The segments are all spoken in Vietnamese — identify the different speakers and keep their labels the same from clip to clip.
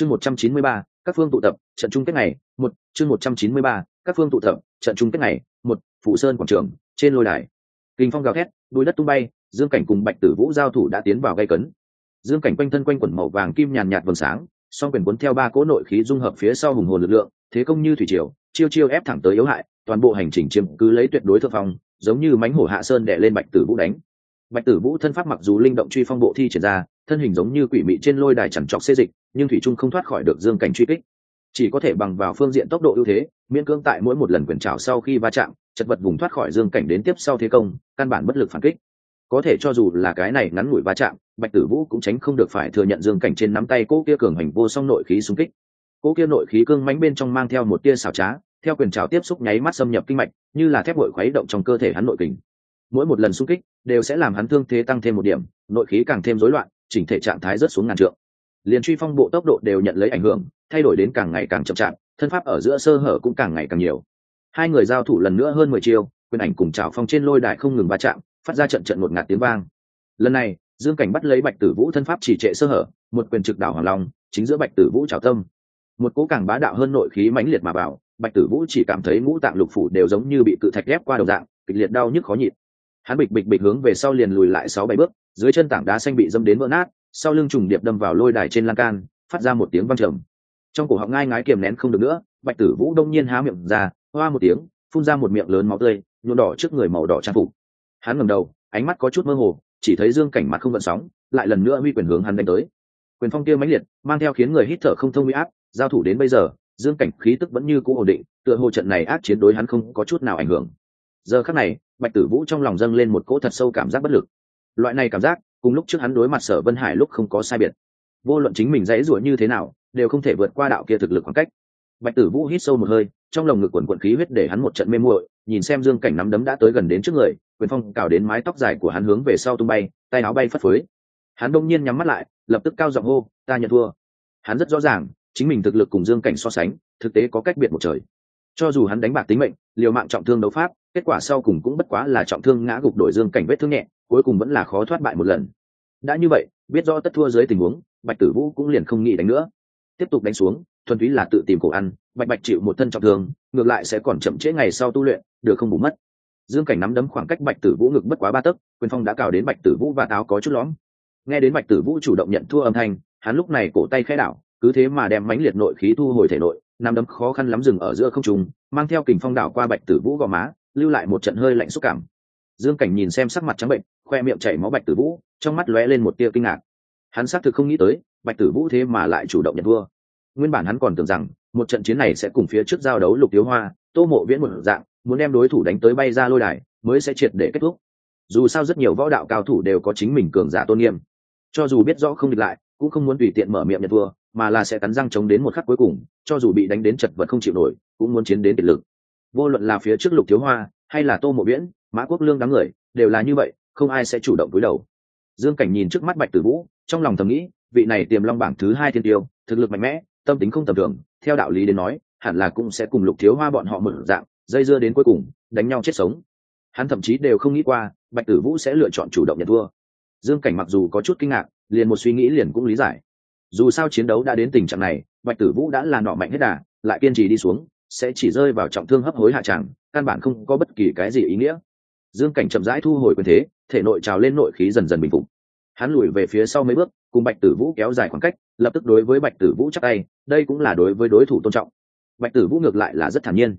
Speaker 1: chương một trăm chín mươi ba, các phương tụ tập, trận chung kết ngày, một, chương một trăm chín mươi ba, các phương tụ tập, trận chung kết ngày, một phụ sơn quảng trường, trên lôi đài. Kinh phong gào thét, đuôi đất tung bay, dương cảnh cùng bạch tử vũ giao thủ đã tiến vào gây cấn. Dương cảnh quanh thân quanh quẩn màu vàng kim nhàn nhạt vầng sáng, song quyền cuốn theo ba cỗ nội khí dung hợp phía sau hùng hồn lực lượng, thế công như thủy triều, chiêu chiêu ép thẳng tới yếu hại, toàn bộ hành trình chiếm cứ lấy tuyệt đối thượng phong, giống như mánh hổ hạ sơn đè lên bạch tử vũ đánh. Bạch tử vũ thân pháp mặc dù linh động truy phong bộ thi triển ra thân hình giống như quỷ mị trên lôi đài chẳng chọc xê dịch, nhưng thủy trung không thoát khỏi được dương cảnh truy kích. Chỉ có thể bằng vào phương diện tốc độ ưu thế, miễn cưỡng tại mỗi một lần quyền trào sau khi va chạm, chật vật vùng thoát khỏi dương cảnh đến tiếp sau thế công, căn bản bất lực phản kích. Có thể cho dù là cái này ngắn ngủi va chạm, bạch tử vũ cũng tránh không được phải thừa nhận dương cảnh trên nắm tay cỗ kia cường hành vô song nội khí xung kích. Cỗ kia nội khí cương mánh bên trong mang theo một tia xào trá, theo quyền trào tiếp xúc nháy mắt xâm nhập kinh mạch, như là thép bội khuấy động trong cơ thể hắn nội kình. Mỗi một lần xung kích, đều sẽ làm hắn thương thế tăng thêm một điểm, nội khí càng thêm rối loạn chỉnh thể trạng thái rớt xuống ngàn trượng. Liền truy phong bộ tốc độ đều nhận lấy ảnh hưởng, thay đổi đến càng ngày càng chậm chạp, thân pháp ở giữa sơ hở cũng càng ngày càng nhiều. Hai người giao thủ lần nữa hơn mười chiêu, quyền ảnh cùng trào phong trên lôi đại không ngừng va chạm, phát ra trận trận một ngạt tiếng vang. Lần này, dương cảnh bắt lấy bạch tử vũ thân pháp chỉ trệ sơ hở, một quyền trực đảo hoàng long, chính giữa bạch tử vũ trào tâm. Một cố càng bá đạo hơn nội khí mãnh liệt mà vào, bạch tử vũ chỉ cảm thấy ngũ tạng lục phủ đều giống như bị cự thạch ghép qua đầu dạng, kịch liệt đau nhức khó nhịn. Hắn bịch bịch bịch hướng về sau liền lùi lại sáu bảy bước dưới chân tảng đá xanh bị dâm đến vỡ nát, sau lưng trùng điệp đâm vào lôi đài trên lan can, phát ra một tiếng văng trầm. Trong cổ họng ngai ngái kiềm nén không được nữa, bạch tử vũ đông nhiên há miệng ra, hoa một tiếng, phun ra một miệng lớn máu tươi, nhuộm đỏ trước người màu đỏ trang phục. Hắn ngầm đầu, ánh mắt có chút mơ hồ, chỉ thấy dương cảnh mặt không vận sóng, lại lần nữa huy quyền hướng hắn đánh tới. Quyền phong kia mãnh liệt, mang theo khiến người hít thở không thông huy áp, giao thủ đến bây giờ, dương cảnh khí tức vẫn như cũ ổn định, tựa hồ trận này ác chiến đối hắn không có chút nào ảnh hưởng. Giờ khắc này, bạch tử vũ trong lòng dâng lên một cỗ thật sâu cảm giác bất lực loại này cảm giác, cùng lúc trước hắn đối mặt sở vân hải lúc không có sai biệt. Vô luận chính mình dãy ruột như thế nào, đều không thể vượt qua đạo kia thực lực khoảng cách. Bạch tử vũ hít sâu một hơi, trong lồng ngực quần quận khí huyết để hắn một trận mê muội, nhìn xem dương cảnh nắm đấm đã tới gần đến trước người, quyền phong cào đến mái tóc dài của hắn hướng về sau tung bay, tay áo bay phất phới. Hắn đông nhiên nhắm mắt lại, lập tức cao giọng hô, ta nhận thua. Hắn rất rõ ràng, chính mình thực lực cùng dương cảnh so sánh, thực tế có cách biệt một trời. Cho dù hắn đánh bạc tính mệnh, liều mạng trọng thương đấu pháp, kết quả sau cùng cũng bất quá là trọng thương ngã gục đổi dương cảnh vết thương nhẹ cuối cùng vẫn là khó thoát bại một lần. Đã như vậy, biết rõ tất thua dưới tình huống, bạch tử vũ cũng liền không nghĩ đánh nữa. Tiếp tục đánh xuống, thuần túy là tự tìm cổ ăn, bạch bạch chịu một thân trọng thương, ngược lại sẽ còn chậm trễ ngày sau tu luyện, được không bù mất. Dương cảnh nắm đấm khoảng cách bạch tử vũ ngực bất quá ba tấc, quyền phong đã cào đến bạch tử vũ và táo có chút lõm. Nghe đến bạch tử vũ chủ động nhận thua âm thanh, hắn lúc này cổ tay khẽ đảo, cứ thế mà đem mãnh liệt nội khí thu hồi thể nội, nắm đấm khó khăn lắm dừng ở giữa không trung, mang theo kình phong đảo qua bạch tử vũ gò má, lưu lại một trận hơi lạnh xúc cảm. Dương cảnh nhìn xem sắc mặt trắng bệnh khoe miệng chảy máu bạch tử vũ, trong mắt lóe lên một tia kinh ngạc. Hắn xác thực không nghĩ tới, bạch tử vũ thế mà lại chủ động nhận vua nguyên bản hắn còn tưởng rằng, một trận chiến này sẽ cùng phía trước giao đấu lục tiếu hoa, tô mộ viễn một dạng, muốn đem đối thủ đánh tới bay ra lôi đài, mới sẽ triệt để kết thúc. Dù sao rất nhiều võ đạo cao thủ đều có chính mình cường giả tôn nghiêm. Cho dù biết rõ không địch lại, cũng không muốn tùy tiện mở miệng nhận thua, mà là sẽ cắn răng chống đến một khắc cuối cùng, cho dù bị đánh đến chật vật không chịu nổi, cũng muốn chiến đến kiệt lực. Vô luận là phía trước lục thiếu hoa, hay là tô mộ viễn, mã quốc lương đám người, đều là như vậy không ai sẽ chủ động cúi đầu. Dương cảnh nhìn trước mắt bạch tử vũ, trong lòng thầm nghĩ, vị này tiềm long bảng thứ hai thiên tiêu, thực lực mạnh mẽ, tâm tính không tầm thường, theo đạo lý đến nói, hẳn là cũng sẽ cùng lục thiếu hoa bọn họ mở dạng, dây dưa đến cuối cùng, đánh nhau chết sống. Hắn thậm chí đều không nghĩ qua, bạch tử vũ sẽ lựa chọn chủ động nhận thua. Dương cảnh mặc dù có chút kinh ngạc, liền một suy nghĩ liền cũng lý giải. Dù sao chiến đấu đã đến tình trạng này, bạch tử vũ đã là nọ mạnh hết đà, lại kiên trì đi xuống, sẽ chỉ rơi vào trọng thương hấp hối hạ tràng, căn bản không có bất kỳ cái gì ý nghĩa. Dương cảnh chậm rãi thu hồi quyền thế thể nội trào lên nội khí dần dần bình phục. Hắn lùi về phía sau mấy bước, cùng bạch tử vũ kéo dài khoảng cách, lập tức đối với bạch tử vũ chắc tay, đây cũng là đối với đối thủ tôn trọng. Bạch tử vũ ngược lại là rất thản nhiên.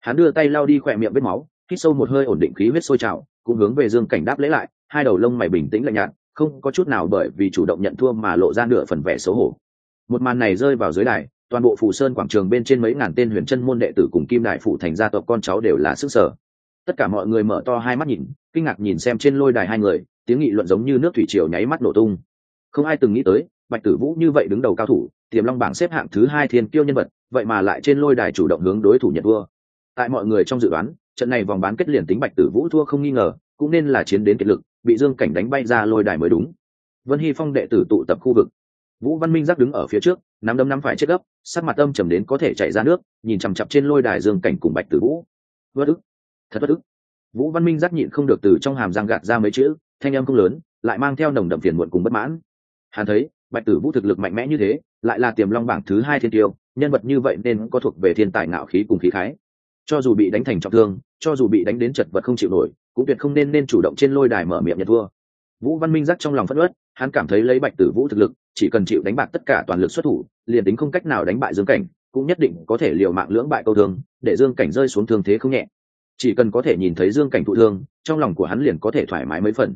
Speaker 1: Hắn đưa tay lao đi khỏe miệng vết máu, hít sâu một hơi ổn định khí huyết sôi trào, cũng hướng về dương cảnh đáp lễ lại, hai đầu lông mày bình tĩnh lạnh nhạt, không có chút nào bởi vì chủ động nhận thua mà lộ ra nửa phần vẻ xấu hổ. Một màn này rơi vào dưới đài, toàn bộ phủ sơn quảng trường bên trên mấy ngàn tên huyền chân môn đệ tử cùng kim đại phủ thành gia tộc con cháu đều là sức sở. Tất cả mọi người mở to hai mắt nhìn kinh ngạc nhìn xem trên lôi đài hai người, tiếng nghị luận giống như nước thủy triều nháy mắt nổ tung. Không ai từng nghĩ tới, bạch tử vũ như vậy đứng đầu cao thủ, tiềm long bảng xếp hạng thứ hai thiên kiêu nhân vật, vậy mà lại trên lôi đài chủ động hướng đối thủ nhận vua tại mọi người trong dự đoán, trận này vòng bán kết liền tính bạch tử vũ thua không nghi ngờ, cũng nên là chiến đến kiệt lực, bị dương cảnh đánh bay ra lôi đài mới đúng. Vân hy phong đệ tử tụ tập khu vực. Vũ văn minh giác đứng ở phía trước, nắm đấm nắm phải chết gấp, sắc mặt âm trầm đến có thể chạy ra nước, nhìn chằm chặp trên lôi đài dương cảnh cùng bạch tử vũ. Vất ức. Thật vất ức vũ văn minh giác nhịn không được từ trong hàm răng gạt ra mấy chữ thanh âm không lớn lại mang theo nồng đậm phiền muộn cùng bất mãn. Hắn thấy bạch tử vũ thực lực mạnh mẽ như thế lại là tiềm long bảng thứ hai thiên tiêu nhân vật như vậy nên có thuộc về thiên tài ngạo khí cùng khí khái. Cho dù bị đánh thành trọng thương cho dù bị đánh đến chật vật không chịu nổi cũng tuyệt không nên nên chủ động trên lôi đài mở miệng nhận thua. Vũ văn minh giác trong lòng phất ớt hắn cảm thấy lấy bạch tử vũ thực lực chỉ cần chịu đánh bạc tất cả toàn lực xuất thủ liền tính không cách nào đánh bại dương cảnh cũng nhất định có thể liều mạng lưỡng bại câu thường, để dương cảnh rơi xuống thương thế không nhẹ chỉ cần có thể nhìn thấy dương cảnh thụ thương, trong lòng của hắn liền có thể thoải mái mấy phần.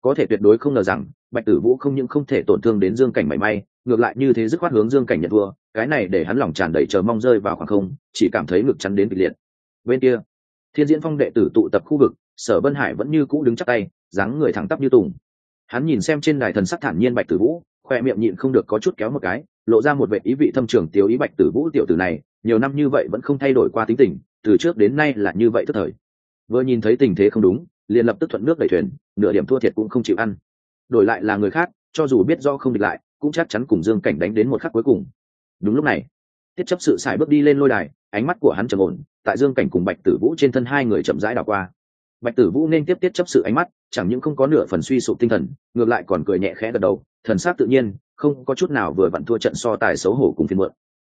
Speaker 1: Có thể tuyệt đối không ngờ rằng, bạch tử vũ không những không thể tổn thương đến dương cảnh mảy may, ngược lại như thế dứt khoát hướng dương cảnh nhận thua, cái này để hắn lòng tràn đầy chờ mong rơi vào khoảng không, chỉ cảm thấy ngực chắn đến kịch liệt. Bên kia, thiên diễn phong đệ tử tụ tập khu vực, sở vân hải vẫn như cũ đứng chắc tay, dáng người thẳng tắp như tùng. Hắn nhìn xem trên đài thần sắc thản nhiên bạch tử vũ, khoe miệng nhịn không được có chút kéo một cái, lộ ra một vệ ý vị thâm trường tiếu ý bạch tử vũ tiểu tử này, nhiều năm như vậy vẫn không thay đổi qua tính tình từ trước đến nay là như vậy tức thời. Vừa nhìn thấy tình thế không đúng liền lập tức thuận nước đẩy thuyền nửa điểm thua thiệt cũng không chịu ăn. Đổi lại là người khác cho dù biết do không địch lại cũng chắc chắn cùng dương cảnh đánh đến một khắc cuối cùng. Đúng lúc này tiết chấp sự xài bước đi lên lôi đài ánh mắt của hắn trầm ổn tại dương cảnh cùng bạch tử vũ trên thân hai người chậm rãi đảo qua. Bạch tử vũ nên tiếp tiết chấp sự ánh mắt chẳng những không có nửa phần suy sụp tinh thần ngược lại còn cười nhẹ khẽ gật đầu thần s á c tự nhiên không có chút nào vừa vặn thua trận so tài xấu hổ cùng phiên mượn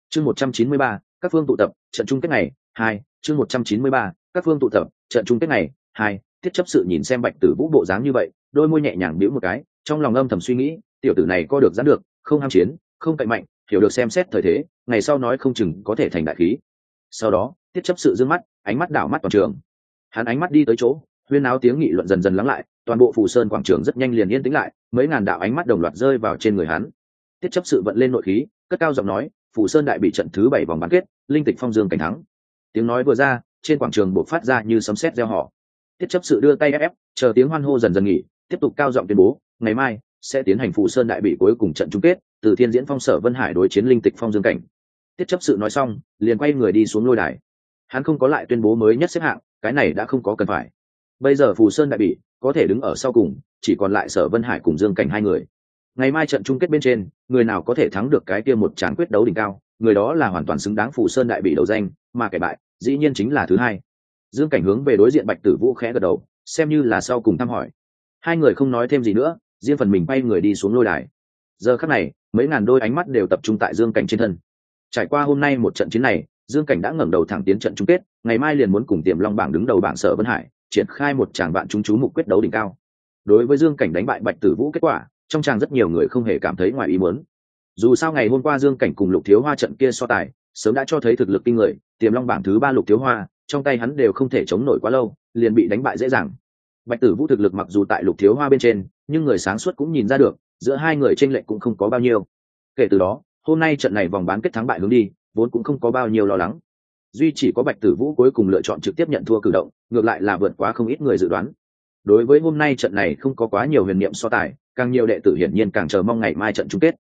Speaker 1: chương một trăm chín mươi ba các phương tụ tập trận chung kết này, hai chương một trăm chín mươi ba, các phương tụ tập, trận chung kết ngày, hai, tiết chấp sự nhìn xem bạch tử vũ bộ dáng như vậy, đôi môi nhẹ nhàng bĩu một cái, trong lòng âm thầm suy nghĩ, tiểu tử này có được dán được, không ham chiến, không cậy mạnh, hiểu được xem xét thời thế, ngày sau nói không chừng có thể thành đại khí. Sau đó, tiết chấp sự d ư ơ n g mắt, ánh mắt đảo mắt toàn trường. Hắn ánh mắt đi tới chỗ, huyên áo tiếng nghị luận dần dần lắng lại, toàn bộ phù sơn quảng trường rất nhanh liền yên tĩnh lại, mấy ngàn đạo ánh mắt đồng loạt rơi vào trên người hắn. Tiết chấp sự vận lên nội khí, cất cao giọng nói phù sơn đại bị trận thứ bảy vòng bán kết, linh tịch phong dương cảnh thắng tiếng nói vừa ra, trên quảng trường buộc phát ra như sấm sét gieo họ tiết chấp sự đưa tay ép chờ tiếng hoan hô dần dần nghỉ, tiếp tục cao giọng tuyên bố, ngày mai sẽ tiến hành phù sơn đại bị cuối cùng trận chung kết, từ thiên diễn phong sở vân hải đối chiến linh tịch phong dương cảnh. Tiết chấp sự nói xong, liền quay người đi xuống lôi đài. Hắn không có lại tuyên bố mới nhất xếp hạng, cái này đã không có cần phải. Bây giờ phù sơn đại bị có thể đứng ở sau cùng, chỉ còn lại sở vân hải cùng dương cảnh hai người. Ngày mai trận chung kết bên trên, người nào có thể thắng được cái kia một trán quyết đấu đỉnh cao, người đó là hoàn toàn xứng đáng phù sơn đại bị đầu danh mà kẻ bại, dĩ nhiên chính là thứ hai. Dương cảnh hướng về đối diện bạch tử vũ khẽ gật đầu, xem như là sau cùng thăm hỏi. Hai người không nói thêm gì nữa, riêng phần mình bay người đi xuống lôi đài. Giờ khắc này, mấy ngàn đôi ánh mắt đều tập trung tại dương cảnh trên thân. Trải qua hôm nay một trận chiến này, dương cảnh đã ngẩng đầu thẳng tiến trận chung kết, ngày mai liền muốn cùng tiềm long bảng đứng đầu bảng sở vân hải, triển khai một tràng bạn chúng chú mục quyết đấu đỉnh cao. Đối với dương cảnh đánh bại bạch tử vũ kết quả, trong tràng rất nhiều người không hề cảm thấy ngoài ý muốn. Dù sao ngày hôm qua dương cảnh cùng lục thiếu hoa trận kia so tài, sớm đã cho thấy thực lực kinh người tiềm long bảng thứ ba lục thiếu hoa, trong tay hắn đều không thể chống nổi quá lâu, liền bị đánh bại dễ dàng. Bạch tử vũ thực lực mặc dù tại lục thiếu hoa bên trên, nhưng người sáng suốt cũng nhìn ra được, giữa hai người tranh lệch cũng không có bao nhiêu. Kể từ đó, hôm nay trận này vòng bán kết thắng bại hướng đi, vốn cũng không có bao nhiêu lo lắng. Duy chỉ có bạch tử vũ cuối cùng lựa chọn trực tiếp nhận thua cử động, ngược lại là vượt quá không ít người dự đoán. Đối với hôm nay trận này không có quá nhiều huyền niệm so tài, càng nhiều đệ tử hiển nhiên càng chờ mong ngày mai trận chung kết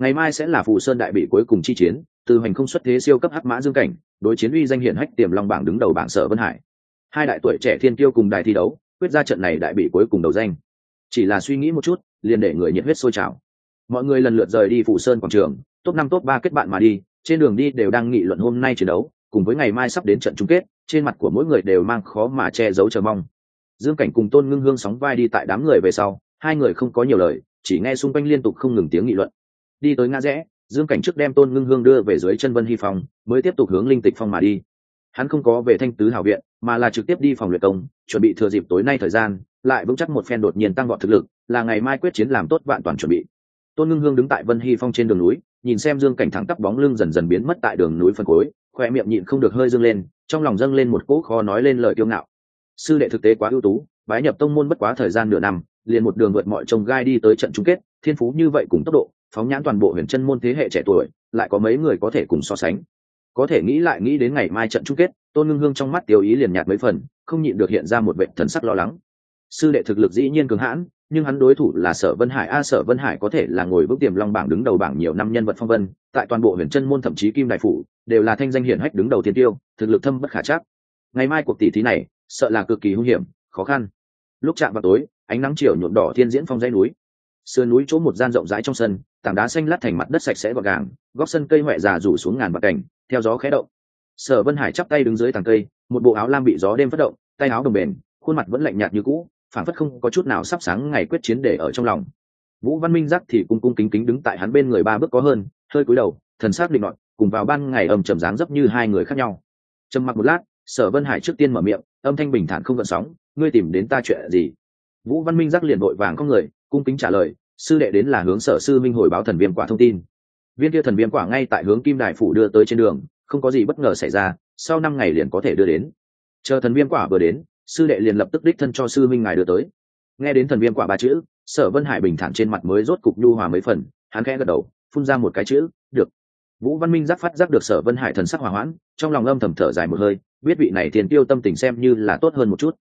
Speaker 1: ngày mai sẽ là phù sơn đại bị cuối cùng chi chiến, từ hành không xuất thế siêu cấp hắc mã dương cảnh, đối chiến uy danh hiển hách tiềm long bảng đứng đầu bảng sở vân hải. Hai đại tuổi trẻ thiên tiêu cùng đài thi đấu, quyết ra trận này đại bị cuối cùng đầu danh. Chỉ là suy nghĩ một chút, liền để người nhiệt huyết sôi trào. Mọi người lần lượt rời đi phủ sơn quảng trường, top năm, top ba kết bạn mà đi, trên đường đi đều đang nghị luận hôm nay chiến đấu, cùng với ngày mai sắp đến trận chung kết, trên mặt của mỗi người đều mang khó mà che giấu chờ mong. Dương cảnh cùng tôn ngưng hương sóng vai đi tại đám người về sau, hai người không có nhiều lời, chỉ nghe xung quanh liên tục không ngừng tiếng nghị luận đi tới ngã rẽ, dương cảnh trước đem tôn ngưng hương đưa về dưới chân vân hy phong mới tiếp tục hướng linh tịch phong mà đi. Hắn không có về thanh tứ hào viện, mà là trực tiếp đi phòng luyện công, chuẩn bị thừa dịp tối nay thời gian, lại vững chắc một phen đột nhiên tăng vọt thực lực, là ngày mai quyết chiến làm tốt vạn toàn chuẩn bị. Tôn ngưng hương đứng tại vân hy phong trên đường núi, nhìn xem dương cảnh thẳng tắp bóng lưng dần dần biến mất tại đường núi phân cối khoe miệng nhịn không được hơi dâng lên, trong lòng dâng lên một cỗ khó nói lên lời kiêu ngạo. Sư đệ thực tế quá ưu tú, bái nhập tông môn bất quá thời gian nửa năm liền một đường vượt mọi trông gai đi tới trận chung kết, thiên phú như vậy cùng tốc độ, phóng nhãn toàn bộ huyền chân môn thế hệ trẻ tuổi, lại có mấy người có thể cùng so sánh. Có thể nghĩ lại nghĩ đến ngày mai trận chung kết, tôn ngưng hương trong mắt tiêu ý liền nhạt mấy phần, không nhịn được hiện ra một vệ thần sắc lo lắng. Sư đệ thực lực dĩ nhiên cường hãn, nhưng hắn đối thủ là sở vân hải. A, sở vân hải có thể là ngồi bước tiềm long bảng đứng đầu bảng nhiều năm nhân vật phong vân, tại toàn bộ huyền chân môn thậm chí kim đại phủ, đều là thanh danh hiển hách đứng đầu tiên tiêu, thực lực thâm bất khả chắc. Ngày mai cuộc tỷ thí này, sợ là cực kỳ hung hiểm, khó khăn. Lúc chạm vào tối ánh nắng chiều nhuộm đỏ thiên diễn phong dãy núi. Sườn núi chỗ một gian rộng rãi trong sân, tảng đá xanh lát thành mặt đất sạch sẽ gọn gàng, góc sân cây huệ già rủ xuống ngàn bạc cảnh, theo gió khẽ động. Sở vân hải chắp tay đứng dưới tàng cây, một bộ áo lam bị gió đêm phất động, tay áo đồng bền, khuôn mặt vẫn lạnh nhạt như cũ phản phất không có chút nào sắp sáng ngày quyết chiến để ở trong lòng. Vũ văn minh giác thì cung cung kính kính đứng tại hắn bên người ba bước có hơn, hơi cúi đầu, thần sát định nội cùng vào ban ngày ầm trầm dáng dấp như hai người khác nhau. Trầm mặc một lát, sở vân hải trước tiên mở miệng, âm thanh bình thản không gợn sóng, ngươi tìm đến ta chuyện gì? Vũ văn minh giác liền vội vàng có người, cung kính trả lời, sư đệ đến là hướng sở sư minh hồi báo thần viêm quả thông tin. Viên kia thần viêm quả ngay tại hướng kim đại phủ đưa tới trên đường, không có gì bất ngờ xảy ra, sau năm ngày liền có thể đưa đến. Chờ thần viêm quả vừa đến, sư đệ liền lập tức đích thân cho sư minh ngài đưa tới. Nghe đến thần viêm quả ba chữ, sở vân hải bình thản trên mặt mới rốt cục nhu hòa mấy phần, hắn khẽ gật đầu, phun ra một cái chữ, được. Vũ văn minh giác phát giác được sở vân hải thần sắc hòa hoãn, trong lòng âm thầm thở dài một hơi, biết vị này tiền tiêu tâm tình xem như là tốt hơn một chút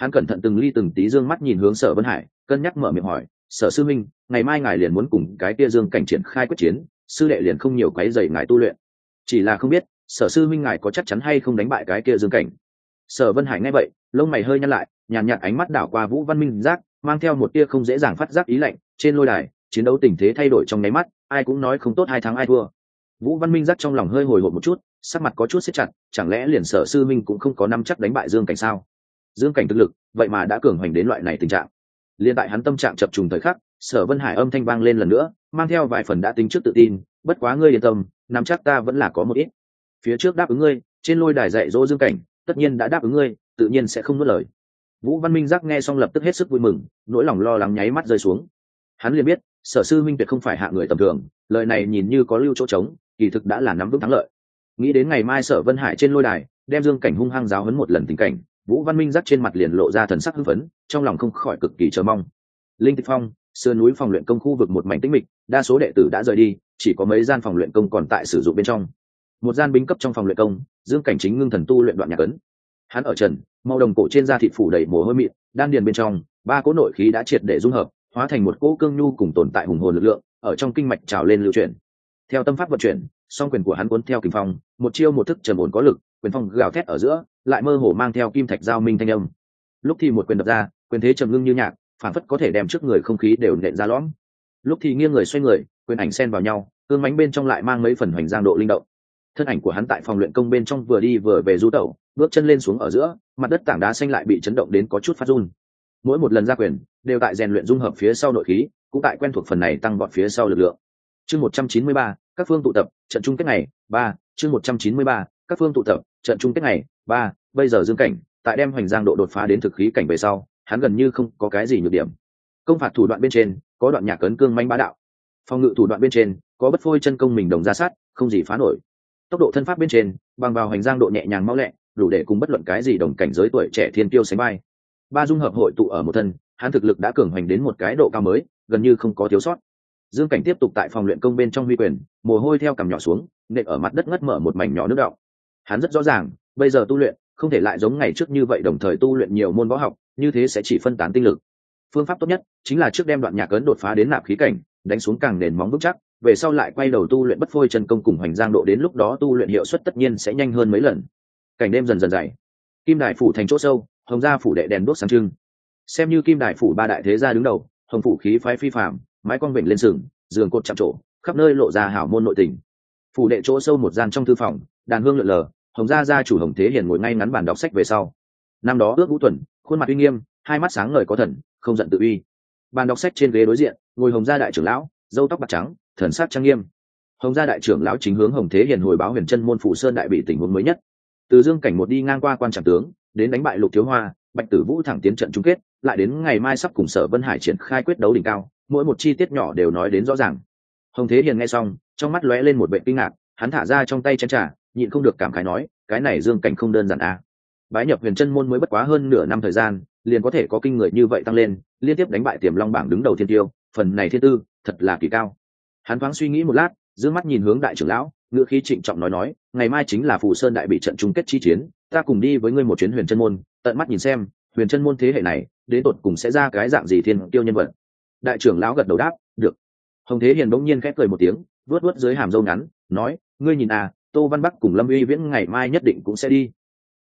Speaker 1: hắn cẩn thận từng ly từng tí dương mắt nhìn hướng sở vân hải, cân nhắc mở miệng hỏi, sở sư minh, ngày mai ngài liền muốn cùng cái kia dương cảnh triển khai quyết chiến, sư đệ liền không nhiều cái dày ngài tu luyện. Chỉ là không biết, sở sư minh ngài có chắc chắn hay không đánh bại cái kia dương cảnh? Sở vân hải nghe vậy, lông mày hơi nhăn lại, nhàn nhạt ánh mắt đảo qua vũ văn minh giác mang theo một tia không dễ dàng phát giác ý lạnh, trên lôi đài, chiến đấu tình thế thay đổi trong nháy mắt, ai cũng nói không tốt hai tháng ai thua. Vũ văn minh giác trong lòng hơi hồi hộp một chút, sắc mặt có chút xếp chặt, chẳng lẽ liền sở sư minh cũng không có năm chắc đánh bại dương cảnh sao? Dương cảnh thực lực, vậy mà đã cường hoành đến loại này tình trạng. Liên tại hắn tâm trạng chập trùng thời khắc, sở vân hải âm thanh vang lên lần nữa, mang theo vài phần đã tính trước tự tin, bất quá ngươi yên tâm, nắm chắc ta vẫn là có một ít. Phía trước đáp ứng ngươi, trên lôi đài dạy dỗ dương cảnh, tất nhiên đã đáp ứng ngươi, tự nhiên sẽ không nuốt lời. Vũ văn minh giác nghe xong lập tức hết sức vui mừng, nỗi lòng lo lắng nháy mắt rơi xuống. Hắn liền biết, sở sư minh tuyệt không phải hạ người tầm thường, lời này nhìn như có lưu chỗ trống, kỳ thực đã là nắm vững thắng lợi. Nghĩ đến ngày mai sở vân hải trên lôi đài, đem dương cảnh hung hăng giáo hấn một lần tình cảnh vũ văn minh giác trên mặt liền lộ ra thần sắc hưng phấn, trong lòng không khỏi cực kỳ chờ mong. Linh tịch phong, sườn núi phòng luyện công khu vực một mảnh tĩnh mịch, đa số đệ tử đã rời đi, chỉ có mấy gian phòng luyện công còn tại sử dụng bên trong. Một gian bính cấp trong phòng luyện công, dương cảnh chính ngưng thần tu luyện đoạn nhạc ấn. Hắn ở trần, màu đồng cổ trên da thịt phủ đầy mồ hôi mịn, đan điền bên trong, ba cỗ nội khí đã triệt để dung hợp, hóa thành một cỗ cương nhu cùng tồn tại hùng hồn lực lượng, ở trong kinh mạch trào lên lưu chuyển. Theo tâm pháp vận chuyển, song quyền của hắn cuốn theo kình phong, một chiêu một thức trầm ổn có lực, quyền phong gào thét ở giữa lại mơ hồ mang theo kim thạch giao minh thanh âm. Lúc thì một quyền đập ra, quyền thế trầm ngưng như nhạc, phản phất có thể đem trước người không khí đều nện ra lõm. Lúc thì nghiêng người xoay người, quyền ảnh xen vào nhau, cương mánh bên trong lại mang mấy phần hoành giang độ linh động. Thân ảnh của hắn tại phòng luyện công bên trong vừa đi vừa về du tẩu, bước chân lên xuống ở giữa, mặt đất tảng đá xanh lại bị chấn động đến có chút phát run. Mỗi một lần ra quyền, đều tại rèn luyện dung hợp phía sau nội khí, cũng tại quen thuộc phần này tăng vọt phía sau lực lượng. Chương một trăm chín mươi ba, các phương tụ tập, trận chung kết ngày, ba, chương một trăm chín mươi ba các phương tụ tập, trận chung kết ngày, ba, bây giờ dương cảnh, tại đem hoành giang độ đột phá đến thực khí cảnh về sau, hắn gần như không có cái gì nhược điểm. Công phạt thủ đoạn bên trên, có đoạn nhạc cấn cương manh bá đạo. Phòng ngự thủ đoạn bên trên, có bất phôi chân công mình đồng ra sát, không gì phá nổi. Tốc độ thân pháp bên trên, bằng vào hành giang độ nhẹ nhàng mau lẹ, đủ để cùng bất luận cái gì đồng cảnh giới tuổi trẻ thiên tiêu sánh bay ba dung hợp hội tụ ở một thân, hắn thực lực đã cường hoành đến một cái độ cao mới, gần như không có thiếu sót. Dương cảnh tiếp tục tại phòng luyện công bên trong huy quyền, mồ hôi theo cằm nhỏ xuống, nện ở mặt đất ngất mở một mảnh nhỏ nước đọng hắn rất rõ ràng, bây giờ tu luyện, không thể lại giống ngày trước như vậy đồng thời tu luyện nhiều môn võ học, như thế sẽ chỉ phân tán tinh lực. Phương pháp tốt nhất chính là trước đem đoạn nhạc ấn đột phá đến nạp khí cảnh, đánh xuống càng nền móng vững chắc, về sau lại quay đầu tu luyện bất phôi chân công cùng hoành giang độ đến lúc đó tu luyện hiệu suất tất nhiên sẽ nhanh hơn mấy lần. Cảnh đêm dần dần dày. Kim đại phủ thành chỗ sâu, hồng gia phủ đệ đèn đốt sáng trưng. Xem như kim đại phủ ba đại thế gia đứng đầu, hồng phủ khí phái phi phạm mái quang vịnh lên sừng, giường cột chạm trổ, khắp nơi lộ ra hảo môn nội tình phủ đệ chỗ sâu một gian trong thư phòng, đàn hương lượn lờ, hồng gia gia chủ hồng thế hiền ngồi ngay ngắn bàn đọc sách về sau. Năm đó ước vũ tuần, khuôn mặt uy nghiêm, hai mắt sáng ngời có thần, không giận tự uy. Bàn đọc sách trên ghế đối diện, ngồi hồng gia đại trưởng lão dâu tóc bạc trắng, thần sát trang nghiêm. Hồng gia đại trưởng lão chính hướng hồng thế hiền hồi báo huyền chân môn phủ sơn đại bị tình huống mới nhất. Từ dương cảnh một đi ngang qua quan trạng tướng, đến đánh bại lục thiếu hoa, bạch tử vũ thẳng tiến trận chung kết, lại đến ngày mai sắp cùng sở vân hải triển khai quyết đấu đỉnh cao, mỗi một chi tiết nhỏ đều nói đến rõ ràng. Hồng thế hiền nghe xong trong mắt lóe lên một vệ kinh ngạc, hắn thả ra trong tay chén trà, nhịn không được cảm khái nói, cái này dương cảnh không đơn giản à. bái nhập huyền chân môn mới bất quá hơn nửa năm thời gian, liền có thể có kinh người như vậy tăng lên, liên tiếp đánh bại tiềm long bảng đứng đầu thiên tiêu, phần này thiên tư, thật là kỳ cao. Hắn thoáng suy nghĩ một lát d mắt nhìn hướng đại trưởng lão ngựa khí trịnh trọng nói nói, ngày mai chính là phù sơn đại bị trận chung kết chi chiến, ta cùng đi với ngươi một chuyến huyền chân môn, tận mắt nhìn xem, huyền chân môn thế hệ này, đến tột cùng sẽ ra cái dạng gì thiên tiêu nhân vật. Đại trưởng lão gật đầu đáp, được. Hồng thế hiền bỗng nhiên khép cười một tiếng vớt vớt dưới hàm râu ngắn, nói, ngươi nhìn à tô văn bắc cùng lâm uy viễn ngày mai nhất định cũng sẽ đi.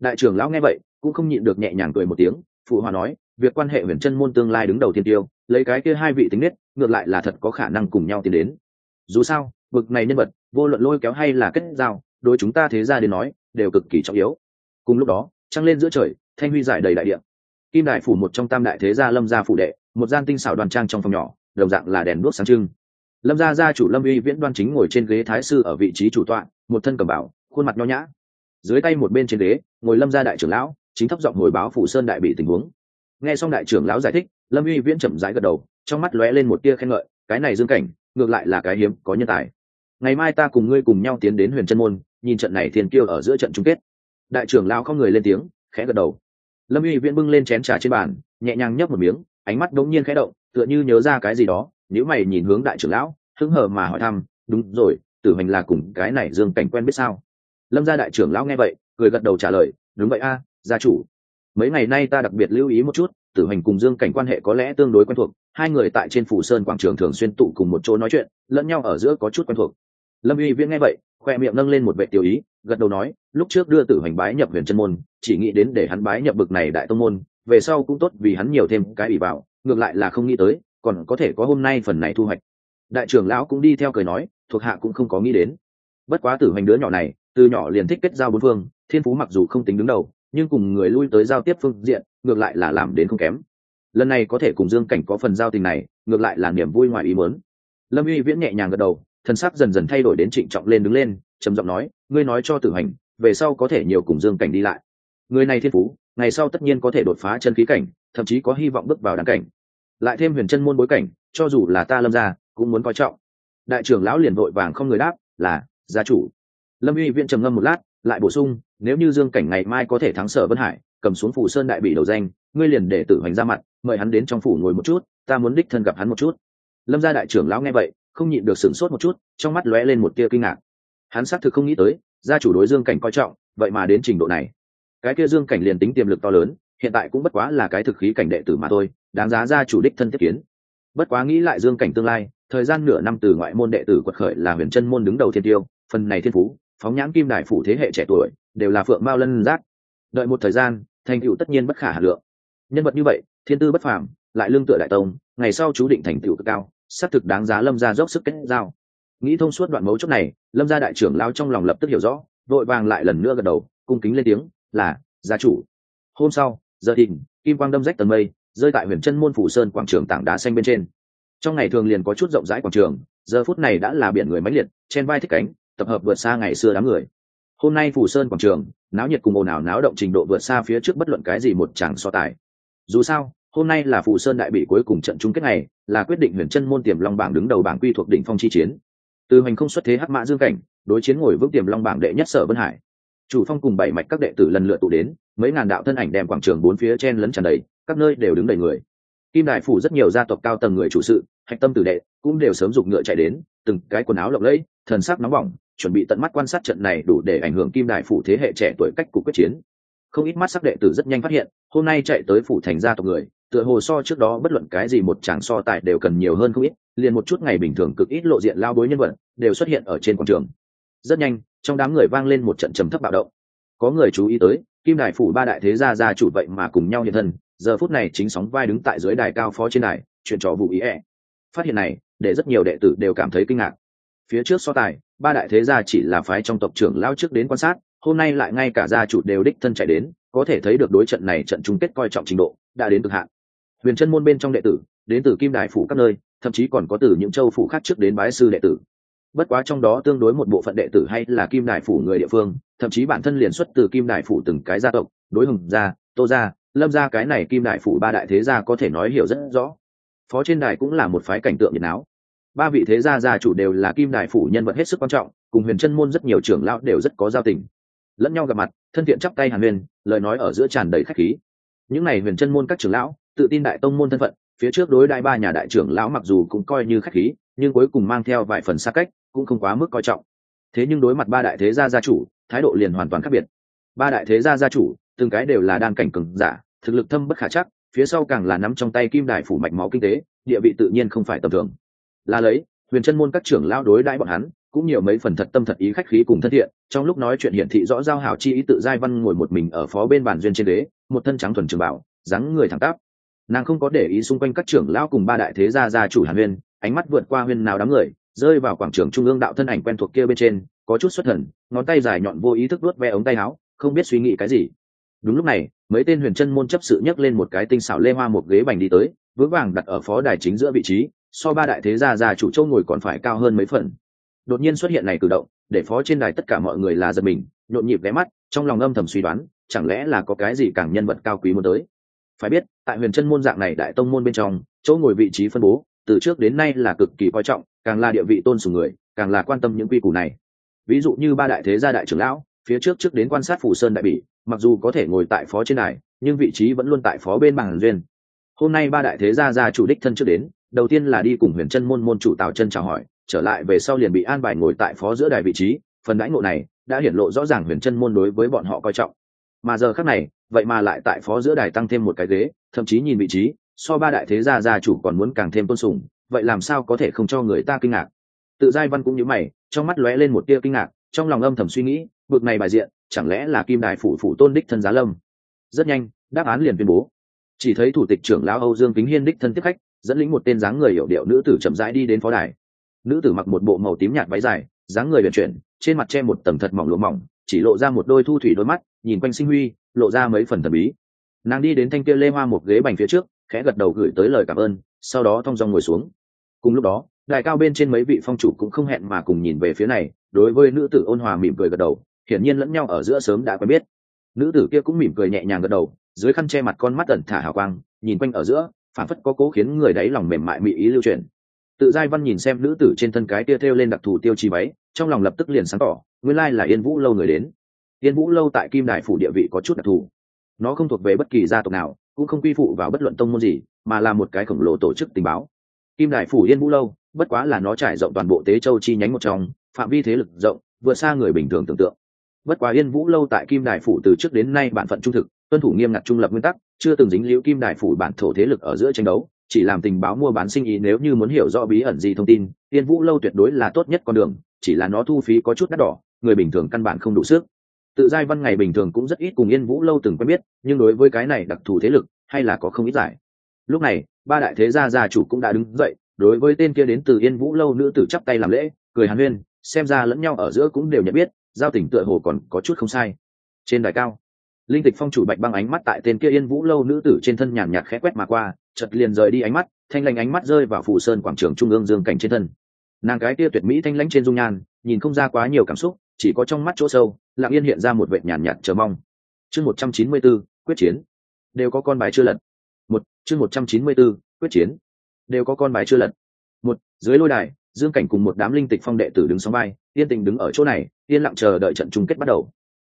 Speaker 1: Đại trưởng lão nghe vậy, cũng không nhịn được nhẹ nhàng cười một tiếng, phụ hòa nói, việc quan hệ huyền chân môn tương lai đứng đầu thiên tiêu, lấy cái kia hai vị tính nết, ngược lại là thật có khả năng cùng nhau tiến đến. Dù sao, bực này nhân vật, vô luận lôi kéo hay là kết giao, đối chúng ta thế ra đến nói, đều cực kỳ trọng yếu. Cùng lúc đó, trăng lên giữa trời, thanh huy giải đầy đại điện kim đại phủ một trong tam đại thế gia lâm gia phủ đệ, một gian tinh xảo đoàn trang trong phòng nhỏ, đồng dạng là đèn đuốc sáng trưng lâm gia gia chủ lâm uy viễn đoan chính ngồi trên ghế thái sư ở vị trí chủ tọa, một thân cầm bảo khuôn mặt nho nhã. Dưới tay một bên trên ghế, ngồi lâm gia đại trưởng lão, chính thấp giọng hồi báo phủ sơn đại bị tình huống. Nghe xong đại trưởng lão giải thích, lâm uy viễn chậm rãi gật đầu, trong mắt lóe lên một tia khen ngợi, cái này dương cảnh, ngược lại là cái hiếm, có nhân tài. Ngày mai ta cùng ngươi cùng nhau tiến đến huyền chân môn, nhìn trận này thiên kiêu ở giữa trận chung kết. Đại trưởng lão không người lên tiếng, khẽ gật đầu. Lâm uy viễn bưng lên chén trà trên bàn, nhẹ nhàng nhấp một miếng, ánh mắt đống nhiên khẽ động, tựa như nhớ ra cái gì đó nếu mày nhìn hướng đại trưởng lão, hứng hờ mà hỏi thăm, đúng rồi, tử hành là cùng cái này dương cảnh quen biết sao? Lâm gia đại trưởng lão nghe vậy, cười gật đầu trả lời, đúng vậy a, gia chủ. Mấy ngày nay ta đặc biệt lưu ý một chút, tử hành cùng dương cảnh quan hệ có lẽ tương đối quen thuộc, hai người tại trên phủ sơn quảng trường thường xuyên tụ cùng một chỗ nói chuyện, lẫn nhau ở giữa có chút quen thuộc. Lâm uy viễn nghe vậy, khoe miệng nâng lên một vệ tiểu ý, gật đầu nói, lúc trước đưa tử hành bái nhập huyền chân môn, chỉ nghĩ đến để hắn bái nhập bực này đại tông môn, về sau cũng tốt vì hắn nhiều thêm cái ủy bảo ngược lại là không nghĩ tới còn có thể có hôm nay phần này thu hoạch. Đại trưởng lão cũng đi theo cười nói, thuộc hạ cũng không có nghĩ đến. Bất quá tử hành đứa nhỏ này, từ nhỏ liền thích kết giao bốn phương, thiên phú mặc dù không tính đứng đầu, nhưng cùng người lui tới giao tiếp phương diện, ngược lại là làm đến không kém. Lần này có thể cùng dương cảnh có phần giao tình này, ngược lại là niềm vui ngoài ý muốn. Lâm uy viễn nhẹ nhàng gật đầu thân sắc dần dần thay đổi đến trịnh trọng lên đứng lên, trầm giọng nói, ngươi nói cho tử hành, về sau có thể nhiều cùng dương cảnh đi lại. Người này thiên phú, ngày sau tất nhiên có thể đột phá chân khí cảnh, thậm chí có hy vọng bước vào đáng cảnh lại thêm huyền chân môn bối cảnh, cho dù là ta lâm ra cũng muốn coi trọng. Đại trưởng lão liền vội vàng không người đáp, là, gia chủ. Lâm uy viện trầm ngâm một lát, lại bổ sung, nếu như dương cảnh ngày mai có thể thắng sở vân hải, cầm xuống phủ sơn đại bị đầu danh, ngươi liền để tử hoành ra mặt, mời hắn đến trong phủ ngồi một chút, ta muốn đích thân gặp hắn một chút. Lâm gia đại trưởng lão nghe vậy, không nhịn được sửng sốt một chút, trong mắt lóe lên một tia kinh ngạc. Hắn xác thực không nghĩ tới, gia chủ đối dương cảnh coi trọng, vậy mà đến trình độ này. Cái kia dương cảnh liền tính tiềm lực to lớn, hiện tại cũng bất quá là cái thực khí cảnh đệ tử mà thôi đáng giá gia chủ đích thân tiếp kiến. Bất quá nghĩ lại dương cảnh tương lai, thời gian nửa năm từ ngoại môn đệ tử quật khởi là huyền chân môn đứng đầu thiên tiêu, phần này thiên phú, phóng nhãn kim đại phủ thế hệ trẻ tuổi, đều là phượng mao lân giác. Đợi một thời gian, thành tựu tất nhiên bất khả hà lượng. Nhân vật như vậy, thiên tư bất phàm, lại lương tựa đại tông, ngày sau chú định thành tựu cực cao, xác thực đáng giá lâm ra dốc sức kết giao. Nghĩ thông suốt đoạn mấu chốt này, lâm gia đại trưởng lao trong lòng lập tức hiểu rõ vội vàng lại lần nữa gật đầu, cung kính lên tiếng, là, gia chủ. Hôm sau, giờ thìn, kim quang đâm rách tầng mây rơi tại huyền chân môn phủ sơn quảng trường tảng đá xanh bên trên. Trong ngày thường liền có chút rộng rãi quảng trường, giờ phút này đã là biển người mãnh liệt trên vai thích cánh, tập hợp vượt xa ngày xưa đám người. Hôm nay phủ sơn quảng trường, náo nhiệt cùng ồn ào náo động trình độ vượt xa phía trước bất luận cái gì một chàng so tài. Dù sao, hôm nay là phủ sơn đại bị cuối cùng trận chung kết này là quyết định huyền chân môn tiềm long bảng đứng đầu bảng quy thuộc đỉnh phong chi chiến. Từ hành không xuất thế hắc mã dương cảnh, đối chiến ngồi vững tiềm long bảng đệ nhất sở vân hải chủ phong cùng bảy mạch các đệ tử lần lượt tụ đến, mấy ngàn đạo thân ảnh đem quảng trường bốn phía chen lấn tràn đầy, các nơi đều đứng đầy người. Kim đại phủ rất nhiều gia tộc cao tầng người chủ sự, hạch tâm tử đệ, cũng đều sớm giục ngựa chạy đến, từng cái quần áo lộng lẫy, thần sắc nóng bỏng, chuẩn bị tận mắt quan sát trận này đủ để ảnh hưởng kim đại phủ thế hệ trẻ tuổi cách cục quyết chiến. Không ít mắt sắc đệ tử rất nhanh phát hiện, hôm nay chạy tới phủ thành gia tộc người, tựa hồ so trước đó bất luận cái gì một chàng so tài đều cần nhiều hơn không ít, liền một chút ngày bình thường cực ít lộ diện lao bối nhân vật, đều xuất hiện ở trên quảng trường. Rất nhanh trong đám người vang lên một trận trầm thấp bạo động. Có người chú ý tới, kim đại phủ ba đại thế gia gia chủ vậy mà cùng nhau hiện thân, giờ phút này chính sóng vai đứng tại dưới đài cao phó trên đài, chuyện trò vụ ý ẹ phát hiện này, để rất nhiều đệ tử đều cảm thấy kinh ngạc. Phía trước so tài, ba đại thế gia chỉ là phái trong tộc trưởng lao trước đến quan sát, hôm nay lại ngay cả gia chủ đều đích thân chạy đến, có thể thấy được đối trận này trận chung kết coi trọng trình độ, đã đến cực hạn. Huyền chân môn bên trong đệ tử, đến từ kim đại phủ các nơi, thậm chí còn có từ những châu phủ khác trước đến bái sư đệ tử bất quá trong đó tương đối một bộ phận đệ tử hay là kim đại phủ người địa phương, thậm chí bản thân liền xuất từ kim đại phủ từng cái gia tộc, đối hùng gia, tô gia, lâm gia, cái này kim đại phủ ba đại thế gia có thể nói hiểu rất rõ. Phó trên đài cũng là một phái cảnh tượng nhiệt áo ba vị thế gia gia chủ đều là kim đại phủ nhân vật hết sức quan trọng, cùng huyền chân môn rất nhiều trưởng lão đều rất có giao tình. Lẫn nhau gặp mặt, thân thiện chắp tay hàn huyền lời nói ở giữa tràn đầy khách khí. Những n à y huyền chân môn các trưởng lão, tự tin đại tông môn thân phận, phía trước đối đại ba nhà đại trưởng lão mặc dù cũng coi như khách khí nhưng cuối cùng mang theo vài phần xa cách, cũng không quá mức coi trọng. Thế nhưng đối mặt ba đại thế gia gia chủ, thái độ liền hoàn toàn khác biệt. Ba đại thế gia gia chủ, từng cái đều là đan cảnh cường giả, thực lực thâm bất khả chắc, phía sau càng là nắm trong tay kim đài phủ mạch máu kinh tế, địa vị tự nhiên không phải tầm thường. Là lấy, huyền chân môn các trưởng lao đối đãi bọn hắn, cũng nhiều mấy phần thật tâm thật ý khách khí cùng thân thiện, trong lúc nói chuyện hiển thị rõ giao hảo chi ý tự giai văn ngồi một mình ở phó bên bàn duyên trên đế, một thân trắng thuần trường bảo, dáng người thẳng tắp. Nàng không có để ý xung quanh các trưởng lao cùng ba đại thế gia gia chủ hàn huyên ánh mắt vượt qua huyên nào đám người, rơi vào quảng trường trung ương đạo thân ảnh quen thuộc kia bên trên, có chút xuất thần, ngón tay dài nhọn vô ý thức đuốt ve ống tay áo, không biết suy nghĩ cái gì. Đúng lúc này, mấy tên huyền chân môn chấp sự nhấc lên một cái tinh xảo lê hoa một ghế bành đi tới, vững vàng đặt ở phó đài chính giữa vị trí, so ba đại thế gia già chủ châu ngồi còn phải cao hơn mấy phần. Đột nhiên xuất hiện này cử động, để phó trên đài tất cả mọi người là giật mình, nhộn nhịp ghé mắt, trong lòng âm thầm suy đoán, chẳng lẽ là có cái gì càng nhân vật cao quý muốn tới. Phải biết, tại huyền chân môn dạng này đại tông môn bên trong, chỗ ngồi vị trí phân bố từ trước đến nay là cực kỳ coi trọng, càng là địa vị tôn sùng người, càng là quan tâm những quy củ này. Ví dụ như ba đại thế gia đại trưởng lão, phía trước trước đến quan sát phủ sơn đại bỉ, mặc dù có thể ngồi tại phó trên đài, nhưng vị trí vẫn luôn tại phó bên bằng duyên. Hôm nay ba đại thế gia gia chủ đích thân trước đến, đầu tiên là đi cùng huyền chân môn môn chủ tào chân chào hỏi, trở lại về sau liền bị an bài ngồi tại phó giữa đài vị trí, phần đãi ngộ này đã hiển lộ rõ ràng huyền chân môn đối với bọn họ coi trọng. Mà giờ khác này, vậy mà lại tại phó giữa đài tăng thêm một cái ghế, thậm chí nhìn vị trí so ba đại thế gia gia chủ còn muốn càng thêm tôn sùng, vậy làm sao có thể không cho người ta kinh ngạc? Tự giai văn cũng như mày, trong mắt lóe lên một tia kinh ngạc, trong lòng âm thầm suy nghĩ, bực này bài diện, chẳng lẽ là kim đài phủ phủ tôn đích thân giá lâm? Rất nhanh, đáp án liền tuyên bố. Chỉ thấy thủ tịch trưởng lão âu dương kính hiên đích thân tiếp khách, dẫn lĩnh một tên dáng người hiểu điệu nữ tử chậm rãi đi đến phó đài. Nữ tử mặc một bộ màu tím nhạt váy dài, dáng người vận chuyển, trên mặt che một tầng thật mỏng lụa mỏng, chỉ lộ ra một đôi thu thủy đôi mắt, nhìn quanh sinh huy, lộ ra mấy phần thần bí. Nàng đi đến thanh kia lê hoa một ghế bành phía trước khẽ gật đầu gửi tới lời cảm ơn, sau đó thong dong ngồi xuống. Cùng lúc đó, đại cao bên trên mấy vị phong chủ cũng không hẹn mà cùng nhìn về phía này, đối với nữ tử ôn hòa mỉm cười gật đầu, hiển nhiên lẫn nhau ở giữa sớm đã quen biết. Nữ tử kia cũng mỉm cười nhẹ nhàng gật đầu, dưới khăn che mặt con mắt ẩn thả hào quang, nhìn quanh ở giữa phản phất có cố khiến người đáy lòng mềm mại mị ý lưu truyền tự giai văn nhìn xem nữ tử trên thân cái tia thêu lên đặc thù tiêu chi váy, trong lòng lập tức liền sáng tỏ, nguyên lai là yên vũ lâu người đến. Yên vũ lâu tại kim đài phủ địa vị có chút đặc thù. Nó không thuộc về bất kỳ gia tộc nào cũng không quy phụ vào bất luận tông môn gì, mà là một cái khổng lồ tổ chức tình báo. Kim Đại phủ yên vũ lâu, bất quá là nó trải rộng toàn bộ tế châu chi nhánh một trong, phạm vi thế lực rộng, vượt xa người bình thường tưởng tượng. Bất quá yên vũ lâu tại kim Đại phủ từ trước đến nay bản phận trung thực, tuân thủ nghiêm ngặt trung lập nguyên tắc, chưa từng dính liễu kim Đại phủ bản thổ thế lực ở giữa tranh đấu, chỉ làm tình báo mua bán sinh ý nếu như muốn hiểu rõ bí ẩn gì thông tin, yên vũ lâu tuyệt đối là tốt nhất con đường, chỉ là nó thu phí có chút đắt đỏ, người bình thường căn bản không đủ sức tự giai văn ngày bình thường cũng rất ít cùng yên vũ lâu từng quen biết, nhưng đối với cái này đặc thù thế lực, hay là có không ít giải. Lúc này, ba đại thế gia gia chủ cũng đã đứng dậy, đối với tên kia đến từ yên vũ lâu nữ tử chắp tay làm lễ, cười hàn huyên, xem ra lẫn nhau ở giữa cũng đều nhận biết, giao tình tựa hồ còn có chút không sai. Trên đài cao, linh tịch phong chủ bạch băng ánh mắt tại tên kia yên vũ lâu nữ tử trên thân nhàn nhạt khẽ quét mà qua chật liền rời đi ánh mắt, thanh lành ánh mắt rơi vào phủ sơn quảng trường trung ương dương cảnh trên thân. Nàng cái kia tuyệt mỹ thanh lãnh trên dung nhan, nhìn không ra quá nhiều cảm xúc chỉ có trong mắt chỗ sâu, lặng yên hiện ra một vệ nhàn nhạt chờ mong. Chương một trăm chín mươi b quyết chiến. Đều có con bài chưa lật. Một, chương một trăm chín mươi b quyết chiến. Đều có con bài chưa lật. Một, dưới lôi đài, dương cảnh cùng một đám linh tịch phong đệ tử đứng sóng vai, yên tình đứng ở chỗ này, yên lặng chờ đợi trận chung kết bắt đầu.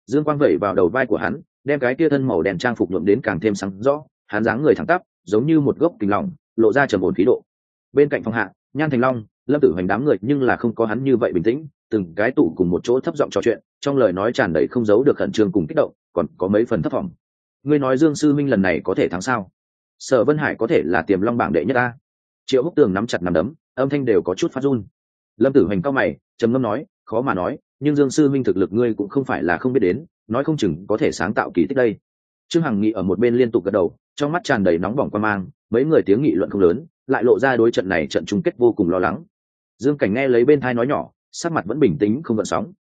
Speaker 1: Dương quang vẩy vào đầu vai của hắn, đem cái tia thân màu đèn trang phục nhuộm đến càng thêm sáng rõ, hắn dáng người thẳng tắp, giống như một gốc kình lỏng, lộ ra trầm ổn khí độ. Bên cạnh phong hạ, nhan thành long, lâm tử hoành đám người nhưng là không có hắn như vậy bình tĩnh từng cái tụ cùng một chỗ thấp giọng trò chuyện, trong lời nói tràn đầy không giấu được khẩn trương cùng kích động, còn có mấy phần thấp vọng ngươi nói dương sư minh lần này có thể thắng sao? Sở vân hải có thể là tiềm long bảng đệ nhất ta. Triệu húc tường nắm chặt nắm đấm, âm thanh đều có chút phát run. Lâm tử hoành cao mày, trầm ngâm nói, khó mà nói, nhưng dương sư minh thực lực ngươi cũng không phải là không biết đến, nói không chừng có thể sáng tạo kỳ tích đây. Trương hằng nghị ở một bên liên tục gật đầu, trong mắt tràn đầy nóng bỏng quan mang, mấy người tiếng nghị luận không lớn, lại lộ ra đối trận này trận chung kết vô cùng lo lắng. Dương cảnh nghe lấy bên thai nói nhỏ sắc mặt vẫn bình tĩnh, không gợn sóng.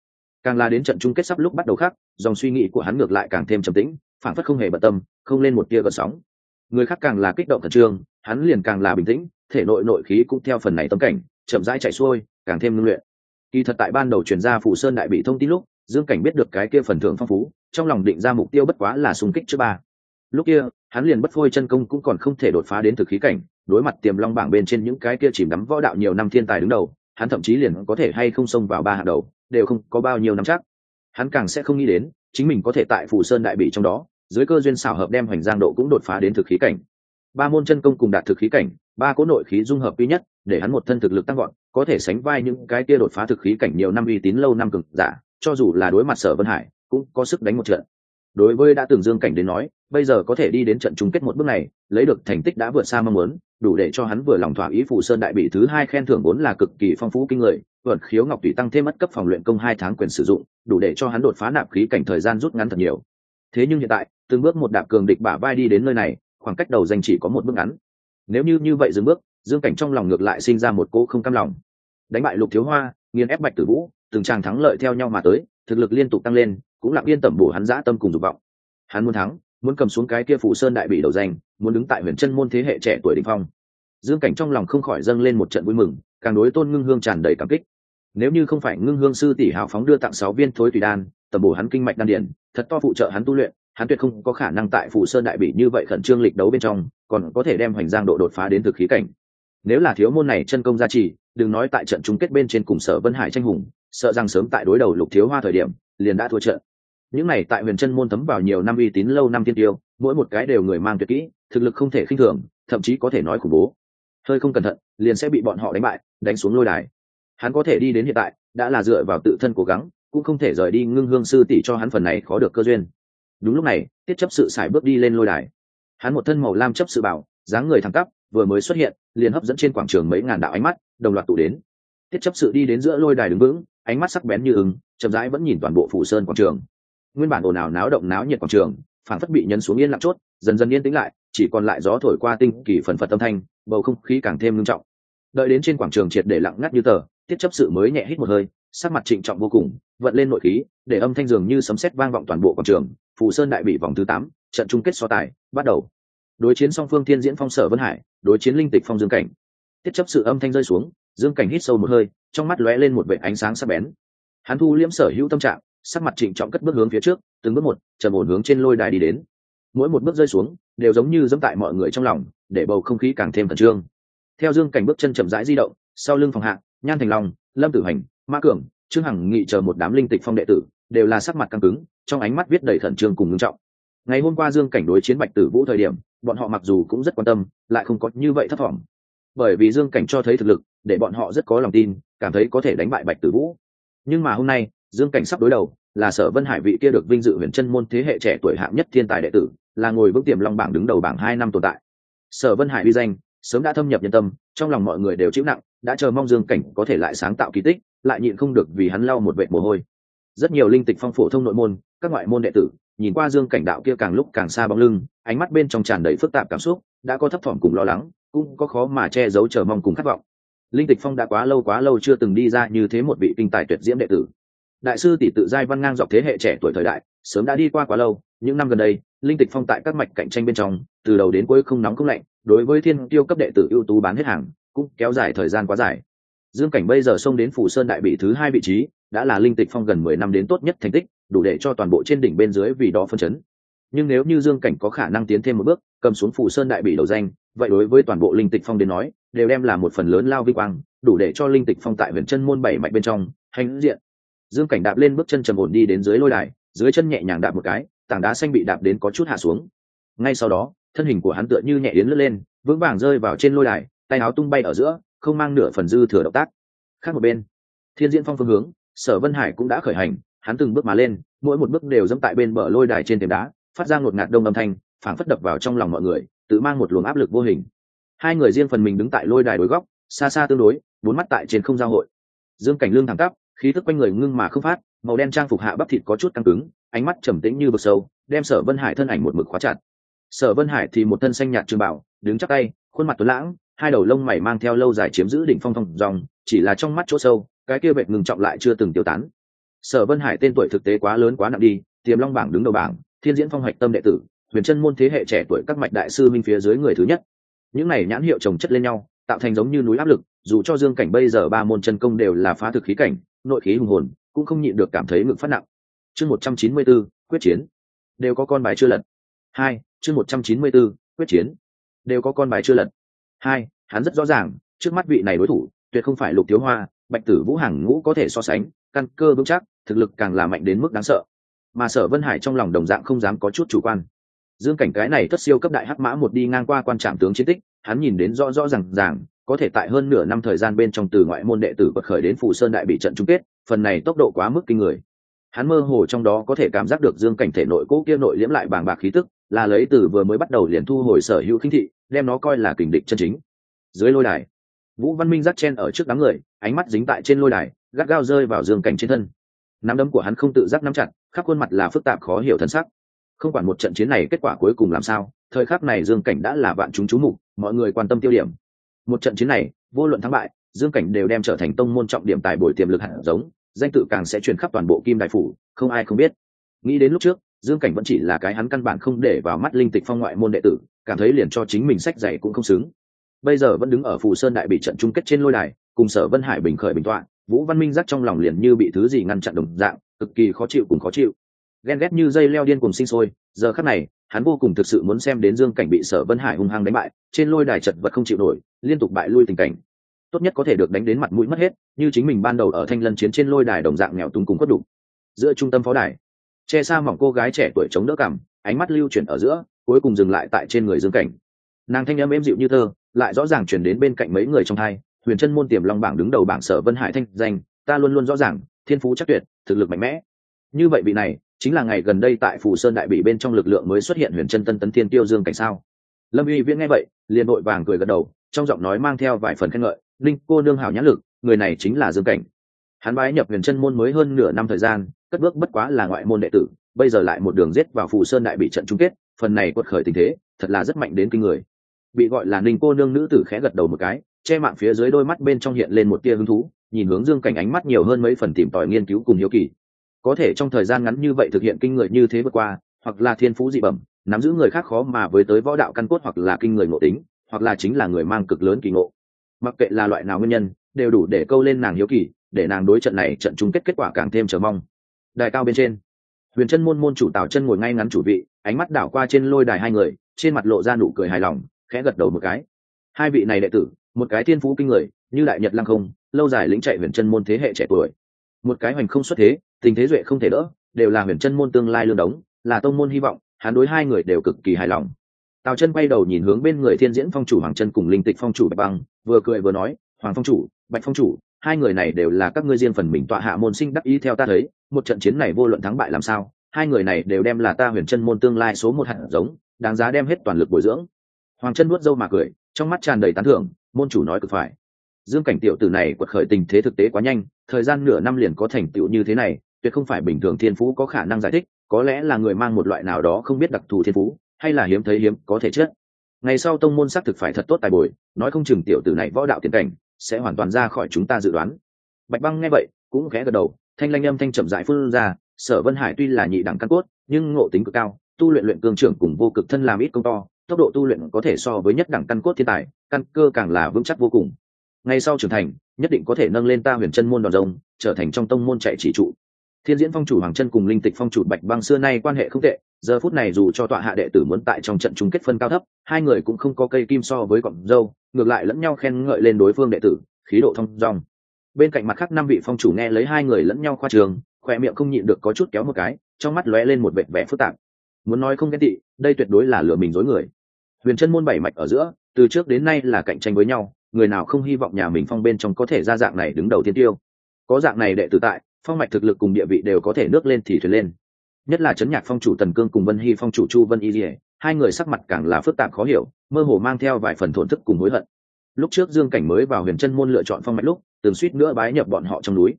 Speaker 1: Càng là đến trận chung kết sắp lúc bắt đầu khác, dòng suy nghĩ của hắn ngược lại càng thêm trầm tĩnh, phản phất không hề bận tâm, không lên một tia gợn sóng. Người khác càng là kích động thần trương, hắn liền càng là bình tĩnh, thể nội nội khí cũng theo phần này tâm cảnh, chậm rãi chạy xuôi, càng thêm ngưng luyện. Kỳ thật tại ban đầu chuyển ra phủ sơn đại bị thông tin lúc, dương cảnh biết được cái kia phần thưởng phong phú, trong lòng định ra mục tiêu bất quá là xung kích trước ba. Lúc kia, hắn liền bất phôi chân công cũng còn không thể đột phá đến thực khí cảnh, đối mặt tiềm long bảng bên trên những cái kia chìm đắm võ đạo nhiều năm thiên tài đứng đầu hắn thậm chí liền có thể hay không xông vào ba hạng đầu, đều không có bao nhiêu năm chắc. Hắn càng sẽ không nghĩ đến, chính mình có thể tại phủ sơn đại bị trong đó, dưới cơ duyên xảo hợp đem hoành giang độ cũng đột phá đến thực khí cảnh. Ba môn chân công cùng đạt thực khí cảnh, ba cỗ nội khí dung hợp duy nhất, để hắn một thân thực lực tăng gọn có thể sánh vai những cái kia đột phá thực khí cảnh nhiều năm uy tín lâu năm cực giả, cho dù là đối mặt sở vân hải, cũng có sức đánh một trận đối với đã từng dương cảnh đến nói, bây giờ có thể đi đến trận chung kết một bước này, lấy được thành tích đã vượt xa mong muốn, đủ để cho hắn vừa lòng thỏa ý phụ sơn đại bị thứ hai khen thưởng vốn là cực kỳ phong phú kinh người, vượt khiếu ngọc tùy tăng thêm mất cấp phòng luyện công hai tháng quyền sử dụng, đủ để cho hắn đột phá nạp khí cảnh thời gian rút ngắn thật nhiều. Thế nhưng hiện tại, từng bước một đạp cường địch bả vai đi đến nơi này, khoảng cách đầu danh chỉ có một bước ngắn. Nếu như như vậy dừng bước, dương cảnh trong lòng ngược lại sinh ra một cỗ không cam lòng. Đánh bại lục thiếu hoa, nghiền ép bạch tử vũ, từng tràng thắng lợi theo nhau mà tới, thực lực liên tục tăng lên cũng lặng yên tẩm bổ hắn dã tâm cùng dục vọng. Hắn muốn thắng, muốn cầm xuống cái kia phủ sơn đại bị đầu danh, muốn đứng tại huyền chân môn thế hệ trẻ tuổi đình phong. Dương cảnh trong lòng không khỏi dâng lên một trận vui mừng, càng đối tôn ngưng hương tràn đầy cảm kích. Nếu như không phải ngưng hương sư tỷ hào phóng đưa tặng sáu viên thối tùy đan, tẩm bổ hắn kinh mạch đan điển, thật to phụ trợ hắn tu luyện, hắn tuyệt không có khả năng tại phủ sơn đại bị như vậy khẩn trương lịch đấu bên trong, còn có thể đem hoành giang độ đột phá đến thực khí cảnh. Nếu là thiếu môn này chân công gia trì, đừng nói tại trận chung kết bên trên cùng sở vân hải tranh hùng, sợ rằng sớm tại đối đầu lục thiếu hoa thời điểm, liền đã thua trận những này tại huyền chân môn thấm vào nhiều năm uy tín lâu năm tiên tiêu, mỗi một cái đều người mang tuyệt kỹ, thực lực không thể khinh thường, thậm chí có thể nói khủng bố. Hơi không cẩn thận, liền sẽ bị bọn họ đánh bại, đánh xuống lôi đài. Hắn có thể đi đến hiện tại, đã là dựa vào tự thân cố gắng, cũng không thể rời đi ngưng hương sư tỷ cho hắn phần này khó được cơ duyên. Đúng lúc này, tiết chấp sự xài bước đi lên lôi đài. Hắn một thân màu lam chấp sự bảo, dáng người thẳng tắp, vừa mới xuất hiện, liền hấp dẫn trên quảng trường mấy ngàn đạo ánh mắt, đồng loạt tụ đến. Tiết chấp sự đi đến giữa lôi đài đứng vững, ánh mắt sắc bén như ứng chậm rãi vẫn nhìn toàn bộ phủ sơn quảng trường nguyên bản ồn ào náo động náo nhiệt quảng trường phản phất bị nhấn xuống yên lặng chốt, dần dần yên tĩnh lại, chỉ còn lại gió thổi qua tinh kỳ phần phật âm thanh, bầu không khí càng thêm nghiêm trọng. Đợi đến trên quảng trường triệt để lặng ngắt như tờ, tiết chấp sự mới nhẹ hít một hơi, sắc mặt trịnh trọng vô cùng, vận lên nội khí, để âm thanh dường như sấm sét vang vọng toàn bộ quảng trường, phù sơn đại bị vòng thứ tám, trận chung kết so tài, bắt đầu. Đối chiến song phương thiên diễn phong sở vân hải, đối chiến linh tịch phong dương cảnh. Tiết chấp sự âm thanh rơi xuống, dương cảnh hít sâu một hơi, trong mắt lóe lên một vệ ánh sáng sắc bén. Hắn thu liễm sở hữu tâm trạng sắc mặt trịnh trọng cất bước hướng phía trước, từng bước một, trầm ổn hướng trên lôi đài đi đến. Mỗi một bước rơi xuống, đều giống như dẫm tại mọi người trong lòng, để bầu không khí càng thêm khẩn trương. Theo dương cảnh bước chân chậm rãi di động, sau lưng phòng hạ, nhan thành long, lâm tử hành, ma cường, trương hằng nghị chờ một đám linh tịch phong đệ tử, đều là sắc mặt căng cứng, trong ánh mắt viết đầy khẩn trương cùng ngưng trọng. Ngày hôm qua dương cảnh đối chiến bạch tử vũ thời điểm, bọn họ mặc dù cũng rất quan tâm, lại không có như vậy thất vọng bởi vì dương cảnh cho thấy thực lực, để bọn họ rất có lòng tin, cảm thấy có thể đánh bại bạch tử vũ. Nhưng mà hôm nay dương cảnh sắp đối đầu, là sở vân hải vị kia được vinh dự huyền chân môn thế hệ trẻ tuổi hạng nhất thiên tài đệ tử, là ngồi vững tiềm long bảng đứng đầu bảng hai năm tồn tại. Sở vân hải uy danh, sớm đã thâm nhập nhân tâm, trong lòng mọi người đều chịu nặng, đã chờ mong dương cảnh có thể lại sáng tạo kỳ tích, lại nhịn không được vì hắn lau một vệ mồ hôi. Rất nhiều linh tịch phong phổ thông nội môn, các ngoại môn đệ tử, nhìn qua dương cảnh đạo kia càng lúc càng xa bóng lưng, ánh mắt bên trong tràn đầy phức tạp cảm xúc, đã có thấp thỏm cùng lo lắng, cũng có khó mà che giấu chờ mong cùng khát vọng. Linh tịch phong đã quá lâu quá lâu chưa từng đi ra như thế một vị kinh tài tuyệt diễm đệ tử đại sư tỷ tự giai văn ngang dọc thế hệ trẻ tuổi thời đại, sớm đã đi qua quá lâu, những năm gần đây, linh tịch phong tại các mạch cạnh tranh bên trong, từ đầu đến cuối không nóng không lạnh, đối với thiên tiêu cấp đệ tử ưu tú bán hết hàng, cũng kéo dài thời gian quá dài. Dương cảnh bây giờ xông đến phủ sơn đại bị thứ hai vị trí, đã là linh tịch phong gần mười năm đến tốt nhất thành tích, đủ để cho toàn bộ trên đỉnh bên dưới vì đó phân chấn. Nhưng nếu như dương cảnh có khả năng tiến thêm một bước, cầm xuống phủ sơn đại bị đầu danh, vậy đối với toàn bộ linh tịch phong đến nói, đều đem là một phần lớn lao vi quang, đủ để cho linh tịch phong tại huyện chân môn bảy mạch bên trong, hành diện dương cảnh đạp lên bước chân trầm ổn đi đến dưới lôi đài, dưới chân nhẹ nhàng đạp một cái, tảng đá xanh bị đạp đến có chút hạ xuống. Ngay sau đó, thân hình của hắn tựa như nhẹ yến lướt lên, vững vàng rơi vào trên lôi đài, tay áo tung bay ở giữa, không mang nửa phần dư thừa động tác. Khác một bên, thiên diễn phong phương hướng, sở vân hải cũng đã khởi hành, hắn từng bước mà lên, mỗi một bước đều dẫm tại bên bờ lôi đài trên thềm đá, phát ra ngột ngạt đông âm thanh, phảng phất đập vào trong lòng mọi người, tự mang một luồng áp lực vô hình. Hai người riêng phần mình đứng tại lôi đài đối góc, xa xa tương đối, bốn mắt tại trên không giao hội. Dương cảnh lương thẳng tắp khí thức quanh người ngưng mà không phát, màu đen trang phục hạ bắp thịt có chút căng cứng, ánh mắt trầm tĩnh như vực sâu, đem sở vân hải thân ảnh một mực khóa chặt. Sở vân hải thì một thân xanh nhạt trường bảo đứng chắc tay, khuôn mặt tuấn lãng, hai đầu lông mày mang theo lâu dài chiếm giữ đỉnh phong thông dòng, chỉ là trong mắt chỗ sâu, cái kia bệnh ngừng trọng lại chưa từng tiêu tán. Sở vân hải tên tuổi thực tế quá lớn quá nặng đi, tiềm long bảng đứng đầu bảng, thiên diễn phong hoạch tâm đệ tử, huyền chân môn thế hệ trẻ tuổi các mạch đại sư minh phía dưới người thứ nhất. Những này nhãn hiệu trồng chất lên nhau, tạo thành giống như núi áp lực, dù cho dương cảnh bây giờ ba môn chân công đều là phá thực khí cảnh nội khí hùng hồn cũng không nhịn được cảm thấy ngực phát nặng. Chương một trăm chín mươi 194, quyết chiến. Đều có con bài chưa lật. Hai chương một trăm chín mươi 194, quyết chiến. Đều có con bài chưa lật. Hai hắn rất rõ ràng trước mắt vị này đối thủ tuyệt không phải lục thiếu hoa bạch tử vũ hàng ngũ có thể so sánh căn cơ vững chắc thực lực càng là mạnh đến mức đáng sợ. Mà sở vân hải trong lòng đồng dạng không dám có chút chủ quan. Dương cảnh cái này thất siêu cấp đại hắc mã một đi ngang qua quan trạm tướng chiến tích hắn nhìn đến rõ rõ ràng ràng có thể tại hơn nửa năm thời gian bên trong từ ngoại môn đệ tử bật khởi đến phủ sơn đại bị trận chung kết, phần này tốc độ quá mức kinh người. Hắn mơ hồ trong đó có thể cảm giác được dương cảnh thể nội cũ kia nội liễm lại bàng bạc khí tức, là lấy từ vừa mới bắt đầu liền thu hồi sở hữu khinh thị, đem nó coi là kình địch chân chính. Dưới lôi đài, vũ văn minh dắt chen ở trước đám người, ánh mắt dính tại trên lôi đài, gắt gao rơi vào dương cảnh trên thân. Nắm đấm của hắn không tự giác nắm chặt, khắp khuôn mặt là phức tạp khó hiểu thân sắc. Không quản một trận chiến này kết quả cuối cùng làm sao, thời khắc này dương cảnh đã là vạn chúng chú mục, mọi người quan tâm tiêu điểm một trận chiến này, vô luận thắng bại, dương cảnh đều đem trở thành tông môn trọng điểm tài bồi tiềm lực hạt giống, danh tự càng sẽ truyền khắp toàn bộ kim đại phủ, không ai không biết. Nghĩ đến lúc trước, dương cảnh vẫn chỉ là cái hắn căn bản không để vào mắt linh tịch phong ngoại môn đệ tử, cảm thấy liền cho chính mình sách dạy cũng không xứng. Bây giờ vẫn đứng ở phù sơn đại bị trận chung kết trên lôi đài, cùng sở vân hải bình khởi bình tọa, vũ văn minh giác trong lòng liền như bị thứ gì ngăn chặn đồng dạng, cực kỳ khó chịu cùng khó chịu. Ghen ghét như dây leo điên cùng sinh sôi, giờ khắc này hắn vô cùng thực sự muốn xem đến dương cảnh bị sở vân hải hung hăng đánh bại, trên lôi đài chật vật không chịu nổi, liên tục bại lui tình cảnh. Tốt nhất có thể được đánh đến mặt mũi mất hết, như chính mình ban đầu ở thanh lân chiến trên lôi đài đồng dạng nghèo túng cùng quất đủ giữa trung tâm phó đài, che xa mỏng cô gái trẻ tuổi chống đỡ cảm ánh mắt lưu chuyển ở giữa, cuối cùng dừng lại tại trên người dương cảnh. Nàng thanh âm êm dịu như thơ lại rõ ràng chuyển đến bên cạnh mấy người trong hai, huyền chân môn tiềm long bảng đứng đầu bảng sở vân hải thanh danh, ta luôn luôn rõ ràng, thiên phú chắc tuyệt, thực lực mạnh mẽ. Như vậy vị này chính là ngày gần đây tại phủ sơn đại bị bên trong lực lượng mới xuất hiện huyền chân tân tấn thiên tiêu dương cảnh sao? Lâm uy viễn nghe vậy, liền đội vàng cười gật đầu, trong giọng nói mang theo vài phần khen ngợi, linh, cô nương hảo nhãn lực, người này chính là dương cảnh. Hắn bái nhập huyền chân môn mới hơn nửa năm thời gian, cất bước bất quá là ngoại môn đệ tử, bây giờ lại một đường giết vào phù sơn đại bị trận chung kết, phần này quật khởi tình thế, thật là rất mạnh đến kinh người. Bị gọi là ninh cô nương nữ tử khẽ gật đầu một cái, che mạng phía dưới đôi mắt bên trong hiện lên một tia hứng thú, nhìn hướng dương cảnh ánh mắt nhiều hơn mấy phần tìm tòi nghiên cứu cùng hiếu kỳ có thể trong thời gian ngắn như vậy thực hiện kinh người như thế vượt qua, hoặc là thiên phú dị bẩm, nắm giữ người khác khó mà với tới võ đạo căn cốt hoặc là kinh người ngộ tính, hoặc là chính là người mang cực lớn kỳ ngộ. Mặc kệ là loại nào nguyên nhân, đều đủ để câu lên nàng hiếu kỳ, để nàng đối trận này trận chung kết kết quả càng thêm chờ mong. Đài cao bên trên, huyền chân môn môn chủ tào chân ngồi ngay ngắn chủ vị, ánh mắt đảo qua trên lôi đài hai người, trên mặt lộ ra nụ cười hài lòng, khẽ gật đầu một cái. Hai vị này đệ tử, một cái thiên phú kinh người, như đại nhật lăng không, lâu dài lĩnh chạy huyền chân môn thế hệ trẻ tuổi một cái hoành không xuất thế, tình thế duệ không thể đỡ, đều là huyền chân môn tương lai lương đống, là tông môn hy vọng, hắn đối hai người đều cực kỳ hài lòng. Tào chân quay đầu nhìn hướng bên người thiên diễn phong chủ hoàng chân cùng linh tịch phong chủ bạch băng, vừa cười vừa nói, hoàng phong chủ, bạch phong chủ, hai người này đều là các ngươi riêng phần mình tọa hạ môn sinh đắc ý theo ta thấy, một trận chiến này vô luận thắng bại làm sao, hai người này đều đem là ta huyền chân môn tương lai số một hạt giống, đáng giá đem hết toàn lực bồi dưỡng. Hoàng chân nuốt dâu mà cười, trong mắt tràn đầy tán thưởng, môn chủ nói cực phải dương cảnh tiểu tử này quật khởi tình thế thực tế quá nhanh, thời gian nửa năm liền có thành tựu như thế này, tuyệt không phải bình thường thiên phú có khả năng giải thích, có lẽ là người mang một loại nào đó không biết đặc thù thiên phú, hay là hiếm thấy hiếm, có thể chết. Ngày sau tông môn xác thực phải thật tốt tài bồi, nói không chừng tiểu tử này võ đạo tiền cảnh, sẽ hoàn toàn ra khỏi chúng ta dự đoán. Bạch băng nghe vậy, cũng khẽ gật đầu, thanh lanh âm thanh chậm dại phương ra, sở vân hải tuy là nhị đẳng căn cốt, nhưng ngộ tính cực cao, tu luyện luyện cương trưởng cùng vô cực thân làm ít công to, tốc độ tu luyện có thể so với nhất đẳng căn cốt thiên tài, căn cơ càng là vững chắc vô cùng ngay sau trưởng thành, nhất định có thể nâng lên ta huyền chân môn đòn rồng, trở thành trong tông môn chạy chỉ trụ. Thiên diễn phong chủ hoàng chân cùng linh tịch phong chủ bạch băng xưa nay quan hệ không tệ, giờ phút này dù cho tọa hạ đệ tử muốn tại trong trận chung kết phân cao thấp, hai người cũng không có cây kim so với cọng dâu, ngược lại lẫn nhau khen ngợi lên đối phương đệ tử, khí độ thông dong. Bên cạnh mặt khác năm vị phong chủ nghe lấy hai người lẫn nhau khoa trường, khoe miệng không nhịn được có chút kéo một cái, trong mắt lóe lên một vẻ vẻ phức tạp. Muốn nói không ghen tị, đây tuyệt đối là lừa mình dối người. Huyền chân môn bảy mạch ở giữa, từ trước đến nay là cạnh tranh với nhau người nào không hy vọng nhà mình phong bên trong có thể ra dạng này đứng đầu tiên tiêu. Có dạng này đệ tử tại, phong mạch thực lực cùng địa vị đều có thể nước lên thì thuyền lên. Nhất là chấn nhạc phong chủ tần cương cùng vân hy phong chủ chu vân y dỉa hai người sắc mặt càng là phức tạp khó hiểu, mơ hồ mang theo vài phần thổn thức cùng hối hận. Lúc trước dương cảnh mới vào huyền chân môn lựa chọn phong mạch lúc, từng suýt nữa bái nhập bọn họ trong núi.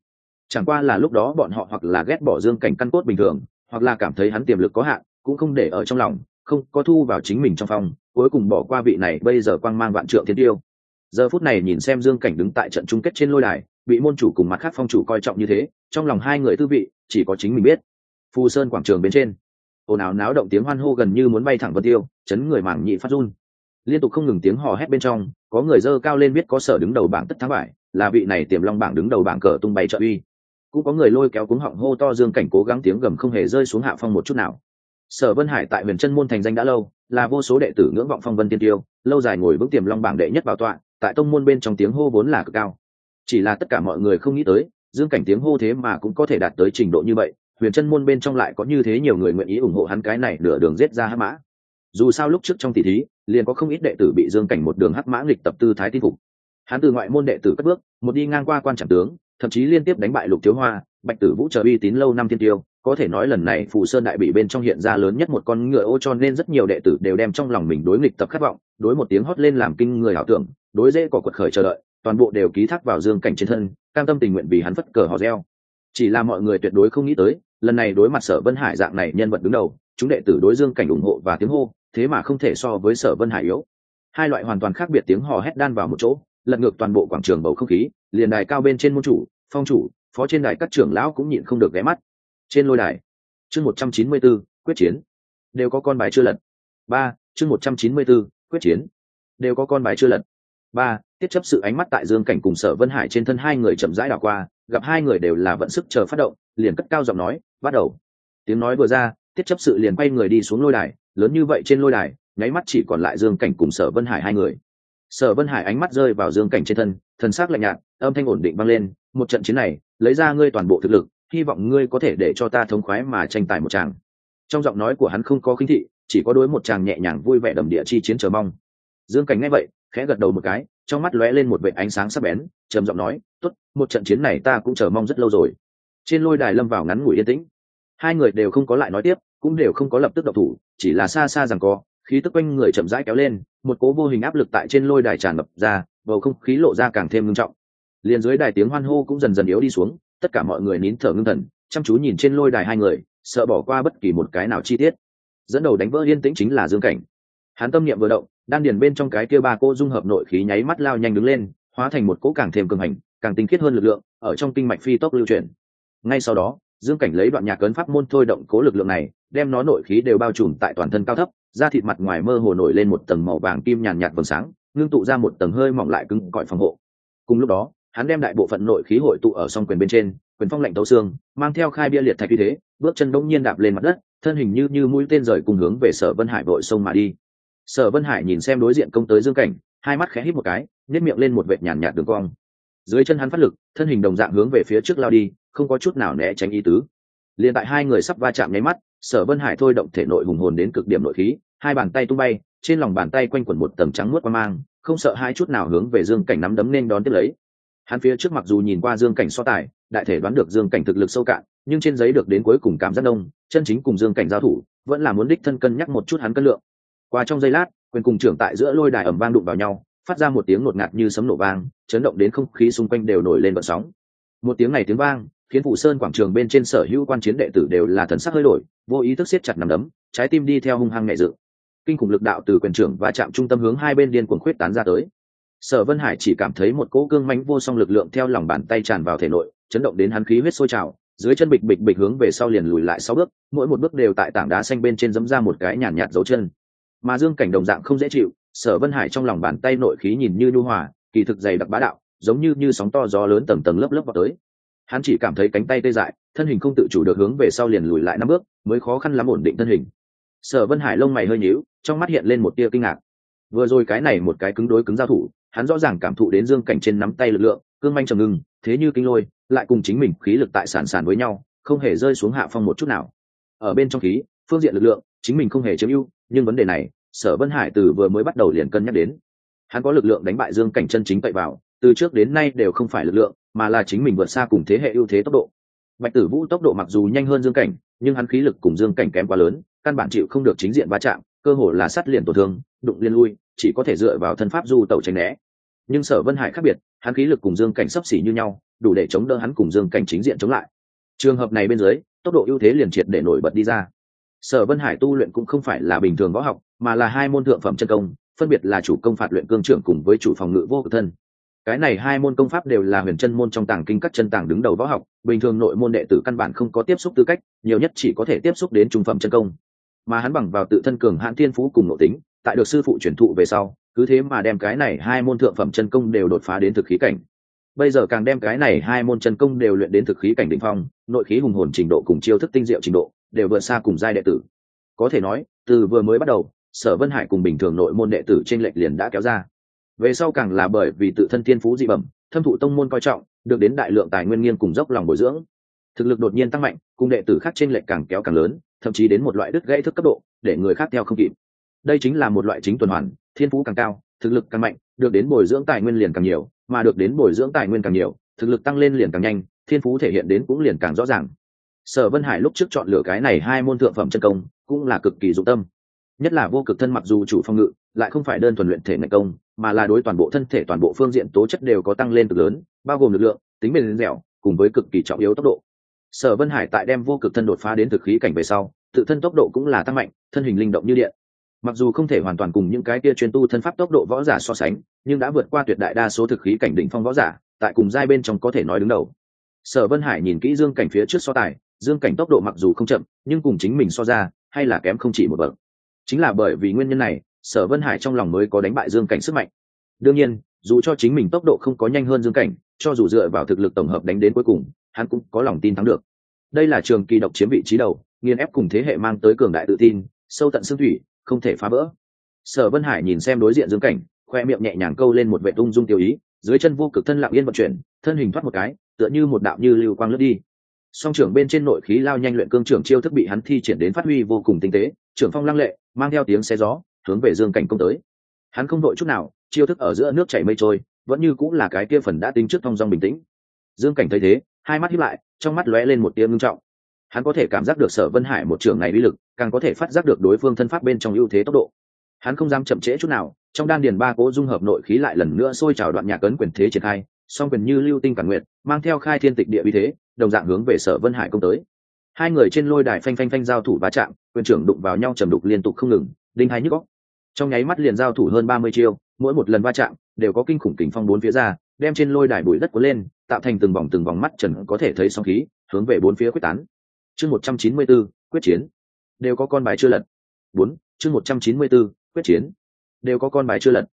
Speaker 1: Chẳng qua là lúc đó bọn họ hoặc là ghét bỏ dương cảnh căn cốt bình thường, hoặc là cảm thấy hắn tiềm lực có hạn, cũng không để ở trong lòng, không có thu vào chính mình trong phòng, cuối cùng bỏ qua vị này bây giờ quang mang vạn trượng thiên tiêu giờ phút này nhìn xem dương cảnh đứng tại trận chung kết trên lôi đài, bị môn chủ cùng mặt khác phong chủ coi trọng như thế, trong lòng hai người tư vị, chỉ có chính mình biết. Phù sơn quảng trường bên trên, ồn ào náo động tiếng hoan hô gần như muốn bay thẳng vân tiêu, chấn người mảng nhị phát run. Liên tục không ngừng tiếng hò hét bên trong, có người dơ cao lên biết có sở đứng đầu bảng tất thắng bại, là vị này tiềm long bảng đứng đầu bảng cờ tung bay trợ uy. Cũng có người lôi kéo cuống họng hô to dương cảnh cố gắng tiếng gầm không hề rơi xuống hạ phong một chút nào. Sở vân hải tại huyền chân môn thành danh đã lâu, là vô số đệ tử ngưỡng vọng phong vân tiên tiêu, lâu dài ngồi vững tiềm long bảng đệ nhất bảo tọa tại tông môn bên trong tiếng hô vốn là cực cao. Chỉ là tất cả mọi người không nghĩ tới, dương cảnh tiếng hô thế mà cũng có thể đạt tới trình độ như vậy, huyền chân môn bên trong lại có như thế nhiều người nguyện ý ủng hộ hắn cái này nửa đường giết ra hắc mã. Dù sao lúc trước trong tỷ thí, liền có không ít đệ tử bị dương cảnh một đường hắc mã nghịch tập tư thái tin phục. Hắn từ ngoại môn đệ tử cất bước, một đi ngang qua quan trạm tướng, thậm chí liên tiếp đánh bại lục thiếu hoa bạch tử vũ chờ uy tín lâu năm thiên tiêu, có thể nói lần này phù sơn đại bị bên trong hiện ra lớn nhất một con ngựa ô cho nên rất nhiều đệ tử đều đem trong lòng mình đối nghịch tập khát vọng, đối một tiếng hót lên làm kinh người ảo tưởng, đối dễ có quật khởi chờ đợi, toàn bộ đều ký thác vào dương cảnh trên thân, cam tâm tình nguyện vì hắn phất cờ hò reo. Chỉ là mọi người tuyệt đối không nghĩ tới, lần này đối mặt sở vân hải dạng này nhân vật đứng đầu, chúng đệ tử đối dương cảnh ủng hộ và tiếng hô, thế mà không thể so với sở vân hải yếu. Hai loại hoàn toàn khác biệt tiếng hò hét đan vào một chỗ, lật ngược toàn bộ quảng trường bầu không khí, liền đài cao bên trên môn chủ, phong chủ phó trên đài các trưởng lão cũng nhịn không được ghé mắt. Trên lôi đài chương một trăm chín mươi 194, quyết chiến. Đều có con bài chưa lật. Ba chương một trăm chín mươi 194, quyết chiến. Đều có con bài chưa lật. Ba tiết chấp sự ánh mắt tại dương cảnh cùng sở vân hải trên thân hai người chậm rãi đảo qua gặp hai người đều là vận sức chờ phát động liền cất cao giọng nói bắt đầu. Tiếng nói vừa ra tiết chấp sự liền quay người đi xuống lôi đài lớn như vậy trên lôi đài nháy mắt chỉ còn lại dương cảnh cùng sở vân hải hai người. Sở vân hải ánh mắt rơi vào dương cảnh trên thân thần s ắ c lạnh nhạt âm thanh ổn định vang lên một trận chiến này, lấy ra ngươi toàn bộ thực lực, hy vọng ngươi có thể để cho ta thống khoái mà tranh tài một chàng trong giọng nói của hắn không có khinh thị, chỉ có đối một chàng nhẹ nhàng vui vẻ đầm địa chi chiến chờ mong. Dương cảnh nghe vậy, khẽ gật đầu một cái, trong mắt lóe lên một vệ ánh sáng sắc bén, trầm giọng nói t ố t một trận chiến này ta cũng chờ mong rất lâu rồi. Trên lôi đài lâm vào ngắn ngủi yên tĩnh. Hai người đều không có lại nói tiếp, cũng đều không có lập tức độc thủ, chỉ là xa xa rằng co khí tức quanh người chậm rãi kéo lên, một cố vô hình áp lực tại trên lôi đài tràn ngập ra, bầu không khí lộ ra càng thêm ngưng trọng liền dưới đài tiếng hoan hô cũng dần dần yếu đi xuống, tất cả mọi người nín thở ngưng thần, chăm chú nhìn trên lôi đài hai người, sợ bỏ qua bất kỳ một cái nào chi tiết. Dẫn đầu đánh vỡ yên tĩnh chính là dương cảnh. Hắn tâm niệm vừa động, đan điền bên trong cái kia ba cô dung hợp nội khí nháy mắt lao nhanh đứng lên, hóa thành một cỗ càng thêm cường hành, càng tinh khiết hơn lực lượng, ở trong kinh mạch phi tốc lưu chuyển. Ngay sau đó, dương cảnh lấy đoạn nhạc cấn pháp môn thôi động cố lực lượng này, đem nó nội khí đều bao trùm tại toàn thân cao thấp, da thịt mặt ngoài mơ hồ nổi lên một tầng màu vàng kim nhàn nhạt vầng sáng, ngưng tụ ra một tầng hơi mỏng lại cứng cỏi phòng hộ. Cùng lúc đó hắn đem đại bộ phận nội khí hội tụ ở song quyền bên trên, quyền phong lạnh tấu xương, mang theo khai bia liệt thạch như thế, bước chân đông nhiên đạp lên mặt đất, thân hình như như mũi tên rời cùng hướng về sở vân hải vội sông mà đi. Sở vân hải nhìn xem đối diện công tới dương cảnh, hai mắt khẽ hít một cái nhét miệng lên một vệt nhàn nhạt đường cong. Dưới chân hắn phát lực, thân hình đồng dạng hướng về phía trước lao đi, không có chút nào né tránh ý tứ. Liền tại hai người sắp va chạm nháy mắt, sở vân hải thôi động thể nội hùng hồn đến cực điểm nội khí, hai bàn tay tung bay, trên lòng bàn tay quanh quẩn một tầng trắng muốt qua mang, không sợ hai chút nào hướng về dương cảnh nắm đấm nên đón tiếp lấy hắn phía trước mặc dù nhìn qua dương cảnh so tài, đại thể đoán được dương cảnh thực lực sâu cạn, nhưng trên giấy được đến cuối cùng cảm giác đông, chân chính cùng dương cảnh giao thủ, vẫn là muốn đích thân cân nhắc một chút hắn cân lượng. Qua trong giây lát, quyền cùng trưởng tại giữa lôi đài ẩm vang đụng vào nhau, phát ra một tiếng ngột ngạt như sấm nổ vang, chấn động đến không khí xung quanh đều nổi lên vận sóng. Một tiếng này tiếng vang, khiến phủ sơn quảng trường bên trên sở hữu quan chiến đệ tử đều là thần sắc hơi đổi, vô ý thức siết chặt nằm đấm, trái tim đi theo hung hăng nhẹ dự kinh khủng lực đạo từ quyền trưởng và chạm trung tâm hướng hai bên điên cuồng khuyết tán ra tới sở vân hải chỉ cảm thấy một cỗ cương mánh vô song lực lượng theo lòng bàn tay tràn vào thể nội chấn động đến hắn khí huyết sôi trào dưới chân bịch bịch bịch hướng về sau liền lùi lại sáu bước mỗi một bước đều tại tảng đá xanh bên trên dẫm ra một cái nhàn nhạt, nhạt dấu chân. Mà dương cảnh đồng dạng không dễ chịu sở vân hải trong lòng bàn tay nội khí nhìn như nhu hòa kỳ thực dày đặc bá đạo giống như như sóng to gió lớn tầng tầng lớp lớp vào tới. Hắn chỉ cảm thấy cánh tay tê dại thân hình không tự chủ được hướng về sau liền lùi lại năm bước mới khó khăn lắm ổn định thân hình. Sở vân hải lông mày hơi nhíu trong mắt hiện lên một tia kinh ngạc vừa rồi cái này một cái cứng đối cứng giao thủ, hắn rõ ràng cảm thụ đến dương cảnh trên nắm tay lực lượng, cương manh trầm ngưng, thế như kinh lôi, lại cùng chính mình khí lực tại sản sản với nhau, không hề rơi xuống hạ phong một chút nào. Ở bên trong khí, phương diện lực lượng, chính mình không hề chiếm ưu, nhưng vấn đề này, sở vân hải từ vừa mới bắt đầu liền cân nhắc đến. Hắn có lực lượng đánh bại dương cảnh chân chính cậy vào, từ trước đến nay đều không phải lực lượng, mà là chính mình vượt xa cùng thế hệ ưu thế tốc độ. Bạch tử vũ tốc độ mặc dù nhanh hơn dương cảnh, nhưng hắn khí lực cùng dương cảnh kém quá lớn, căn bản chịu không được chính diện va chạm, cơ hồ là sắt liền tổn thương, đụng liên lui chỉ có thể dựa vào thân pháp du tẩu tránh né. Nhưng sở vân hải khác biệt, hắn khí lực cùng dương cảnh sấp xỉ như nhau, đủ để chống đỡ hắn cùng dương cảnh chính diện chống lại. Trường hợp này bên dưới, tốc độ ưu thế liền triệt để nổi bật đi ra. Sở vân hải tu luyện cũng không phải là bình thường võ học, mà là hai môn thượng phẩm chân công, phân biệt là chủ công phạt luyện cương trưởng cùng với chủ phòng ngự vô cực thân. Cái này hai môn công pháp đều là huyền chân môn trong tàng kinh các chân tàng đứng đầu võ học, bình thường nội môn đệ tử căn bản không có tiếp xúc tư cách, nhiều nhất chỉ có thể tiếp xúc đến trung phẩm chân công. Mà hắn bằng vào tự thân cường hãn thiên phú cùng nội tính tại được sư phụ truyền thụ về sau, cứ thế mà đem cái này hai môn thượng phẩm chân công đều đột phá đến thực khí cảnh. Bây giờ càng đem cái này hai môn chân công đều luyện đến thực khí cảnh đ ỉ n h phong, nội khí hùng hồn trình độ cùng chiêu thức tinh diệu trình độ đều vượt xa cùng giai đệ tử. Có thể nói, từ vừa mới bắt đầu, sở vân hải cùng bình thường nội môn đệ tử trên lệch liền đã kéo ra. Về sau càng là bởi vì tự thân thiên phú dị bẩm, thâm thụ tông môn coi trọng, được đến đại lượng tài nguyên nghiên cùng dốc lòng bồi dưỡng. Thực lực đột nhiên tăng mạnh, cùng đệ tử khác trên lệch càng kéo càng lớn, thậm chí đến một loại đứt gãy thức cấp độ, để người khác theo không kịp đây chính là một loại chính tuần hoàn, thiên phú càng cao, thực lực càng mạnh, được đến bồi dưỡng tài nguyên liền càng nhiều, mà được đến bồi dưỡng tài nguyên càng nhiều, thực lực tăng lên liền càng nhanh, thiên phú thể hiện đến cũng liền càng rõ ràng. Sở vân hải lúc trước chọn lựa cái này hai môn thượng phẩm chân công, cũng là cực kỳ dụng tâm. Nhất là vô cực thân mặc dù chủ phong ngự, lại không phải đơn thuần luyện thể ngạch công, mà là đối toàn bộ thân thể toàn bộ phương diện tố chất đều có tăng lên cực lớn, bao gồm lực lượng, tính bền dẻo, cùng với cực kỳ trọng yếu tốc độ. Sở vân hải tại đem vô cực thân đột phá đến thực khí cảnh về sau, tự thân tốc độ cũng là tăng mạnh, thân hình linh động như điện mặc dù không thể hoàn toàn cùng những cái kia chuyên tu thân pháp tốc độ võ giả so sánh, nhưng đã vượt qua tuyệt đại đa số thực khí cảnh đỉnh phong võ giả, tại cùng giai bên trong có thể nói đứng đầu. Sở vân hải nhìn kỹ dương cảnh phía trước so tài, dương cảnh tốc độ mặc dù không chậm, nhưng cùng chính mình so ra, hay là kém không chỉ một bậc. Chính là bởi vì nguyên nhân này, sở vân hải trong lòng mới có đánh bại dương cảnh sức mạnh. Đương nhiên, dù cho chính mình tốc độ không có nhanh hơn dương cảnh, cho dù dựa vào thực lực tổng hợp đánh đến cuối cùng, hắn cũng có lòng tin thắng được. Đây là trường kỳ độc chiếm vị trí đầu, nghiền ép cùng thế hệ mang tới cường đại tự tin, sâu tận xương thủy không thể phá vỡ. Sở vân hải nhìn xem đối diện dương cảnh, khoe miệng nhẹ nhàng câu lên một vệ tung dung tiêu ý, dưới chân vô cực thân lặng yên vận chuyển, thân hình thoát một cái, tựa như một đạo như lưu quang lướt đi. Song trưởng bên trên nội khí lao nhanh luyện cương trưởng chiêu thức bị hắn thi triển đến phát huy vô cùng tinh tế, trưởng phong lăng lệ, mang theo tiếng xe gió, hướng về dương cảnh công tới. Hắn không đội chút nào, chiêu thức ở giữa nước chảy mây trôi, vẫn như cũng là cái kia phần đã tính trước thong dong bình tĩnh. Dương cảnh thấy thế, hai mắt hiếp lại, trong mắt lóe lên một tia ngưng trọng hắn có thể cảm giác được sở vân hải một trường này uy lực, càng có thể phát giác được đối phương thân pháp bên trong ưu thế tốc độ. Hắn không dám chậm trễ chút nào, trong đan điền ba cố dung hợp nội khí lại lần nữa sôi trào đoạn nhạc ấn quyền thế triển khai, song quyền như lưu tinh cản nguyện mang theo khai thiên tịch địa uy thế, đồng dạng hướng về sở vân hải công tới. Hai người trên lôi đài phanh phanh phanh giao thủ va chạm, quyền trưởng đụng vào nhau trầm đục liên tục không ngừng, đinh hai nhức góc trong nháy mắt liền giao thủ hơn ba mươi chiêu, mỗi một lần va chạm đều có kinh khủng kính phong bốn phía ra, đem trên lôi đài bụi đất cuốn lên, tạo thành từng vòng từng vòng mắt trần có thể thấy song khí hướng về bốn phía quyết tán chương một trăm chín mươi 194, quyết chiến. Đều có con bài chưa lật. Bốn chương một trăm chín mươi 194, quyết chiến. Đều có con bài chưa lật.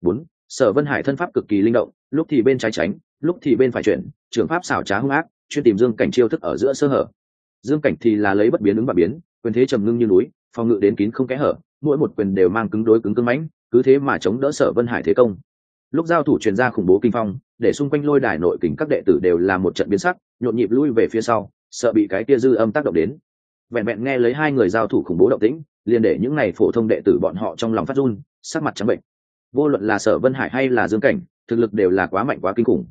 Speaker 1: Bốn sở vân hải thân pháp cực kỳ linh động lúc thì bên trái tránh lúc thì bên phải chuyển trường pháp xảo trá hung ác chuyên tìm dương cảnh chiêu thức ở giữa sơ hở. Dương cảnh thì là lấy bất biến ứng và biến quyền thế trầm ngưng như núi phòng ngự đến kín không kẽ hở mỗi một quyền đều mang cứng đối cứng cứng mãnh cứ thế mà chống đỡ sở vân hải thế công. Lúc giao thủ truyền ra khủng bố kinh phong để xung quanh lôi đài nội kình các đệ tử đều là một trận biến sắc nhộn nhịp lui về phía sau sợ bị cái kia dư âm tác động đến. Vẹn vẹn nghe lấy hai người giao thủ khủng bố động tĩnh, liền để những này phổ thông đệ tử bọn họ trong lòng phát run, sắc mặt trắng bệnh. Vô luận là sở vân hải hay là dương cảnh, thực lực đều là quá mạnh quá kinh khủng.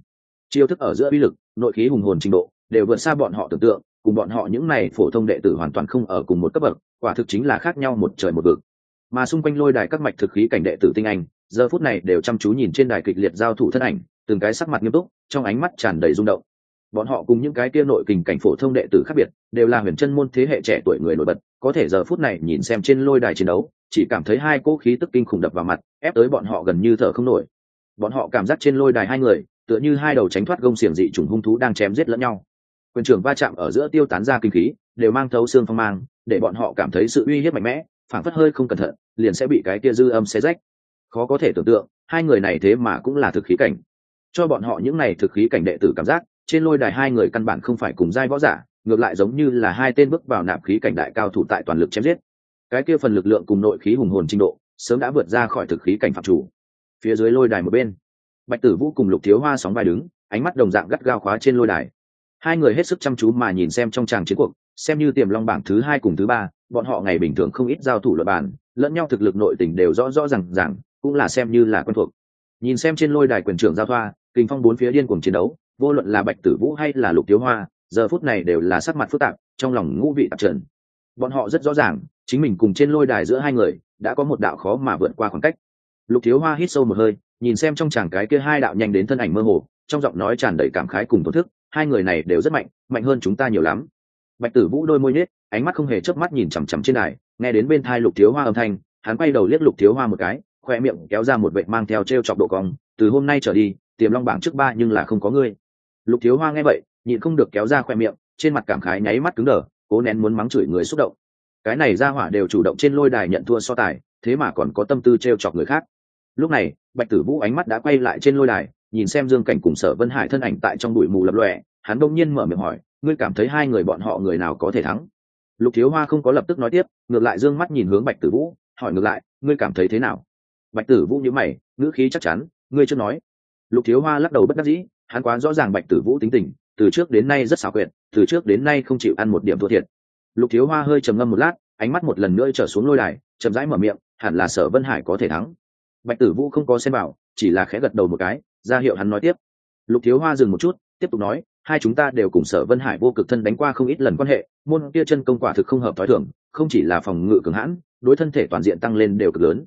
Speaker 1: Chiêu thức ở giữa uy lực, nội khí hùng hồn trình độ, đều vượt xa bọn họ tưởng tượng, cùng bọn họ những này phổ thông đệ tử hoàn toàn không ở cùng một cấp bậc, quả thực chính là khác nhau một trời một vực. Mà xung quanh lôi đài các mạch thực khí cảnh đệ tử tinh anh, giờ phút này đều chăm chú nhìn trên đài kịch liệt giao thủ thân ảnh, từng cái sắc mặt nghiêm túc, trong ánh mắt tràn đầy rung động bọn họ cùng những cái kia nội kình cảnh phổ thông đệ tử khác biệt, đều là huyền chân môn thế hệ trẻ tuổi người nổi bật, có thể giờ phút này nhìn xem trên lôi đài chiến đấu, chỉ cảm thấy hai cỗ khí tức kinh khủng đập vào mặt, ép tới bọn họ gần như thở không nổi. Bọn họ cảm giác trên lôi đài hai người, tựa như hai đầu tránh thoát gông xiềng dị trùng hung thú đang chém giết lẫn nhau. Quyền trưởng va chạm ở giữa tiêu tán ra kinh khí, đều mang thấu xương phong mang, để bọn họ cảm thấy sự uy hiếp mạnh mẽ, phảng phất hơi không cẩn thận, liền sẽ bị cái kia dư âm xé rách. Khó có thể tưởng tượng, hai người này thế mà cũng là thực khí cảnh. Cho bọn họ những này thực khí cảnh đệ tử cảm giác trên lôi đài hai người căn bản không phải cùng giai võ giả, ngược lại giống như là hai tên bước vào nạp khí cảnh đại cao thủ tại toàn lực chém giết. Cái kia phần lực lượng cùng nội khí hùng hồn trình độ, sớm đã vượt ra khỏi thực khí cảnh phạm chủ. Phía dưới lôi đài một bên, bạch tử vũ cùng lục thiếu hoa sóng vai đứng, ánh mắt đồng dạng gắt gao khóa trên lôi đài. Hai người hết sức chăm chú mà nhìn xem trong tràng chiến cuộc, xem như tiềm long bảng thứ hai cùng thứ ba, bọn họ ngày bình thường không ít giao thủ luật bàn, lẫn nhau thực lực nội tình đều rõ rõ rằng rằng cũng là xem như là quen thuộc. Nhìn xem trên lôi đài quyền trưởng giao thoa kinh phong bốn phía điên cùng chiến đấu vô luận là bạch tử vũ hay là lục thiếu hoa, giờ phút này đều là sắc mặt phức tạp, trong lòng ngũ vị tạp trần. Bọn họ rất rõ ràng, chính mình cùng trên lôi đài giữa hai người đã có một đạo khó mà vượt qua khoảng cách. Lục thiếu hoa hít sâu một hơi, nhìn xem trong chàng cái kia hai đạo nhanh đến thân ảnh mơ hồ, trong giọng nói tràn đầy cảm khái cùng tổn thức, hai người này đều rất mạnh mạnh hơn chúng ta nhiều lắm. Bạch tử vũ đôi môi nết ánh mắt không hề chớp mắt nhìn chằm chằm trên đài, nghe đến bên thai lục thiếu hoa âm thanh, hắn quay đầu liếc lục thiếu hoa một cái, khoe miệng kéo ra một vệ mang theo t r e o chọc độ cong, từ hôm nay trở đi, tiềm long bảng trước ba nhưng là không có ngươi lục thiếu hoa nghe vậy, nhịn không được kéo ra khoe miệng, trên mặt cảm khái nháy mắt cứng đờ, cố nén muốn mắng chửi người xúc động. Cái này ra hỏa đều chủ động trên lôi đài nhận thua so tài, thế mà còn có tâm tư t r e o chọc người khác. Lúc này, bạch tử vũ ánh mắt đã quay lại trên lôi đài, nhìn xem dương cảnh cùng sở vân hải thân ảnh tại trong bụi mù lập lòe, hắn đông nhiên mở miệng hỏi, ngươi cảm thấy hai người bọn họ người nào có thể thắng? Lục thiếu hoa không có lập tức nói tiếp, ngược lại d ư ơ n g mắt nhìn hướng bạch tử vũ, hỏi ngược lại, ngươi cảm thấy thế nào? Bạch tử vũ nhớ mày, ngữ khí chắc chắn, ngươi chưa nói. Lục thiếu hoa lắc đầu bất đắc dĩ hắn quá rõ ràng bạch tử vũ tính tình, từ trước đến nay rất xảo quyệt, từ trước đến nay không chịu ăn một điểm thua thiệt. Lục thiếu hoa hơi trầm ngâm một lát, ánh mắt một lần nữa trở xuống lôi đài, chậm rãi mở miệng, hẳn là sở vân hải có thể thắng. Bạch tử vũ không có xem bảo chỉ là khẽ gật đầu một cái, ra hiệu hắn nói tiếp. Lục thiếu hoa dừng một chút, tiếp tục nói, hai chúng ta đều cùng sở vân hải vô cực thân đánh qua không ít lần quan hệ, môn kia chân công quả thực không hợp t h o i thưởng không chỉ là phòng ngự cường hãn, đối thân thể toàn diện tăng lên đều cực lớn.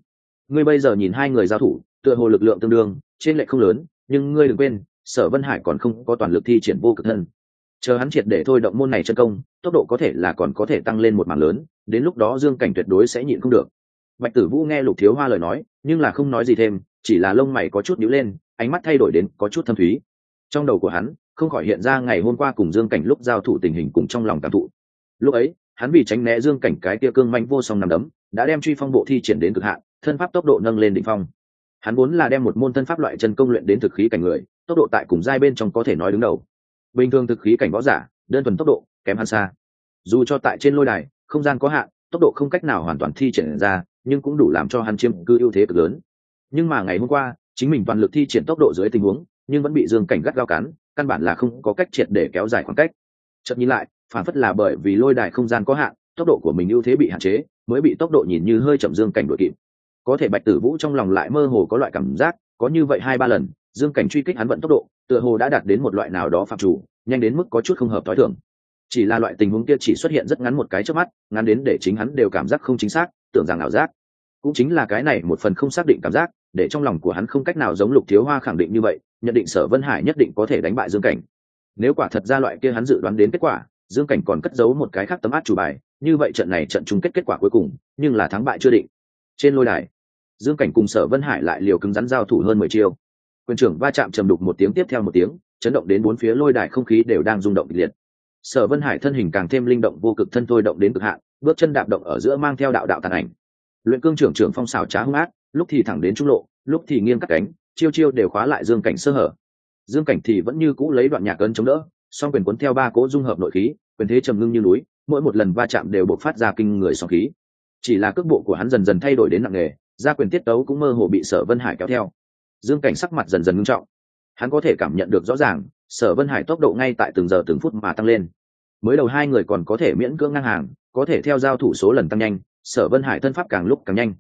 Speaker 1: Ngươi bây giờ nhìn hai người giao thủ, tựa hồ lực lượng tương đương, trên lệ không lớn, nhưng ngươi đừng quên sở vân hải còn không có toàn lực thi triển vô cực thân. Chờ hắn triệt để thôi động môn này chân công, tốc độ có thể là còn có thể tăng lên một mảng lớn, đến lúc đó dương cảnh tuyệt đối sẽ nhịn không được. Bạch tử vũ nghe lục thiếu hoa lời nói, nhưng là không nói gì thêm, chỉ là lông mày có chút nhíu lên, ánh mắt thay đổi đến có chút thâm thúy. Trong đầu của hắn, không khỏi hiện ra ngày hôm qua cùng dương cảnh lúc giao thủ tình hình cùng trong lòng cảm thụ. Lúc ấy, hắn vì tránh né dương cảnh cái tia cương manh vô song nằm đấm, đã đem truy phong bộ thi triển đến cực hạn, thân pháp tốc độ nâng lên đỉnh phong. Hắn vốn là đem một môn thân pháp loại chân công luyện đến thực khí cảnh người tốc độ tại cùng giai bên trong có thể nói đứng đầu. Bình thường thực khí cảnh võ giả, đơn thuần tốc độ, kém hắn xa. Dù cho tại trên lôi đài, không gian có hạn, tốc độ không cách nào hoàn toàn thi triển ra, nhưng cũng đủ làm cho hắn chiếm cư ưu thế cực lớn. Nhưng mà ngày hôm qua, chính mình toàn lực thi triển tốc độ dưới tình huống, nhưng vẫn bị dương cảnh gắt gao cắn, căn bản là không có cách triệt để kéo dài khoảng cách. Chợt nhìn lại, phản phất là bởi vì lôi đài không gian có hạn, tốc độ của mình ưu thế bị hạn chế, mới bị tốc độ nhìn như hơi chậm dương cảnh đội kịp. Có thể bạch tử vũ trong lòng lại mơ hồ có loại cảm giác, có như vậy hai ba lần dương cảnh truy kích hắn vận tốc độ, tựa hồ đã đạt đến một loại nào đó phạm chủ, nhanh đến mức có chút không hợp t h ó i thường. Chỉ là loại tình huống kia chỉ xuất hiện rất ngắn một cái trước mắt, ngắn đến để chính hắn đều cảm giác không chính xác, tưởng rằng ảo giác. Cũng chính là cái này một phần không xác định cảm giác, để trong lòng của hắn không cách nào giống lục thiếu hoa khẳng định như vậy, nhận định sở vân hải nhất định có thể đánh bại dương cảnh. Nếu quả thật ra loại kia hắn dự đoán đến kết quả, dương cảnh còn cất giấu một cái khác tấm át chủ bài, như vậy trận này trận chung kết kết quả cuối cùng, nhưng là thắng bại chưa định. Trên lôi đài, dương cảnh cùng sở vân hải lại liều cứng rắn giao thủ hơn mười chiêu quyền trưởng va chạm trầm đục một tiếng tiếp theo một tiếng, chấn động đến bốn phía lôi đài không khí đều đang rung động kịch liệt. Sở vân hải thân hình càng thêm linh động, vô cực thân thôi động đến cực hạn, bước chân đạp động ở giữa mang theo đạo đạo tàn ảnh. Luyện cương trưởng trưởng phong xào trá hung ác, lúc thì thẳng đến trung lộ, lúc thì nghiêng cắt cánh, chiêu chiêu đều khóa lại dương cảnh sơ hở. Dương cảnh thì vẫn như cũ lấy đoạn nhạc ấn chống đỡ, song quyền cuốn theo ba cỗ dung hợp nội khí, quyền thế trầm ngưng như núi, mỗi một lần va chạm đều bộc phát ra kinh người song khí. Chỉ là cước bộ của hắn dần dần thay đổi đến nặng nề, gia quyền tiết tấu cũng mơ hồ bị sở vân hải kéo theo dương cảnh sắc mặt dần dần ngưng trọng. Hắn có thể cảm nhận được rõ ràng, sở vân hải tốc độ ngay tại từng giờ từng phút mà tăng lên. Mới đầu hai người còn có thể miễn cưỡng ngang hàng, có thể theo giao thủ số lần tăng nhanh, sở vân hải thân pháp càng lúc càng nhanh.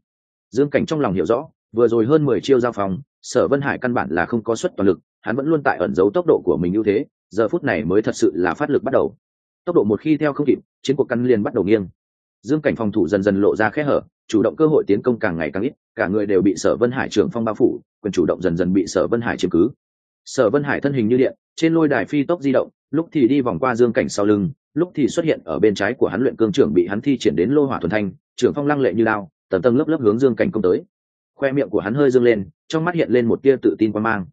Speaker 1: Dương cảnh trong lòng hiểu rõ, vừa rồi hơn mười chiêu giao phòng, sở vân hải căn bản là không có suất toàn lực, hắn vẫn luôn tại ẩn giấu tốc độ của mình ưu thế, giờ phút này mới thật sự là phát lực bắt đầu. Tốc độ một khi theo không kịp, chiến cuộc căn liền bắt đầu nghiêng dương cảnh phòng thủ dần dần lộ ra khe hở, chủ động cơ hội tiến công càng ngày càng ít, cả người đều bị sở vân hải trưởng phong bao phủ, quyền chủ động dần dần bị sở vân hải chiếm cứ. Sở vân hải thân hình như điện, trên lôi đài phi tốc di động, lúc thì đi vòng qua dương cảnh sau lưng, lúc thì xuất hiện ở bên trái của hắn luyện cương trưởng bị hắn thi triển đến lô hỏa thuần thanh, trưởng phong lăng lệ như lao, tầng tầng lớp lớp hướng dương cảnh công tới. Khoe miệng của hắn hơi dương lên, trong mắt hiện lên một tia tự tin quan mang.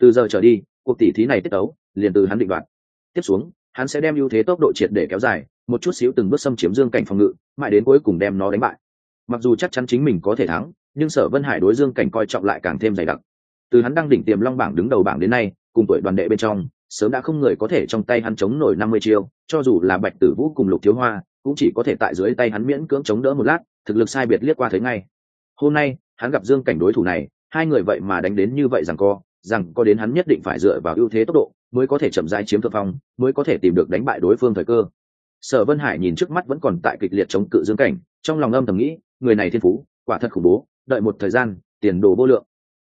Speaker 1: Từ giờ trở đi, cuộc tỷ thí này tiết tấu, liền từ hắn định đoạt. Tiếp xuống hắn sẽ đem ưu thế tốc độ triệt để kéo dài, một chút xíu từng bước xâm chiếm dương cảnh phòng ngự, mãi đến cuối cùng đem nó đánh bại. Mặc dù chắc chắn chính mình có thể thắng, nhưng sở vân hải đối dương cảnh coi trọng lại càng thêm dày đặc. Từ hắn đang đỉnh tiềm long bảng đứng đầu bảng đến nay, cùng tuổi đoàn đệ bên trong, sớm đã không người có thể trong tay hắn chống nổi năm mươi chiêu, cho dù là bạch tử vũ cùng lục thiếu hoa, cũng chỉ có thể tại dưới tay hắn miễn cưỡng chống đỡ một lát, thực lực sai biệt liếc qua thấy ngay. Hôm nay, hắn gặp dương cảnh đối thủ này, hai người vậy mà đánh đến như vậy rằng co rằng có đến hắn nhất định phải dựa vào ưu thế tốc độ mới có thể chậm rãi chiếm thượng phong, mới có thể tìm được đánh bại đối phương thời cơ. Sở vân hải nhìn trước mắt vẫn còn tại kịch liệt chống cự dương cảnh, trong lòng âm thầm nghĩ, người này thiên phú, quả thật khủng bố, đợi một thời gian, tiền đồ vô lượng.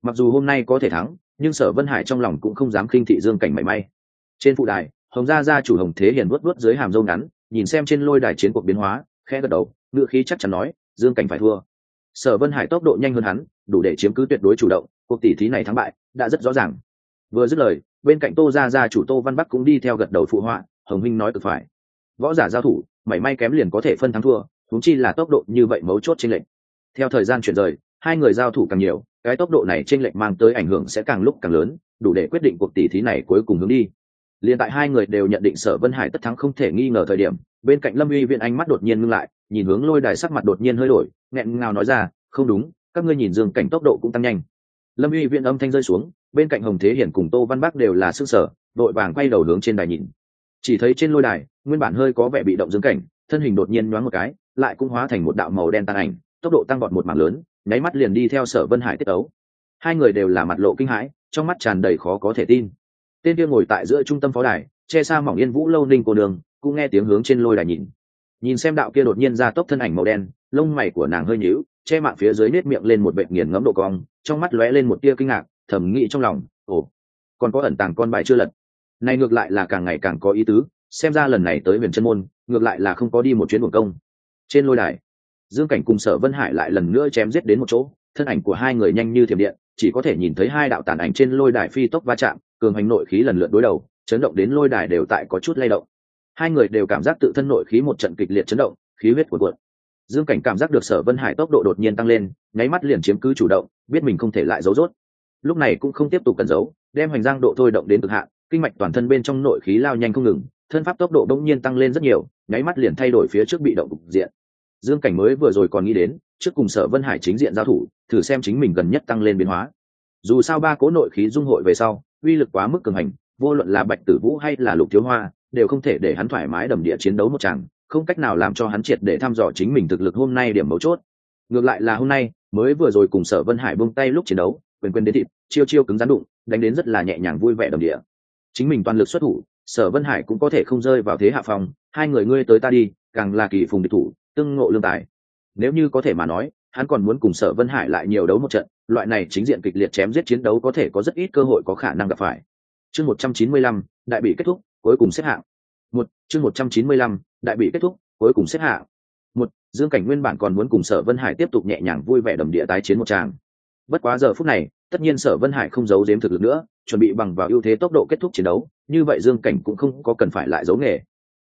Speaker 1: Mặc dù hôm nay có thể thắng, nhưng sở vân hải trong lòng cũng không dám khinh thị dương cảnh mảy may. Trên phụ đài, hồng gia gia chủ hồng thế hiền vuốt vuốt dưới hàm râu ngắn, nhìn xem trên lôi đài chiến cuộc biến hóa, khẽ gật đầu ngựa khí chắc chắn nói, dương cảnh phải thua. Sở vân hải tốc độ nhanh hơn hắn, đủ để chiếm cứ tuyệt đối chủ động cuộc tỷ thí này thắng bại, đã rất rõ ràng. Vừa dứt lời, bên cạnh tô gia gia chủ tô văn bắc cũng đi theo gật đầu phụ họa, hồng minh nói cực phải. Võ giả giao thủ, mảy may kém liền có thể phân thắng thua thúng chi là tốc độ như vậy mấu chốt trên lệnh theo thời gian chuyển rời, hai người giao thủ càng nhiều, cái tốc độ này trên lệnh mang tới ảnh hưởng sẽ càng lúc càng lớn, đủ để quyết định cuộc tỷ thí này cuối cùng hướng đi. Liền tại hai người đều nhận định sở vân hải tất thắng không thể nghi ngờ thời điểm, bên cạnh lâm uy viện ánh mắt đột nhiên ngưng lại, nhìn hướng lôi đài sắc mặt đột nhiên hơi đổi, nghẹn ngào nói ra, không đúng, các ngươi nhìn dương cảnh tốc độ cũng tăng nhanh lâm uy viện âm thanh rơi xuống, bên cạnh hồng thế hiển cùng tô văn bắc đều là sức sở đội vàng quay đầu hướng trên đài nhìn. Chỉ thấy trên lôi đài, nguyên bản hơi có vẻ bị động dương cảnh, thân hình đột nhiên nhoáng một cái, lại cũng hóa thành một đạo màu đen tàn ảnh, tốc độ tăng vọt một mảng lớn, nháy mắt liền đi theo sở vân hải tiết ấu hai người đều là mặt lộ kinh hãi, trong mắt tràn đầy khó có thể tin. Tên kia ngồi tại giữa trung tâm phó đài, che xa mỏng yên vũ lâu ninh cô đường, cũng nghe tiếng hướng trên lôi đài nhìn. Nhìn xem đạo kia đột nhiên ra tốc thân ảnh màu đen, lông mày của nàng hơi nhíu, che mạng phía dưới nết miệng lên một bệnh nghiền ngẫm độ cong trong mắt lóe lên một tia kinh ngạc thẩm nghĩ trong lòng, ồ còn có ẩn tàng con bài chưa lật? Này ngược lại là càng ngày càng có ý tứ, xem ra lần này tới huyền chân môn, ngược lại là không có đi một chuyến buồn công. Trên lôi đài, dương cảnh cùng sở vân hải lại lần nữa chém giết đến một chỗ, thân ảnh của hai người nhanh như thiểm điện, chỉ có thể nhìn thấy hai đạo tàn ảnh trên lôi đài phi tốc va chạm, cường hành nội khí lần lượt đối đầu, chấn động đến lôi đài đều tại có chút lay động. Hai người đều cảm giác tự thân nội khí một trận kịch liệt chấn động, khí huyết cuộn cuộn dương cảnh cảm giác được sở vân hải tốc độ đột nhiên tăng lên, nháy mắt liền chiếm cứ chủ động, biết mình không thể lại giấu rốt. Lúc này cũng không tiếp tục cần giấu, đem hoành giang độ thôi động đến cực hạn, kinh mạch toàn thân bên trong nội khí lao nhanh không ngừng, thân pháp tốc độ bỗng nhiên tăng lên rất nhiều, nháy mắt liền thay đổi phía trước bị động cục diện. Dương cảnh mới vừa rồi còn nghĩ đến, trước cùng sở vân hải chính diện giao thủ, thử xem chính mình gần nhất tăng lên biến hóa. Dù sao ba cố nội khí dung hội về sau, uy lực quá mức cường hành, vô luận là bạch tử vũ hay là lục thiếu hoa, đều không thể để hắn thoải mái đầm địa chiến đấu một chàng không cách nào làm cho hắn triệt để thăm dò chính mình thực lực hôm nay điểm mấu chốt. Ngược lại là hôm nay, mới vừa rồi cùng sở vân hải buông tay lúc chiến đấu, quyền quyền đến thịt, chiêu chiêu cứng rắn đụng, đánh đến rất là nhẹ nhàng vui vẻ đồng địa. Chính mình toàn lực xuất thủ, sở vân hải cũng có thể không rơi vào thế hạ phòng hai người ngươi tới ta đi, càng là kỳ phùng địch thủ, tương ngộ lương tài. Nếu như có thể mà nói, hắn còn muốn cùng sở vân hải lại nhiều đấu một trận, loại này chính diện kịch liệt chém giết chiến đấu có thể có rất ít cơ hội có khả năng gặp phải. Chương một trăm chín mươi lăm, đại bị kết thúc, cuối cùng xếp hạng. Một, chương một trăm chín mươi lăm đại bị kết thúc, cuối cùng xếp hạ. một, dương cảnh nguyên bản còn muốn cùng sở vân hải tiếp tục nhẹ nhàng vui vẻ đầm địa tái chiến một tràng. Bất quá giờ phút này, tất nhiên sở vân hải không giấu giếm thực lực nữa, chuẩn bị bằng vào ưu thế tốc độ kết thúc chiến đấu, như vậy dương cảnh cũng không có cần phải lại giấu nghề.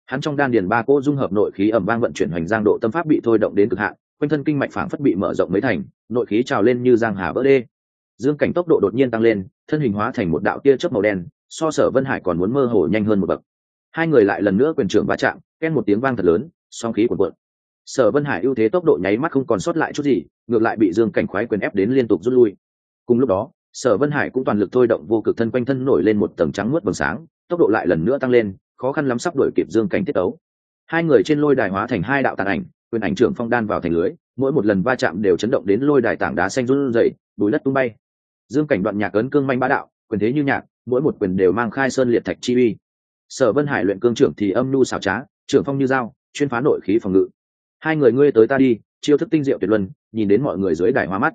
Speaker 1: Hắn trong đan điền ba cỗ dung hợp nội khí ẩm vang vận chuyển hoành giang độ tâm pháp bị thôi động đến cực hạn, quanh thân kinh mạch phảng phất bị mở rộng mấy thành, nội khí trào lên như giang hà vỡ đê. Dương cảnh tốc độ đột nhiên tăng lên, thân hình hóa thành một đạo tia chớp màu đen, so sở vân hải còn muốn mơ hồ nhanh hơn một bậc. Hai người lại lần nữa quyền trưởng va chạm ken một tiếng vang thật lớn, song khí cuộn cuộn. Sở vân hải ưu thế tốc độ nháy mắt không còn sót lại chút gì, ngược lại bị dương cảnh khoái quyền ép đến liên tục rút lui. Cùng lúc đó, sở vân hải cũng toàn lực thôi động vô cực thân quanh thân nổi lên một tầng trắng nuốt bừng sáng, tốc độ lại lần nữa tăng lên, khó khăn lắm sắp đuổi kịp dương cảnh tiết tấu. Hai người trên lôi đài hóa thành hai đạo tàn ảnh, quyền ảnh trưởng phong đan vào thành lưới, mỗi một lần va chạm đều chấn động đến lôi đài tảng đá xanh run rẩy, bùi đất tung bay. Dương cảnh đoạn nhạc ấn cương manh bá đạo, quyền thế như nhạc, mỗi một quyền đều mang khai sơn liệt thạch chi uy. Sở vân hải luyện cương trưởng thì âm nhu xảo trá trưởng phong như dao, chuyên phá nội khí phòng ngự. Hai người ngươi tới ta đi, chiêu thức tinh diệu tuyệt luân, nhìn đến mọi người dưới đài hoa mắt.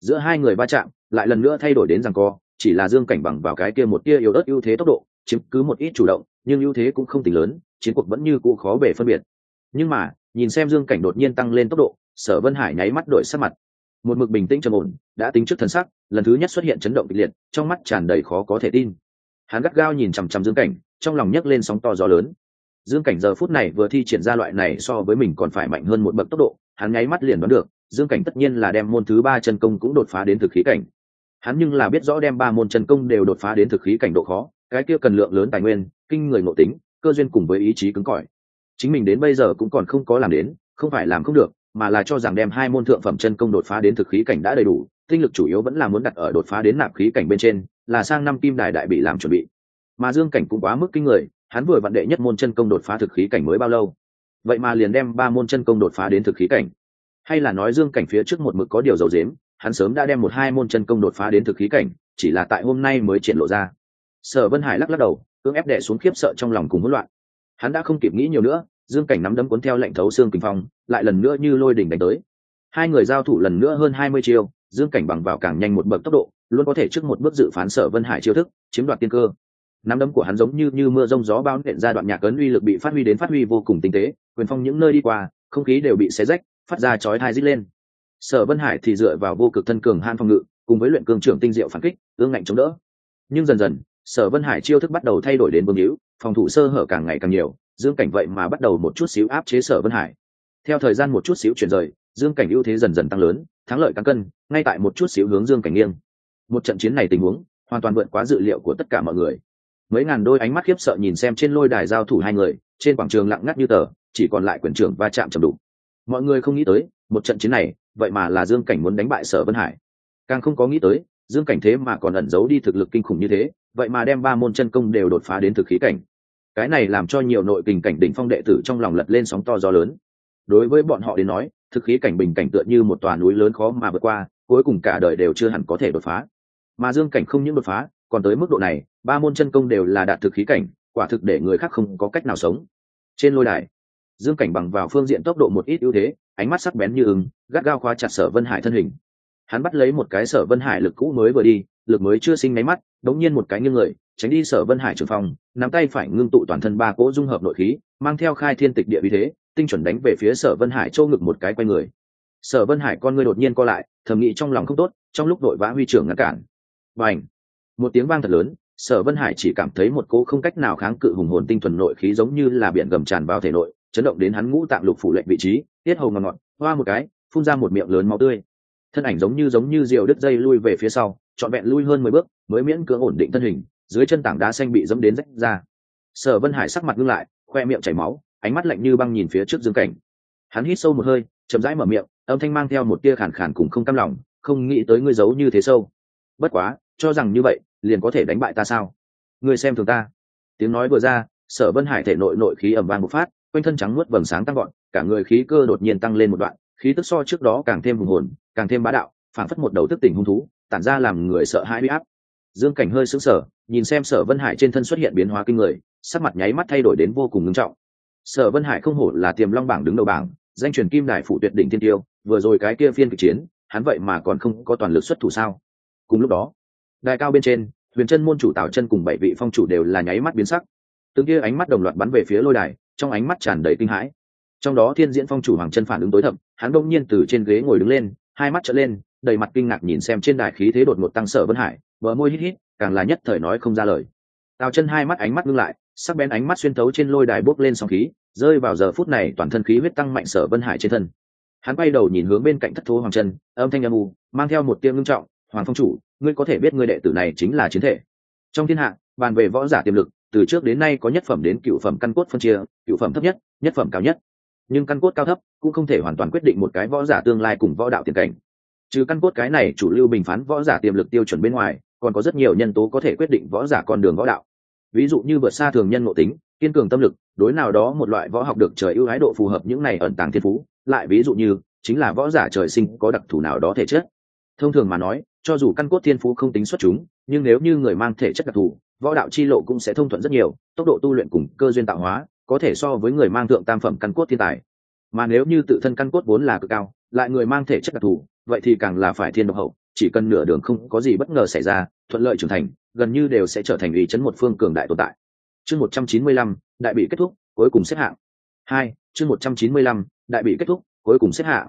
Speaker 1: Giữa hai người va chạm, lại lần nữa thay đổi đến rằng co, chỉ là dương cảnh bằng vào cái kia một tia yếu ớt ưu thế tốc độ, chiếm cứ một ít chủ động, nhưng ưu thế cũng không tính lớn, chiến cuộc vẫn như cũ khó bể phân biệt. Nhưng mà, nhìn xem dương cảnh đột nhiên tăng lên tốc độ, sở vân hải nháy mắt đổi sắc mặt. Một mực bình tĩnh trầm ổn, đã tính trước thần sắc, lần thứ nhất xuất hiện chấn động kịch liệt, trong mắt tràn đầy khó có thể tin. Hắn gắt gao nhìn chằm chằm dương cảnh, trong lòng nhấc lên sóng to gió lớn dương cảnh giờ phút này vừa thi triển ra loại này so với mình còn phải mạnh hơn một bậc tốc độ, hắn nháy mắt liền đoán được, dương cảnh tất nhiên là đem môn thứ ba chân công cũng đột phá đến thực khí cảnh. Hắn nhưng là biết rõ đem ba môn chân công đều đột phá đến thực khí cảnh độ khó, cái kia cần lượng lớn tài nguyên, kinh người ngộ tính, cơ duyên cùng với ý chí cứng cỏi. Chính mình đến bây giờ cũng còn không có làm đến, không phải làm không được, mà là cho rằng đem hai môn thượng phẩm chân công đột phá đến thực khí cảnh đã đầy đủ, tinh lực chủ yếu vẫn là muốn đặt ở đột phá đến nạp khí cảnh bên trên, là sang năm kim đài đại bị làm chuẩn bị. Mà dương cảnh cũng quá mức kinh người hắn vừa vận đệ nhất môn chân công đột phá thực khí cảnh mới bao lâu? Vậy mà liền đem ba môn chân công đột phá đến thực khí cảnh. Hay là nói dương cảnh phía trước một mực có điều dầu dếm hắn sớm đã đem một hai môn chân công đột phá đến thực khí cảnh, chỉ là tại hôm nay mới triển lộ ra. Sở vân hải lắc lắc đầu, cưỡng ép đệ xuống khiếp sợ trong lòng cùng hỗn loạn. Hắn đã không kịp nghĩ nhiều nữa, dương cảnh nắm đấm cuốn theo lệnh thấu xương kinh phong, lại lần nữa như lôi đỉnh đánh tới. Hai người giao thủ lần nữa hơn hai mươi chiêu, dương cảnh bằng vào càng nhanh một bậc tốc độ, luôn có thể trước một bước dự phán sở vân hải chiêu thức, chiếm đoạt tiên cơ nắm đấm của hắn giống như như mưa rông gió bao nện ra đoạn nhạc ấn uy lực bị phát huy đến phát huy vô cùng tinh tế, quyền phong những nơi đi qua, không khí đều bị xé rách, phát ra chói thai rít lên. Sở vân hải thì dựa vào vô cực thân cường han phòng ngự, cùng với luyện cường trưởng tinh diệu phản kích, ương ngạnh chống đỡ. Nhưng dần dần, sở vân hải chiêu thức bắt đầu thay đổi đến vương hữu, phòng thủ sơ hở càng ngày càng nhiều, dương cảnh vậy mà bắt đầu một chút xíu áp chế sở vân hải. Theo thời gian một chút xíu chuyển rời, dương cảnh ưu thế dần dần tăng lớn, thắng lợi cán cân, ngay tại một chút xíu hướng dương cảnh nghiêng. Một trận chiến này tình huống, hoàn toàn vượt quá dự liệu của tất cả mọi người mấy ngàn đôi ánh mắt khiếp sợ nhìn xem trên lôi đài giao thủ hai người, trên quảng trường lặng ngắt như tờ, chỉ còn lại quyền trưởng va chạm chầm đủ mọi người không nghĩ tới, một trận chiến này, vậy mà là dương cảnh muốn đánh bại sở vân hải. Càng không có nghĩ tới, dương cảnh thế mà còn ẩn giấu đi thực lực kinh khủng như thế, vậy mà đem ba môn chân công đều đột phá đến thực khí cảnh. Cái này làm cho nhiều nội kình cảnh đỉnh phong đệ tử trong lòng lật lên sóng to gió lớn. Đối với bọn họ đến nói, thực khí cảnh bình cảnh tựa như một tòa núi lớn khó mà vượt qua, cuối cùng cả đời đều chưa hẳn có thể đột phá. Mà dương cảnh không những đột phá còn tới mức độ này, ba môn chân công đều là đạt thực khí cảnh, quả thực để người khác không có cách nào sống. Trên lôi đài, dương cảnh bằng vào phương diện tốc độ một ít ưu thế, ánh mắt sắc bén như ứng gắt gao khóa chặt sở vân hải thân hình. Hắn bắt lấy một cái sở vân hải lực cũ mới vừa đi, lực mới chưa sinh máy mắt, đống nhiên một cái như người, tránh đi sở vân hải trường phong nắm tay phải ngưng tụ toàn thân ba cỗ dung hợp nội khí, mang theo khai thiên tịch địa uy thế, tinh chuẩn đánh về phía sở vân hải châu ngực một cái quay người. Sở vân hải con ngươi đột nhiên co lại, thầm nghĩ trong lòng không tốt, trong lúc đội vã huy trưởng ngăn cản. Và ảnh một tiếng vang thật lớn, sở vân hải chỉ cảm thấy một cỗ không cách nào kháng cự hùng hồn tinh thuần nội khí giống như là biển gầm tràn vào thể nội, chấn động đến hắn ngũ tạng lục phủ lệnh vị trí, tiết hầu ngọt ngọt, hoa một cái, phun ra một miệng lớn máu tươi. Thân ảnh giống như giống như diều đứt dây lui về phía sau, trọn vẹn lui hơn mười bước, mới miễn cưỡng ổn định thân hình, dưới chân tảng đá xanh bị dẫm đến rách ra. Sở vân hải sắc mặt ngưng lại, khoe miệng chảy máu, ánh mắt lạnh như băng nhìn phía trước dương cảnh. Hắn hít sâu một hơi, chậm rãi mở miệng, âm thanh mang theo một tia khàn khàn cùng không cam lòng, không nghĩ tới ngươi giấu như thế sâu. Bất quá, cho rằng như vậy liền có thể đánh bại ta sao? Ngươi xem thường ta. Tiếng nói vừa ra, sở vân hải thể nội nội khí ẩm vàng một phát, quanh thân trắng nuốt vầng sáng tăng gọn cả người khí cơ đột nhiên tăng lên một đoạn, khí tức so trước đó càng thêm hùng hồn, càng thêm bá đạo, phảng phất một đầu tức tỉnh hung thú, tản ra làm người sợ hãi bị áp. Dương cảnh hơi sững sờ, nhìn xem sở vân hải trên thân xuất hiện biến hóa kinh người, sắc mặt nháy mắt thay đổi đến vô cùng ngưng trọng. Sở vân hải không hổ là tiềm long bảng đứng đầu bảng, danh truyền kim Đại phụ tuyệt đỉnh Thiên tiêu, vừa rồi cái kia phiên kịch chiến, hắn vậy mà còn không có toàn lực xuất thủ sao? Cùng lúc đó, đài cao bên trên huyền chân môn chủ tào chân cùng bảy vị phong chủ đều là nháy mắt biến sắc. Từng kia ánh mắt đồng loạt bắn về phía lôi đài, trong ánh mắt tràn đầy kinh hãi. Trong đó thiên diễn phong chủ hoàng chân phản ứng tối thậm, hắn đông nhiên từ trên ghế ngồi đứng lên, hai mắt trở lên, đầy mặt kinh ngạc nhìn xem trên đài khí thế đột ngột tăng sở vân hải, bờ môi hít hít, càng là nhất thời nói không ra lời. Tào chân hai mắt ánh mắt ngưng lại, sắc bén ánh mắt xuyên thấu trên lôi đài bốc lên sóng khí, rơi vào giờ phút này toàn thân khí huyết tăng mạnh sở vân hải trên thân. Hắn quay đầu nhìn hướng bên cạnh thất thố hoàng chân, âm thanh âm u, mang theo một tiếng ngưng trọng, hoàng phong chủ ngươi có thể biết ngươi đệ tử này chính là chiến thể. Trong thiên hạ, bàn về võ giả tiềm lực, từ trước đến nay có nhất phẩm đến cựu phẩm căn cốt phân chia, cựu phẩm thấp nhất nhất phẩm cao nhất. Nhưng căn cốt cao thấp cũng không thể hoàn toàn quyết định một cái võ giả tương lai cùng võ đạo tiền cảnh. Trừ căn cốt cái này chủ lưu bình phán võ giả tiềm lực tiêu chuẩn bên ngoài, còn có rất nhiều nhân tố có thể quyết định võ giả con đường võ đạo. Ví dụ như vượt xa thường nhân ngộ tính, kiên cường tâm lực, đối nào đó một loại võ học được trời ưu ái độ phù hợp những này ẩn tàng thiên phú, lại ví dụ như, chính là võ giả trời sinh có đặc thù nào đó thể chất thông thường mà nói, cho dù căn cốt thiên phú không tính xuất chúng, nhưng nếu như người mang thể chất đặc thù, võ đạo chi lộ cũng sẽ thông thuận rất nhiều, tốc độ tu luyện cùng cơ duyên tạo hóa có thể so với người mang thượng tam phẩm căn cốt thiên tài. Mà nếu như tự thân căn cốt vốn là cực cao, lại người mang thể chất đặc thù, vậy thì càng là phải thiên độc hậu, chỉ cần nửa đường không có gì bất ngờ xảy ra, thuận lợi trưởng thành, gần như đều sẽ trở thành ủy chấn một phương cường đại tồn tại. Chương một trăm chín mươi lăm, đại bị kết thúc, cuối cùng xếp hạng. Hai, chương một trăm chín mươi lăm, đại bị kết thúc, cuối cùng xếp hạng.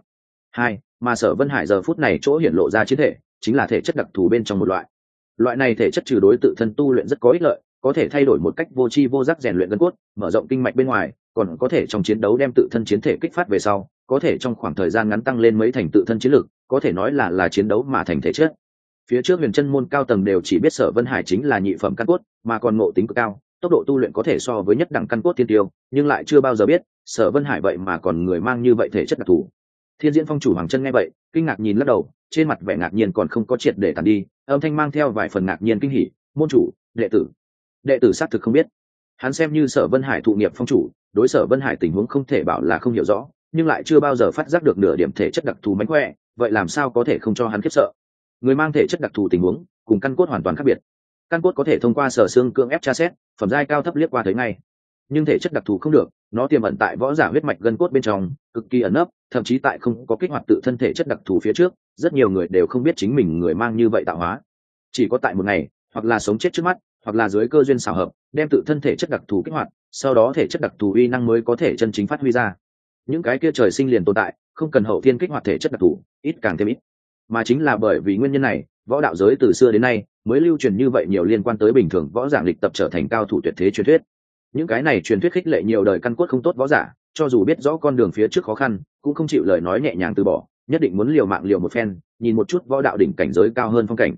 Speaker 1: Hai mà sở vân hải giờ phút này chỗ hiển lộ ra chiến thể chính là thể chất đặc thù bên trong một loại. Loại này thể chất trừ đối tự thân tu luyện rất có ích lợi có thể thay đổi một cách vô tri vô giác rèn luyện gân cốt mở rộng kinh mạch bên ngoài còn có thể trong chiến đấu đem tự thân chiến thể kích phát về sau có thể trong khoảng thời gian ngắn tăng lên mấy thành tự thân chiến lực, có thể nói là là chiến đấu mà thành thể chất. Phía trước huyền chân môn cao tầng đều chỉ biết sở vân hải chính là nhị phẩm căn cốt mà còn ngộ tính cực cao tốc độ tu luyện có thể so với nhất đẳng căn cốt tiên tiêu nhưng lại chưa bao giờ biết sở vân hải vậy mà còn người mang như vậy thể chất đặc thù thiên diễn phong chủ hoàng chân nghe vậy, kinh ngạc nhìn lắc đầu, trên mặt vẻ ngạc nhiên còn không có triệt để tàn đi, âm thanh mang theo vài phần ngạc nhiên kinh hỉ, môn chủ, đệ tử. Đệ tử xác thực không biết. Hắn xem như sở vân hải thụ nghiệp phong chủ, đối sở vân hải tình huống không thể bảo là không hiểu rõ, nhưng lại chưa bao giờ phát giác được nửa điểm thể chất đặc thù mánh khỏe, vậy làm sao có thể không cho hắn khiếp sợ? Người mang thể chất đặc thù tình huống, cùng căn cốt hoàn toàn khác biệt. Căn cốt có thể thông qua sở xương cưỡng ép tra xét, phẩm giai cao thấp liếc qua thấy ngay nhưng thể chất đặc thù không được, nó tiềm ẩn tại võ giả huyết mạch gân cốt bên trong, cực kỳ ẩn ấp thậm chí tại không có kích hoạt tự thân thể chất đặc thù phía trước, rất nhiều người đều không biết chính mình người mang như vậy tạo hóa. Chỉ có tại một ngày, hoặc là sống chết trước mắt, hoặc là dưới cơ duyên xảo hợp, đem tự thân thể chất đặc thù kích hoạt, sau đó thể chất đặc thù uy năng mới có thể chân chính phát huy ra. Những cái kia trời sinh liền tồn tại, không cần hậu thiên kích hoạt thể chất đặc thù, ít càng thêm ít. Mà chính là bởi vì nguyên nhân này, võ đạo giới từ xưa đến nay, mới lưu truyền như vậy nhiều liên quan tới bình thường võ giảng lịch tập trở thành cao thủ tuyệt thế truyền thuyết những cái này truyền thuyết khích lệ nhiều đời căn cốt không tốt võ giả, cho dù biết rõ con đường phía trước khó khăn, cũng không chịu lời nói nhẹ nhàng từ bỏ, nhất định muốn liều mạng liều một phen, nhìn một chút võ đạo đỉnh cảnh giới cao hơn phong cảnh.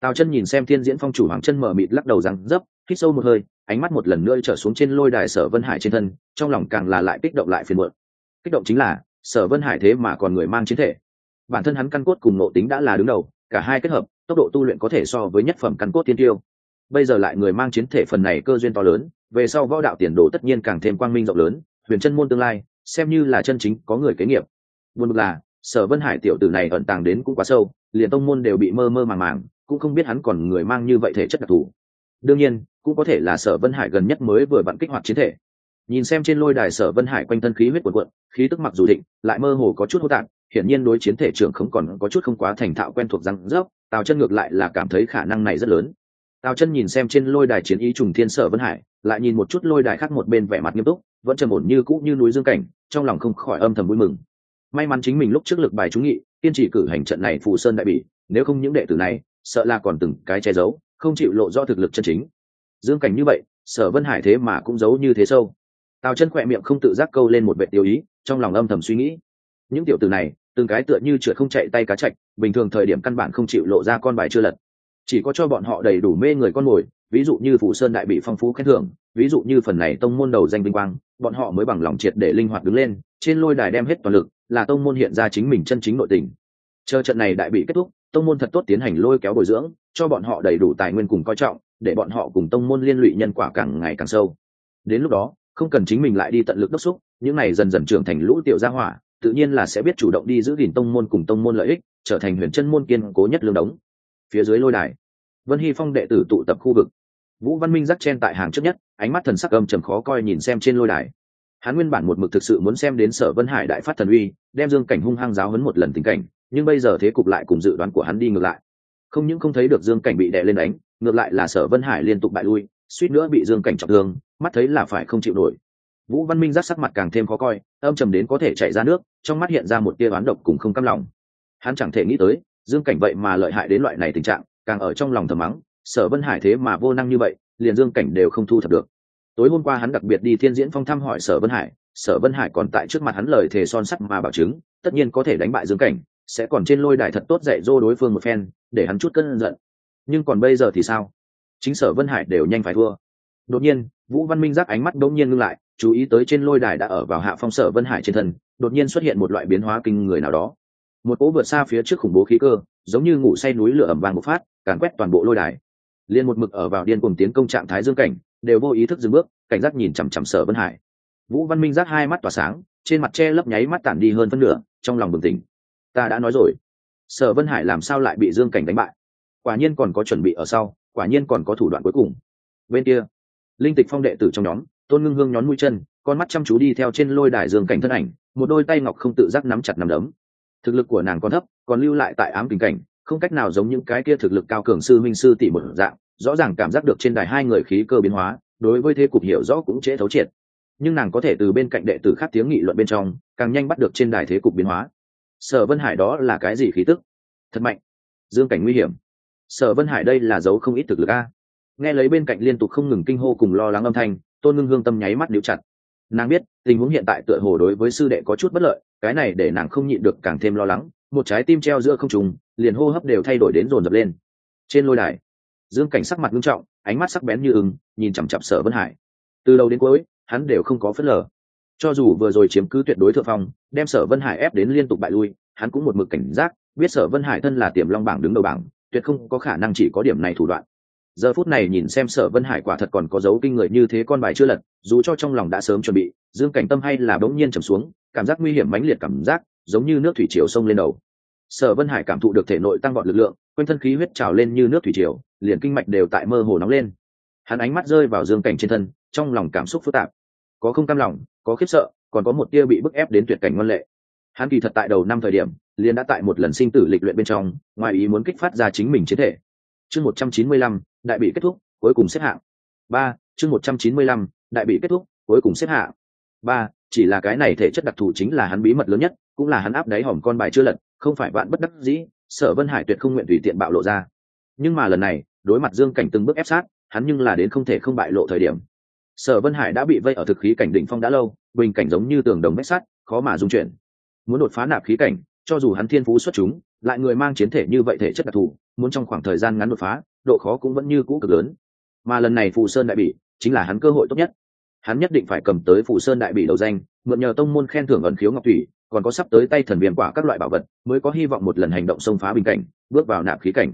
Speaker 1: Tào chân nhìn xem thiên diễn phong chủ hoàng chân mở mịt lắc đầu rằng dấp hít sâu một hơi, ánh mắt một lần nữa trở xuống trên lôi đài sở vân hải trên thân, trong lòng càng là lại kích động lại phiền muộn. Kích động chính là, sở vân hải thế mà còn người mang chiến thể. Bản thân hắn căn cốt cùng nộ tính đã là đứng đầu, cả hai kết hợp, tốc độ tu luyện có thể so với nhất phẩm căn cốt tiên tiêu. Bây giờ lại người mang chiến thể phần này cơ duyên to lớn về sau võ đạo tiền đồ tất nhiên càng thêm quang minh rộng lớn, huyền chân môn tương lai, xem như là chân chính có người kế nghiệp. Buồn bực là, sở vân hải tiểu tử này ẩn tàng đến cũng quá sâu, liền tông môn đều bị mơ mơ màng màng, cũng không biết hắn còn người mang như vậy thể chất đặc thù. Đương nhiên, cũng có thể là sở vân hải gần nhất mới vừa vặn kích hoạt chiến thể. Nhìn xem trên lôi đài sở vân hải quanh thân khí huyết quần quận khí tức mặc dù định lại mơ hồ có chút hô tạng hiển nhiên đối chiến thể trưởng không còn có chút không quá thành thạo quen thuộc răng rớp, tào chân ngược lại là cảm thấy khả năng này rất lớn tào chân nhìn xem trên lôi đài chiến ý trùng thiên sở vân hải, lại nhìn một chút lôi đài khác một bên vẻ mặt nghiêm túc, vẫn trầm ổn như cũ như núi dương cảnh, trong lòng không khỏi âm thầm vui mừng. May mắn chính mình lúc trước lực bài trúng nghị, kiên trì cử hành trận này phù sơn đại bỉ, nếu không những đệ tử này, sợ là còn từng cái che giấu, không chịu lộ do thực lực chân chính. Dương cảnh như vậy, sở vân hải thế mà cũng giấu như thế sâu. Tào chân khỏe miệng không tự giác câu lên một vệ tiêu ý, trong lòng âm thầm suy nghĩ. Những tiểu tử này, từng cái tựa như trượt không chạy tay cá chạch, bình thường thời điểm căn bản không chịu lộ ra con bài chưa lật chỉ có cho bọn họ đầy đủ mê người con mồi, ví dụ như phủ sơn đại bị phong phú khen thưởng, ví dụ như phần này tông môn đầu danh vinh quang, bọn họ mới bằng lòng triệt để linh hoạt đứng lên, trên lôi đài đem hết toàn lực, là tông môn hiện ra chính mình chân chính nội tình. Chờ trận này đại bị kết thúc, tông môn thật tốt tiến hành lôi kéo bồi dưỡng, cho bọn họ đầy đủ tài nguyên cùng coi trọng, để bọn họ cùng tông môn liên lụy nhân quả càng ngày càng sâu. Đến lúc đó, không cần chính mình lại đi tận lực đốc xúc, những này dần dần trưởng thành lũ tiểu gia hỏa, tự nhiên là sẽ biết chủ động đi giữ gìn tông môn cùng tông môn lợi ích, trở thành huyền chân môn kiên cố nhất lương đống phía dưới lôi đài. Vân hy phong đệ tử tụ tập khu vực. Vũ văn minh dắt chen tại hàng trước nhất, ánh mắt thần sắc âm trầm khó coi nhìn xem trên lôi đài. Hắn nguyên bản một mực thực sự muốn xem đến sở vân hải đại phát thần uy, đem dương cảnh hung hăng giáo hấn một lần tình cảnh, nhưng bây giờ thế cục lại cùng dự đoán của hắn đi ngược lại. Không những không thấy được dương cảnh bị đè lên đánh, ngược lại là sở vân hải liên tục bại lui, suýt nữa bị dương cảnh trọng thương, mắt thấy là phải không chịu nổi. Vũ văn minh giác sắc mặt càng thêm khó coi, âm trầm đến có thể chạy ra nước, trong mắt hiện ra một tia oán độc cùng không căm lòng. Hắn chẳng thể nghĩ tới dương cảnh vậy mà lợi hại đến loại này tình trạng, càng ở trong lòng thầm mắng, sở vân hải thế mà vô năng như vậy, liền dương cảnh đều không thu thập được. Tối hôm qua hắn đặc biệt đi thiên diễn phong thăm hỏi sở vân hải, sở vân hải còn tại trước mặt hắn lời thề son sắt mà bảo chứng, tất nhiên có thể đánh bại dương cảnh, sẽ còn trên lôi đài thật tốt dạy dỗ đối phương một phen, để hắn chút cân giận. Nhưng còn bây giờ thì sao? Chính sở vân hải đều nhanh phải thua. Đột nhiên, vũ văn minh giác ánh mắt đ ỗ n g nhiên ngưng lại, chú ý tới trên lôi đài đã ở vào hạ phong sở vân hải trên thân, đột nhiên xuất hiện một loại biến hóa kinh người nào đó một cỗ vượt xa phía trước khủng bố khí cơ, giống như ngủ say núi lửa ẩm vàng một phát, càn quét toàn bộ lôi đài. Liên một mực ở vào điên cùng tiến công trạng thái dương cảnh, đều vô ý thức dừng bước, cảnh giác nhìn chằm chằm sở vân hải. Vũ văn minh giác hai mắt tỏa sáng, trên mặt che lấp nháy mắt tản đi hơn phân nửa, trong lòng bừng tỉnh. Ta đã nói rồi. Sở vân hải làm sao lại bị dương cảnh đánh bại? Quả nhiên còn có chuẩn bị ở sau, quả nhiên còn có thủ đoạn cuối cùng. Bên kia, linh tịch phong đệ tử trong nhóm, tôn ngưng hương nhón mũi chân, con mắt chăm chú đi theo trên lôi đài dương cảnh thân ảnh, một đôi tay ngọc không tự giác nắm chặt nằm đấm thực lực của nàng còn thấp, còn lưu lại tại ám tình cảnh, không cách nào giống những cái kia thực lực cao cường sư minh sư tỷ một dạng, rõ ràng cảm giác được trên đài hai người khí cơ biến hóa, đối với thế cục hiểu rõ cũng trễ thấu triệt. Nhưng nàng có thể từ bên cạnh đệ tử khác tiếng nghị luận bên trong, càng nhanh bắt được trên đài thế cục biến hóa. Sở vân hải đó là cái gì khí tức? Thật mạnh. Dương cảnh nguy hiểm. Sở vân hải đây là dấu không ít thực lực a. Nghe lấy bên cạnh liên tục không ngừng kinh hô cùng lo lắng âm thanh, tôn ngưng hương tâm nháy mắt níu chặt nàng biết, tình huống hiện tại tựa hồ đối với sư đệ có chút bất lợi, cái này để nàng không nhịn được càng thêm lo lắng, một trái tim treo giữa không trùng liền hô hấp đều thay đổi đến rồn rập lên. Trên lôi đài, dương cảnh sắc mặt nghiêm trọng, ánh mắt sắc bén như ưng, nhìn chằm chặp sở vân hải. Từ đầu đến cuối, hắn đều không có phớt lờ. Cho dù vừa rồi chiếm cứ tuyệt đối thượng phong, đem sở vân hải ép đến liên tục bại lui, hắn cũng một mực cảnh giác, biết sở vân hải thân là tiềm long bảng đứng đầu bảng, tuyệt không có khả năng chỉ có điểm này thủ đoạn giờ phút này nhìn xem sở vân hải quả thật còn có dấu kinh người như thế con bài chưa lật, dù cho trong lòng đã sớm chuẩn bị, dương cảnh tâm hay là bỗng nhiên trầm xuống, cảm giác nguy hiểm mãnh liệt cảm giác, giống như nước thủy triều sông lên đầu. Sở vân hải cảm thụ được thể nội tăng vọt lực lượng, quanh thân khí huyết trào lên như nước thủy triều, liền kinh mạch đều tại mơ hồ nóng lên. Hắn ánh mắt rơi vào dương cảnh trên thân, trong lòng cảm xúc phức tạp. Có không cam lòng, có khiếp sợ, còn có một tia bị bức ép đến tuyệt cảnh ngân lệ. Hắn kỳ thật tại đầu năm thời điểm, liền đã tại một lần sinh tử lịch luyện bên trong, ngoài ý muốn kích phát ra chính mình chiến thể chương một trăm chín mươi lăm, đại bị kết thúc, cuối cùng xếp hạng. Ba, chương một trăm chín mươi lăm, đại bị kết thúc, cuối cùng xếp hạng. Ba, chỉ là cái này thể chất đặc thù chính là hắn bí mật lớn nhất, cũng là hắn áp đáy hòm con bài chưa lật, không phải bạn bất đắc dĩ, sở vân hải tuyệt không nguyện tùy tiện bạo lộ ra. Nhưng mà lần này, đối mặt dương cảnh từng bước ép sát, hắn nhưng là đến không thể không bại lộ thời điểm. Sở vân hải đã bị vây ở thực khí cảnh đỉnh phong đã lâu, bình cảnh giống như tường đồng bách sắt, khó mà dung chuyển. Muốn đột phá nạp khí cảnh, cho dù hắn thiên phú xuất chúng, lại người mang chiến thể như vậy thể chất đặc thù muốn trong khoảng thời gian ngắn đột phá, độ khó cũng vẫn như cũ cực lớn. Mà lần này phù sơn đại bỉ chính là hắn cơ hội tốt nhất. Hắn nhất định phải cầm tới phù sơn đại bỉ đầu danh, mượn nhờ tông môn khen thưởng ẩn khiếu ngọc thủy, còn có sắp tới tay thần viêm quả các loại bảo vật, mới có hy vọng một lần hành động xông phá bình cảnh, bước vào nạp khí cảnh.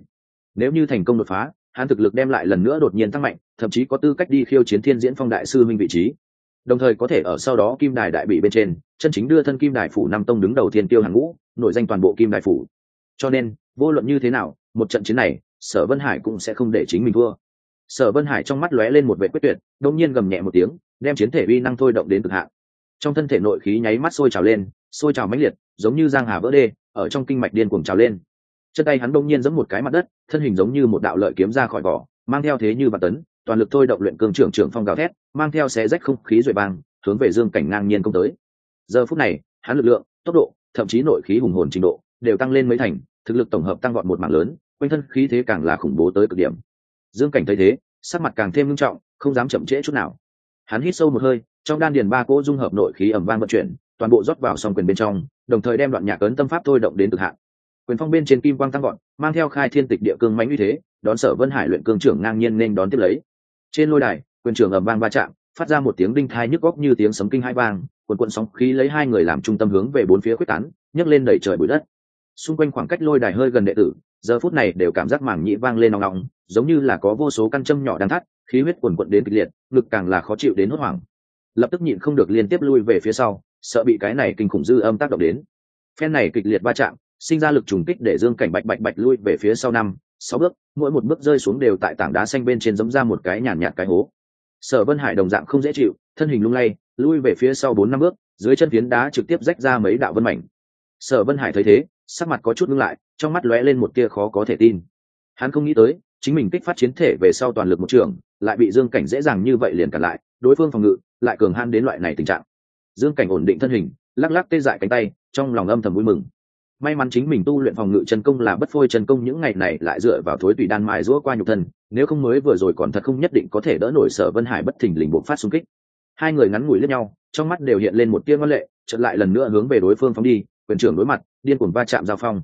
Speaker 1: Nếu như thành công đột phá, hắn thực lực đem lại lần nữa đột nhiên tăng mạnh, thậm chí có tư cách đi khiêu chiến thiên diễn phong đại sư minh vị trí. Đồng thời có thể ở sau đó kim đài đại bị bên trên, chân chính đưa thân kim đài phủ năm tông đứng đầu thiên tiêu hàng ngũ, nổi danh toàn bộ kim đài phủ. Cho nên, vô luận như thế nào một trận chiến này sở vân hải cũng sẽ không để chính mình thua. Sở vân hải trong mắt lóe lên một vệ quyết tuyệt đông nhiên gầm nhẹ một tiếng đem chiến thể uy năng thôi động đến cực hạn. Trong thân thể nội khí nháy mắt sôi trào lên sôi trào mãnh liệt giống như giang hà vỡ đê ở trong kinh mạch điên cuồng trào lên. Chân tay hắn đông nhiên giống một cái mặt đất thân hình giống như một đạo lợi kiếm ra khỏi vỏ mang theo thế như bạt tấn toàn lực thôi động luyện cường trưởng trưởng phong gào thét mang theo xé rách không khí rồi bang, hướng về dương cảnh ngang nhiên công tới. Giờ phút này hắn lực lượng tốc độ thậm chí nội khí hùng hồn trình độ đều tăng lên mấy thành thực lực tổng hợp tăng gọn một mảng lớn quanh thân khí thế càng là khủng bố tới cực điểm. Dương cảnh thấy thế, sắc mặt càng thêm nghiêm trọng, không dám chậm trễ chút nào. Hắn hít sâu một hơi, trong đan điền ba cỗ dung hợp nội khí ẩm vang vận chuyển, toàn bộ rót vào song quyền bên trong, đồng thời đem đoạn nhạc ấn tâm pháp thôi động đến cực hạn. Quyền phong bên trên kim quang tăng gọn mang theo khai thiên tịch địa cương mãnh uy thế, đón sở vân hải luyện cương trưởng ngang nhiên nên đón tiếp lấy. Trên lôi đài, quyền trưởng ẩm vang ba chạm, phát ra một tiếng đinh thai nhức góc như tiếng sấm kinh hai vang quần quận sóng khí lấy hai người làm trung tâm hướng về bốn phía quyết tán, nhấc lên đẩy trời bụi đất. Xung quanh khoảng cách lôi đài hơi gần đệ tử giờ phút này đều cảm giác màng nhĩ vang lên nòng nòng giống như là có vô số căn châm nhỏ đang thắt, khí huyết quần quận đến kịch liệt, ngực càng là khó chịu đến hốt hoảng. Lập tức nhịn không được liên tiếp lui về phía sau, sợ bị cái này kinh khủng dư âm tác động đến. Phen này kịch liệt va chạm, sinh ra lực trùng kích để dương cảnh bạch bạch bạch lui về phía sau năm, sáu bước, mỗi một bước rơi xuống đều tại tảng đá xanh bên trên dẫm ra một cái nhàn nhạt cái hố. Sở vân hải đồng dạng không dễ chịu, thân hình lung lay, lui về phía sau bốn năm bước, dưới chân phiến đá trực tiếp rách ra mấy đạo vân mảnh. Sở vân hải thấy thế sắc mặt có chút ngưng lại, trong mắt lóe lên một tia khó có thể tin. Hắn không nghĩ tới, chính mình kích phát chiến thể về sau toàn lực một trường, lại bị dương cảnh dễ dàng như vậy liền cản lại, đối phương phòng ngự lại cường han đến loại này tình trạng. Dương cảnh ổn định thân hình, lắc lắc tê dại cánh tay, trong lòng âm thầm vui mừng. May mắn chính mình tu luyện phòng ngự chân công là bất phôi chân công, những ngày này lại dựa vào thối tùy đan mài rũa qua nhục thân, nếu không mới vừa rồi còn thật không nhất định có thể đỡ nổi sở vân hải bất thình lình bộc phát xung kích. Hai người ngắn ngủi lẫn nhau, trong mắt đều hiện lên một tia ngoan lệ, chợt lại lần nữa hướng về đối phương phóng đi quyền trưởng đối mặt, điên cuồng va chạm giao phong.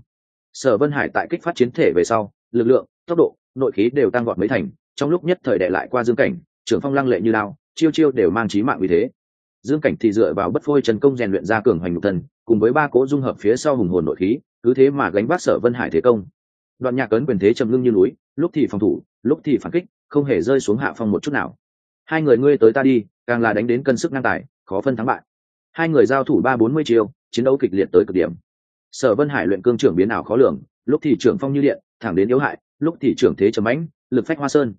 Speaker 1: Sở vân hải tại kích phát chiến thể về sau, lực lượng, tốc độ, nội khí đều tăng gọn mấy thành, trong lúc nhất thời đệ lại qua dương cảnh, trưởng phong lăng lệ như lao, chiêu chiêu đều mang trí mạng vì thế. Dương cảnh thì dựa vào bất phôi trần công rèn luyện ra cường hoành nhục thần cùng với ba cỗ dung hợp phía sau hùng hồn nội khí, cứ thế mà gánh vác sở vân hải thế công. Đoạn nhạc cấn quyền thế trầm ngưng như núi, lúc thì phòng thủ, lúc thì phản kích, không hề rơi xuống hạ phong một chút nào. Hai người ngươi tới ta đi, càng là đánh đến cân sức ngang tài, khó phân thắng bại hai người giao thủ ba bốn mươi chiều chiến đấu kịch liệt tới cực điểm. Sở vân hải luyện cương trưởng biến ảo khó lường, lúc thì trưởng phong như điện, thẳng đến yếu hại, lúc thì trưởng thế trầm mãnh, lực phách hoa sơn.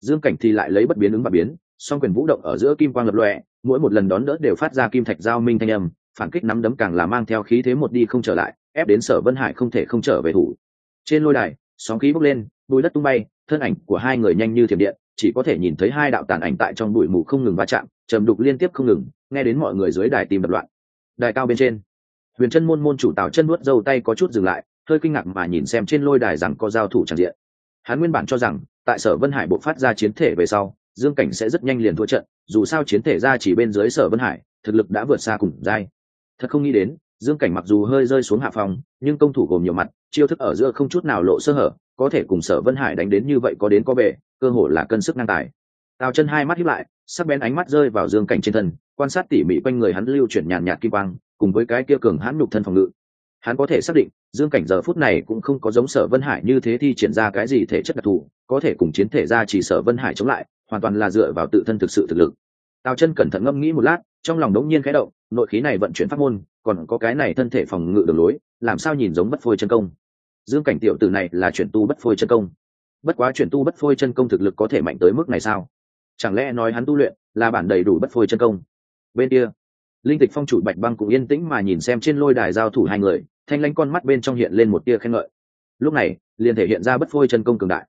Speaker 1: Dương cảnh thì lại lấy bất biến ứng và biến, song quyền vũ động ở giữa kim quang lập lọe mỗi một lần đón đỡ đều phát ra kim thạch giao minh thanh âm, phản kích nắm đấm càng là mang theo khí thế một đi không trở lại, ép đến sở vân hải không thể không trở về thủ. Trên lôi đài, sóng khí bốc lên, bùi đất tung bay, thân ảnh của hai người nhanh như thiểm điện chỉ có thể nhìn thấy hai đạo tàn ảnh tại trong bụi mù không ngừng va chạm, trầm đục liên tiếp không ngừng, nghe đến mọi người dưới đài tìm đập loạn đài cao bên trên, huyền chân môn môn chủ tào chân nuốt dâu tay có chút dừng lại, hơi kinh ngạc mà nhìn xem trên lôi đài rằng có giao thủ tràn diện hắn nguyên bản cho rằng, tại sở vân hải bộ phát ra chiến thể về sau, dương cảnh sẽ rất nhanh liền thua trận, dù sao chiến thể ra chỉ bên dưới sở vân hải, thực lực đã vượt xa cùng dai. thật không nghĩ đến, dương cảnh mặc dù hơi rơi xuống hạ phòng, nhưng công thủ gồm nhiều mặt, chiêu thức ở giữa không chút nào lộ sơ hở có thể cùng sở vân hải đánh đến như vậy có đến có về, cơ hội là cân sức ngang tài. Tào chân hai mắt hiếp lại, sắc bén ánh mắt rơi vào dương cảnh trên thân, quan sát tỉ mỉ quanh người hắn lưu chuyển nhàn nhạt kim quang, cùng với cái kia cường hãn nhục thân phòng ngự. Hắn có thể xác định, dương cảnh giờ phút này cũng không có giống sở vân hải như thế thi triển ra cái gì thể chất đặc thù, có thể cùng chiến thể ra chỉ sở vân hải chống lại, hoàn toàn là dựa vào tự thân thực sự thực lực. Tào chân cẩn thận ngâm nghĩ một lát, trong lòng đống nhiên khẽ động, nội khí này vận chuyển pháp môn, còn có cái này thân thể phòng ngự đường lối, làm sao nhìn giống bất phôi chân công? Dương cảnh tiểu tử này là chuyển tu bất phôi chân công. Bất quá chuyển tu bất phôi chân công thực lực có thể mạnh tới mức này sao? Chẳng lẽ nói hắn tu luyện là bản đầy đủ bất phôi chân công? Bên kia, linh tịch phong chủ bạch băng cũng yên tĩnh mà nhìn xem trên lôi đài giao thủ hai người, thanh lãnh con mắt bên trong hiện lên một tia khen ngợi. Lúc này, liền thể hiện ra bất phôi chân công cường đại.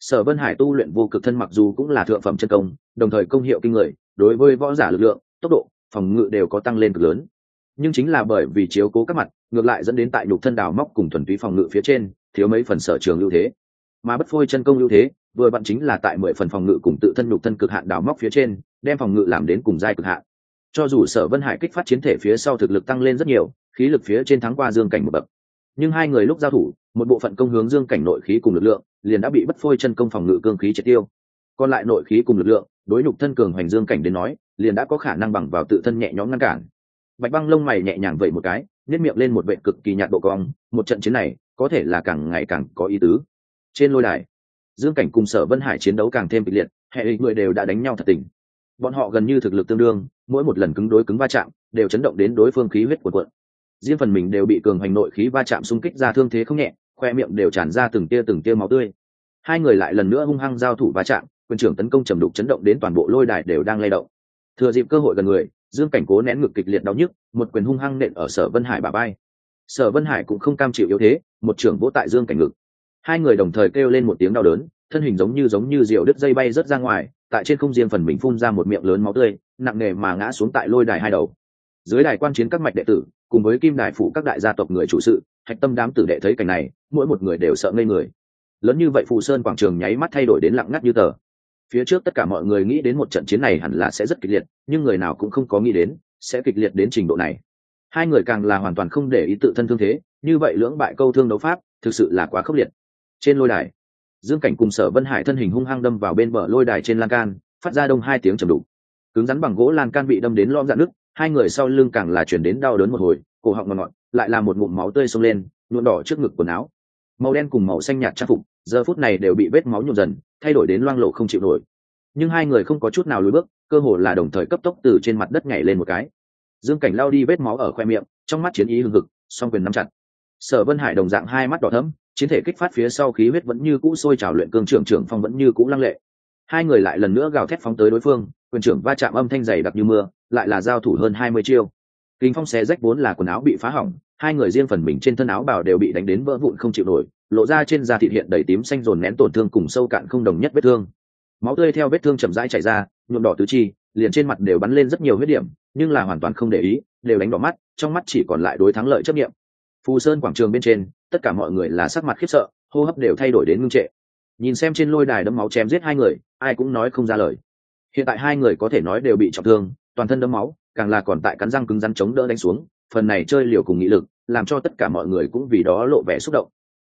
Speaker 1: Sở vân hải tu luyện vô cực thân mặc dù cũng là thượng phẩm chân công, đồng thời công hiệu kinh người, đối với võ giả lực lượng, tốc độ, phòng ngự đều có tăng lên cực lớn. Nhưng chính là bởi vì chiếu cố các mặt ngược lại dẫn đến tại nhục thân đào móc cùng thuần túy phòng ngự phía trên, thiếu mấy phần sở trường ưu thế. Mà bất phôi chân công ưu thế, vừa vặn chính là tại mười phần phòng ngự cùng tự thân nhục thân cực hạn đào móc phía trên, đem phòng ngự làm đến cùng giai cực hạn. Cho dù sở vân hải kích phát chiến thể phía sau thực lực tăng lên rất nhiều, khí lực phía trên thắng qua dương cảnh một bậc. Nhưng hai người lúc giao thủ, một bộ phận công hướng dương cảnh nội khí cùng lực lượng, liền đã bị bất phôi chân công phòng ngự cương khí triệt tiêu. Còn lại nội khí cùng lực lượng, đối nhục thân cường hoành dương cảnh đến nói, liền đã có khả năng bằng vào tự thân nhẹ nhõm ngăn cản bạch băng lông mày nhẹ nhàng vậy một cái nếp miệng lên một vệ cực kỳ nhạt độ cong, một trận chiến này có thể là càng ngày càng có ý tứ. Trên lôi đài, dương cảnh cùng sở vân hải chiến đấu càng thêm kịch liệt, hệ ý người đều đã đánh nhau thật tình. Bọn họ gần như thực lực tương đương, mỗi một lần cứng đối cứng va chạm, đều chấn động đến đối phương khí huyết cuộn quận riêng phần mình đều bị cường hành nội khí va chạm xung kích ra thương thế không nhẹ, khoe miệng đều tràn ra từng tia từng tia máu tươi. Hai người lại lần nữa hung hăng giao thủ va chạm quân trưởng tấn công trầm đục chấn động đến toàn bộ lôi đài đều đang lay động. Thừa dịp cơ hội gần người dương cảnh cố nén ngực kịch liệt đau nhức, một quyền hung hăng nện ở sở vân hải bà bay sở vân hải cũng không cam chịu yếu thế, một trưởng vỗ tại dương cảnh ngực. Hai người đồng thời kêu lên một tiếng đau đớn, thân hình giống như giống như diều đứt dây bay rớt ra ngoài, tại trên không riêng phần mình phun ra một miệng lớn máu tươi, nặng nề mà ngã xuống tại lôi đài hai đầu. Dưới đài quan chiến các mạch đệ tử, cùng với kim đài phụ các đại gia tộc người chủ sự, hạch tâm đám tử đệ thấy cảnh này, mỗi một người đều sợ ngây người. Lớn như vậy phù sơn quảng trường nháy mắt thay đổi đến lặng ngắt như tờ phía trước tất cả mọi người nghĩ đến một trận chiến này hẳn là sẽ rất kịch liệt, nhưng người nào cũng không có nghĩ đến sẽ kịch liệt đến trình độ này. Hai người càng là hoàn toàn không để ý tự thân thương thế, như vậy lưỡng bại câu thương đấu pháp thực sự là quá khốc liệt. Trên lôi đài, dương cảnh cùng sở vân hải thân hình hung hăng đâm vào bên bờ lôi đài trên lan can, phát ra đông hai tiếng trầm đục. Cứng rắn bằng gỗ lan can bị đâm đến lom dạn nước hai người sau lưng càng là chuyển đến đau đớn một hồi, cổ họng ngọt ngọt lại là một ngụm máu tươi xông lên, nhuộm đỏ trước ngực quần áo. Màu đen cùng màu xanh nhạt trang phục, giờ phút này đều bị vết máu nhuộm dần thay đổi đến loang lộ không chịu nổi. Nhưng hai người không có chút nào lùi bước, cơ hồ là đồng thời cấp tốc từ trên mặt đất nhảy lên một cái. Dương cảnh lao đi vết máu ở khoe miệng, trong mắt chiến ý hừng hực, song quyền nắm chặt. Sở vân hải đồng dạng hai mắt đỏ thấm chiến thể kích phát phía sau khí huyết vẫn như cũ sôi trào luyện cương trưởng trưởng phong vẫn như cũ lăng lệ. Hai người lại lần nữa gào thét phóng tới đối phương, quyền trưởng va chạm âm thanh dày đặc như mưa, lại là giao thủ hơn hai mươi chiêu. Kính phong xé rách vốn là quần áo bị phá hỏng, hai người riêng phần mình trên thân áo bào đều bị đánh đến vỡ vụn không chịu nổi lộ ra trên da thịt hiện đầy tím xanh dồn nén tổn thương cùng sâu cạn không đồng nhất vết thương. Máu tươi theo vết thương chậm rãi chảy ra, nhuộm đỏ tứ chi, liền trên mặt đều bắn lên rất nhiều huyết điểm, nhưng là hoàn toàn không để ý, đều đánh đỏ mắt, trong mắt chỉ còn lại đối thắng lợi chấp nghiệm. Phù sơn quảng trường bên trên, tất cả mọi người là sắc mặt khiếp sợ, hô hấp đều thay đổi đến ngưng trệ. Nhìn xem trên lôi đài đấm máu chém giết hai người, ai cũng nói không ra lời. Hiện tại hai người có thể nói đều bị trọng thương, toàn thân đấm máu, càng là còn tại cắn răng cứng rắn chống đỡ đánh xuống, phần này chơi liều cùng nghị lực, làm cho tất cả mọi người cũng vì đó lộ vẻ xúc động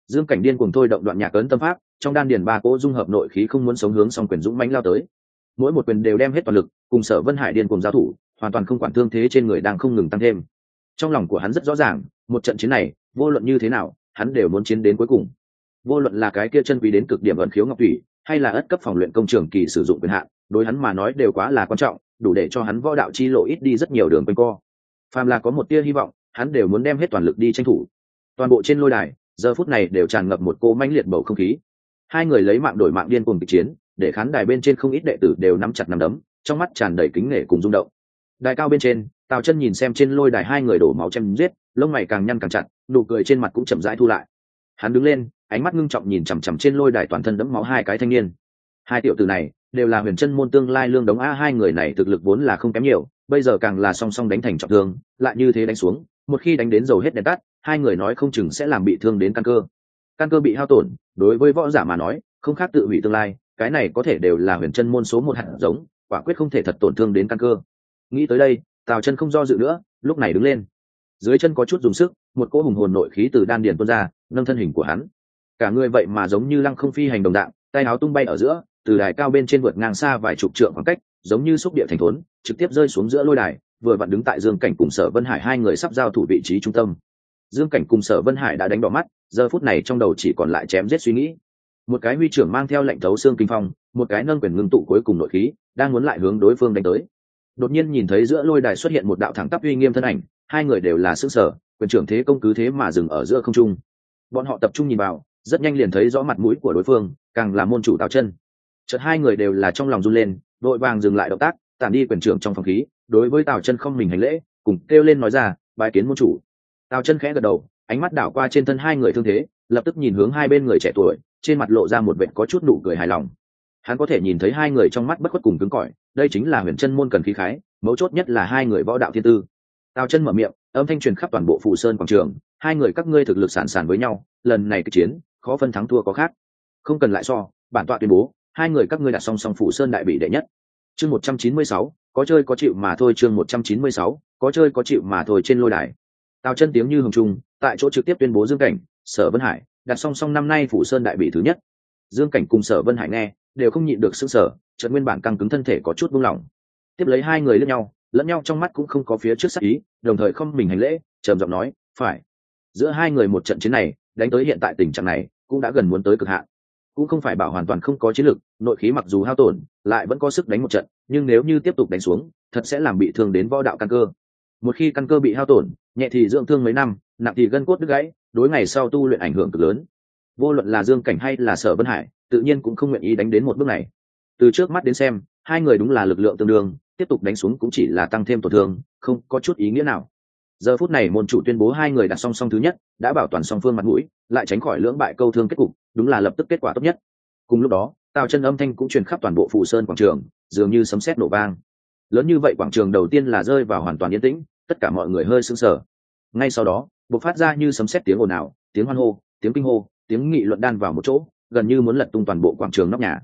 Speaker 1: dương cảnh điên cùng thôi động đoạn nhạc ấn tâm pháp, trong đan điền ba cỗ dung hợp nội khí không muốn sống hướng song quyền dũng mãnh lao tới. Mỗi một quyền đều đem hết toàn lực, cùng sở vân hải điên cùng giao thủ, hoàn toàn không quản thương thế trên người đang không ngừng tăng thêm. Trong lòng của hắn rất rõ ràng, một trận chiến này, vô luận như thế nào, hắn đều muốn chiến đến cuối cùng. Vô luận là cái kia chân quý đến cực điểm ẩn khiếu ngọc thủy, hay là ất cấp phòng luyện công trường kỳ sử dụng quyền hạn, đối hắn mà nói đều quá là quan trọng, đủ để cho hắn võ đạo chi lộ ít đi rất nhiều đường quanh co. Phàm là có một tia hy vọng, hắn đều muốn đem hết toàn lực đi tranh thủ. Toàn bộ trên lôi đài giờ phút này đều tràn ngập một cô mãnh liệt bầu không khí. Hai người lấy mạng đổi mạng điên cuồng kịch chiến, để khán đài bên trên không ít đệ tử đều nắm chặt nắm đấm, trong mắt tràn đầy kính nể cùng rung động. Đài cao bên trên, tào chân nhìn xem trên lôi đài hai người đổ máu chém giết, lông mày càng nhăn càng chặt, nụ cười trên mặt cũng chậm rãi thu lại. Hắn đứng lên, ánh mắt ngưng trọng nhìn chằm chằm trên lôi đài toàn thân đẫm máu hai cái thanh niên. Hai tiểu tử này, đều là huyền chân môn tương lai lương đống a, hai người này thực lực vốn là không kém nhiều, bây giờ càng là song song đánh thành trọng thương, lại như thế đánh xuống, một khi đánh đến dầu hết đèn tắt hai người nói không chừng sẽ làm bị thương đến căn cơ. Căn cơ bị hao tổn, đối với võ giả mà nói, không khác tự hủy tương lai, cái này có thể đều là huyền chân môn số một hạt giống, quả quyết không thể thật tổn thương đến căn cơ. Nghĩ tới đây, tào chân không do dự nữa, lúc này đứng lên. Dưới chân có chút dùng sức, một cỗ hùng hồn nội khí từ đan điền tuôn ra, nâng thân hình của hắn. Cả người vậy mà giống như lăng không phi hành đồng đạo tay áo tung bay ở giữa, từ đài cao bên trên vượt ngang xa vài chục trượng khoảng cách, giống như xúc địa thành thốn, trực tiếp rơi xuống giữa lôi đài, vừa vặn đứng tại dương cảnh cùng sở vân hải hai người sắp giao thủ vị trí trung tâm dương cảnh cùng sở vân hải đã đánh đỏ mắt, giờ phút này trong đầu chỉ còn lại chém giết suy nghĩ. Một cái huy trưởng mang theo lệnh thấu xương kinh phong, một cái nâng quyền ngưng tụ cuối cùng nội khí, đang muốn lại hướng đối phương đánh tới. Đột nhiên nhìn thấy giữa lôi đài xuất hiện một đạo thẳng tắp uy nghiêm thân ảnh, hai người đều là xương sở quyền trưởng thế công cứ thế mà dừng ở giữa không trung. Bọn họ tập trung nhìn vào, rất nhanh liền thấy rõ mặt mũi của đối phương, càng là môn chủ tào chân. Chợt hai người đều là trong lòng run lên vội vàng dừng lại động tác, tản đi quyền trưởng trong phòng khí, đối với tào chân không mình hành lễ, cùng kêu lên nói ra bài kiến môn chủ tào chân khẽ gật đầu, ánh mắt đảo qua trên thân hai người thương thế, lập tức nhìn hướng hai bên người trẻ tuổi, trên mặt lộ ra một vệt có chút nụ cười hài lòng. Hắn có thể nhìn thấy hai người trong mắt bất khuất cùng cứng cỏi, đây chính là huyền chân môn cần khí khái, mấu chốt nhất là hai người võ đạo thiên tư. Tào chân mở miệng, âm thanh truyền khắp toàn bộ phù sơn quảng trường, hai người các ngươi thực lực sản sản với nhau, lần này cái chiến, khó phân thắng thua có khác. Không cần lại so, bản tọa tuyên bố, hai người các ngươi đặt song song phù sơn đại bị đệ nhất. Chương một trăm chín mươi sáu, có chơi có chịu mà thôi, chương một trăm chín mươi sáu, có chơi có chịu mà thôi trên lôi đài tào chân tiếng như hồng trung tại chỗ trực tiếp tuyên bố dương cảnh, sở vân hải, đặt song song năm nay phủ sơn đại bị thứ nhất. Dương cảnh cùng sở vân hải nghe, đều không nhịn được xương sở trận nguyên bản căng cứng thân thể có chút buông lỏng. Tiếp lấy hai người lẫn nhau lẫn nhau trong mắt cũng không có phía trước sắc ý, đồng thời không mình hành lễ, trầm giọng nói, phải. Giữa hai người một trận chiến này, đánh tới hiện tại tình trạng này, cũng đã gần muốn tới cực hạn. Cũng không phải bảo hoàn toàn không có chiến lực, nội khí mặc dù hao tổn, lại vẫn có sức đánh một trận, nhưng nếu như tiếp tục đánh xuống, thật sẽ làm bị thương đến võ đạo căn cơ một khi căn cơ bị hao tổn, nhẹ thì dưỡng thương mấy năm, nặng thì gân cốt đứt gãy, đối ngày sau tu luyện ảnh hưởng cực lớn. Vô luận là dương cảnh hay là sở vân hải, tự nhiên cũng không nguyện ý đánh đến một bước này. Từ trước mắt đến xem, hai người đúng là lực lượng tương đương, tiếp tục đánh xuống cũng chỉ là tăng thêm tổn thương, không có chút ý nghĩa nào. Giờ phút này môn chủ tuyên bố hai người đặt song song thứ nhất, đã bảo toàn song phương mặt mũi, lại tránh khỏi lưỡng bại câu thương kết cục, đúng là lập tức kết quả tốt nhất. Cùng lúc đó tào chân âm thanh cũng truyền khắp toàn bộ phủ sơn quảng trường, dường như sấm sét nổ vang lớn như vậy quảng trường đầu tiên là rơi vào hoàn toàn yên tĩnh, tất cả mọi người hơi sững sờ. Ngay sau đó, bộc phát ra như sấm sét tiếng ồn ào, tiếng hoan hô, tiếng kinh hô, tiếng nghị luận đan vào một chỗ, gần như muốn lật tung toàn bộ quảng trường nóc nhà.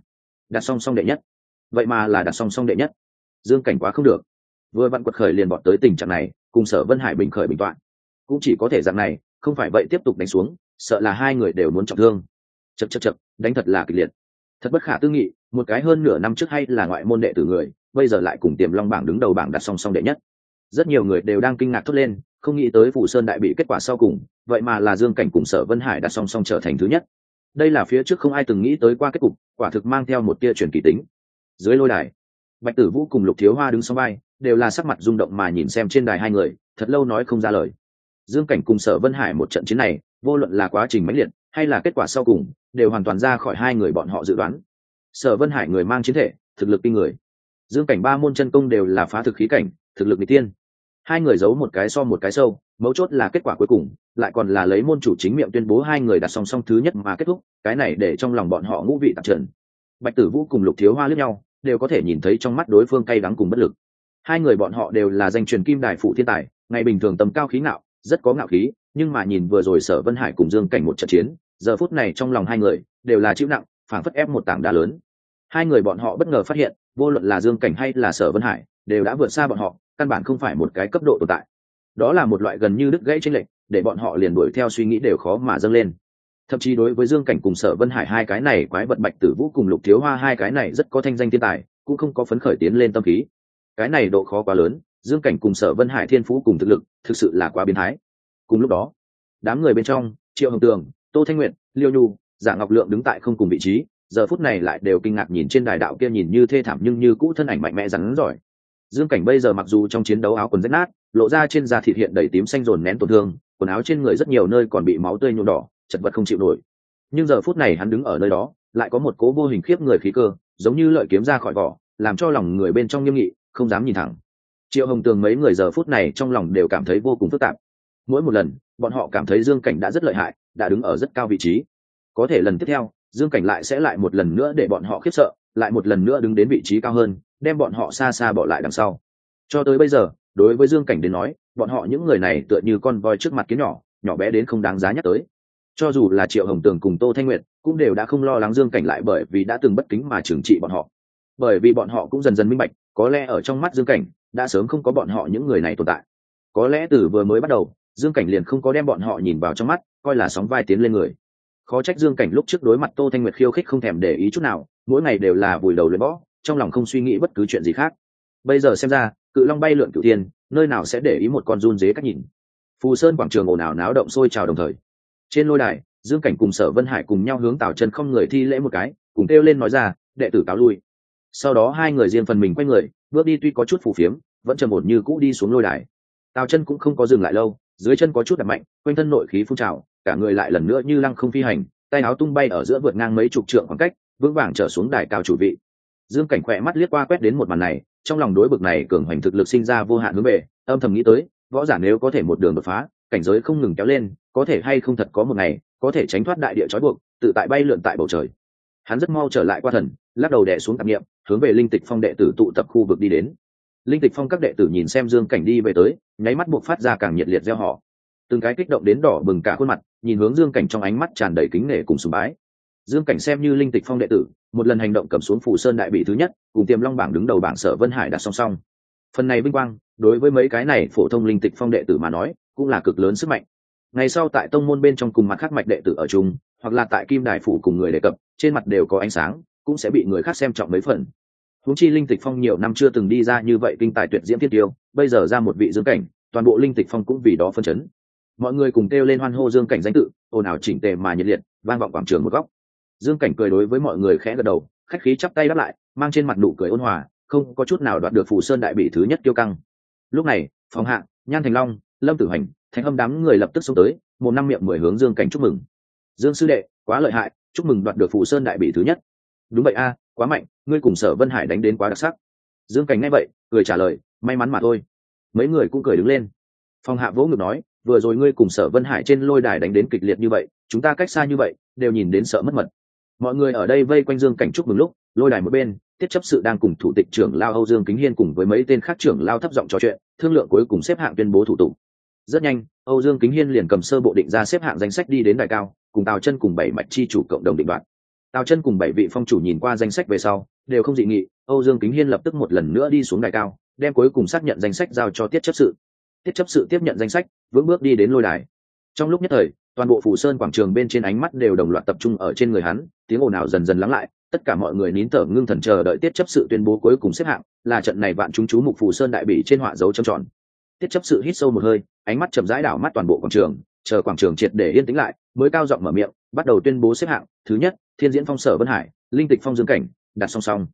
Speaker 1: Đặt song song đệ nhất. Vậy mà là đặt song song đệ nhất. Dương cảnh quá không được. Vừa vặn quật khởi liền bọn tới tình trạng này, cùng sở vân hải bình khởi bình toạn. Cũng chỉ có thể dạng này, không phải vậy tiếp tục đánh xuống, sợ là hai người đều muốn trọng thương. Chật chật chật đánh thật là kịch liệt. Thật bất khả tư nghị, một cái hơn nửa năm trước hay là ngoại môn đệ tử người bây giờ lại cùng tiềm long bảng đứng đầu bảng đặt song song đệ nhất. Rất nhiều người đều đang kinh ngạc thốt lên, không nghĩ tới phủ sơn đại bị kết quả sau cùng, vậy mà là dương cảnh cùng sở vân hải đặt song song trở thành thứ nhất. Đây là phía trước không ai từng nghĩ tới qua kết cục, quả thực mang theo một tia truyền kỳ tính. Dưới lôi đài, bạch tử vũ cùng lục thiếu hoa đứng sau vai, đều là sắc mặt rung động mà nhìn xem trên đài hai người, thật lâu nói không ra lời. Dương cảnh cùng sở vân hải một trận chiến này, vô luận là quá trình mãnh liệt hay là kết quả sau cùng, đều hoàn toàn ra khỏi hai người bọn họ dự đoán. Sở vân hải người mang chiến thể, thực lực kinh người dương cảnh ba môn chân công đều là phá thực khí cảnh, thực lực n tiên hai người giấu một cái so một cái sâu, mấu chốt là kết quả cuối cùng, lại còn là lấy môn chủ chính miệng tuyên bố hai người đặt song song thứ nhất mà kết thúc, cái này để trong lòng bọn họ ngũ vị tạp trần. Bạch tử vũ cùng lục thiếu hoa lướt nhau, đều có thể nhìn thấy trong mắt đối phương cay đắng cùng bất lực. Hai người bọn họ đều là danh truyền kim đài phụ thiên tài, ngày bình thường tầm cao khí ngạo, rất có ngạo khí, nhưng mà nhìn vừa rồi sở vân hải cùng dương cảnh một trận chiến, giờ phút này trong lòng hai người đều là chịu nặng, phảng phất ép một tảng đá lớn hai người bọn họ bất ngờ phát hiện, vô luận là dương cảnh hay là sở vân hải, đều đã vượt xa bọn họ, căn bản không phải một cái cấp độ tồn tại. Đó là một loại gần như đứt gãy tranh lệch, để bọn họ liền đuổi theo suy nghĩ đều khó mà dâng lên. Thậm chí đối với dương cảnh cùng sở vân hải hai cái này quái vật bạch tử vũ cùng lục thiếu hoa hai cái này rất có thanh danh thiên tài, cũng không có phấn khởi tiến lên tâm khí. Cái này độ khó quá lớn, dương cảnh cùng sở vân hải thiên phú cùng thực lực, thực sự là quá biến thái. Cùng lúc đó, đám người bên trong, triệu hồng tường, tô thanh nguyện liêu nhu, giả ngọc lượng đứng tại không cùng vị trí giờ phút này lại đều kinh ngạc nhìn trên đài đạo kia nhìn như thê thảm nhưng như cũ thân ảnh mạnh mẽ rắn giỏi. Dương cảnh bây giờ mặc dù trong chiến đấu áo quần rách nát, lộ ra trên da thịt hiện đầy tím xanh rồn nén tổn thương, quần áo trên người rất nhiều nơi còn bị máu tươi nhuộm đỏ, chật vật không chịu nổi. Nhưng giờ phút này hắn đứng ở nơi đó, lại có một cố vô hình khiếp người khí cơ, giống như lợi kiếm ra khỏi vỏ, làm cho lòng người bên trong nghiêm nghị, không dám nhìn thẳng. Triệu hồng tường mấy người giờ phút này trong lòng đều cảm thấy vô cùng phức tạp. Mỗi một lần, bọn họ cảm thấy dương cảnh đã rất lợi hại, đã đứng ở rất cao vị trí. Có thể lần tiếp theo dương cảnh lại sẽ lại một lần nữa để bọn họ khiếp sợ, lại một lần nữa đứng đến vị trí cao hơn, đem bọn họ xa xa bỏ lại đằng sau. Cho tới bây giờ, đối với dương cảnh đến nói, bọn họ những người này tựa như con voi trước mặt kiến nhỏ nhỏ bé đến không đáng giá nhắc tới. Cho dù là triệu hồng tường cùng tô thanh nguyệt, cũng đều đã không lo lắng dương cảnh lại bởi vì đã từng bất kính mà trừng trị bọn họ. Bởi vì bọn họ cũng dần dần minh bạch, có lẽ ở trong mắt dương cảnh, đã sớm không có bọn họ những người này tồn tại. Có lẽ từ vừa mới bắt đầu, dương cảnh liền không có đem bọn họ nhìn vào trong mắt, coi là sóng vai tiến lên người khó trách dương cảnh lúc trước đối mặt tô thanh nguyệt khiêu khích không thèm để ý chút nào, mỗi ngày đều là vùi đầu luyện võ, trong lòng không suy nghĩ bất cứ chuyện gì khác. Bây giờ xem ra, cự long bay lượn cửu tiên nơi nào sẽ để ý một con run dế cách nhìn. Phù sơn quảng trường ồn ào náo động sôi trào đồng thời. Trên lôi đài, dương cảnh cùng sở vân hải cùng nhau hướng tào chân không người thi lễ một cái, cùng kêu lên nói ra, đệ tử cáo lui. Sau đó hai người riêng phần mình quay người, bước đi tuy có chút phù phiếm, vẫn trầm ổn như cũ đi xuống lôi đài. Tào chân cũng không có dừng lại lâu, dưới chân có chút đập mạnh, quanh thân nội khí phun trào cả người lại lần nữa như lăng không phi hành, tay áo tung bay ở giữa vượt ngang mấy chục trượng khoảng cách, vững vàng trở xuống đài cao chủ vị. Dương cảnh khỏe mắt liếc qua quét đến một màn này, trong lòng đối bực này cường hoành thực lực sinh ra vô hạn hướng về, âm thầm nghĩ tới, võ giả nếu có thể một đường đột phá, cảnh giới không ngừng kéo lên, có thể hay không thật có một ngày, có thể tránh thoát đại địa trói buộc, tự tại bay lượn tại bầu trời. Hắn rất mau trở lại qua thần, lắc đầu đẻ xuống tạp nghiệm hướng về linh tịch phong đệ tử tụ tập khu vực đi đến. Linh tịch phong các đệ tử nhìn xem dương cảnh đi về tới, nháy mắt buộc phát ra càng nhiệt liệt gieo họ từng cái kích động đến đỏ bừng cả khuôn mặt, nhìn hướng dương cảnh trong ánh mắt tràn đầy kính nể cùng sùng bái. Dương cảnh xem như linh tịch phong đệ tử, một lần hành động cầm xuống phủ sơn đại bị thứ nhất, cùng tiềm long bảng đứng đầu bảng sở vân hải đặt song song. Phần này vinh quang, đối với mấy cái này phổ thông linh tịch phong đệ tử mà nói, cũng là cực lớn sức mạnh. Ngày sau tại tông môn bên trong cùng mặt khác mạch đệ tử ở chung, hoặc là tại kim đài phủ cùng người đề cập, trên mặt đều có ánh sáng, cũng sẽ bị người khác xem trọng mấy phần. Húng chi linh tịch phong nhiều năm chưa từng đi ra như vậy kinh tài tuyệt diễm thiết tiêu, bây giờ ra một vị dương cảnh, toàn bộ linh tịch phong cũng vì đó phân chấn mọi người cùng kêu lên hoan hô dương cảnh danh tự, ồn ào chỉnh tề mà nhiệt liệt, vang vọng quảng trường một góc. Dương cảnh cười đối với mọi người khẽ gật đầu, khách khí chắp tay đáp lại, mang trên mặt nụ cười ôn hòa, không có chút nào đoạt được phủ sơn đại bị thứ nhất tiêu căng. Lúc này, phòng hạ, nhan thành long, lâm tử hành thành âm đám người lập tức xông tới, một năm miệng mười hướng dương cảnh chúc mừng. Dương sư đệ, quá lợi hại, chúc mừng đoạt được phủ sơn đại bị thứ nhất. Đúng vậy a, quá mạnh, ngươi cùng sở vân hải đánh đến quá đặc sắc. Dương cảnh nghe vậy, cười trả lời, may mắn mà thôi. Mấy người cũng cười đứng lên. Phong hạ vỗ ngực nói vừa rồi ngươi cùng sở vân hải trên lôi đài đánh đến kịch liệt như vậy, chúng ta cách xa như vậy, đều nhìn đến sợ mất mật. Mọi người ở đây vây quanh dương cảnh chúc mừng lúc, lôi đài một bên, tiết chấp sự đang cùng thủ tịch trưởng lao âu dương kính hiên cùng với mấy tên khác trưởng lao thấp giọng trò chuyện, thương lượng cuối cùng xếp hạng tuyên bố thủ tục. Rất nhanh, âu dương kính hiên liền cầm sơ bộ định ra xếp hạng danh sách đi đến đài cao, cùng tào chân cùng bảy mạch chi chủ cộng đồng định đoạt. Tào chân cùng bảy vị phong chủ nhìn qua danh sách về sau, đều không dị nghị, âu dương kính hiên lập tức một lần nữa đi xuống đài cao, đem cuối cùng xác nhận danh sách giao cho tiết chấp sự tiết chấp sự tiếp nhận danh sách, vững bước đi đến lôi đài. Trong lúc nhất thời, toàn bộ phủ sơn quảng trường bên trên ánh mắt đều đồng loạt tập trung ở trên người hắn, tiếng ồn ào dần dần lắng lại, tất cả mọi người nín thở ngưng thần chờ đợi tiết chấp sự tuyên bố cuối cùng xếp hạng, là trận này vạn chúng chú mục phủ sơn đại bỉ trên họa dấu trầm tròn. Tiết chấp sự hít sâu một hơi, ánh mắt chậm rãi đảo mắt toàn bộ quảng trường, chờ quảng trường triệt để yên tĩnh lại, mới cao giọng mở miệng, bắt đầu tuyên bố xếp hạng, thứ nhất, thiên diễn phong sở vân hải, linh tịch phong dương cảnh, đặt song song.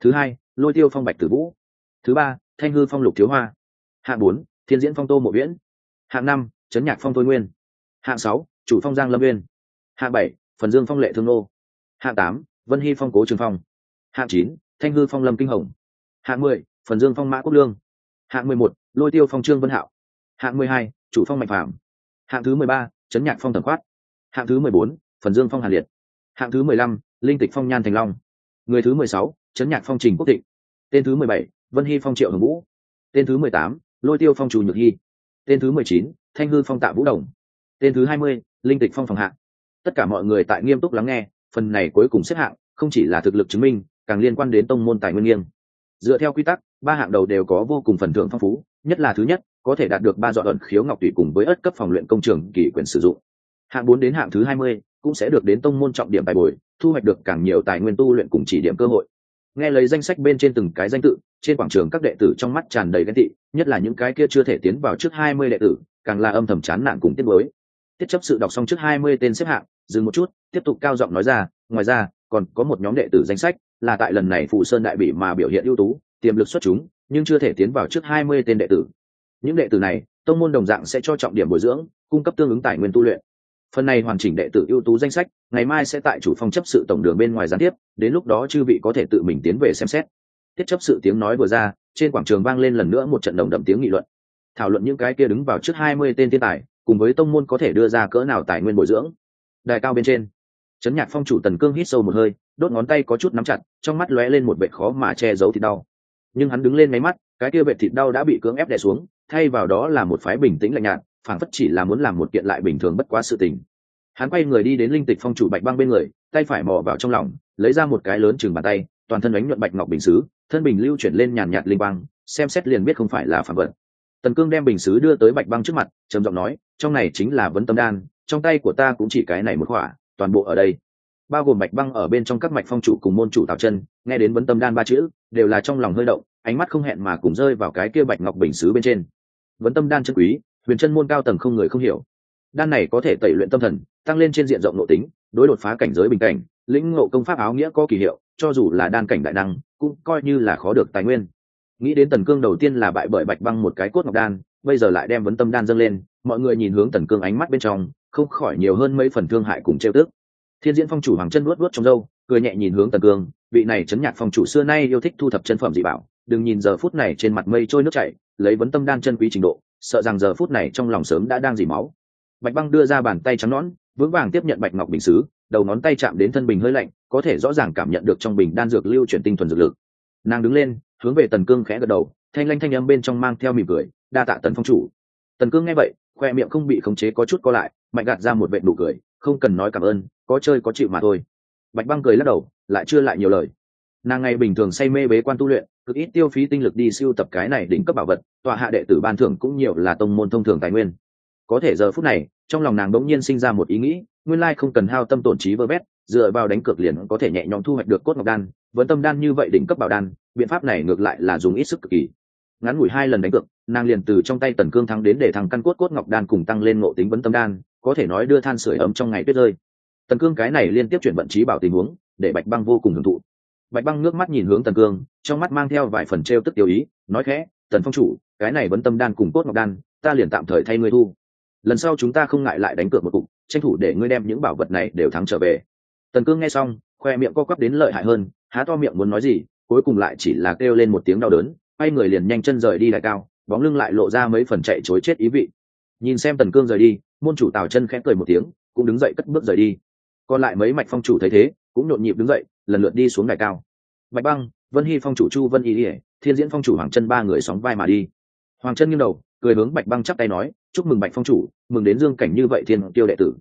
Speaker 1: Thứ hai, lôi tiêu phong bạch tử vũ. Thứ ba, thanh hư phong lục thiếu hoa. Hạ bốn thiên diễn phong tô mộ viễn. Hạng năm, trấn nhạc phong thôi nguyên. Hạng sáu, chủ phong giang lâm viên hạng bảy, phần dương phong lệ thương nô. Hạng tám, vân hy phong cố trường phong. Hạng chín, thanh hư phong lâm kinh hồng. Hạng mười, phần dương phong mã quốc lương. Hạng mười một, lôi tiêu phong trương vân hạo. Hạng mười hai, chủ phong mạnh phạm hạng thứ mười ba, trấn nhạc phong thần khoát hạng thứ mười bốn, phần dương phong hàn liệt. Hạng thứ mười lăm, linh tịch phong nhan thành long. Người thứ mười sáu, trấn nhạc phong trình quốc tịnh tên thứ mười bảy, vân hy phong triệu hồng vũ. Tên thứ mười tám lôi tiêu phong trù nhược hy tên thứ mười chín, thanh hư phong tạ vũ đồng tên thứ hai mươi, linh tịch phong phòng hạng tất cả mọi người tại nghiêm túc lắng nghe phần này cuối cùng xếp hạng không chỉ là thực lực chứng minh càng liên quan đến tông môn tài nguyên nghiêng dựa theo quy tắc ba hạng đầu đều có vô cùng phần thưởng phong phú nhất là thứ nhất có thể đạt được ba dọn ẩn khiếu ngọc tùy cùng với ất cấp phòng luyện công trường kỷ quyền sử dụng hạng bốn đến hạng thứ hai mươi cũng sẽ được đến tông môn trọng điểm tài bồi thu hoạch được càng nhiều tài nguyên tu luyện cùng chỉ điểm cơ hội nghe lấy danh sách bên trên từng cái danh tự, trên quảng trường các đệ tử trong mắt tràn đầy ghen tị, nhất là những cái kia chưa thể tiến vào trước hai mươi đệ tử, càng là âm thầm chán nản cùng tiết mới tiết chấp sự đọc xong trước hai mươi tên xếp hạng, dừng một chút, tiếp tục cao giọng nói ra, ngoài ra, còn có một nhóm đệ tử danh sách, là tại lần này phụ sơn đại bị mà biểu hiện ưu tú, tiềm lực xuất chúng, nhưng chưa thể tiến vào trước hai mươi tên đệ tử. Những đệ tử này, tông môn đồng dạng sẽ cho trọng điểm bồi dưỡng, cung cấp tương ứng tài nguyên tu luyện phần này hoàn chỉnh đệ tử ưu tú danh sách, ngày mai sẽ tại chủ phong chấp sự tổng đường bên ngoài gián tiếp, đến lúc đó chư vị có thể tự mình tiến về xem xét. Tiết chấp sự tiếng nói vừa ra, trên quảng trường vang lên lần nữa một trận đồng đậm tiếng nghị luận. Thảo luận những cái kia đứng vào trước hai mươi tên thiên tài, cùng với tông môn có thể đưa ra cỡ nào tài nguyên bồi dưỡng. Đài cao bên trên, trấn nhạc phong chủ tần cương hít sâu một hơi, đốt ngón tay có chút nắm chặt, trong mắt lóe lên một vệ khó mà che giấu thịt đau. Nhưng hắn đứng lên máy mắt, cái kia vệ thịt đau đã bị cưỡng ép đè xuống, thay vào đó là một phái bình tĩnh lạnh nhạt phảng phất chỉ là muốn làm một kiện lại bình thường bất quá sự tình. Hắn quay người đi đến linh tịch phong chủ bạch băng bên người, tay phải mò vào trong lòng, lấy ra một cái lớn chừng bàn tay, toàn thân ánh nhuận bạch ngọc bình xứ, thân bình lưu chuyển lên nhàn nhạt linh băng xem xét liền biết không phải là phạm vật. Tần cương đem bình xứ đưa tới bạch băng trước mặt, trầm giọng nói, trong này chính là vấn tâm đan, trong tay của ta cũng chỉ cái này một khỏa, toàn bộ ở đây. Bao gồm bạch băng ở bên trong các mạch phong chủ cùng môn chủ tạo chân, nghe đến vấn tâm đan ba chữ, đều là trong lòng hơi động, ánh mắt không hẹn mà cùng rơi vào cái kia bạch ngọc bình xứ bên trên. Vấn tâm đan chân quý huyền chân môn cao tầng không người không hiểu. Đan này có thể tẩy luyện tâm thần tăng lên trên diện rộng nội tính đối đột phá cảnh giới bình cảnh lĩnh ngộ công pháp áo nghĩa có kỳ hiệu cho dù là đan cảnh đại năng cũng coi như là khó được tài nguyên. Nghĩ đến tần cương đầu tiên là bại bởi bạch băng một cái cốt ngọc đan bây giờ lại đem vấn tâm đan dâng lên mọi người nhìn hướng tần cương ánh mắt bên trong không khỏi nhiều hơn mấy phần thương hại cùng trêu tức. Thiên diễn phong chủ hoàng chân luốt luốt trong râu, cười nhẹ nhìn hướng tần cương vị này chấn nhạc phong chủ xưa nay yêu thích thu thập chân phẩm dị bảo đừng nhìn giờ phút này trên mặt mây trôi nước chảy lấy vấn tâm đan chân quý trình độ, sợ rằng giờ phút này trong lòng sớm đã đang dỉ máu. Bạch băng đưa ra bàn tay trắng nõn, vững vàng tiếp nhận bạch ngọc bình xứ đầu ngón tay chạm đến thân bình hơi lạnh, có thể rõ ràng cảm nhận được trong bình đan dược lưu chuyển tinh thuần dược lực. Nàng đứng lên, hướng về tần cương khẽ gật đầu, thanh lanh thanh âm bên trong mang theo mỉm cười, đa tạ tần phong chủ. Tần cương nghe vậy, khoe miệng không bị khống chế có chút co lại, mạnh gạt ra một vệ nụ cười, không cần nói cảm ơn, có chơi có chịu mà thôi. Bạch băng cười lắc đầu, lại chưa lại nhiều lời. Nàng ngày bình thường say mê bế quan tu luyện cực ít tiêu phí tinh lực đi siêu tập cái này đỉnh cấp bảo vật tòa hạ đệ tử ban thưởng cũng nhiều là tông môn thông thường tài nguyên. Có thể giờ phút này, trong lòng nàng bỗng nhiên sinh ra một ý nghĩ, nguyên lai không cần hao tâm tổn trí vơ vét, dựa vào đánh cược liền có thể nhẹ nhõm thu hoạch được cốt ngọc đan, vẫn tâm đan như vậy đỉnh cấp bảo đan, biện pháp này ngược lại là dùng ít sức cực kỳ. Ngắn ngủi hai lần đánh cược, nàng liền từ trong tay tần cương thắng đến để thằng căn cốt cốt ngọc đan cùng tăng lên ngộ tính vấn tâm đan, có thể nói đưa than sửa ấm trong ngày tuyết rơi. Tần cương cái này liên tiếp chuyển vận trí bảo tình huống, để bạch băng vô cùng hưởng thụ bạch băng nước mắt nhìn hướng tần cương, trong mắt mang theo vài phần t r e o tức tiêu ý, nói khẽ, tần phong chủ, cái này vẫn tâm đan cùng cốt ngọc đan, ta liền tạm thời thay ngươi thu. Lần sau chúng ta không ngại lại đánh cược một cục, tranh thủ để ngươi đem những bảo vật này đều thắng trở về. Tần cương nghe xong, khoe miệng co quắp đến lợi hại hơn, há to miệng muốn nói gì, cuối cùng lại chỉ là kêu lên một tiếng đau đớn, quay người liền nhanh chân rời đi đại cao, bóng lưng lại lộ ra mấy phần chạy chối chết ý vị. Nhìn xem tần cương rời đi, môn chủ tào chân khẽ cười một tiếng, cũng đứng dậy cất bước rời đi. Còn lại mấy mạch phong chủ thấy thế, cũng nhộn nhịp đứng dậy lần lượt đi xuống đài cao. Bạch băng, vân hy phong chủ chu vân y ỉa thiên diễn phong chủ hoàng chân ba người sóng vai mà đi. Hoàng chân nghiêng đầu, cười hướng bạch băng chắp tay nói, chúc mừng bạch phong chủ, mừng đến dương cảnh như vậy thiên tiêu đệ tử.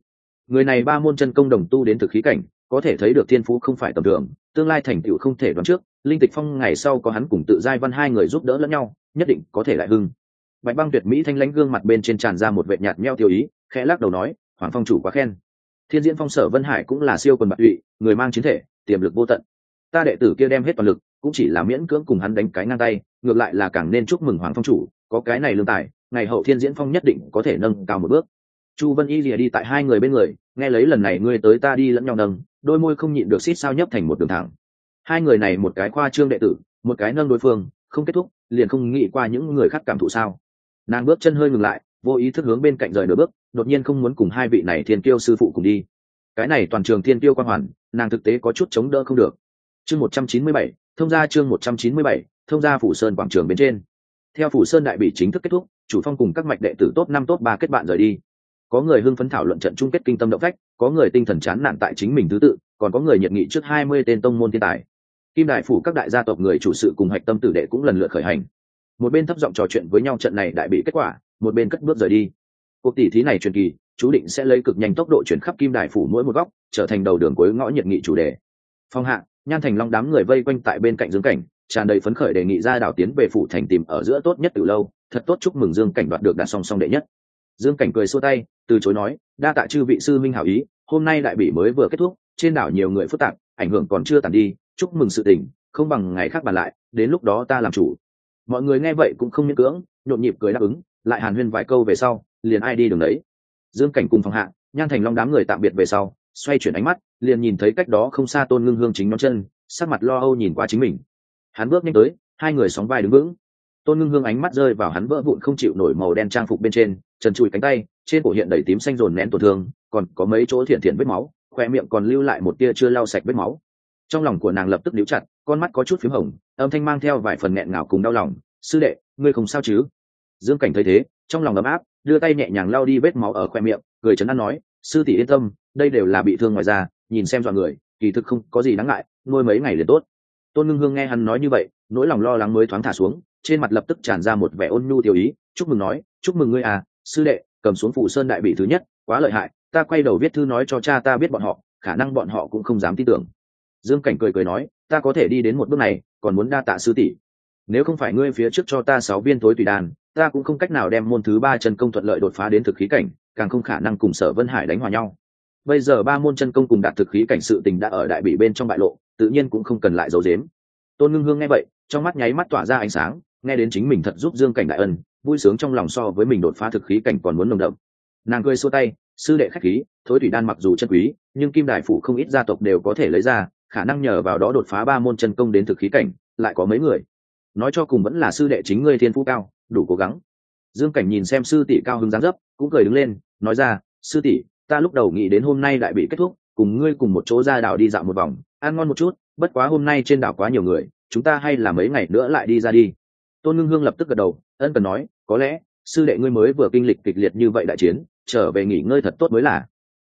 Speaker 1: Người này ba môn chân công đồng tu đến thực khí cảnh, có thể thấy được thiên phú không phải tầm thường, tương lai thành tựu không thể đoán trước, linh tịch phong ngày sau có hắn cùng tự giai văn hai người giúp đỡ lẫn nhau, nhất định có thể lại hưng. Bạch băng tuyệt mỹ thanh lãnh gương mặt bên trên tràn ra một vệ nhạt meo tiêu ý, khẽ lắc đầu nói, hoàng phong chủ quá khen. Thiên diễn phong sở vân hải cũng là siêu quần bạc nhụy người mang chiến thể tiềm lực vô tận. Ta đệ tử kia đem hết toàn lực, cũng chỉ là miễn cưỡng cùng hắn đánh cái ngang tay, ngược lại là càng nên chúc mừng hoàng phong chủ, có cái này lương tài, ngày hậu thiên diễn phong nhất định có thể nâng cao một bước. Chu vân y lìa đi tại hai người bên người, nghe lấy lần này ngươi tới ta đi lẫn nhau nâng, đôi môi không nhịn được xít sao nhấp thành một đường thẳng. Hai người này một cái khoa trương đệ tử, một cái nâng đối phương, không kết thúc, liền không nghĩ qua những người khác cảm thụ sao. Nàng bước chân hơi ngừng lại, vô ý thức hướng bên cạnh rời nửa bước, đột nhiên không muốn cùng hai vị này thiên kiêu sư phụ cùng đi cái này toàn trường thiên tiêu quan hoàn, nàng thực tế có chút chống đỡ không được. Chương một trăm chín mươi bảy, thông gia chương một trăm chín mươi bảy, thông gia phủ sơn quảng trường bên trên. Theo phủ sơn đại bị chính thức kết thúc, chủ phong cùng các mạch đệ tử top năm top ba kết bạn rời đi. Có người hưng phấn thảo luận trận chung kết kinh tâm động phách, có người tinh thần chán nản tại chính mình thứ tự, còn có người nhiệt nghị trước hai mươi tên tông môn thiên tài. Kim đại phủ các đại gia tộc người chủ sự cùng hạch tâm tử đệ cũng lần lượt khởi hành. Một bên thấp giọng trò chuyện với nhau trận này đại bị kết quả, một bên cất bước rời đi. Cuộc tỷ thí này truyền kỳ chú định sẽ lấy cực nhanh tốc độ chuyển khắp kim đài phủ mỗi một góc, trở thành đầu đường cuối ngõ nhiệt nghị chủ đề. Phong hạ, nhan thành long đám người vây quanh tại bên cạnh dương cảnh, tràn đầy phấn khởi đề nghị ra đảo tiến về phủ thành tìm ở giữa tốt nhất từ lâu, thật tốt chúc mừng dương cảnh đoạt được đạt song song đệ nhất. Dương cảnh cười xua tay, từ chối nói, đa tạ chư vị sư minh hảo ý, hôm nay đại bỉ mới vừa kết thúc, trên đảo nhiều người phức tạp, ảnh hưởng còn chưa tàn đi, chúc mừng sự tình, không bằng ngày khác bàn lại, đến lúc đó ta làm chủ. Mọi người nghe vậy cũng không miễn cưỡng, nhộn nhịp cười đáp ứng, lại hàn huyên vài câu về sau, liền ai đi đường đấy dương cảnh cùng phòng hạ, nhan thành long đám người tạm biệt về sau, xoay chuyển ánh mắt, liền nhìn thấy cách đó không xa tôn ngưng hương chính nhóm chân, sắc mặt lo âu nhìn qua chính mình. Hắn bước nhanh tới, hai người sóng vai đứng vững. Tôn ngưng hương ánh mắt rơi vào hắn vỡ vụn không chịu nổi màu đen trang phục bên trên, trần trụi cánh tay, trên cổ hiện đầy tím xanh rồn nén tổn thương, còn có mấy chỗ thiện thiện vết máu, khoe miệng còn lưu lại một tia chưa lau sạch vết máu. Trong lòng của nàng lập tức níu chặt, con mắt có chút p h í m hồng, âm thanh mang theo vài phần nghẹn ngào cùng đau lòng, sư đệ, ngươi không sao chứ? Dương cảnh thấy thế, trong lòng ấm áp đưa tay nhẹ nhàng lau đi vết máu ở khoe miệng người trấn an nói, sư tỷ yên tâm, đây đều là bị thương ngoài da, nhìn xem dọn người, kỳ thực không có gì đáng ngại, nuôi mấy ngày liền tốt. Tôn ngưng hương nghe hắn nói như vậy, nỗi lòng lo lắng mới thoáng thả xuống, trên mặt lập tức tràn ra một vẻ ôn nhu tiểu ý, chúc mừng nói, chúc mừng ngươi à sư đệ, cầm xuống phủ sơn đại bị thứ nhất, quá lợi hại, ta quay đầu viết thư nói cho cha ta biết bọn họ, khả năng bọn họ cũng không dám tin tưởng. Dương cảnh cười cười nói, ta có thể đi đến một bước này, còn muốn đa tạ sư tỷ. Nếu không phải ngươi phía trước cho ta sáu viên thối tùy đàn ta cũng không cách nào đem môn thứ ba chân công thuận lợi đột phá đến thực khí cảnh, càng không khả năng cùng sở vân hải đánh hòa nhau. Bây giờ ba môn chân công cùng đạt thực khí cảnh sự tình đã ở đại bị bên trong bại lộ, tự nhiên cũng không cần lại giấu giếm. Tôn ngưng hương nghe vậy, trong mắt nháy mắt tỏa ra ánh sáng, nghe đến chính mình thật giúp dương cảnh đại ân, vui sướng trong lòng so với mình đột phá thực khí cảnh còn muốn nồng đậm. Nàng cười xua tay, sư đệ khách khí, thối thủy đan mặc dù chân quý, nhưng kim đại phủ không ít gia tộc đều có thể lấy ra, khả năng nhờ vào đó đột phá ba môn chân công đến thực khí cảnh, lại có mấy người? Nói cho cùng vẫn là sư đệ chính ngươi thiên phú cao đủ cố gắng. Dương cảnh nhìn xem sư tỷ cao hứng dáng dấp, cũng cười đứng lên, nói ra, sư tỷ, ta lúc đầu nghĩ đến hôm nay đại bị kết thúc, cùng ngươi cùng một chỗ ra đảo đi dạo một vòng, ăn ngon một chút, bất quá hôm nay trên đảo quá nhiều người, chúng ta hay là mấy ngày nữa lại đi ra đi. Tôn ngưng hương lập tức gật đầu, ân cần nói, có lẽ, sư đệ ngươi mới vừa kinh lịch kịch liệt như vậy đại chiến, trở về nghỉ ngơi thật tốt mới là.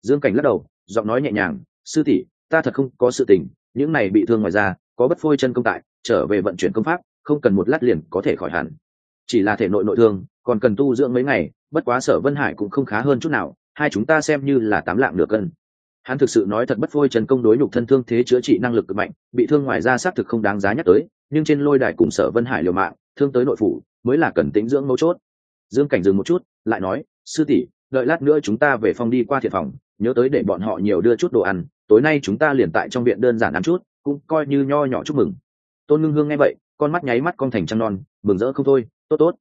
Speaker 1: Dương cảnh lắc đầu, giọng nói nhẹ nhàng, sư tỷ, ta thật không có sự tình, những này bị thương ngoài ra, có bất phôi chân công tại, trở về vận chuyển công pháp, không cần một lát liền có thể khỏi hẳn chỉ là thể nội nội thương, còn cần tu dưỡng mấy ngày, bất quá sở vân hải cũng không khá hơn chút nào, hai chúng ta xem như là tám lạng nửa cân. Hắn thực sự nói thật bất phôi chân công đối nhục thân thương thế chữa trị năng lực cực mạnh, bị thương ngoài ra xác thực không đáng giá nhắc tới, nhưng trên lôi đài cùng sở vân hải liều mạng, thương tới nội phủ, mới là cần tính dưỡng mấu chốt. Dương cảnh dừng một chút, lại nói, sư tỷ, đợi lát nữa chúng ta về phòng đi qua thiệt phòng, nhớ tới để bọn họ nhiều đưa chút đồ ăn, tối nay chúng ta liền tại trong viện đơn giản ăn chút, cũng coi như nho nhỏ chúc mừng. Tôn ngưng hương nghe vậy, con mắt nháy mắt con thành trăng non, mừng rỡ không thôi tốt tốt.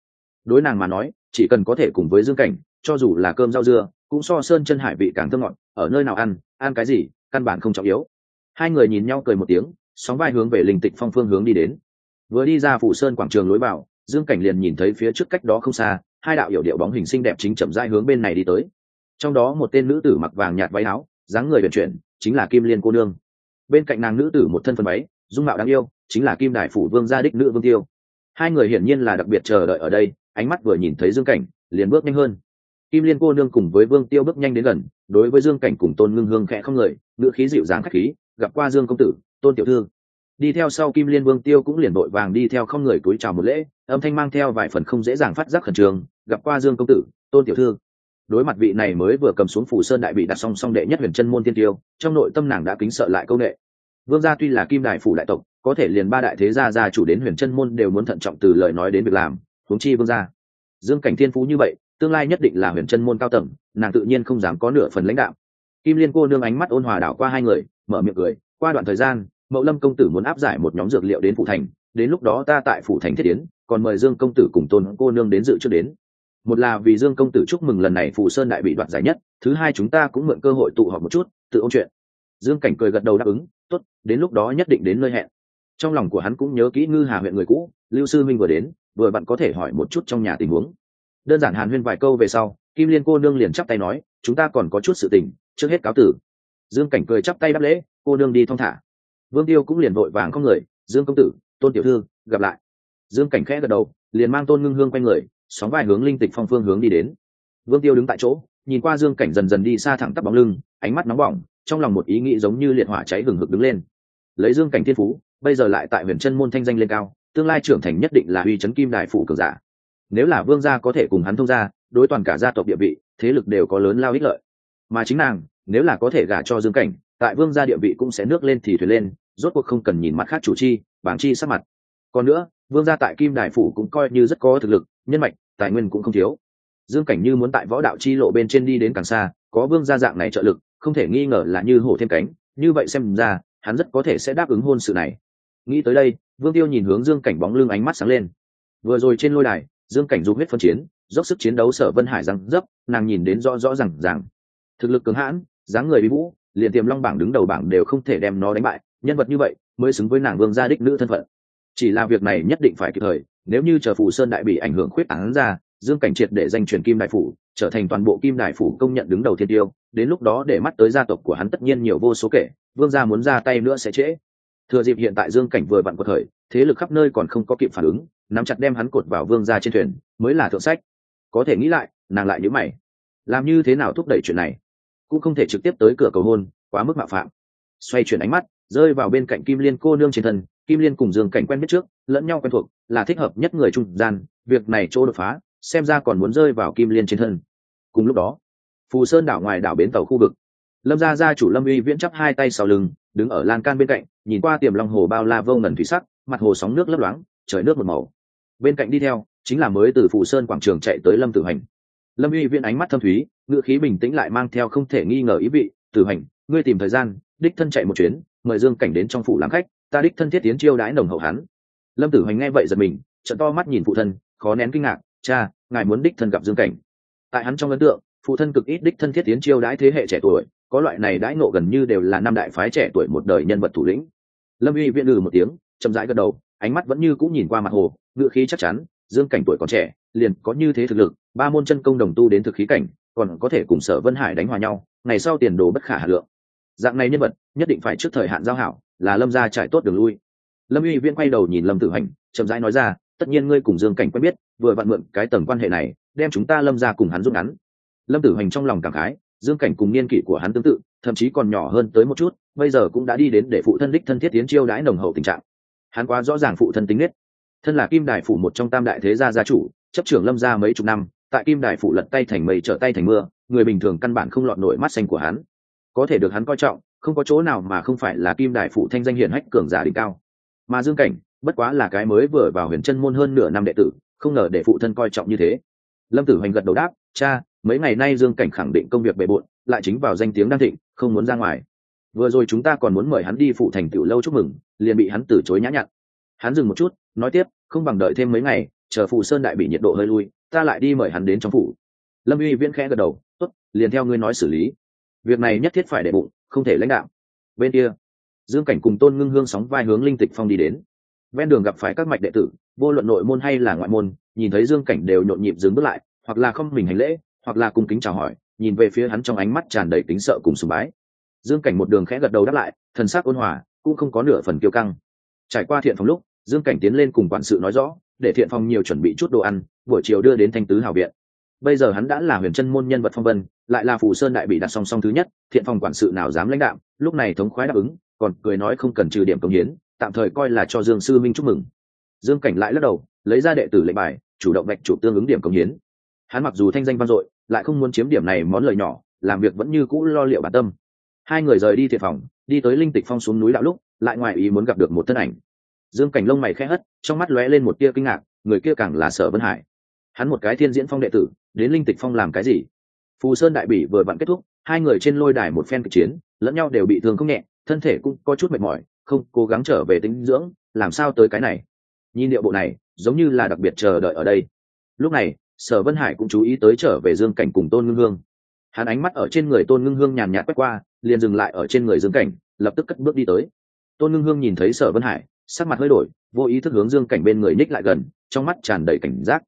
Speaker 1: Đối nàng mà nói, chỉ cần có thể cùng với dương cảnh, cho dù là cơm rau dưa, cũng so sơn chân hải vị càng thơm ngọt, ở nơi nào ăn ăn cái gì, căn bản không trọng yếu. Hai người nhìn nhau cười một tiếng, sóng vai hướng về linh tịch phong phương hướng đi đến. Vừa đi ra phủ sơn quảng trường lối vào, dương cảnh liền nhìn thấy phía trước cách đó không xa, hai đạo hiệu điệu bóng hình xinh đẹp chính chậm rãi hướng bên này đi tới. Trong đó một tên nữ tử mặc vàng nhạt váy áo, dáng người vận chuyển, chính là kim liên cô nương. Bên cạnh nàng nữ tử một thân phần váy, dung mạo đáng yêu, chính là kim đại phủ vương gia đích nữ vương tiêu hai người hiển nhiên là đặc biệt chờ đợi ở đây, ánh mắt vừa nhìn thấy dương cảnh, liền bước nhanh hơn. Kim liên cô nương cùng với vương tiêu bước nhanh đến gần, đối với dương cảnh cùng tôn ngưng hương khẽ không người, ngữ khí dịu dàng h khí, gặp qua dương công tử, tôn tiểu thư. Đi theo sau kim liên vương tiêu cũng liền đội vàng đi theo không người túi chào một lễ, âm thanh mang theo vài phần không dễ dàng phát giác khẩn trương, gặp qua dương công tử, tôn tiểu thư. Đối mặt vị này mới vừa cầm xuống phủ sơn đại bị đặt song song đệ nhất huyền chân môn tiên tiêu, trong nội tâm nàng đã kính sợ lại công nghệ vương gia tuy là kim đại phủ đại tộc, có thể liền ba đại thế gia gia chủ đến huyền chân môn đều muốn thận trọng từ lời nói đến việc làm, huống chi vương gia. Dương cảnh thiên phú như vậy, tương lai nhất định là huyền chân môn cao tầng, nàng tự nhiên không dám có nửa phần lãnh đạo. Kim liên cô nương ánh mắt ôn hòa đảo qua hai người, mở miệng cười, qua đoạn thời gian, mậu lâm công tử muốn áp giải một nhóm dược liệu đến phủ thành, đến lúc đó ta tại phủ thành thiết yến, còn mời dương công tử cùng tôn cô nương đến dự trước đến. Một là vì dương công tử chúc mừng lần này phù sơn đại bị đoạt giải nhất, thứ hai chúng ta cũng mượn cơ hội tụ họp một chút, tự ôn chuyện dương cảnh cười gật đầu đáp ứng, tốt, đến lúc đó nhất định đến nơi hẹn. Trong lòng của hắn cũng nhớ kỹ ngư hà huyện người cũ, lưu sư minh vừa đến, vừa bạn có thể hỏi một chút trong nhà tình huống. Đơn giản hàn huyên vài câu về sau, kim liên cô nương liền chắp tay nói, chúng ta còn có chút sự tình, trước hết cáo tử. Dương cảnh cười chắp tay đáp lễ, cô nương đi thong thả. Vương tiêu cũng liền vội vàng không người, dương công tử, tôn tiểu thư, gặp lại. Dương cảnh khẽ gật đầu, liền mang tôn ngưng hương quanh người, sóng vai hướng linh tịch phong phương hướng đi đến. Vương tiêu đứng tại chỗ, nhìn qua dương cảnh dần dần đi xa thẳng tắp bóng lưng, ánh mắt nóng bỏng trong lòng một ý nghĩ giống như liệt hỏa cháy hừng hực đứng lên. Lấy dương cảnh thiên phú, bây giờ lại tại huyền chân môn thanh danh lên cao, tương lai trưởng thành nhất định là uy chấn kim đại phủ cường giả. Nếu là vương gia có thể cùng hắn thông gia, đối toàn cả gia tộc địa vị, thế lực đều có lớn lao ích lợi. Mà chính nàng, nếu là có thể gả cho dương cảnh, tại vương gia địa vị cũng sẽ nước lên thì thuyền lên, rốt cuộc không cần nhìn mặt khác chủ chi, bảng chi sắc mặt. Còn nữa, vương gia tại kim đài phủ cũng coi như rất có thực lực, nhân mạch, tài nguyên cũng không thiếu. Dương cảnh như muốn tại võ đạo chi lộ bên trên đi đến càng xa, có vương gia dạng này trợ lực không thể nghi ngờ là như hổ thêm cánh, như vậy xem ra, hắn rất có thể sẽ đáp ứng hôn sự này. Nghĩ tới đây, vương tiêu nhìn hướng dương cảnh bóng lưng ánh mắt sáng lên. Vừa rồi trên lôi đài, dương cảnh dùng huyết phân chiến, dốc sức chiến đấu sở vân hải răng dấp, nàng nhìn đến rõ rõ r à n g rằng thực lực cứng hãn, dáng người bí vũ, liền tiềm long bảng đứng đầu bảng đều không thể đem nó đánh bại, nhân vật như vậy mới xứng với nàng vương gia đích nữ thân phận. Chỉ là việc này nhất định phải kịp thời, nếu như chờ phủ sơn đại bị ảnh hưởng khuyết tảng ra, dương cảnh triệt để danh truyền kim đại phủ trở thành toàn bộ kim đài phủ công nhận đứng đầu thiên tiêu, đến lúc đó để mắt tới gia tộc của hắn tất nhiên nhiều vô số kể, vương gia muốn ra tay nữa sẽ trễ. Thừa dịp hiện tại dương cảnh vừa vặn cuộc thời thế lực khắp nơi còn không có kịp phản ứng, nắm chặt đem hắn cột vào vương gia trên thuyền, mới là thượng sách. Có thể nghĩ lại, nàng lại nhớ mày. Làm như thế nào thúc đẩy chuyện này? Cũng không thể trực tiếp tới cửa cầu hôn, quá mức mạo phạm. Xoay chuyển ánh mắt, rơi vào bên cạnh kim liên cô nương trên thân, kim liên cùng dương cảnh quen biết trước, lẫn nhau quen thuộc, là thích hợp nhất người trung gian, việc này chỗ đột phá, xem ra còn muốn rơi vào kim liên trên thân cùng lúc đó, phù sơn đảo ngoài đảo bến tàu khu vực, lâm gia gia chủ lâm uy viễn chắp hai tay sau lưng, đứng ở lan can bên cạnh, nhìn qua tiềm long hồ bao la vô ngần thủy sắc, mặt hồ sóng nước lấp loáng, trời nước một màu. Bên cạnh đi theo, chính là mới từ phù sơn quảng trường chạy tới lâm tử hành. Lâm uy viễn ánh mắt thâm thúy ngựa khí bình tĩnh lại mang theo không thể nghi ngờ ý vị, tử hành, ngươi tìm thời gian, đích thân chạy một chuyến, mời dương cảnh đến trong phủ làm khách, ta đích thân thiết tiến chiêu đãi nồng hậu hắn. Lâm tử hành nghe vậy giật mình trận to mắt nhìn phụ thân, khó nén kinh ngạc, cha, ngài muốn đích thân gặp dương cảnh tại hắn trong ấn tượng, phụ thân cực ít đích thân thiết tiến chiêu đãi thế hệ trẻ tuổi, có loại này đãi ngộ gần như đều là năm đại phái trẻ tuổi một đời nhân vật thủ lĩnh. Lâm uy viễn lừ một tiếng, chậm rãi gật đầu, ánh mắt vẫn như cũng nhìn qua mặt hồ ngựa khí chắc chắn, dương cảnh tuổi còn trẻ, liền có như thế thực lực, ba môn chân công đồng tu đến thực khí cảnh, còn có thể cùng sở vân hải đánh hòa nhau, ngày sau tiền đồ bất khả hà lượng. Dạng này nhân vật, nhất định phải trước thời hạn giao hảo, là lâm gia trải tốt đường lui. Lâm uy viễn quay đầu nhìn lâm tử hành, chậm rãi nói ra tất nhiên ngươi cùng dương cảnh quen biết, vừa vặn mượn cái tầng quan hệ này, đem chúng ta lâm ra cùng hắn rút ngắn lâm tử Hoành trong lòng cảm khái, dương cảnh cùng niên kỷ của hắn tương tự, thậm chí còn nhỏ hơn tới một chút, bây giờ cũng đã đi đến để phụ thân đích thân thiết tiến chiêu đãi nồng hậu tình trạng. Hắn quá rõ ràng phụ thân tính nết. Thân là kim đài phủ một trong tam đại thế gia gia chủ, chấp trưởng lâm gia mấy chục năm, tại kim đài phủ lật tay thành mây trở tay thành mưa, người bình thường căn bản không lọt nổi mắt xanh của hắn. Có thể được hắn coi trọng, không có chỗ nào mà không phải là kim Đài phụ thanh danh hiển hách cường giả đỉnh cao. Mà dương cảnh bất quá là cái mới vừa vào huyền chân môn hơn nửa năm đệ tử, không ngờ để phụ thân coi trọng như thế. Lâm tử hoành gật đầu đáp, cha, mấy ngày nay dương cảnh khẳng định công việc bề bộn, lại chính vào danh tiếng đang thịnh, không muốn ra ngoài. Vừa rồi chúng ta còn muốn mời hắn đi phụ thành tiểu lâu chúc mừng, liền bị hắn từ chối nhã nhặn. Hắn dừng một chút, nói tiếp, không bằng đợi thêm mấy ngày, chờ phụ sơn đại bị nhiệt độ hơi lui, ta lại đi mời hắn đến trong phủ. Lâm uy viễn khẽ gật đầu, tốt, liền theo ngươi nói xử lý. Việc này nhất thiết phải để bụng, không thể lãnh đạo. Bên kia, dương cảnh cùng tôn ngưng hương sóng vai hướng linh tịch phong đi đến ven đường gặp phải các mạch đệ tử, vô luận nội môn hay là ngoại môn, nhìn thấy dương cảnh đều nhộn nhịp dừng bước lại, hoặc là không mình hành lễ, hoặc là cung kính chào hỏi, nhìn về phía hắn trong ánh mắt tràn đầy tính sợ cùng sùng bái. Dương cảnh một đường khẽ gật đầu đáp lại, thần sắc ôn hòa, cũng không có nửa phần kiêu căng. Trải qua thiện phòng lúc, dương cảnh tiến lên cùng quản sự nói rõ, để thiện phòng nhiều chuẩn bị chút đồ ăn, buổi chiều đưa đến thanh tứ hào viện. Bây giờ hắn đã là huyền chân môn nhân vật phong vân, lại là phù sơn đại bị đặt song song thứ nhất, thiện phòng quản sự nào dám lãnh đạo lúc này thống khoái đáp ứng, còn cười nói không cần trừ điểm công hiến tạm thời coi là cho dương sư minh chúc mừng. Dương cảnh lại lắc đầu, lấy ra đệ tử lệnh bài, chủ động vạch chủ tương ứng điểm công hiến. Hắn mặc dù thanh danh vang dội, lại không muốn chiếm điểm này món lời nhỏ, làm việc vẫn như cũ lo liệu bản tâm. Hai người rời đi thiệt phòng, đi tới linh tịch phong xuống núi đạo lúc, lại ngoài ý muốn gặp được một thân ảnh. Dương cảnh lông mày khẽ hất, trong mắt lóe lên một tia kinh ngạc, người kia càng là sở vân hải. Hắn một cái thiên diễn phong đệ tử, đến linh tịch phong làm cái gì? Phù sơn đại bỉ vừa vặn kết thúc, hai người trên lôi đài một phen kịch chiến, lẫn nhau đều bị thương không nhẹ, thân thể cũng có chút mệt mỏi không, cố gắng trở về tính dưỡng, làm sao tới cái này? Nhìn điệu bộ này, giống như là đặc biệt chờ đợi ở đây. Lúc này, sở vân hải cũng chú ý tới trở về dương cảnh cùng tôn ngưng hương. Hắn ánh mắt ở trên người tôn ngưng hương nhàn nhạt quét qua, liền dừng lại ở trên người dương cảnh, lập tức cất bước đi tới. Tôn ngưng hương nhìn thấy sở vân hải, sắc mặt hơi đổi, vô ý thức hướng dương cảnh bên người ních lại gần, trong mắt tràn đầy cảnh giác.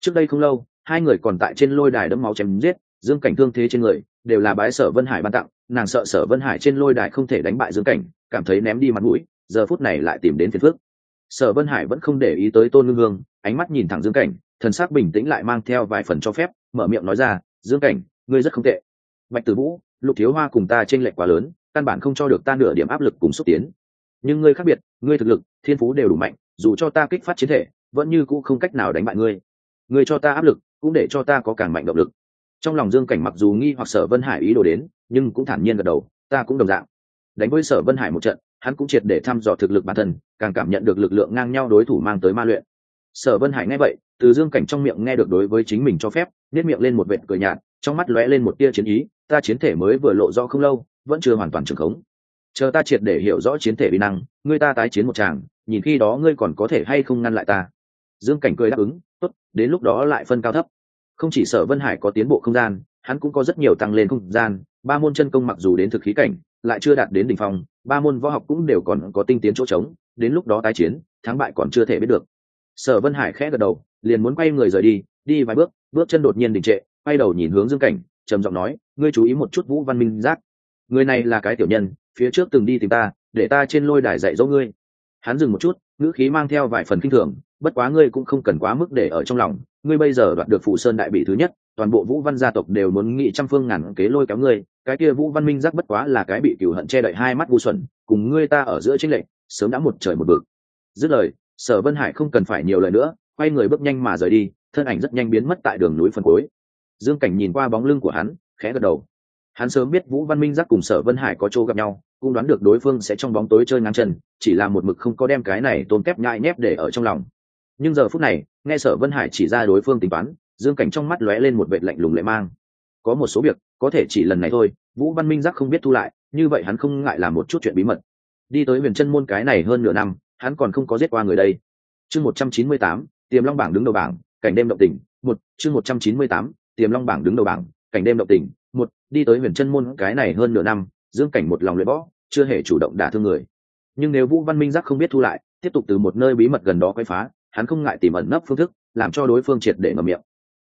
Speaker 1: Trước đây không lâu, hai người còn tại trên lôi đài đẫm máu chém giết, dương cảnh thương thế trên người, đều là bái sở vân hải ban tặng, nàng sợ sở vân hải trên lôi đài không thể đánh bại dương cảnh cảm thấy ném đi mặt mũi, giờ phút này lại tìm đến phiền phước sở vân hải vẫn không để ý tới tôn ngưng hương, ánh mắt nhìn thẳng dương cảnh, thần sắc bình tĩnh lại mang theo vài phần cho phép, mở miệng nói ra, dương cảnh, ngươi rất không tệ. Bạch tử vũ, lục thiếu hoa cùng ta t r ê n lệch quá lớn, căn bản không cho được ta nửa điểm áp lực cùng xúc tiến. Nhưng ngươi khác biệt, ngươi thực lực, thiên phú đều đủ mạnh, dù cho ta kích phát chiến thể, vẫn như cũ không cách nào đánh bại ngươi. Ngươi cho ta áp lực, cũng để cho ta có càng mạnh động lực. Trong lòng dương cảnh mặc dù nghi hoặc sở vân hải ý đồ đến, nhưng cũng thản nhiên gật đầu, ta cũng đồng dạng đánh với sở vân hải một trận, hắn cũng triệt để thăm dò thực lực bản thân, càng cảm nhận được lực lượng ngang nhau đối thủ mang tới ma luyện. Sở vân hải nghe vậy, từ dương cảnh trong miệng nghe được đối với chính mình cho phép nếp miệng lên một vệt cười nhạt, trong mắt lóe lên một tia chiến ý, ta chiến thể mới vừa lộ rõ không lâu, vẫn chưa hoàn toàn trường khống. Chờ ta triệt để hiểu rõ chiến thể vi năng, ngươi ta tái chiến một tràng, nhìn khi đó ngươi còn có thể hay không ngăn lại ta. Dương cảnh cười đáp ứng, tốt, đến lúc đó lại phân cao thấp. Không chỉ sở vân hải có tiến bộ không gian, hắn cũng có rất nhiều tăng lên không gian, ba môn chân công mặc dù đến thực khí cảnh lại chưa đạt đến đỉnh phong, ba môn võ học cũng đều còn có tinh tiến chỗ trống, đến lúc đó tái chiến, thắng bại còn chưa thể biết được. Sở vân hải khẽ gật đầu, liền muốn quay người rời đi đi vài bước bước chân đột nhiên đình trệ, quay đầu nhìn hướng dương cảnh, trầm giọng nói, ngươi chú ý một chút vũ văn minh giác. Người này là cái tiểu nhân, phía trước từng đi tìm ta, để ta trên lôi đài dạy dỗ ngươi. Hắn dừng một chút, ngữ khí mang theo vài phần kinh thường, bất quá ngươi cũng không cần quá mức để ở trong lòng, ngươi bây giờ đoạt được Phù sơn đại bị thứ nhất toàn bộ vũ văn gia tộc đều muốn nghị trăm phương ngàn kế lôi kéo ngươi, cái kia vũ văn minh giác bất quá là cái bị cửu hận che đậy hai mắt vu xuẩn, cùng ngươi ta ở giữa chính lệnh sớm đã một trời một vực. Dứt lời, sở vân hải không cần phải nhiều lời nữa, quay người bước nhanh mà rời đi, thân ảnh rất nhanh biến mất tại đường núi phần cuối. Dương cảnh nhìn qua bóng lưng của hắn, khẽ gật đầu. Hắn sớm biết vũ văn minh giác cùng sở vân hải có chỗ gặp nhau, cũng đoán được đối phương sẽ trong bóng tối chơi ngang chân, chỉ là một mực không có đem cái này tôn kép nhại nhép để ở trong lòng. Nhưng giờ phút này, nghe sở vân hải chỉ ra đối phương tính toán dương cảnh trong mắt lóe lên một vệ lạnh lùng lệ mang. Có một số việc, có thể chỉ lần này thôi, vũ văn minh giác không biết thu lại, như vậy hắn không ngại làm một chút chuyện bí mật. Đi tới huyền chân môn cái này hơn nửa năm, hắn còn không có giết qua người đây. Chương một trăm chín mươi tám, tiềm long bảng đứng đầu bảng, cảnh đêm động tình, một, chương một trăm chín mươi tám, tiềm long bảng đứng đầu bảng, cảnh đêm động tình, một, đi tới huyền chân môn cái này hơn nửa năm, dương cảnh một lòng luyện võ, chưa hề chủ động đả thương người. Nhưng nếu vũ văn minh giác không biết thu lại, tiếp tục từ một nơi bí mật gần đó quay phá, hắn không ngại tìm ẩn nấp phương thức, làm cho đối phương triệt để ngầm miệng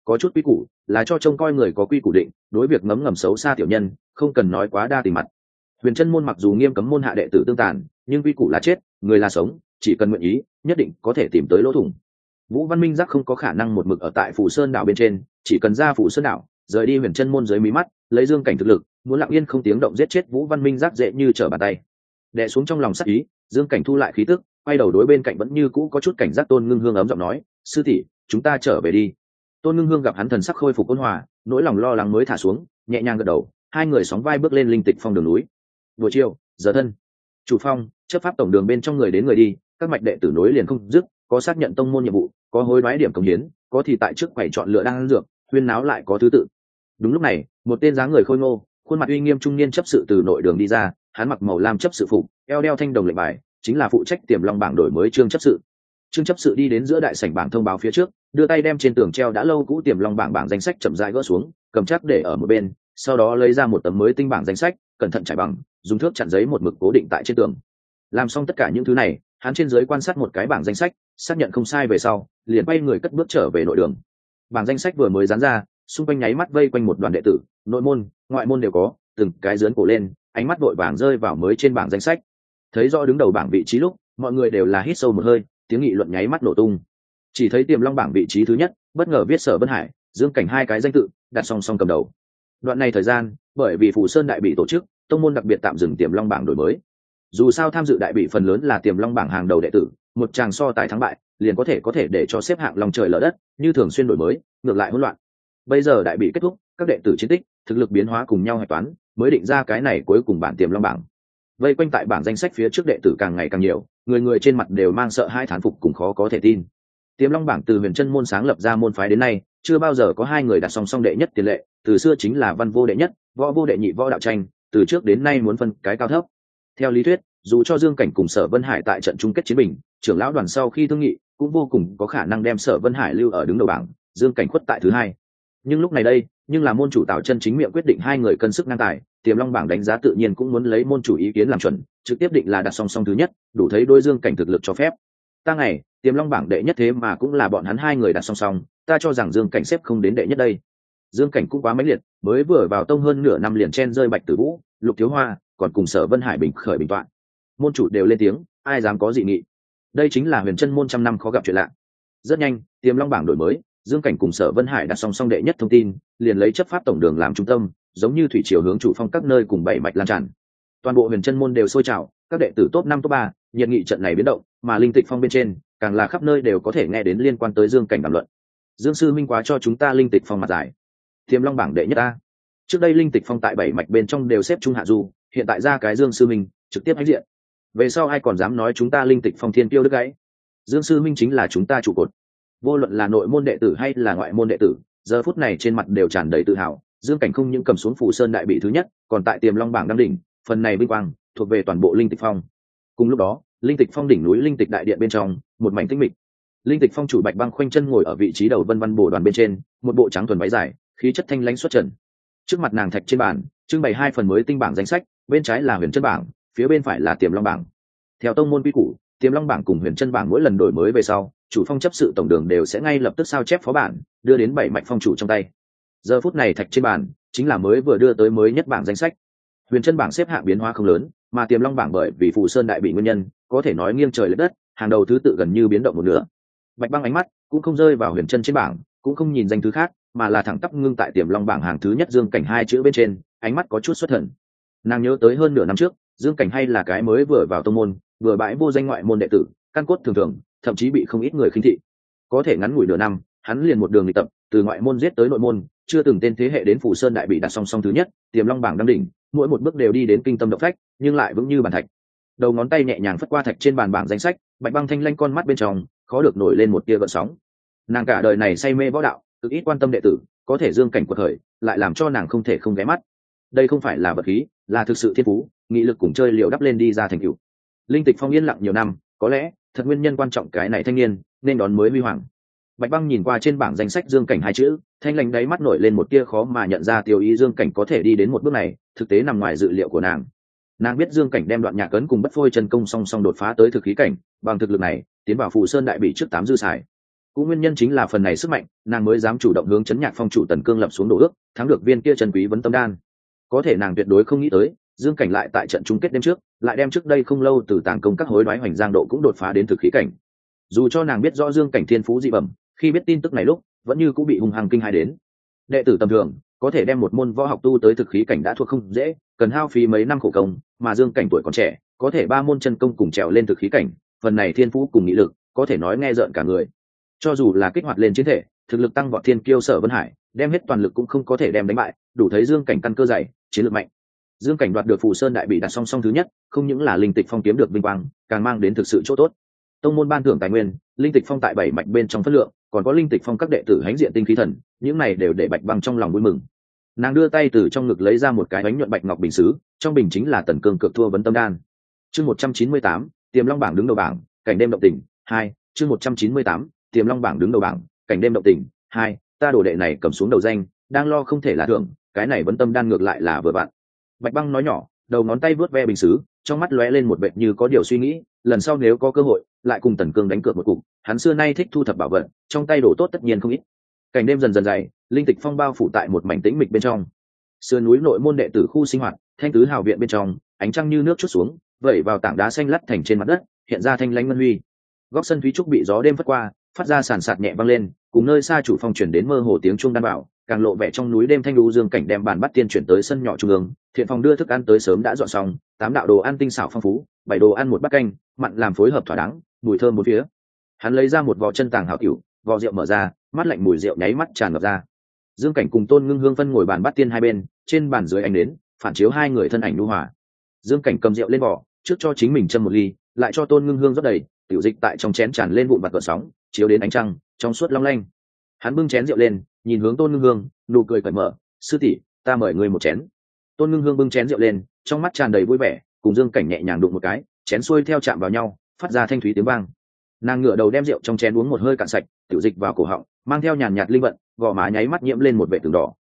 Speaker 1: có chút quy củ, là cho trông coi người có quy củ định, đối việc ngấm ngầm xấu xa tiểu nhân, không cần nói quá đa tình mặt. Huyền chân môn mặc dù nghiêm cấm môn hạ đệ tử tương tàn, nhưng quy củ là chết, người là sống, chỉ cần nguyện ý, nhất định có thể tìm tới lỗ thủng. Vũ văn minh giác không có khả năng một mực ở tại phủ sơn đảo bên trên, chỉ cần ra phủ sơn đảo, rời đi huyền chân môn dưới mí mắt, lấy dương cảnh thực lực, muốn lặng yên không tiếng động giết chết vũ văn minh giác dễ như trở bàn tay. Đè xuống trong lòng sắc ý, dương cảnh thu lại khí tức, quay đầu đối bên cạnh vẫn như cũ có chút cảnh giác tôn ngưng hương ấm giọng nói, sư tỷ, chúng ta trở về đi tôn ngưng hương gặp hắn thần sắc khôi phục ôn hòa, nỗi lòng lo lắng mới thả xuống, nhẹ nhàng gật đầu, hai người sóng vai bước lên linh tịch phong đường núi. Buổi chiều, giờ thân. Chủ phong, chấp pháp tổng đường bên trong người đến người đi, các mạch đệ tử nối liền không dứt, có xác nhận tông môn nhiệm vụ, có hối đoái điểm công hiến, có thì tại trước quầy chọn lựa đang dược, huyên náo lại có thứ tự. Đúng lúc này, một tên dáng người khôi ngô, khuôn mặt uy nghiêm trung niên chấp sự từ nội đường đi ra, hắn mặc màu lam chấp sự phục, eo đeo thanh đồng lệnh bài, chính là phụ trách tiềm long bảng đổi mới trương chấp sự trương chấp sự đi đến giữa đại sảnh bảng thông báo phía trước, đưa tay đem trên tường treo đã lâu cũ tiềm long bảng bảng danh sách chậm rãi gỡ xuống, cầm chắc để ở một bên, sau đó lấy ra một tấm mới tinh bảng danh sách, cẩn thận trải bằng, dùng thước chặn giấy một mực cố định tại trên tường. Làm xong tất cả những thứ này, hắn trên giới quan sát một cái bảng danh sách, xác nhận không sai về sau, liền bay người cất bước trở về nội đường. Bảng danh sách vừa mới dán ra, xung quanh nháy mắt vây quanh một đoàn đệ tử, nội môn, ngoại môn đều có, từng cái dướn cổ lên, ánh mắt vội vàng rơi vào mới trên bảng danh sách. Thấy do đứng đầu bảng vị trí lúc, mọi người đều là hít sâu một hơi tiếng nghị luận nháy mắt nổ tung. Chỉ thấy tiềm long bảng vị trí thứ nhất, bất ngờ viết sở vân hải, dương cảnh hai cái danh tự, đặt song song cầm đầu. Đoạn này thời gian, bởi vì phủ sơn đại bị tổ chức, tông môn đặc biệt tạm dừng tiềm long bảng đổi mới. Dù sao tham dự đại bị phần lớn là tiềm long bảng hàng đầu đệ tử, một chàng so tài thắng bại, liền có thể có thể để cho xếp hạng lòng trời lở đất, như thường xuyên đổi mới, ngược lại hỗn loạn. Bây giờ đại bị kết thúc, các đệ tử chiến tích, thực lực biến hóa cùng nhau hạch toán, mới định ra cái này cuối cùng bản tiềm long bảng. Vây quanh tại bảng danh sách phía trước đệ tử càng ngày càng nhiều người người trên mặt đều mang sợ hai thán phục cùng khó có thể tin. Tiềm long bảng từ huyền chân môn sáng lập ra môn phái đến nay, chưa bao giờ có hai người đặt song song đệ nhất tiền lệ, từ xưa chính là văn vô đệ nhất, võ vô đệ nhị võ đạo tranh, từ trước đến nay muốn phân cái cao thấp. Theo lý thuyết, dù cho dương cảnh cùng sở vân hải tại trận chung kết chiến bình, trưởng lão đoàn sau khi thương nghị, cũng vô cùng có khả năng đem sở vân hải lưu ở đứng đầu bảng, dương cảnh khuất tại thứ hai nhưng lúc này đây, nhưng là môn chủ tạo chân chính miệng quyết định hai người cân sức ngang tài, tiềm long bảng đánh giá tự nhiên cũng muốn lấy môn chủ ý kiến làm chuẩn, trực tiếp định là đặt song song thứ nhất, đủ thấy đôi dương cảnh thực lực cho phép. Ta ngày, tiềm long bảng đệ nhất thế mà cũng là bọn hắn hai người đặt song song, ta cho rằng dương cảnh xếp không đến đệ nhất đây. Dương cảnh cũng quá mãnh liệt, mới vừa vào tông hơn nửa năm liền chen rơi bạch tử vũ, lục thiếu hoa, còn cùng sở vân hải bình khởi bình toạn. Môn chủ đều lên tiếng, ai dám có dị nghị? Đây chính là huyền chân môn trăm năm khó gặp chuyện lạ. Rất nhanh, tiềm long bảng đổi mới dương cảnh cùng sở vân hải đặt song song đệ nhất thông tin, liền lấy chấp pháp tổng đường làm trung tâm, giống như thủy triều hướng chủ phong các nơi cùng bảy mạch lan tràn. Toàn bộ huyền chân môn đều sôi trào, các đệ tử top năm, top ba, nhiệt nghị trận này biến động, mà linh tịch phong bên trên, càng là khắp nơi đều có thể nghe đến liên quan tới dương cảnh đàm luận. Dương sư minh quá cho chúng ta linh tịch phong mặt giải. Thiềm long bảng đệ nhất ta trước đây linh tịch phong tại bảy mạch bên trong đều xếp trung hạ du, hiện tại ra cái dương sư minh, trực tiếp hãnh diện. Về sau ai còn dám nói chúng ta linh tịch phong thiên tiêu đức gãy? Dương sư minh chính là chúng ta trụ cột vô luận là nội môn đệ tử hay là ngoại môn đệ tử, giờ phút này trên mặt đều tràn đầy tự hào. Dương cảnh không những cầm xuống phủ sơn đại bị thứ nhất, còn tại tiềm long bảng đăng đỉnh, phần này vinh quang thuộc về toàn bộ linh tịch phong. Cùng lúc đó, linh tịch phong đỉnh núi linh tịch đại điện bên trong, một mảnh tinh mịch. Linh tịch phong chủ bạch băng khoanh chân ngồi ở vị trí đầu vân văn bồ đoàn bên trên, một bộ trắng thuần váy dài, khí chất thanh lãnh xuất trần. Trước mặt nàng thạch trên bàn, trưng bày hai phần mới tinh bảng danh sách, bên trái là huyền chân bảng, phía bên phải là tiềm long bảng. Theo tông môn quy củ tiềm long bảng cùng huyền chân bảng mỗi lần đổi mới về sau, chủ phong chấp sự tổng đường đều sẽ ngay lập tức sao chép phó bản, đưa đến bảy mạnh phong chủ trong tay. Giờ phút này thạch trên bản chính là mới vừa đưa tới mới nhất bảng danh sách. Huyền chân bảng xếp hạng biến hóa không lớn, mà tiềm long bảng bởi vì phù sơn đại bị nguyên nhân, có thể nói nghiêng trời l ệ đất, hàng đầu thứ tự gần như biến động một nửa. Bạch băng ánh mắt cũng không rơi vào huyền chân trên bảng, cũng không nhìn danh thứ khác, mà là thẳng tắp ngưng tại tiềm long bảng hàng thứ nhất dương cảnh hai chữ bên trên, ánh mắt có chút xuất thần. Nàng nhớ tới hơn nửa năm trước, dương cảnh hay là cái mới vừa vào tô môn vừa bãi vô danh ngoại môn đệ tử, căn cốt thường thường, thậm chí bị không ít người khinh thị. Có thể ngắn ngủi nửa năm, hắn liền một đường luyện tập, từ ngoại môn giết tới nội môn, chưa từng tên thế hệ đến phủ sơn đại bị đặt song song thứ nhất, tiềm long bảng đăng đỉnh, mỗi một bước đều đi đến kinh tâm động phách, nhưng lại vững như bàn thạch. Đầu ngón tay nhẹ nhàng phất qua thạch trên bàn bảng danh sách, bạch băng thanh lanh con mắt bên trong, khó được nổi lên một tia gợn sóng. Nàng cả đời này say mê võ đạo, cực ít quan tâm đệ tử, có thể dương cảnh quật khởi lại làm cho nàng không thể không ghé mắt. Đây không phải là vật khí, là thực sự thiên phú, nghị lực cùng chơi liều đắp lên đi ra thành cựu linh tịch phong yên lặng nhiều năm, có lẽ, thật nguyên nhân quan trọng cái này thanh niên, nên đón mới huy hoàng. Bạch băng nhìn qua trên bảng danh sách dương cảnh hai chữ, thanh lãnh đáy mắt nổi lên một tia khó mà nhận ra tiêu ý dương cảnh có thể đi đến một bước này, thực tế nằm ngoài dự liệu của nàng. Nàng biết dương cảnh đem đoạn nhạc cấn cùng bất phôi chân công song song đột phá tới thực khí cảnh, bằng thực lực này, tiến vào phù sơn đại bị trước tám dư xài. Cũng nguyên nhân chính là phần này sức mạnh, nàng mới dám chủ động hướng chấn nhạc phong chủ tần cương lập xuống đổ ước, thắng được viên kia trần quý vấn tâm đan. Có thể nàng tuyệt đối không nghĩ tới dương cảnh lại tại trận chung kết đêm trước, lại đem trước đây không lâu từ tàng công các hối đoái hoành giang độ cũng đột phá đến thực khí cảnh. Dù cho nàng biết rõ dương cảnh thiên phú dị bẩm, khi biết tin tức này lúc, vẫn như cũng bị hung hăng kinh hai đến. Đệ tử tầm thường, có thể đem một môn võ học tu tới thực khí cảnh đã thuộc không dễ, cần hao phí mấy năm khổ công, mà dương cảnh tuổi còn trẻ, có thể ba môn chân công cùng trèo lên thực khí cảnh, phần này thiên phú cùng nghị lực, có thể nói nghe rợn cả người. Cho dù là kích hoạt lên chiến thể, thực lực tăng vọt thiên kiêu sở vân hải, đem hết toàn lực cũng không có thể đem đánh bại, đủ thấy dương cảnh căn cơ dày, chiến lược mạnh dương cảnh đoạt được phù sơn đại bị đặt song song thứ nhất, không những là linh tịch phong kiếm được vinh quang, càng mang đến thực sự chỗ tốt. Tông môn ban thưởng tài nguyên, linh tịch phong tại bảy mạch bên trong phất lượng, còn có linh tịch phong các đệ tử hãnh diện tinh khí thần, những này đều để bạch băng trong lòng vui mừng. Nàng đưa tay từ trong ngực lấy ra một cái bánh nhuận bạch ngọc bình xứ, trong bình chính là tần cương cực thua vấn tâm đan. Chương một trăm chín mươi tám, tiềm long bảng đứng đầu bảng, cảnh đêm động tỉnh hai, chương một trăm chín mươi tám, tiềm long bảng đứng đầu bảng, cảnh đêm động tỉnh hai, ta đổ đệ này cầm xuống đầu danh, đang lo không thể là thưởng, cái này vấn tâm đan ngược lại là vừa bạn bạch băng nói nhỏ, đầu ngón tay vớt ve bình xứ, trong mắt lóe lên một vệt như có điều suy nghĩ, lần sau nếu có cơ hội, lại cùng tần cương đánh cược một cục, hắn xưa nay thích thu thập bảo vật, trong tay đổ tốt tất nhiên không ít. Cảnh đêm dần dần dày, linh tịch phong bao phủ tại một mảnh tĩnh mịch bên trong. Sườn núi nội môn đệ tử khu sinh hoạt, thanh tứ hào viện bên trong, ánh trăng như nước chút xuống, vẩy vào tảng đá xanh lắt thành trên mặt đất, hiện ra thanh lãnh ngân huy. Góc sân thúy trúc bị gió đêm phất qua, phát ra sàn sạt nhẹ văng lên, cùng nơi xa chủ phòng chuyển đến mơ hồ tiếng chuông đan bảo càng lộ vẻ trong núi đêm thanh lưu dương cảnh đem bàn bắt tiên chuyển tới sân nhỏ trung ương, thiện phòng đưa thức ăn tới sớm đã dọn xong, tám đạo đồ ăn tinh xảo phong phú, bảy đồ ăn một bát canh, mặn làm phối hợp thỏa đáng, mùi thơm một phía. Hắn lấy ra một vò chân tàng hảo cửu, vò rượu mở ra, mắt lạnh mùi rượu nháy mắt tràn ngập ra. Dương cảnh cùng tôn ngưng hương phân ngồi bàn bắt tiên hai bên, trên bàn dưới ánh đến phản chiếu hai người thân ảnh nhu hòa. Dương cảnh cầm rượu lên vỏ trước cho chính mình châm một ly, lại cho tôn ngưng hương rót đầy, tiểu dịch tại trong chén tràn lên vụn vặt vợ sóng, chiếu đến ánh trăng, trong suốt long lanh hắn bưng chén rượu lên, nhìn hướng tôn ngưng hương, nụ cười cởi mở, sư tỷ, ta mời người một chén. Tôn ngưng hương bưng chén rượu lên, trong mắt tràn đầy vui vẻ, cùng dương cảnh nhẹ nhàng đụng một cái, chén xuôi theo chạm vào nhau, phát ra thanh thúy tiếng vang. Nàng ngửa đầu đem rượu trong chén uống một hơi cạn sạch, tiểu dịch vào cổ họng, mang theo nhàn nhạt linh vận, gò má nháy mắt nhiễm lên một vệ tường đỏ.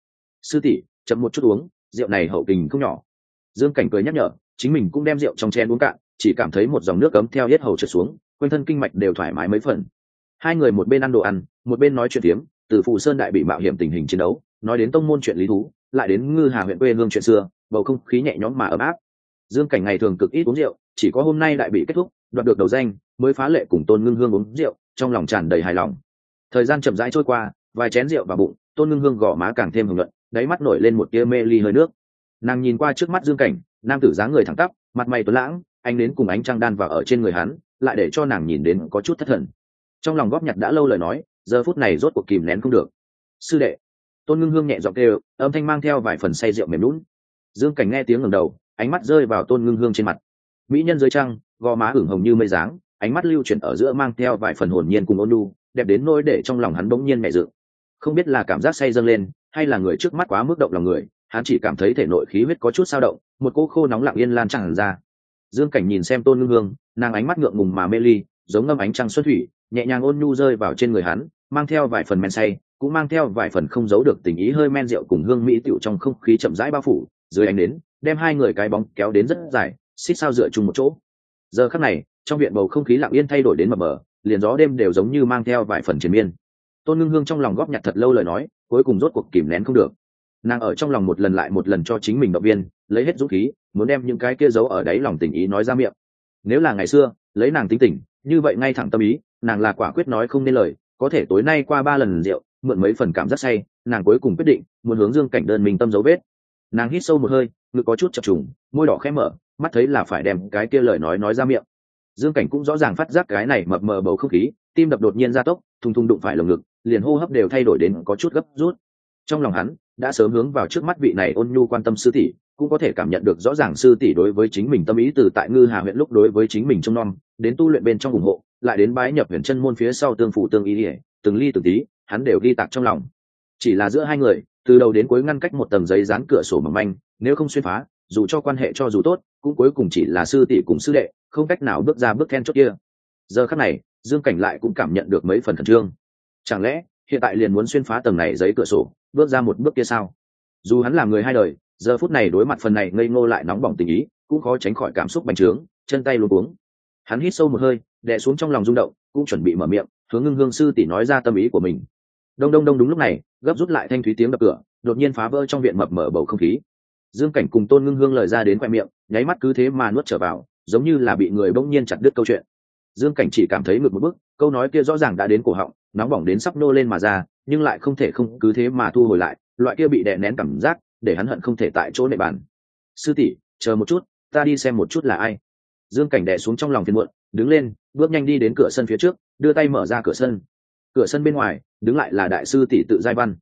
Speaker 1: Sư tỷ, chậm một chút uống, rượu này hậu tình không nhỏ. Dương cảnh cười nhắc nhở, chính mình cũng đem rượu trong chén uống cạn, chỉ cảm thấy một dòng nước cấm theo hết hầu trượt xuống, quanh thân kinh mạch đều thoải mái mấy phần. Hai người một bên ăn đồ ăn một bên nói chuyện tiếm từ phù sơn đại bị mạo hiểm tình hình chiến đấu, nói đến tông môn chuyện lý thú, lại đến ngư hà huyện quê hương chuyện xưa, bầu không khí nhẹ nhõm mà ấm áp. Dương cảnh ngày thường cực ít uống rượu, chỉ có hôm nay đại bị kết thúc, đoạt được đầu danh, mới phá lệ cùng tôn ngưng hương uống rượu, trong lòng tràn đầy hài lòng. Thời gian chậm rãi trôi qua, vài chén rượu vào bụng, tôn ngưng hương gõ má càng thêm hưởng luận đáy mắt nổi lên một tia mê ly hơi nước. Nàng nhìn qua trước mắt dương cảnh, nam tử dáng người thẳng tắp, mặt mày tuấn lãng anh đến cùng ánh trăng đan vào ở trên người hắn, lại để cho nàng nhìn đến có chút thất thần. Trong lòng góp nhặt đã lâu lời nói giờ phút này rốt cuộc kìm nén không được. Sư đệ. Tôn ngưng hương nhẹ giọng kêu, âm thanh mang theo vài phần say rượu mềm lún dương cảnh nghe tiếng ngầm đầu, ánh mắt rơi vào tôn ngưng hương trên mặt. Mỹ nhân dưới trăng, gò má ửng hồng như mây dáng ánh mắt lưu chuyển ở giữa mang theo vài phần hồn nhiên cùng ôn lu đẹp đến nỗi để trong lòng hắn bỗng nhiên mẹ dự không biết là cảm giác say dâng lên, hay là người trước mắt quá mức động lòng người, hắn chỉ cảm thấy thể nội khí huyết có chút sao động, một cỗ khô nóng lặng yên lan tràn ra. Dương cảnh nhìn xem tôn ngưng hương, nàng ánh mắt ngượng ngùng mà mê ly, giống ngâm ánh trăng xuất thủy nhẹ nhàng ôn nhu rơi vào trên người hắn, mang theo vài phần men say, cũng mang theo vài phần không giấu được tình ý hơi men rượu cùng hương mỹ tiểu trong không khí chậm rãi bao phủ, dưới ánh đến đem hai người cái bóng kéo đến rất dài, xích sao dựa chung một chỗ. Giờ khắc này, trong viện bầu không khí lặng yên thay đổi đến mờ mờ, liền gió đêm đều giống như mang theo vài phần triền miên. Tôn ngưng hương trong lòng góp nhặt thật lâu lời nói, cuối cùng rốt cuộc kìm nén không được. Nàng ở trong lòng một lần lại một lần cho chính mình động viên, lấy hết dũng khí, muốn đem những cái kia giấu ở đáy lòng tình ý nói ra miệng. Nếu là ngày xưa, lấy nàng tính tình như vậy ngay thẳng tâm ý, nàng là quả quyết nói không nên lời, có thể tối nay qua ba lần rượu, mượn mấy phần cảm giác say, nàng cuối cùng quyết định, muốn hướng dương cảnh đơn mình tâm dấu vết. Nàng hít sâu một hơi, ngực có chút chập trùng, môi đỏ khẽ mở, mắt thấy là phải đem cái kia lời nói nói ra miệng. Dương cảnh cũng rõ ràng phát giác cái này mập mờ bầu không khí, tim đập đột nhiên gia tốc, thùng thùng đụng phải lồng ngực, liền hô hấp đều thay đổi đến có chút gấp rút. Trong lòng hắn đã sớm hướng vào trước mắt vị này ôn nhu quan tâm sư tỷ, cũng có thể cảm nhận được rõ ràng sư tỷ đối với chính mình tâm ý từ tại ngư hà huyện lúc đối với chính mình trong non đến tu luyện bên trong ủng hộ, lại đến bái nhập huyền chân môn phía sau tương phụ tương ý ỉa từng ly từng tí, hắn đều ghi tạc trong lòng. Chỉ là giữa hai người, từ đầu đến cuối ngăn cách một tầng giấy dán cửa sổ mỏng manh, nếu không xuyên phá, dù cho quan hệ cho dù tốt, cũng cuối cùng chỉ là sư tỷ cùng sư đệ, không cách nào bước ra bước then chốt kia. Giờ khắc này, dương cảnh lại cũng cảm nhận được mấy phần khẩn trương. Chẳng lẽ, hiện tại liền muốn xuyên phá tầng này giấy cửa sổ? Bước ra một bước kia sao? Dù hắn là người hai đời, giờ phút này đối mặt phần này ngây ngô lại nóng bỏng tình ý, cũng khó tránh khỏi cảm xúc bành trướng, chân tay luôn uống hắn hít sâu một hơi, đè xuống trong lòng rung động, cũng chuẩn bị mở miệng, hướng ngưng hương sư tỷ nói ra tâm ý của mình. Đông đông đông đúng lúc này, gấp rút lại thanh thúy tiếng đập cửa, đột nhiên phá vỡ trong viện mập mở bầu không khí. Dương cảnh cùng tôn ngưng hương lời ra đến khoe miệng, nháy mắt cứ thế mà nuốt trở vào, giống như là bị người bỗng nhiên chặt đứt câu chuyện dương cảnh chỉ cảm thấy ngược một bước, câu nói kia rõ ràng đã đến cổ họng, nóng bỏng đến sắp nô lên mà ra, nhưng lại không thể không cứ thế mà thu hồi lại, loại kia bị đè nén cảm giác, để hắn hận không thể tại chỗ nệ bàn. Sư tỷ, chờ một chút, ta đi xem một chút là ai. Dương cảnh đè xuống trong lòng phiền muộn, đứng lên, bước nhanh đi đến cửa sân phía trước, đưa tay mở ra cửa sân. Cửa sân bên ngoài, đứng lại là đại sư tỷ tự giai văn.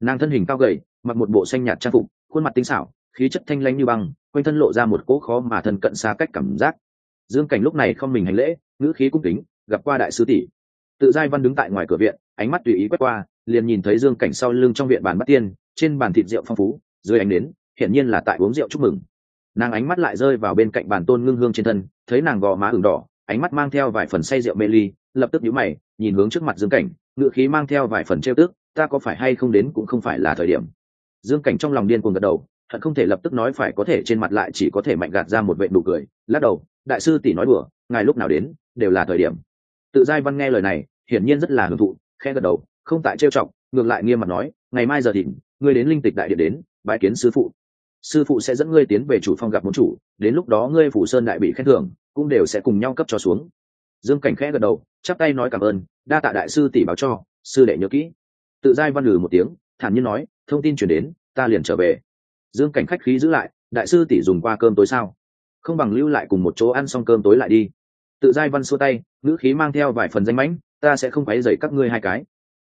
Speaker 1: Nàng thân hình cao gầy, mặc một bộ xanh nhạt trang phục, khuôn mặt tinh xảo, khí chất thanh lãnh như băng, quanh thân lộ ra một cỗ khó mà thân cận xa cách cảm giác. Dương cảnh lúc này không mình hành lễ ngữ khí cung kính, gặp qua đại sư tỷ. Tự giai văn đứng tại ngoài cửa viện, ánh mắt tùy ý quét qua, liền nhìn thấy dương cảnh sau lưng trong viện bàn bắt tiên, trên bàn thịt rượu phong phú, dưới ánh đến hiển nhiên là tại uống rượu chúc mừng. Nàng ánh mắt lại rơi vào bên cạnh bàn tôn ngưng hương trên thân, thấy nàng gò má ửng đỏ, ánh mắt mang theo vài phần say rượu mê ly, lập tức nhíu mày, nhìn hướng trước mặt dương cảnh ngựa khí mang theo vài phần trêu tức, ta có phải hay không đến cũng không phải là thời điểm. Dương cảnh trong lòng điên cuồng gật đầu, thật không thể lập tức nói phải có thể trên mặt lại chỉ có thể mạnh gạt ra một vệ nụ cười, lắc đầu, đại sư tỷ nói đùa, ngài lúc nào đến? Đều là thời điểm. Tự giai văn nghe lời này, hiển nhiên rất là hưởng thụ khe gật đầu, không tại trêu chọc, ngược lại nghiêm mặt nói, ngày mai giờ thịnh, ngươi đến linh tịch đại điện đến bãi kiến sư phụ. Sư phụ sẽ dẫn ngươi tiến về chủ phong gặp môn chủ, đến lúc đó ngươi phủ sơn đại bị khen thưởng, cũng đều sẽ cùng nhau cấp cho xuống. Dương cảnh khẽ gật đầu, chắp tay nói cảm ơn, đa tạ đại sư tỷ báo cho, sư đệ nhớ kỹ. Tự giai văn lừ một tiếng, thản nhiên nói, thông tin chuyển đến, ta liền trở về. Dương cảnh khách khí giữ lại, đại sư tỷ dùng qua cơm tối sao? Không bằng lưu lại cùng một chỗ ăn xong cơm tối lại đi tự giai văn xua tay, ngữ khí mang theo vài phần danh mãnh, ta sẽ không quấy dày các ngươi hai cái.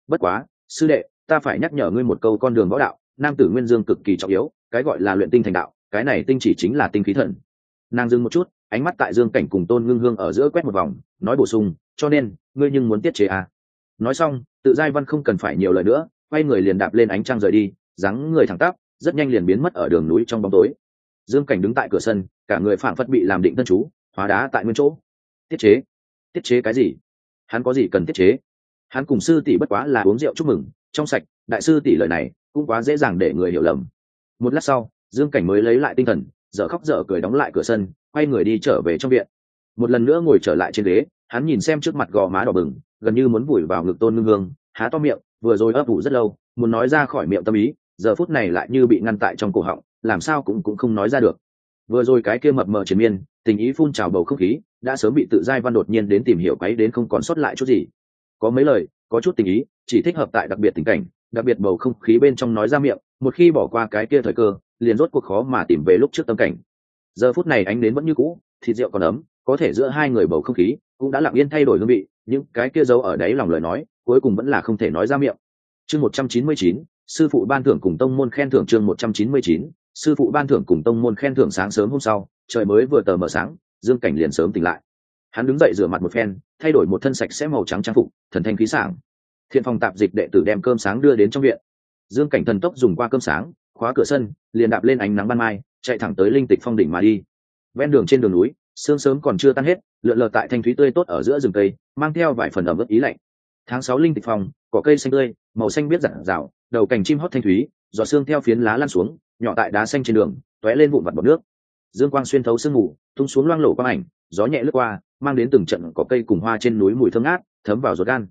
Speaker 1: Bất quá, sư đệ, ta phải nhắc nhở ngươi một câu con đường võ đạo, nam tử nguyên dương cực kỳ trọng yếu, cái gọi là luyện tinh thành đạo, cái này tinh chỉ chính là tinh khí thần. Nàng dưng một chút, ánh mắt tại dương cảnh cùng tôn ngưng hương ở giữa quét một vòng, nói bổ sung, cho nên, ngươi nhưng muốn tiết chế à. nói xong, tự giai văn không cần phải nhiều lời nữa, quay người liền đạp lên ánh trăng rời đi, dáng người thẳng tắp, rất nhanh liền biến mất ở đường núi trong bóng tối. Dương cảnh đứng tại cửa sân, cả người phảng phất bị làm định tân chú, hóa đá tại nguyên chỗ tiết chế. Tiết chế cái gì? Hắn có gì cần tiết chế? Hắn cùng sư tỷ bất quá là uống rượu chúc mừng, trong sạch, đại sư tỷ lời này cũng quá dễ dàng để người hiểu lầm. Một lát sau, dương cảnh mới lấy lại tinh thần, dở khóc dở cười đóng lại cửa sân, quay người đi trở về trong viện. Một lần nữa ngồi trở lại trên ghế, hắn nhìn xem trước mặt gò má đỏ bừng, gần như muốn vùi vào ngực tôn ngưng hương, há to miệng, vừa rồi ấp ủ rất lâu, muốn nói ra khỏi miệng tâm ý, giờ phút này lại như bị ngăn tại trong cổ họng, làm sao cũng cũng không nói ra được. Vừa rồi cái kia mập mờ triền miên tình ý phun trào bầu không khí, đã sớm bị tự giai văn đột nhiên đến tìm hiểu quấy đến không còn sót lại chút gì. Có mấy lời, có chút tình ý, chỉ thích hợp tại đặc biệt tình cảnh, đặc biệt bầu không khí bên trong nói ra miệng, một khi bỏ qua cái kia thời cơ, liền rốt cuộc khó mà tìm về lúc trước tâm cảnh. Giờ phút này ánh đến vẫn như cũ, thịt rượu còn ấm, có thể giữa hai người bầu không khí cũng đã lặng yên thay đổi hương vị, những cái kia giấu ở đấy lòng lời nói, cuối cùng vẫn là không thể nói ra miệng. Chương một trăm chín mươi chín, sư phụ ban thưởng cùng tông môn khen thưởng chương một trăm chín mươi chín, sư phụ ban thưởng cùng tông môn khen thưởng sáng sớm hôm sau trời mới vừa tờ mờ sáng, dương cảnh liền sớm tỉnh lại. Hắn đứng dậy rửa mặt một phen, thay đổi một thân sạch sẽ màu trắng trang phục, thần thanh khí sảng. Thiện phòng tạp dịch đệ tử đem cơm sáng đưa đến trong viện. Dương cảnh thần tốc dùng qua cơm sáng, khóa cửa sân, liền đạp lên ánh nắng ban mai, chạy thẳng tới linh tịch phong đỉnh mà đi. Ven đường trên đường núi, sương sớm còn chưa tan hết, lượn lờ tại thanh thúy tươi tốt ở giữa rừng cây, mang theo vài phần ẩm ướt ý lạnh. Tháng sáu linh tịch phong, cỏ cây xanh tươi, màu xanh biết rạng rào đầu cành chim hót thanh thúy, giọt xương theo phiến lá lan xuống, nhỏ tại đá xanh trên đường, tóe lên vụn vặt bọt nước dương quang xuyên thấu sương mù tung xuống loang lổ quang ảnh, gió nhẹ lướt qua, mang đến từng trận có cây cùng hoa trên núi mùi thơm ngát, thấm vào ruột gan.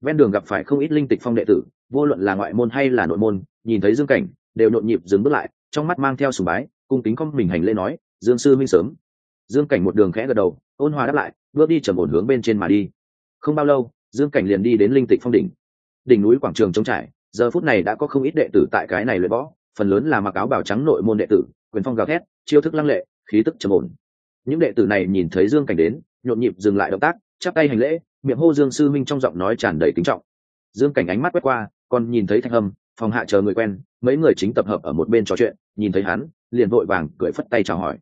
Speaker 1: Ven đường gặp phải không ít linh tịch phong đệ tử, vô luận là ngoại môn hay là nội môn, nhìn thấy dương cảnh, đều nhộn nhịp dừng bước lại, trong mắt mang theo sùng bái, cung kính con mình hành lễ nói, dương sư minh sớm. Dương cảnh một đường khẽ gật đầu, ôn hòa đáp lại, bước đi trầm ổn hướng bên trên mà đi. Không bao lâu, dương cảnh liền đi đến linh tịch phong đỉnh. Đỉnh núi quảng trường trống trải, giờ phút này đã có không ít đệ tử tại cái này luyện võ, phần lớn là mặc áo bào trắng nội môn đệ tử, quyền phong gào thét chiêu thức lăng lệ, khí tức trầm ổn. Những đệ tử này nhìn thấy dương cảnh đến, nhộn nhịp dừng lại động tác, chắp tay hành lễ, miệng hô dương sư minh trong giọng nói tràn đầy kính trọng. Dương cảnh ánh mắt quét qua, còn nhìn thấy thanh hâm, phòng hạ chờ người quen, mấy người chính tập hợp ở một bên trò chuyện, nhìn thấy hắn, liền vội vàng cười phất tay chào hỏi.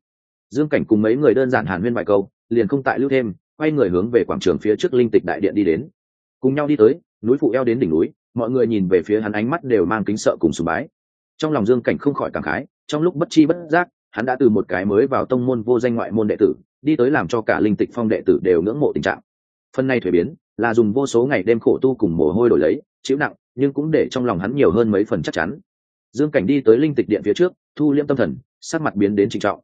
Speaker 1: Dương cảnh cùng mấy người đơn giản hàn huyên vài câu, liền không tại lưu thêm, quay người hướng về quảng trường phía trước linh tịch đại điện đi đến. Cùng nhau đi tới, núi phụ eo đến đỉnh núi, mọi người nhìn về phía hắn ánh mắt đều mang kính sợ cùng sùng bái. Trong lòng dương cảnh không khỏi cảm khái, trong lúc bất chi bất giác hắn đã từ một cái mới vào tông môn vô danh ngoại môn đệ tử, đi tới làm cho cả linh tịch phong đệ tử đều ngưỡng mộ tình trạng. Phần này thuế biến là dùng vô số ngày đêm khổ tu cùng mồ hôi đổi lấy, chịu nặng, nhưng cũng để trong lòng hắn nhiều hơn mấy phần chắc chắn. Dương cảnh đi tới linh tịch điện phía trước, thu liêm tâm thần, sắc mặt biến đến trịnh trọng.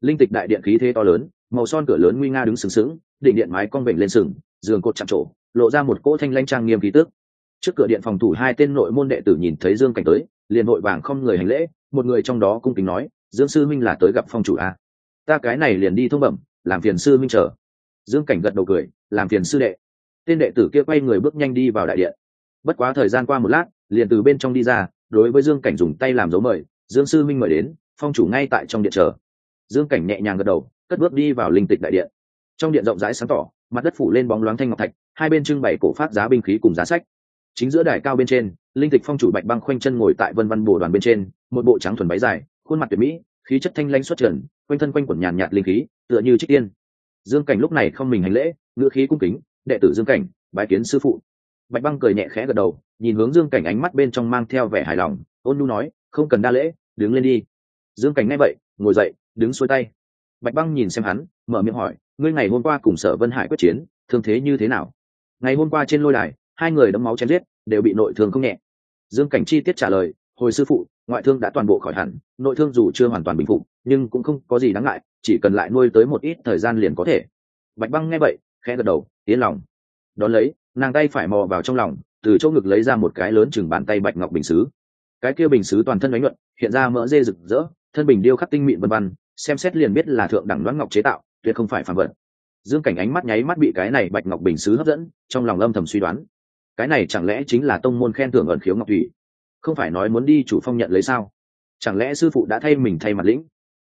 Speaker 1: Linh tịch đại điện khí thế to lớn, màu son cửa lớn nguy nga đứng sừng sững định điện mái cong vểnh lên sừng, giường cột chạm trổ, lộ ra một cỗ thanh lanh trang nghiêm khí tước trước cửa điện phòng thủ hai tên nội môn đệ tử nhìn thấy dương cảnh tới, liền vội vàng không người hành lễ, một người trong đó cung kính nói dương sư minh là tới gặp phong chủ a. Ta cái này liền đi thông bẩm, làm phiền sư minh chờ. Dương cảnh gật đầu cười, làm phiền sư đệ. Tên đệ tử kia quay người bước nhanh đi vào đại điện. Bất quá thời gian qua một lát, liền từ bên trong đi ra, đối với dương cảnh dùng tay làm dấu mời, dương sư minh mời đến, phong chủ ngay tại trong điện chờ. Dương cảnh nhẹ nhàng gật đầu, cất bước đi vào linh tịch đại điện. Trong điện rộng rãi sáng tỏ, mặt đất phủ lên bóng loáng thanh ngọc thạch, hai bên trưng bày cổ phát giá binh khí cùng giá sách. Chính giữa đài cao bên trên, linh tịch phong chủ bạch băng khoanh chân ngồi tại vân văn bồ đoàn bên trên, một bộ trắng thuần váy dài khuôn mặt tuyệt mỹ, khí chất thanh lanh xuất trần, quanh thân quanh quẩn nhàn nhạt linh khí, tựa như trích tiên. Dương cảnh lúc này không mình hành lễ, ngữ khí cung kính, đệ tử dương cảnh, bái kiến sư phụ. Bạch băng cười nhẹ khẽ gật đầu, nhìn hướng dương cảnh ánh mắt bên trong mang theo vẻ hài lòng, ôn nhu nói, không cần đa lễ, đứng lên đi. Dương cảnh nghe vậy, ngồi dậy, đứng xuôi tay. Bạch băng nhìn xem hắn, mở miệng hỏi, ngươi ngày hôm qua cùng sở vân hải quyết chiến, thương thế như thế nào? Ngày hôm qua trên lôi đài, hai người đấm máu chém giết, đều bị nội thương không nhẹ. Dương cảnh chi tiết trả lời, hồi sư phụ ngoại thương đã toàn bộ khỏi hẳn, nội thương dù chưa hoàn toàn bình phục, nhưng cũng không có gì đáng ngại, chỉ cần lại nuôi tới một ít thời gian liền có thể. Bạch băng nghe vậy, khẽ gật đầu, yên lòng. Đón lấy, nàng tay phải mò vào trong lòng, từ chỗ ngực lấy ra một cái lớn chừng bàn tay bạch ngọc bình xứ. Cái kia bình xứ toàn thân đánh nhuận, hiện ra mỡ dê rực rỡ, thân bình điêu khắc tinh mịn vân vân, xem xét liền biết là thượng đẳng đoán ngọc chế tạo, tuyệt không phải phản vật. Dương cảnh ánh mắt nháy mắt bị cái này bạch ngọc bình xứ hấp dẫn, trong lòng âm thầm suy đoán. Cái này chẳng lẽ chính là tông môn khen thưởng ẩn khiếu ngọc thủy? Không phải nói muốn đi chủ phong nhận lấy sao? Chẳng lẽ sư phụ đã thay mình thay mặt lĩnh?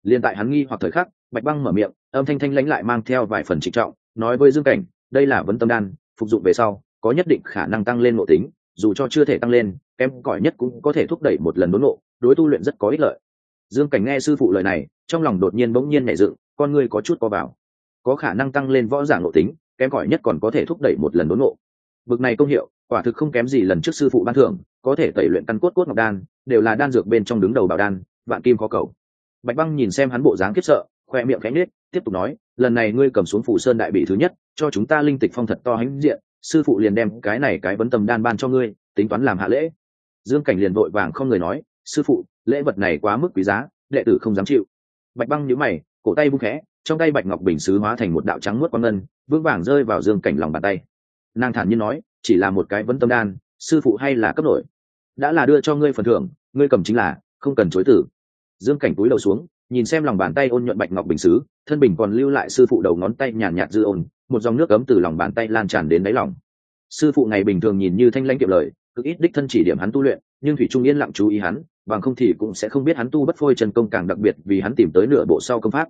Speaker 1: Liên tại hắn nghi hoặc thời khắc, bạch băng mở miệng, âm thanh thanh lãnh lại mang theo vài phần trịnh trọng, nói với dương cảnh, đây là vấn tâm đan, phục dụng về sau, có nhất định khả năng tăng lên nội tính, dù cho chưa thể tăng lên kém cỏi nhất cũng có thể thúc đẩy một lần đốn ngộ, đối tu luyện rất có ích lợi. Dương cảnh nghe sư phụ lời này, trong lòng đột nhiên bỗng nhiên nảy dựng, con ngươi có chút co vào. Có khả năng tăng lên võ giả nội tính kém cỏi nhất còn có thể thúc đẩy một lần đốn ngộ. Bực này công hiệu, quả thực không kém gì lần trước sư phụ ban thưởng có thể tẩy luyện căn cốt cốt ngọc đan, đều là đan dược bên trong đứng đầu bảo đan, vạn kim khó cầu. Bạch băng nhìn xem hắn bộ dáng kiếp sợ, khoe miệng khẽ nết tiếp tục nói, lần này ngươi cầm xuống phủ sơn đại bị thứ nhất, cho chúng ta linh tịch phong thật to hãnh diện, sư phụ liền đem cái này cái vấn tâm đan ban cho ngươi, tính toán làm hạ lễ. Dương cảnh liền vội vàng không người nói, sư phụ, lễ vật này quá mức quý giá, đệ tử không dám chịu. Bạch băng nhíu mày, cổ tay bung khẽ, trong tay bạch ngọc bình sứ hóa thành một đạo trắng nuốt quang ngân, vững vàng rơi vào dương cảnh lòng bàn tay. Nàng thản nhiên nói, chỉ là một cái vấn tâm đan sư phụ hay là cấp nổi? Đã là đưa cho ngươi phần thưởng, ngươi cầm chính là, không cần chối tử dương cảnh cúi đầu xuống, nhìn xem lòng bàn tay ôn nhuận bạch ngọc bình xứ thân bình còn lưu lại sư phụ đầu ngón tay nhàn nhạt dư ôn, một dòng nước ấm từ lòng bàn tay lan tràn đến đáy lòng. Sư phụ ngày bình thường nhìn như thanh lãnh kiệm lời, cực ít đích thân chỉ điểm hắn tu luyện, nhưng thủy trung yên lặng chú ý hắn, bằng không thì cũng sẽ không biết hắn tu bất phôi chân công càng đặc biệt vì hắn tìm tới nửa bộ sau công pháp.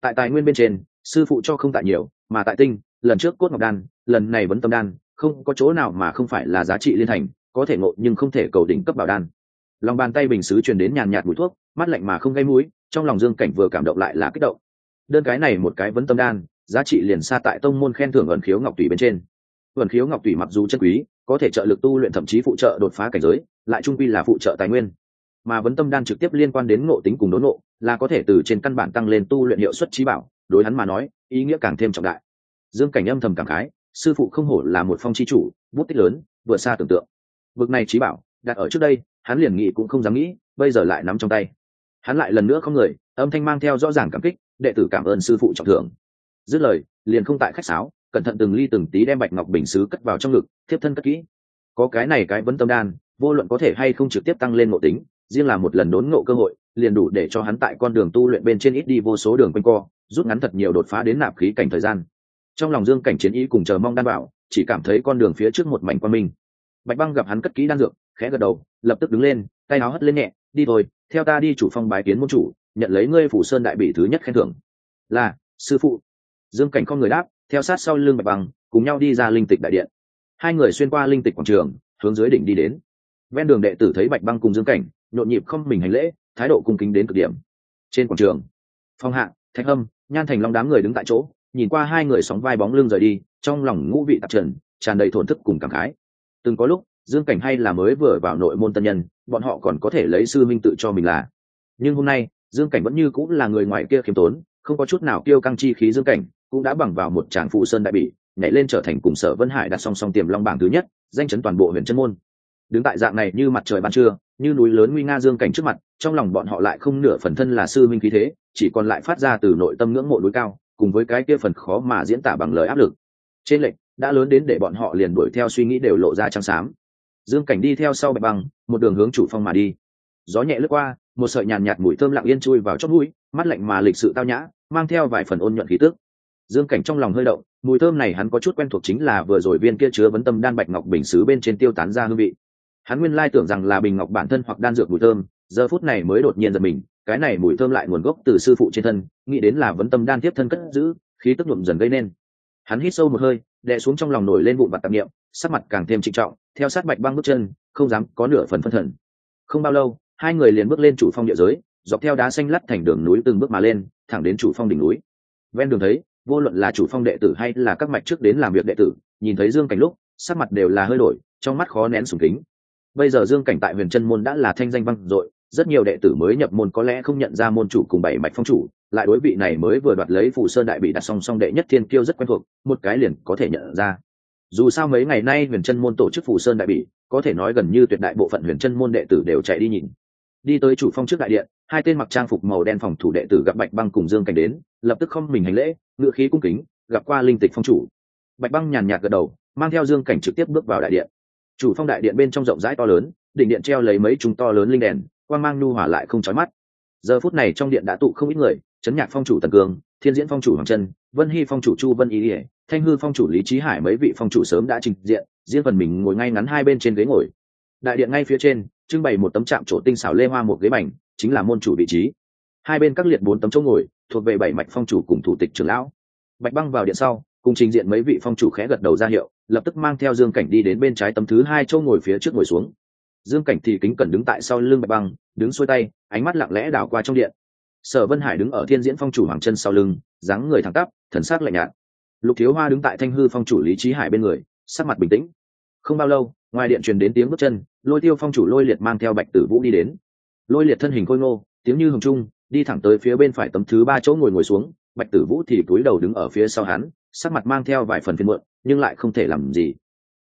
Speaker 1: Tại tài nguyên bên trên, sư phụ cho không tại nhiều, mà tại tinh, lần trước cốt ngọc đan, lần này vẫn tâm đan không có chỗ nào mà không phải là giá trị liên thành, có thể ngộ nhưng không thể cầu đỉnh cấp bảo đan. Lòng bàn tay bình xứ truyền đến nhàn nhạt mùi thuốc, mắt lạnh mà không gây mũi, trong lòng dương cảnh vừa cảm động lại là kích động. Đơn cái này một cái vấn tâm đan, giá trị liền xa tại tông môn khen thưởng ẩn khiếu ngọc tùy bên trên. Ẩn khiếu ngọc tùy mặc dù chân quý, có thể trợ lực tu luyện thậm chí phụ trợ đột phá cảnh giới, lại trung quy là phụ trợ tài nguyên. Mà vấn tâm đan trực tiếp liên quan đến ngộ tính cùng đốn ngộ, là có thể từ trên căn bản tăng lên tu luyện hiệu suất trí bảo, đối hắn mà nói, ý nghĩa càng thêm trọng đại. Dương cảnh âm thầm cảm khái sư phụ không hổ là một phong chi chủ, bút tích lớn, vượt xa tưởng tượng. Vực này trí bảo, đặt ở trước đây, hắn liền nghĩ cũng không dám nghĩ, bây giờ lại nắm trong tay. Hắn lại lần nữa không người, âm thanh mang theo rõ ràng cảm kích, đệ tử cảm ơn sư phụ trọng thưởng. Dứt lời, liền không tại khách sáo, cẩn thận từng ly từng tí đem bạch ngọc bình xứ cất vào trong ngực tiếp thân cất kỹ. Có cái này cái vấn tâm đan, vô luận có thể hay không trực tiếp tăng lên ngộ tính, riêng là một lần đốn ngộ cơ hội, liền đủ để cho hắn tại con đường tu luyện bên trên ít đi vô số đường quanh co, rút ngắn thật nhiều đột phá đến nạp khí cảnh thời gian trong lòng dương cảnh chiến ý cùng chờ mong đan bảo, chỉ cảm thấy con đường phía trước một mảnh quan minh. Bạch băng gặp hắn cất kỹ đan dược, khẽ gật đầu, lập tức đứng lên, tay áo hất lên nhẹ, đi thôi, theo ta đi chủ phong bái kiến môn chủ, nhận lấy ngươi phủ sơn đại bị thứ nhất khen thưởng. Là, sư phụ. Dương cảnh con người đáp, theo sát sau lưng bạch băng, cùng nhau đi ra linh tịch đại điện. Hai người xuyên qua linh tịch quảng trường, hướng dưới đỉnh đi đến. Ven đường đệ tử thấy bạch băng cùng dương cảnh, nhộn nhịp không mình hành lễ, thái độ cung kính đến cực điểm. Trên quảng trường, phong hạ, thạch âm nhan thành long đám người đứng tại chỗ nhìn qua hai người sóng vai bóng lưng rời đi, trong lòng ngũ vị tạp trần, tràn đầy thổn thức cùng cảm khái. Từng có lúc, dương cảnh hay là mới vừa vào nội môn tân nhân, bọn họ còn có thể lấy sư minh tự cho mình là. Nhưng hôm nay, dương cảnh vẫn như cũng là người ngoài kia khiêm tốn, không có chút nào kêu căng chi khí dương cảnh, cũng đã bằng vào một tràng phụ sơn đại bị nhảy lên trở thành cùng sở vân hải đặt song song tiềm long bảng thứ nhất, danh chấn toàn bộ huyện chân môn. Đứng tại dạng này như mặt trời ban trưa, như núi lớn nguy nga dương cảnh trước mặt, trong lòng bọn họ lại không nửa phần thân là sư minh khí thế, chỉ còn lại phát ra từ nội tâm ngưỡng mộ núi cao cùng với cái kia phần khó mà diễn tả bằng lời áp lực. Trên lệnh đã lớn đến để bọn họ liền đuổi theo suy nghĩ đều lộ ra trắng xám. Dương cảnh đi theo sau bạch băng, một đường hướng chủ phong mà đi. Gió nhẹ lướt qua, một sợi nhàn nhạt mùi thơm lặng yên chui vào chót mũi, mắt lạnh mà lịch sự tao nhã, mang theo vài phần ôn nhuận khí tước dương cảnh trong lòng hơi động, mùi thơm này hắn có chút quen thuộc chính là vừa rồi viên kia chứa vấn tâm đan bạch ngọc bình xứ bên trên tiêu tán ra hương vị. Hắn nguyên lai tưởng rằng là bình ngọc bản thân hoặc đan dược mùi thơm, giờ phút này mới đột nhiên giật mình cái này mùi thơm lại nguồn gốc từ sư phụ trên thân, nghĩ đến là vấn tâm đan tiếp thân cất giữ, khí tức nhuộm dần gây nên. Hắn hít sâu một hơi, đè xuống trong lòng nổi lên vụn vặt tạp nghiệm sắc mặt càng thêm trịnh trọng, theo sát bạch băng bước chân, không dám có nửa phần phân thần. Không bao lâu, hai người liền bước lên chủ phong địa giới, dọc theo đá xanh lắt thành đường núi từng bước mà lên, thẳng đến chủ phong đỉnh núi. Ven đường thấy, vô luận là chủ phong đệ tử hay là các mạch trước đến làm việc đệ tử, nhìn thấy dương cảnh lúc, sắc mặt đều là hơi đổi, trong mắt khó nén sùng kính. Bây giờ dương cảnh tại huyền chân môn đã là thanh danh vang dội rất nhiều đệ tử mới nhập môn có lẽ không nhận ra môn chủ cùng bảy mạch phong chủ, lại đối vị này mới vừa đoạt lấy phù sơn đại bị đặt song song đệ nhất thiên kiêu rất quen thuộc, một cái liền có thể nhận ra. Dù sao mấy ngày nay huyền chân môn tổ chức phù sơn đại bị, có thể nói gần như tuyệt đại bộ phận huyền chân môn đệ tử đều chạy đi nhìn. Đi tới chủ phong trước đại điện, hai tên mặc trang phục màu đen phòng thủ đệ tử gặp bạch băng cùng dương cảnh đến, lập tức không mình hành lễ ngựa khí cung kính, gặp qua linh tịch phong chủ. Bạch băng nhàn nhạt gật đầu, mang theo dương cảnh trực tiếp bước vào đại điện. Chủ phong đại điện bên trong rộng rãi to lớn, đỉnh điện treo lấy mấy chúng to lớn linh đèn quan mang nhu hỏa lại không chói mắt. Giờ phút này trong điện đã tụ không ít người chấn nhạc phong chủ tần cường, thiên diễn phong chủ hoàng trân, vân hy phong chủ chu vân ý ỉa thanh hư phong chủ lý trí hải mấy vị phong chủ sớm đã trình diện, riêng phần mình ngồi ngay ngắn hai bên trên ghế ngồi. Đại điện ngay phía trên, trưng bày một tấm trạm chỗ tinh xảo lê hoa một ghế bành chính là môn chủ vị trí. Hai bên các liệt bốn tấm chỗ ngồi, thuộc về bảy mạch phong chủ cùng thủ tịch trưởng lão. Bạch băng vào điện sau, cùng trình diện mấy vị phong chủ khẽ gật đầu ra hiệu, lập tức mang theo dương cảnh đi đến bên trái tấm thứ hai chỗ ngồi phía trước ngồi xuống dương cảnh thì kính cẩn đứng tại sau lưng bạch băng, đứng xuôi tay, ánh mắt lặng lẽ đảo qua trong điện. Sở vân hải đứng ở thiên diễn phong chủ hoàng chân sau lưng, dáng người thẳng tắp, thần sắc lạnh nhạt. Lục thiếu hoa đứng tại thanh hư phong chủ lý trí hải bên người, sắc mặt bình tĩnh. Không bao lâu, ngoài điện truyền đến tiếng bước chân, lôi tiêu phong chủ lôi liệt mang theo bạch tử vũ đi đến. Lôi liệt thân hình khôi ngô, tiếng như hồng trung, đi thẳng tới phía bên phải tấm thứ ba chỗ ngồi ngồi xuống, bạch tử vũ thì cúi đầu đứng ở phía sau hắn, sắc mặt mang theo vài phần phiên muộn, nhưng lại không thể làm gì.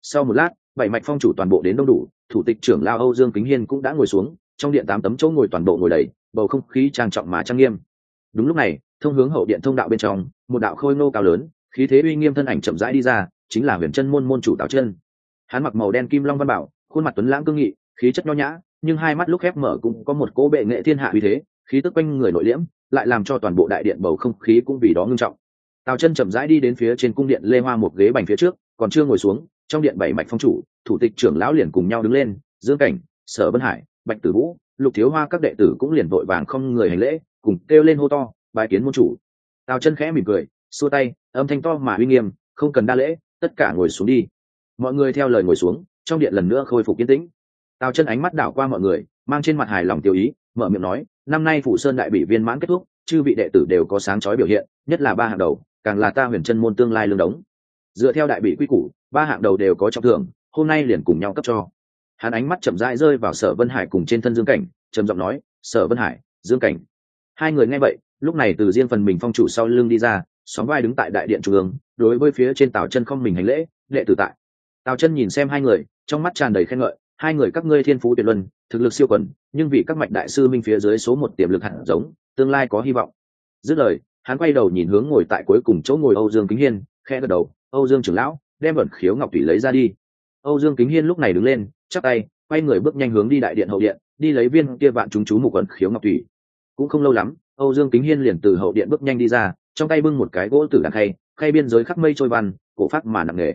Speaker 1: Sau một lát, bảy mạch phong chủ toàn bộ đến đông đủ thủ tịch trưởng lao âu dương kính hiên cũng đã ngồi xuống, trong điện tám tấm chỗ ngồi toàn bộ ngồi đầy, bầu không khí trang trọng mà trang nghiêm. Đúng lúc này, thông hướng hậu điện thông đạo bên trong, một đạo khôi nô cao lớn, khí thế uy nghiêm thân ảnh chậm rãi đi ra, chính là huyền chân môn môn chủ tào chân. Hắn mặc màu đen kim long văn bảo, khuôn mặt tuấn lãng cương nghị, khí chất nho nhã, nhưng hai mắt lúc khép mở cũng có một cố bệ nghệ thiên hạ uy thế, khí tức quanh người nội liễm, lại làm cho toàn bộ đại điện bầu không khí cũng vì đó ngưng trọng. Tào chân chậm rãi đi đến phía trên cung điện lê hoa một ghế bành phía trước, còn chưa ngồi xuống trong điện bảy mạch phong chủ, thủ tịch trưởng lão liền cùng nhau đứng lên, dương cảnh, sở vân hải, bạch tử vũ, lục thiếu hoa các đệ tử cũng liền vội vàng không người hành lễ, cùng kêu lên hô to bài kiến môn chủ. Tào chân khẽ mỉm cười, xua tay, âm thanh to mà uy nghiêm, không cần đa lễ, tất cả ngồi xuống đi. Mọi người theo lời ngồi xuống, trong điện lần nữa khôi phục yên tĩnh. Tào chân ánh mắt đảo qua mọi người, mang trên mặt hài lòng tiêu ý, mở miệng nói, năm nay phủ sơn đại bị viên mãn kết thúc, chư vị đệ tử đều có sáng chói biểu hiện, nhất là ba hạng đầu, càng là ta huyền chân môn tương lai lương đống dựa theo đại bị quy củ, ba hạng đầu đều có trọng thưởng, hôm nay liền cùng nhau cấp cho. Hắn ánh mắt chậm rãi rơi vào sở vân hải cùng trên thân dương cảnh, trầm giọng nói, sở vân hải, dương cảnh. Hai người nghe vậy, lúc này từ riêng phần mình phong chủ sau lưng đi ra xóm vai đứng tại đại điện trung ương, đối với phía trên tào chân không mình hành lễ, đệ tử tại. Tào chân nhìn xem hai người, trong mắt tràn đầy khen ngợi, hai người các ngươi thiên phú tuyệt luân, thực lực siêu quần, nhưng vì các mạch đại sư minh phía dưới số một tiềm lực hẳn giống, tương lai có hy vọng. Dứt lời, hắn quay đầu nhìn hướng ngồi tại cuối cùng chỗ ngồi âu dương kính hiên khe gật đầu âu dương trưởng lão, đem vẩn khiếu ngọc thủy lấy ra đi. Âu dương kính hiên lúc này đứng lên chắc tay, quay người bước nhanh hướng đi đại điện hậu điện, đi lấy viên kia vạn chúng chú mục vẩn khiếu ngọc thủy cũng không lâu lắm, âu dương kính hiên liền từ hậu điện bước nhanh đi ra, trong tay bưng một cái gỗ tử đàn khay khay biên giới khắc mây trôi văn, cổ phát mà nặng nề.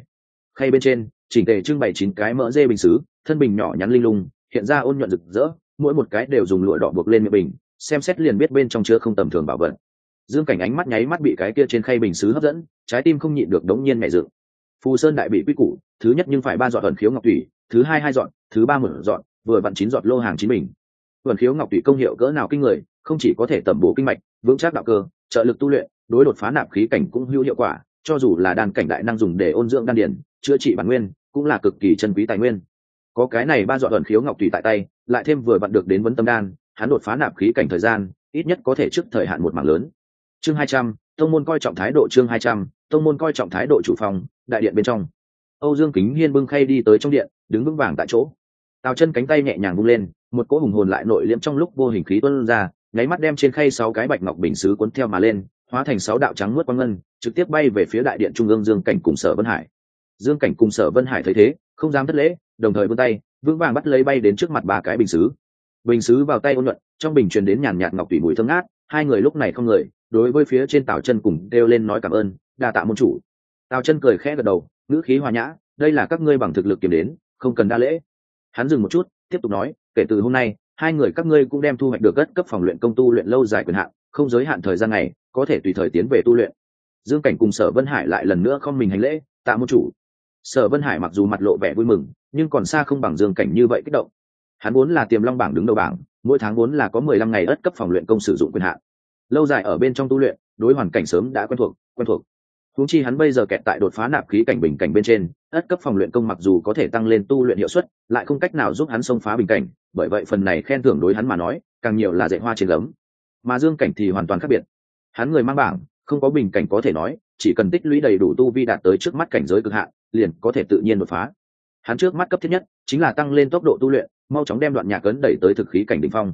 Speaker 1: Khay bên trên, chỉnh tề trưng bày chín cái mỡ dê bình xứ, thân bình nhỏ nhắn linh lung, hiện ra ôn nhuận rực rỡ, mỗi một cái đều dùng lụa đỏ buộc lên miệng bình, xem xét liền biết bên trong chứa không tầm thường bảo vật dương cảnh ánh mắt nháy mắt bị cái kia trên khay bình xứ hấp dẫn, trái tim không nhịn được đống nhiên mẹ dự phù sơn đại bị quy củ, thứ nhất nhưng phải ba dọn ẩn khiếu ngọc thủy thứ hai hai dọn, thứ ba một dọn, vừa vặn chín dọn lô hàng chín bình. Ẩn khiếu ngọc thủy công hiệu cỡ nào kinh người, không chỉ có thể tẩm bổ kinh mạch, vững chắc đạo cơ, trợ lực tu luyện, đối đột phá nạp khí cảnh cũng hữu hiệu quả, cho dù là đan cảnh đại năng dùng để ôn dưỡng đan điển chữa trị bản nguyên, cũng là cực kỳ chân quý tài nguyên. Có cái này ba dọn ẩn khiếu ngọc thủy tại tay, lại thêm vừa vặn được đến vấn tâm đan, hắn đột phá nạp khí cảnh thời gian, ít nhất có thể trước thời hạn một mảng lớn chương hai trăm, tông môn coi trọng thái độ chương hai trăm, tông môn coi trọng thái độ chủ phòng, đại điện bên trong. Âu dương kính hiên bưng khay đi tới trong điện, đứng vững vàng tại chỗ. Tào chân cánh tay nhẹ nhàng vung lên, một cỗ hùng hồn lại nội liễm trong lúc vô hình khí tuân ra, nháy mắt đem trên khay sáu cái bạch ngọc bình xứ cuốn theo mà lên, hóa thành sáu đạo trắng mướt quang ngân, trực tiếp bay về phía đại điện trung ương dương cảnh cùng sở vân hải. Dương cảnh cùng sở vân hải thấy thế, không dám thất lễ, đồng thời vươn tay, vững vàng bắt lấy bay đến trước mặt ba cái bình xứ. Bình xứ vào tay ôn luận trong bình truyền đến nhàn nhạt ngọc tùy mùi thơm ngát, hai người lúc này không người đối với phía trên tào chân cùng kêu lên nói cảm ơn, đa tạ môn chủ. Tào chân cười khẽ gật đầu, ngữ khí hòa nhã, đây là các ngươi bằng thực lực kiểm đến không cần đa lễ. Hắn dừng một chút, tiếp tục nói, kể từ hôm nay, hai người các ngươi cũng đem thu hoạch được cất cấp phòng luyện công tu luyện lâu dài quyền hạn, không giới hạn thời gian này có thể tùy thời tiến về tu luyện. Dương cảnh cùng sở vân hải lại lần nữa không mình hành lễ, tạ môn chủ. Sở vân hải mặc dù mặt lộ vẻ vui mừng, nhưng còn xa không bằng dương cảnh như vậy kích động. Hắn vốn là tiềm long bảng đứng đầu bảng, mỗi tháng vốn là có mười lăm ngày ất cấp phòng luyện công sử dụng quyền hạn lâu dài ở bên trong tu luyện, đối hoàn cảnh sớm đã quen thuộc quen thuộc. Húng chi hắn bây giờ kẹt tại đột phá nạp khí cảnh bình cảnh bên trên, ất cấp phòng luyện công mặc dù có thể tăng lên tu luyện hiệu suất, lại không cách nào giúp hắn xông phá bình cảnh, bởi vậy phần này khen thưởng đối hắn mà nói, càng nhiều là dạy hoa trên gấm. Mà dương cảnh thì hoàn toàn khác biệt. Hắn người mang bảng, không có bình cảnh có thể nói, chỉ cần tích lũy đầy đủ tu vi đạt tới trước mắt cảnh giới cực hạn, liền có thể tự nhiên đột phá. Hắn trước mắt cấp thiết nhất chính là tăng lên tốc độ tu luyện, mau chóng đem đoạn nhạc cấn đẩy tới thực khí cảnh đ ỉ n h phong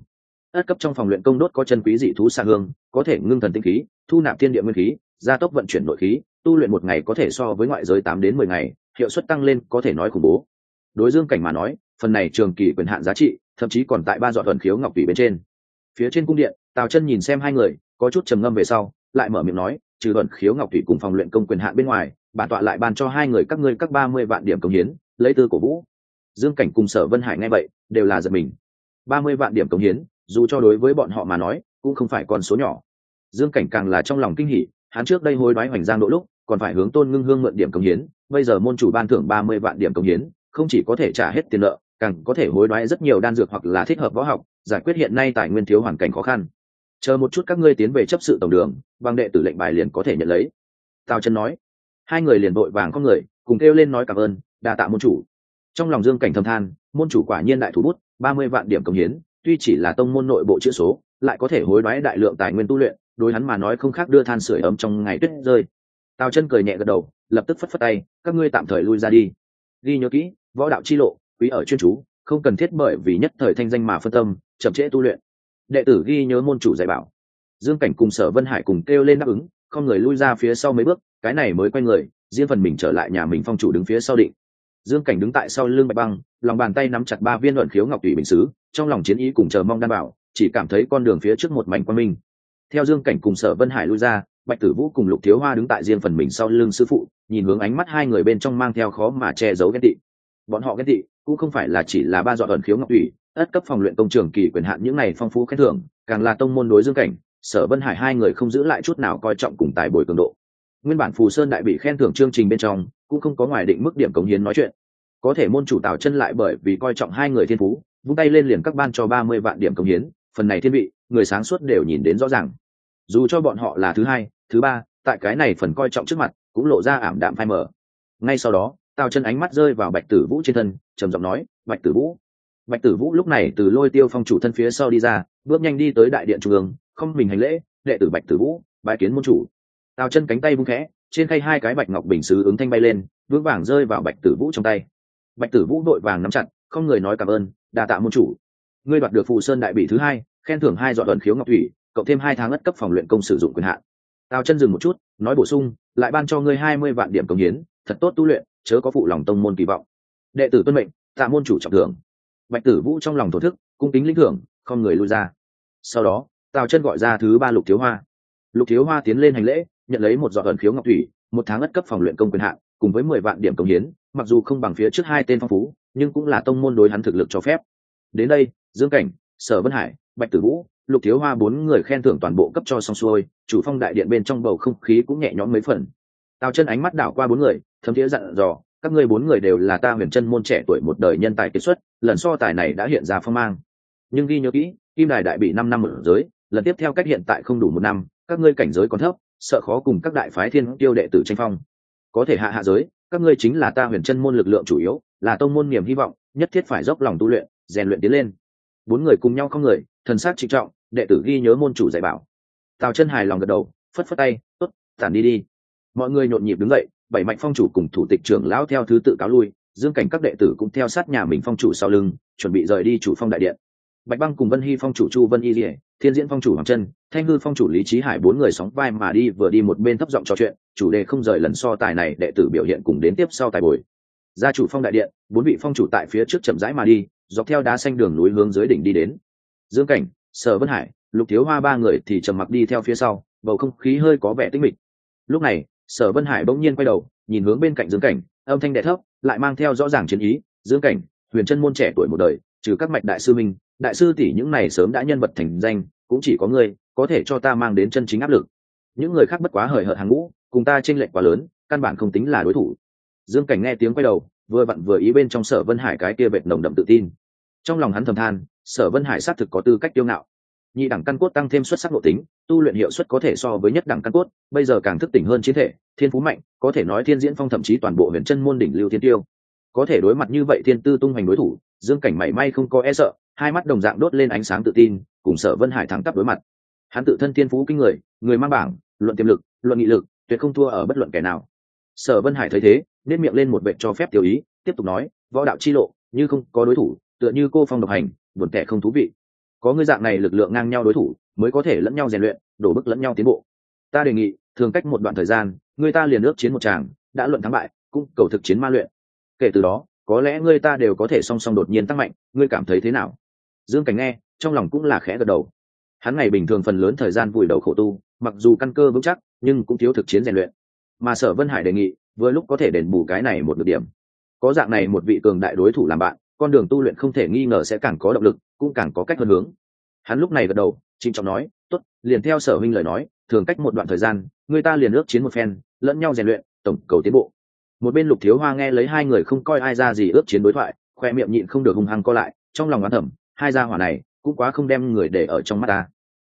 Speaker 1: ất cấp trong phòng luyện công đốt có chân quý dị thú xa hương, có thể ngưng thần tinh khí, thu nạp thiên địa nguyên khí, gia tốc vận chuyển nội khí, tu luyện một ngày có thể so với ngoại giới tám đến mười ngày, hiệu suất tăng lên có thể nói khủng bố. Đối dương cảnh mà nói, phần này trường kỳ quyền hạn giá trị, thậm chí còn tại ba dọn thuần khiếu ngọc tỷ bên trên. Phía trên cung điện, tào chân nhìn xem hai người, có chút trầm ngâm về sau, lại mở miệng nói, trừ thuần khiếu ngọc tỷ cùng phòng luyện công quyền hạn bên ngoài, bản tọa lại bàn cho hai người các ngươi các ba mươi vạn điểm công hiến, lấy tư cổ vũ. Dương cảnh cùng sở vân hải nghe vậy, đều là giật mình. Ba mươi vạn điểm công hiến dù cho đối với bọn họ mà nói, cũng không phải con số nhỏ. Dương cảnh càng là trong lòng kinh hỉ, hắn trước đây hối đoái hoành giang đỗ lúc, còn phải hướng tôn ngưng hương mượn điểm công hiến, bây giờ môn chủ ban thưởng ba mươi vạn điểm công hiến, không chỉ có thể trả hết tiền nợ, càng có thể hối đoái rất nhiều đan dược hoặc là thích hợp võ học, giải quyết hiện nay tài nguyên thiếu hoàn cảnh khó khăn. Chờ một chút các ngươi tiến về chấp sự tổng đường, bằng đệ tử lệnh bài liền có thể nhận lấy. Tào chân nói. Hai người liền vội vàng con người, cùng kêu lên nói cảm ơn, đa tạ môn chủ. Trong lòng dương cảnh thâm than, môn chủ quả nhiên đại thủ bút, ba mươi vạn điểm công hiến tuy chỉ là tông môn nội bộ chữ số, lại có thể hối đoái đại lượng tài nguyên tu luyện, đối hắn mà nói không khác đưa than sửa ấm trong ngày tuyết rơi. Tào chân cười nhẹ gật đầu, lập tức phất phất tay, các ngươi tạm thời lui ra đi. Ghi nhớ kỹ, võ đạo chi lộ, quý ở chuyên chú, không cần thiết bởi vì nhất thời thanh danh mà phân tâm, chậm trễ tu luyện. Đệ tử ghi nhớ môn chủ dạy bảo. Dương cảnh cùng sở vân hải cùng kêu lên đáp ứng, không người lui ra phía sau mấy bước, cái này mới quay người, riêng phần mình trở lại nhà mình phong chủ đứng phía sau định. Dương cảnh đứng tại sau lưng bạch băng, lòng bàn tay nắm chặt ba viên luận khiếu ngọc thủy bình xứ trong lòng chiến ý cùng chờ mong đảm bảo, chỉ cảm thấy con đường phía trước một mảnh quang minh. Theo dương cảnh cùng sở vân hải lui ra, bạch tử vũ cùng lục thiếu hoa đứng tại riêng phần mình sau lưng sư phụ, nhìn hướng ánh mắt hai người bên trong mang theo khó mà che giấu ghen tị. Bọn họ ghen tị cũng không phải là chỉ là ba dọn ẩn khiếu ngọc ủy ất cấp phòng luyện công trường kỳ quyền hạn những này phong phú khen thưởng, càng là tông môn đối dương cảnh, sở vân hải hai người không giữ lại chút nào coi trọng cùng tài bồi cường độ. Nguyên bản phù sơn đại bị khen thưởng chương trình bên trong, cũng không có ngoài định mức điểm cống hiến nói chuyện. Có thể môn chủ tào chân lại bởi vì coi trọng hai người thiên phú vung tay lên liền các ban cho ba mươi vạn điểm công hiến, phần này thiên vị, người sáng suốt đều nhìn đến rõ ràng. Dù cho bọn họ là thứ hai, thứ ba, tại cái này phần coi trọng trước mặt, cũng lộ ra ảm đạm phai mờ. Ngay sau đó, tào chân ánh mắt rơi vào bạch tử vũ trên thân, trầm giọng nói, bạch tử vũ. Bạch tử vũ lúc này từ lôi tiêu phong chủ thân phía sau đi ra, bước nhanh đi tới đại điện trung ương, không mình hành lễ, đệ tử bạch tử vũ bãi kiến môn chủ. Tào chân cánh tay vung khẽ, trên khay hai cái bạch ngọc bình xứ ứng thanh bay lên vững vàng rơi vào bạch tử vũ trong tay. Bạch tử vũ đội vàng nắm chặt không người nói cảm ơn, đa tạ môn chủ. Ngươi đoạt được phù sơn đại bị thứ hai, khen thưởng hai dọn ẩn khiếu ngọc thủy, cộng thêm hai tháng ất cấp phòng luyện công sử dụng quyền hạn. Tào chân dừng một chút, nói bổ sung, lại ban cho ngươi hai mươi vạn điểm công hiến, thật tốt tu luyện, chớ có phụ lòng tông môn kỳ vọng. Đệ tử tuân mệnh, tạ môn chủ trọng thưởng. Bạch tử vũ trong lòng thổ thức, cung kính lĩnh thưởng, không người lui ra. Sau đó, tào chân gọi ra thứ ba lục thiếu hoa. Lục thiếu hoa tiến lên hành lễ, nhận lấy một giọt ẩn khiếu ngọc thủy, một tháng ất cấp phòng luyện công quyền hạn, cùng với mười vạn điểm công hiến mặc dù không bằng phía trước hai tên phong phú, nhưng cũng là tông môn đối hắn thực lực cho phép. Đến đây, dương cảnh, sở vân hải, bạch tử vũ, lục thiếu hoa bốn người khen thưởng toàn bộ cấp cho xong xuôi, chủ phong đại điện bên trong bầu không khí cũng nhẹ nhõm mấy phần. Tào chân ánh mắt đảo qua bốn người, thấm thiế dặn dò, các ngươi bốn người đều là ta huyền chân môn trẻ tuổi một đời nhân tài kiệt xuất, lần so tài này đã hiện ra phong mang. Nhưng ghi nhớ kỹ, kim đài đại bị năm năm ở giới lần tiếp theo cách hiện tại không đủ một năm, các ngươi cảnh giới còn thấp, sợ khó cùng các đại phái thiên tiêu đệ tử tranh phong. Có thể hạ hạ giới các ngươi chính là ta huyền chân môn lực lượng chủ yếu, là tông môn niềm hy vọng, nhất thiết phải dốc lòng tu luyện, rèn luyện tiến lên. Bốn người cùng nhau không người, thần sắc trịnh trọng, đệ tử ghi nhớ môn chủ dạy bảo. Tào chân hài lòng gật đầu, phất phất tay, tốt, tản đi đi. Mọi người nhộn nhịp đứng dậy, bảy mạnh phong chủ cùng thủ tịch trưởng lão theo thứ tự cáo lui, dương cảnh các đệ tử cũng theo sát nhà mình phong chủ sau lưng, chuẩn bị rời đi chủ phong đại điện bạch băng cùng vân hy phong chủ chu vân y lỉa thiên diễn phong chủ hoàng Trân, thanh Ngư phong chủ lý trí hải bốn người sóng vai mà đi vừa đi một bên thấp giọng trò chuyện, chủ đề không rời lần so tài này đệ tử biểu hiện cùng đến tiếp sau tài bồi. Gia chủ phong đại điện, bốn vị phong chủ tại phía trước chậm rãi mà đi, dọc theo đá xanh đường núi hướng dưới đỉnh đi đến. Dương cảnh, sở vân hải, lục thiếu hoa ba người thì trầm mặc đi theo phía sau, bầu không khí hơi có vẻ tĩnh mịch. Lúc này, sở vân hải bỗng nhiên quay đầu, nhìn hướng bên cạnh dương cảnh, âm thanh đệ thấp, lại mang theo rõ ràng chiến ý. Dương cảnh, huyền chân môn trẻ tuổi một đời, trừ các mạch đại sư minh đại sư tỷ những này sớm đã nhân vật thành danh, cũng chỉ có ngươi, có thể cho ta mang đến chân chính áp lực. Những người khác bất quá hời hợt hàng ngũ, cùng ta tranh lệch quá lớn, căn bản không tính là đối thủ. Dương cảnh nghe tiếng quay đầu, vừa vặn vừa ý bên trong sở vân hải cái kia vệt nồng đậm tự tin. Trong lòng hắn thầm than, sở vân hải xác thực có tư cách tiêu ngạo. Nhị đẳng căn cốt tăng thêm xuất sắc nội tính, tu luyện hiệu suất có thể so với nhất đẳng căn cốt, bây giờ càng thức tỉnh hơn chiến thể, thiên phú mạnh, có thể nói thiên diễn phong thậm chí toàn bộ huyền chân môn đỉnh lưu thiên tiêu. Có thể đối mặt như vậy thiên tư tung hoành đối thủ, dương cảnh mảy may không có e sợ hai mắt đồng dạng đốt lên ánh sáng tự tin, cùng sở vân hải thắng tắp đối mặt. Hắn tự thân thiên phú kinh người người mang bảng, luận tiềm lực, luận nghị lực, tuyệt không thua ở bất luận kẻ nào. Sở vân hải thấy thế nên miệng lên một vệ cho phép tiểu ý, tiếp tục nói, võ đạo chi lộ, như không có đối thủ, tựa như cô phong độc hành, buồn tẻ không thú vị. Có ngư dạng này lực lượng ngang nhau đối thủ, mới có thể lẫn nhau rèn luyện, đổ bức lẫn nhau tiến bộ. Ta đề nghị, thường cách một đoạn thời gian, người ta liền ước chiến một tràng, đã luận thắng bại, cũng cầu thực chiến ma luyện. Kể từ đó, có lẽ người ta đều có thể song song đột nhiên tăng mạnh, ngươi cảm thấy thế nào? Dương cảnh nghe, trong lòng cũng là khẽ gật đầu. Hắn ngày bình thường phần lớn thời gian vùi đầu khổ tu, mặc dù căn cơ vững chắc, nhưng cũng thiếu thực chiến rèn luyện. Mà sở vân hải đề nghị, vừa lúc có thể đền bù cái này một được điểm. Có dạng này một vị cường đại đối thủ làm bạn, con đường tu luyện không thể nghi ngờ sẽ càng có động lực, cũng càng có cách hơn hướng. Hắn lúc này gật đầu, trịnh trọng nói, tốt, liền theo sở huynh lời nói, thường cách một đoạn thời gian, người ta liền ước chiến một phen, lẫn nhau rèn luyện, tổng cầu tiến bộ. Một bên lục thiếu hoa nghe lấy hai người không coi ai ra gì ước chiến đối thoại, khoe miệng nhịn không được hung hăng co lại, trong lòng oán thẩm hai gia hỏa này cũng quá không đem người để ở trong mắt ta.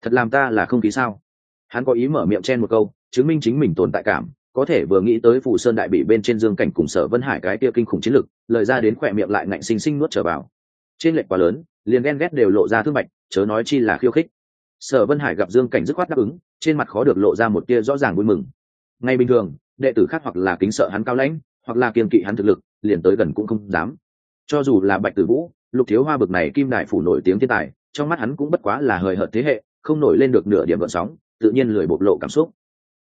Speaker 1: Thật làm ta là không khí sao? Hắn có ý mở miệng chen một câu, chứng minh chính mình tồn tại cảm, có thể vừa nghĩ tới phù sơn đại bị bên trên dương cảnh cùng sở vân hải cái kia kinh khủng chiến lực, lời ra đến khỏe miệng lại ngạnh xinh xinh nuốt trở vào. Trên lệch quá lớn, liền ghen ghét đều lộ ra thương bạch, chớ nói chi là khiêu khích. Sở vân hải gặp dương cảnh dứt khoát đáp ứng, trên mặt khó được lộ ra một tia rõ ràng vui mừng. Ngay bình thường, đệ tử khác hoặc là kính sợ hắn cao lãnh, hoặc là kiên kỵ hắn thực lực, liền tới gần cũng không dám. Cho dù là bạch tử vũ lục thiếu hoa bực này kim đại phủ nổi tiếng thiên tài, trong mắt hắn cũng bất quá là hời hợt thế hệ, không nổi lên được nửa điểm vận sóng, tự nhiên lười bộc lộ cảm xúc.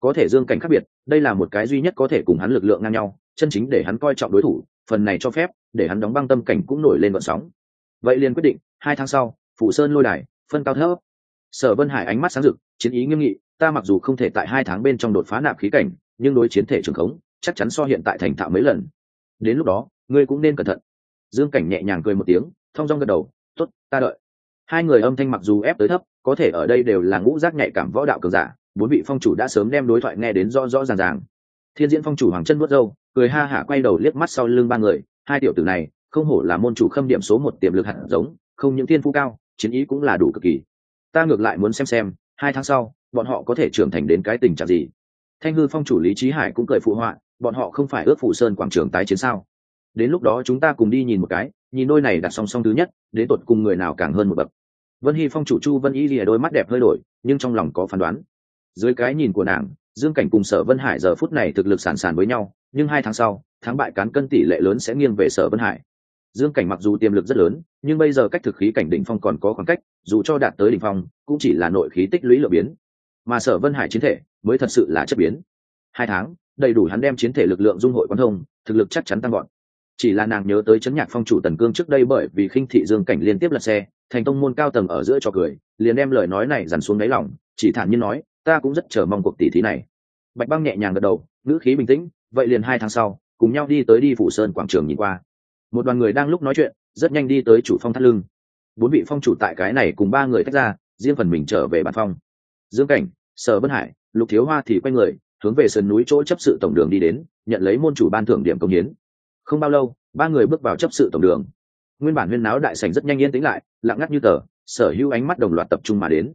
Speaker 1: Có thể dương cảnh khác biệt, đây là một cái duy nhất có thể cùng hắn lực lượng ngang nhau, chân chính để hắn coi trọng đối thủ, phần này cho phép, để hắn đóng băng tâm cảnh cũng nổi lên vận sóng. Vậy liền quyết định, hai tháng sau, phủ sơn lôi đài, phân cao thấp. Sở vân hải ánh mắt sáng rực, chiến ý nghiêm nghị, ta mặc dù không thể tại hai tháng bên trong đột phá nạp khí cảnh, nhưng đối chiến thể trường khống, chắc chắn so hiện tại thành thạo mấy lần. Đến lúc đó, ngươi cũng nên cẩn thận dương cảnh nhẹ nhàng cười một tiếng, thong dong gật đầu t ố t ta đợi. Hai người âm thanh mặc dù ép tới thấp, có thể ở đây đều là ngũ giác nhạy cảm võ đạo cường giả, bốn vị phong chủ đã sớm đem đối thoại nghe đến rõ rõ ràng ràng. Thiên diễn phong chủ hoàng chân vớt râu, cười ha hả quay đầu liếc mắt sau lưng ba người, hai tiểu tử này, không hổ là môn chủ khâm điểm số một tiềm lực hạt giống, không những thiên phú cao, chiến ý cũng là đủ cực kỳ. Ta ngược lại muốn xem xem, hai tháng sau, bọn họ có thể trưởng thành đến cái tình trạng gì. Thanh hư phong chủ lý trí hải cũng cười phụ họa, bọn họ không phải ước phủ sơn quảng trường tái chiến sao? Đến lúc đó chúng ta cùng đi nhìn một cái, nhìn đôi này đặt song song thứ nhất, đến tột cùng người nào càng hơn một bậc. Vân hy phong chủ chu vân y lìa đôi mắt đẹp hơi đổi, nhưng trong lòng có phán đoán. Dưới cái nhìn của nàng, dương cảnh cùng sở vân hải giờ phút này thực lực sàn sàn với nhau, nhưng hai tháng sau, thắng bại cán cân tỷ lệ lớn sẽ nghiêng về sở vân hải. Dương cảnh mặc dù tiềm lực rất lớn, nhưng bây giờ cách thực khí cảnh đỉnh phong còn có khoảng cách, dù cho đạt tới đỉnh phong, cũng chỉ là nội khí tích lũy lựa biến. Mà sở vân hải chiến thể mới thật sự là chất biến. Hai tháng, đầy đủ hắn đem chiến thể lực lượng dung hội quan thông, thực lực chắc chắn tăng gọn chỉ là nàng nhớ tới chấn nhạc phong chủ tần cương trước đây bởi vì khinh thị dương cảnh liên tiếp lật xe, thành tông môn cao tầng ở giữa cho cười, liền đem lời nói này dằn xuống đáy lòng, chỉ thản nhiên nói, ta cũng rất chờ mong cuộc tỷ thí này. Bạch băng nhẹ nhàng gật đầu, ngữ khí bình tĩnh, vậy liền hai tháng sau, cùng nhau đi tới đi phủ sơn quảng trường nhìn qua. Một đoàn người đang lúc nói chuyện, rất nhanh đi tới chủ phong thắt lưng. Bốn vị phong chủ tại cái này cùng ba người tách ra, riêng phần mình trở về bàn phong. Dương cảnh, sở vân hải, lục thiếu hoa thì quay người, hướng về sườn núi chỗ chấp sự tổng đường đi đến, nhận lấy môn chủ ban thưởng điểm công hiến không bao lâu, ba người bước vào chấp sự tổng đường. Nguyên bản huyên náo đại sảnh rất nhanh yên tĩnh lại, lặng ngắt như tờ, sở hữu ánh mắt đồng loạt tập trung mà đến.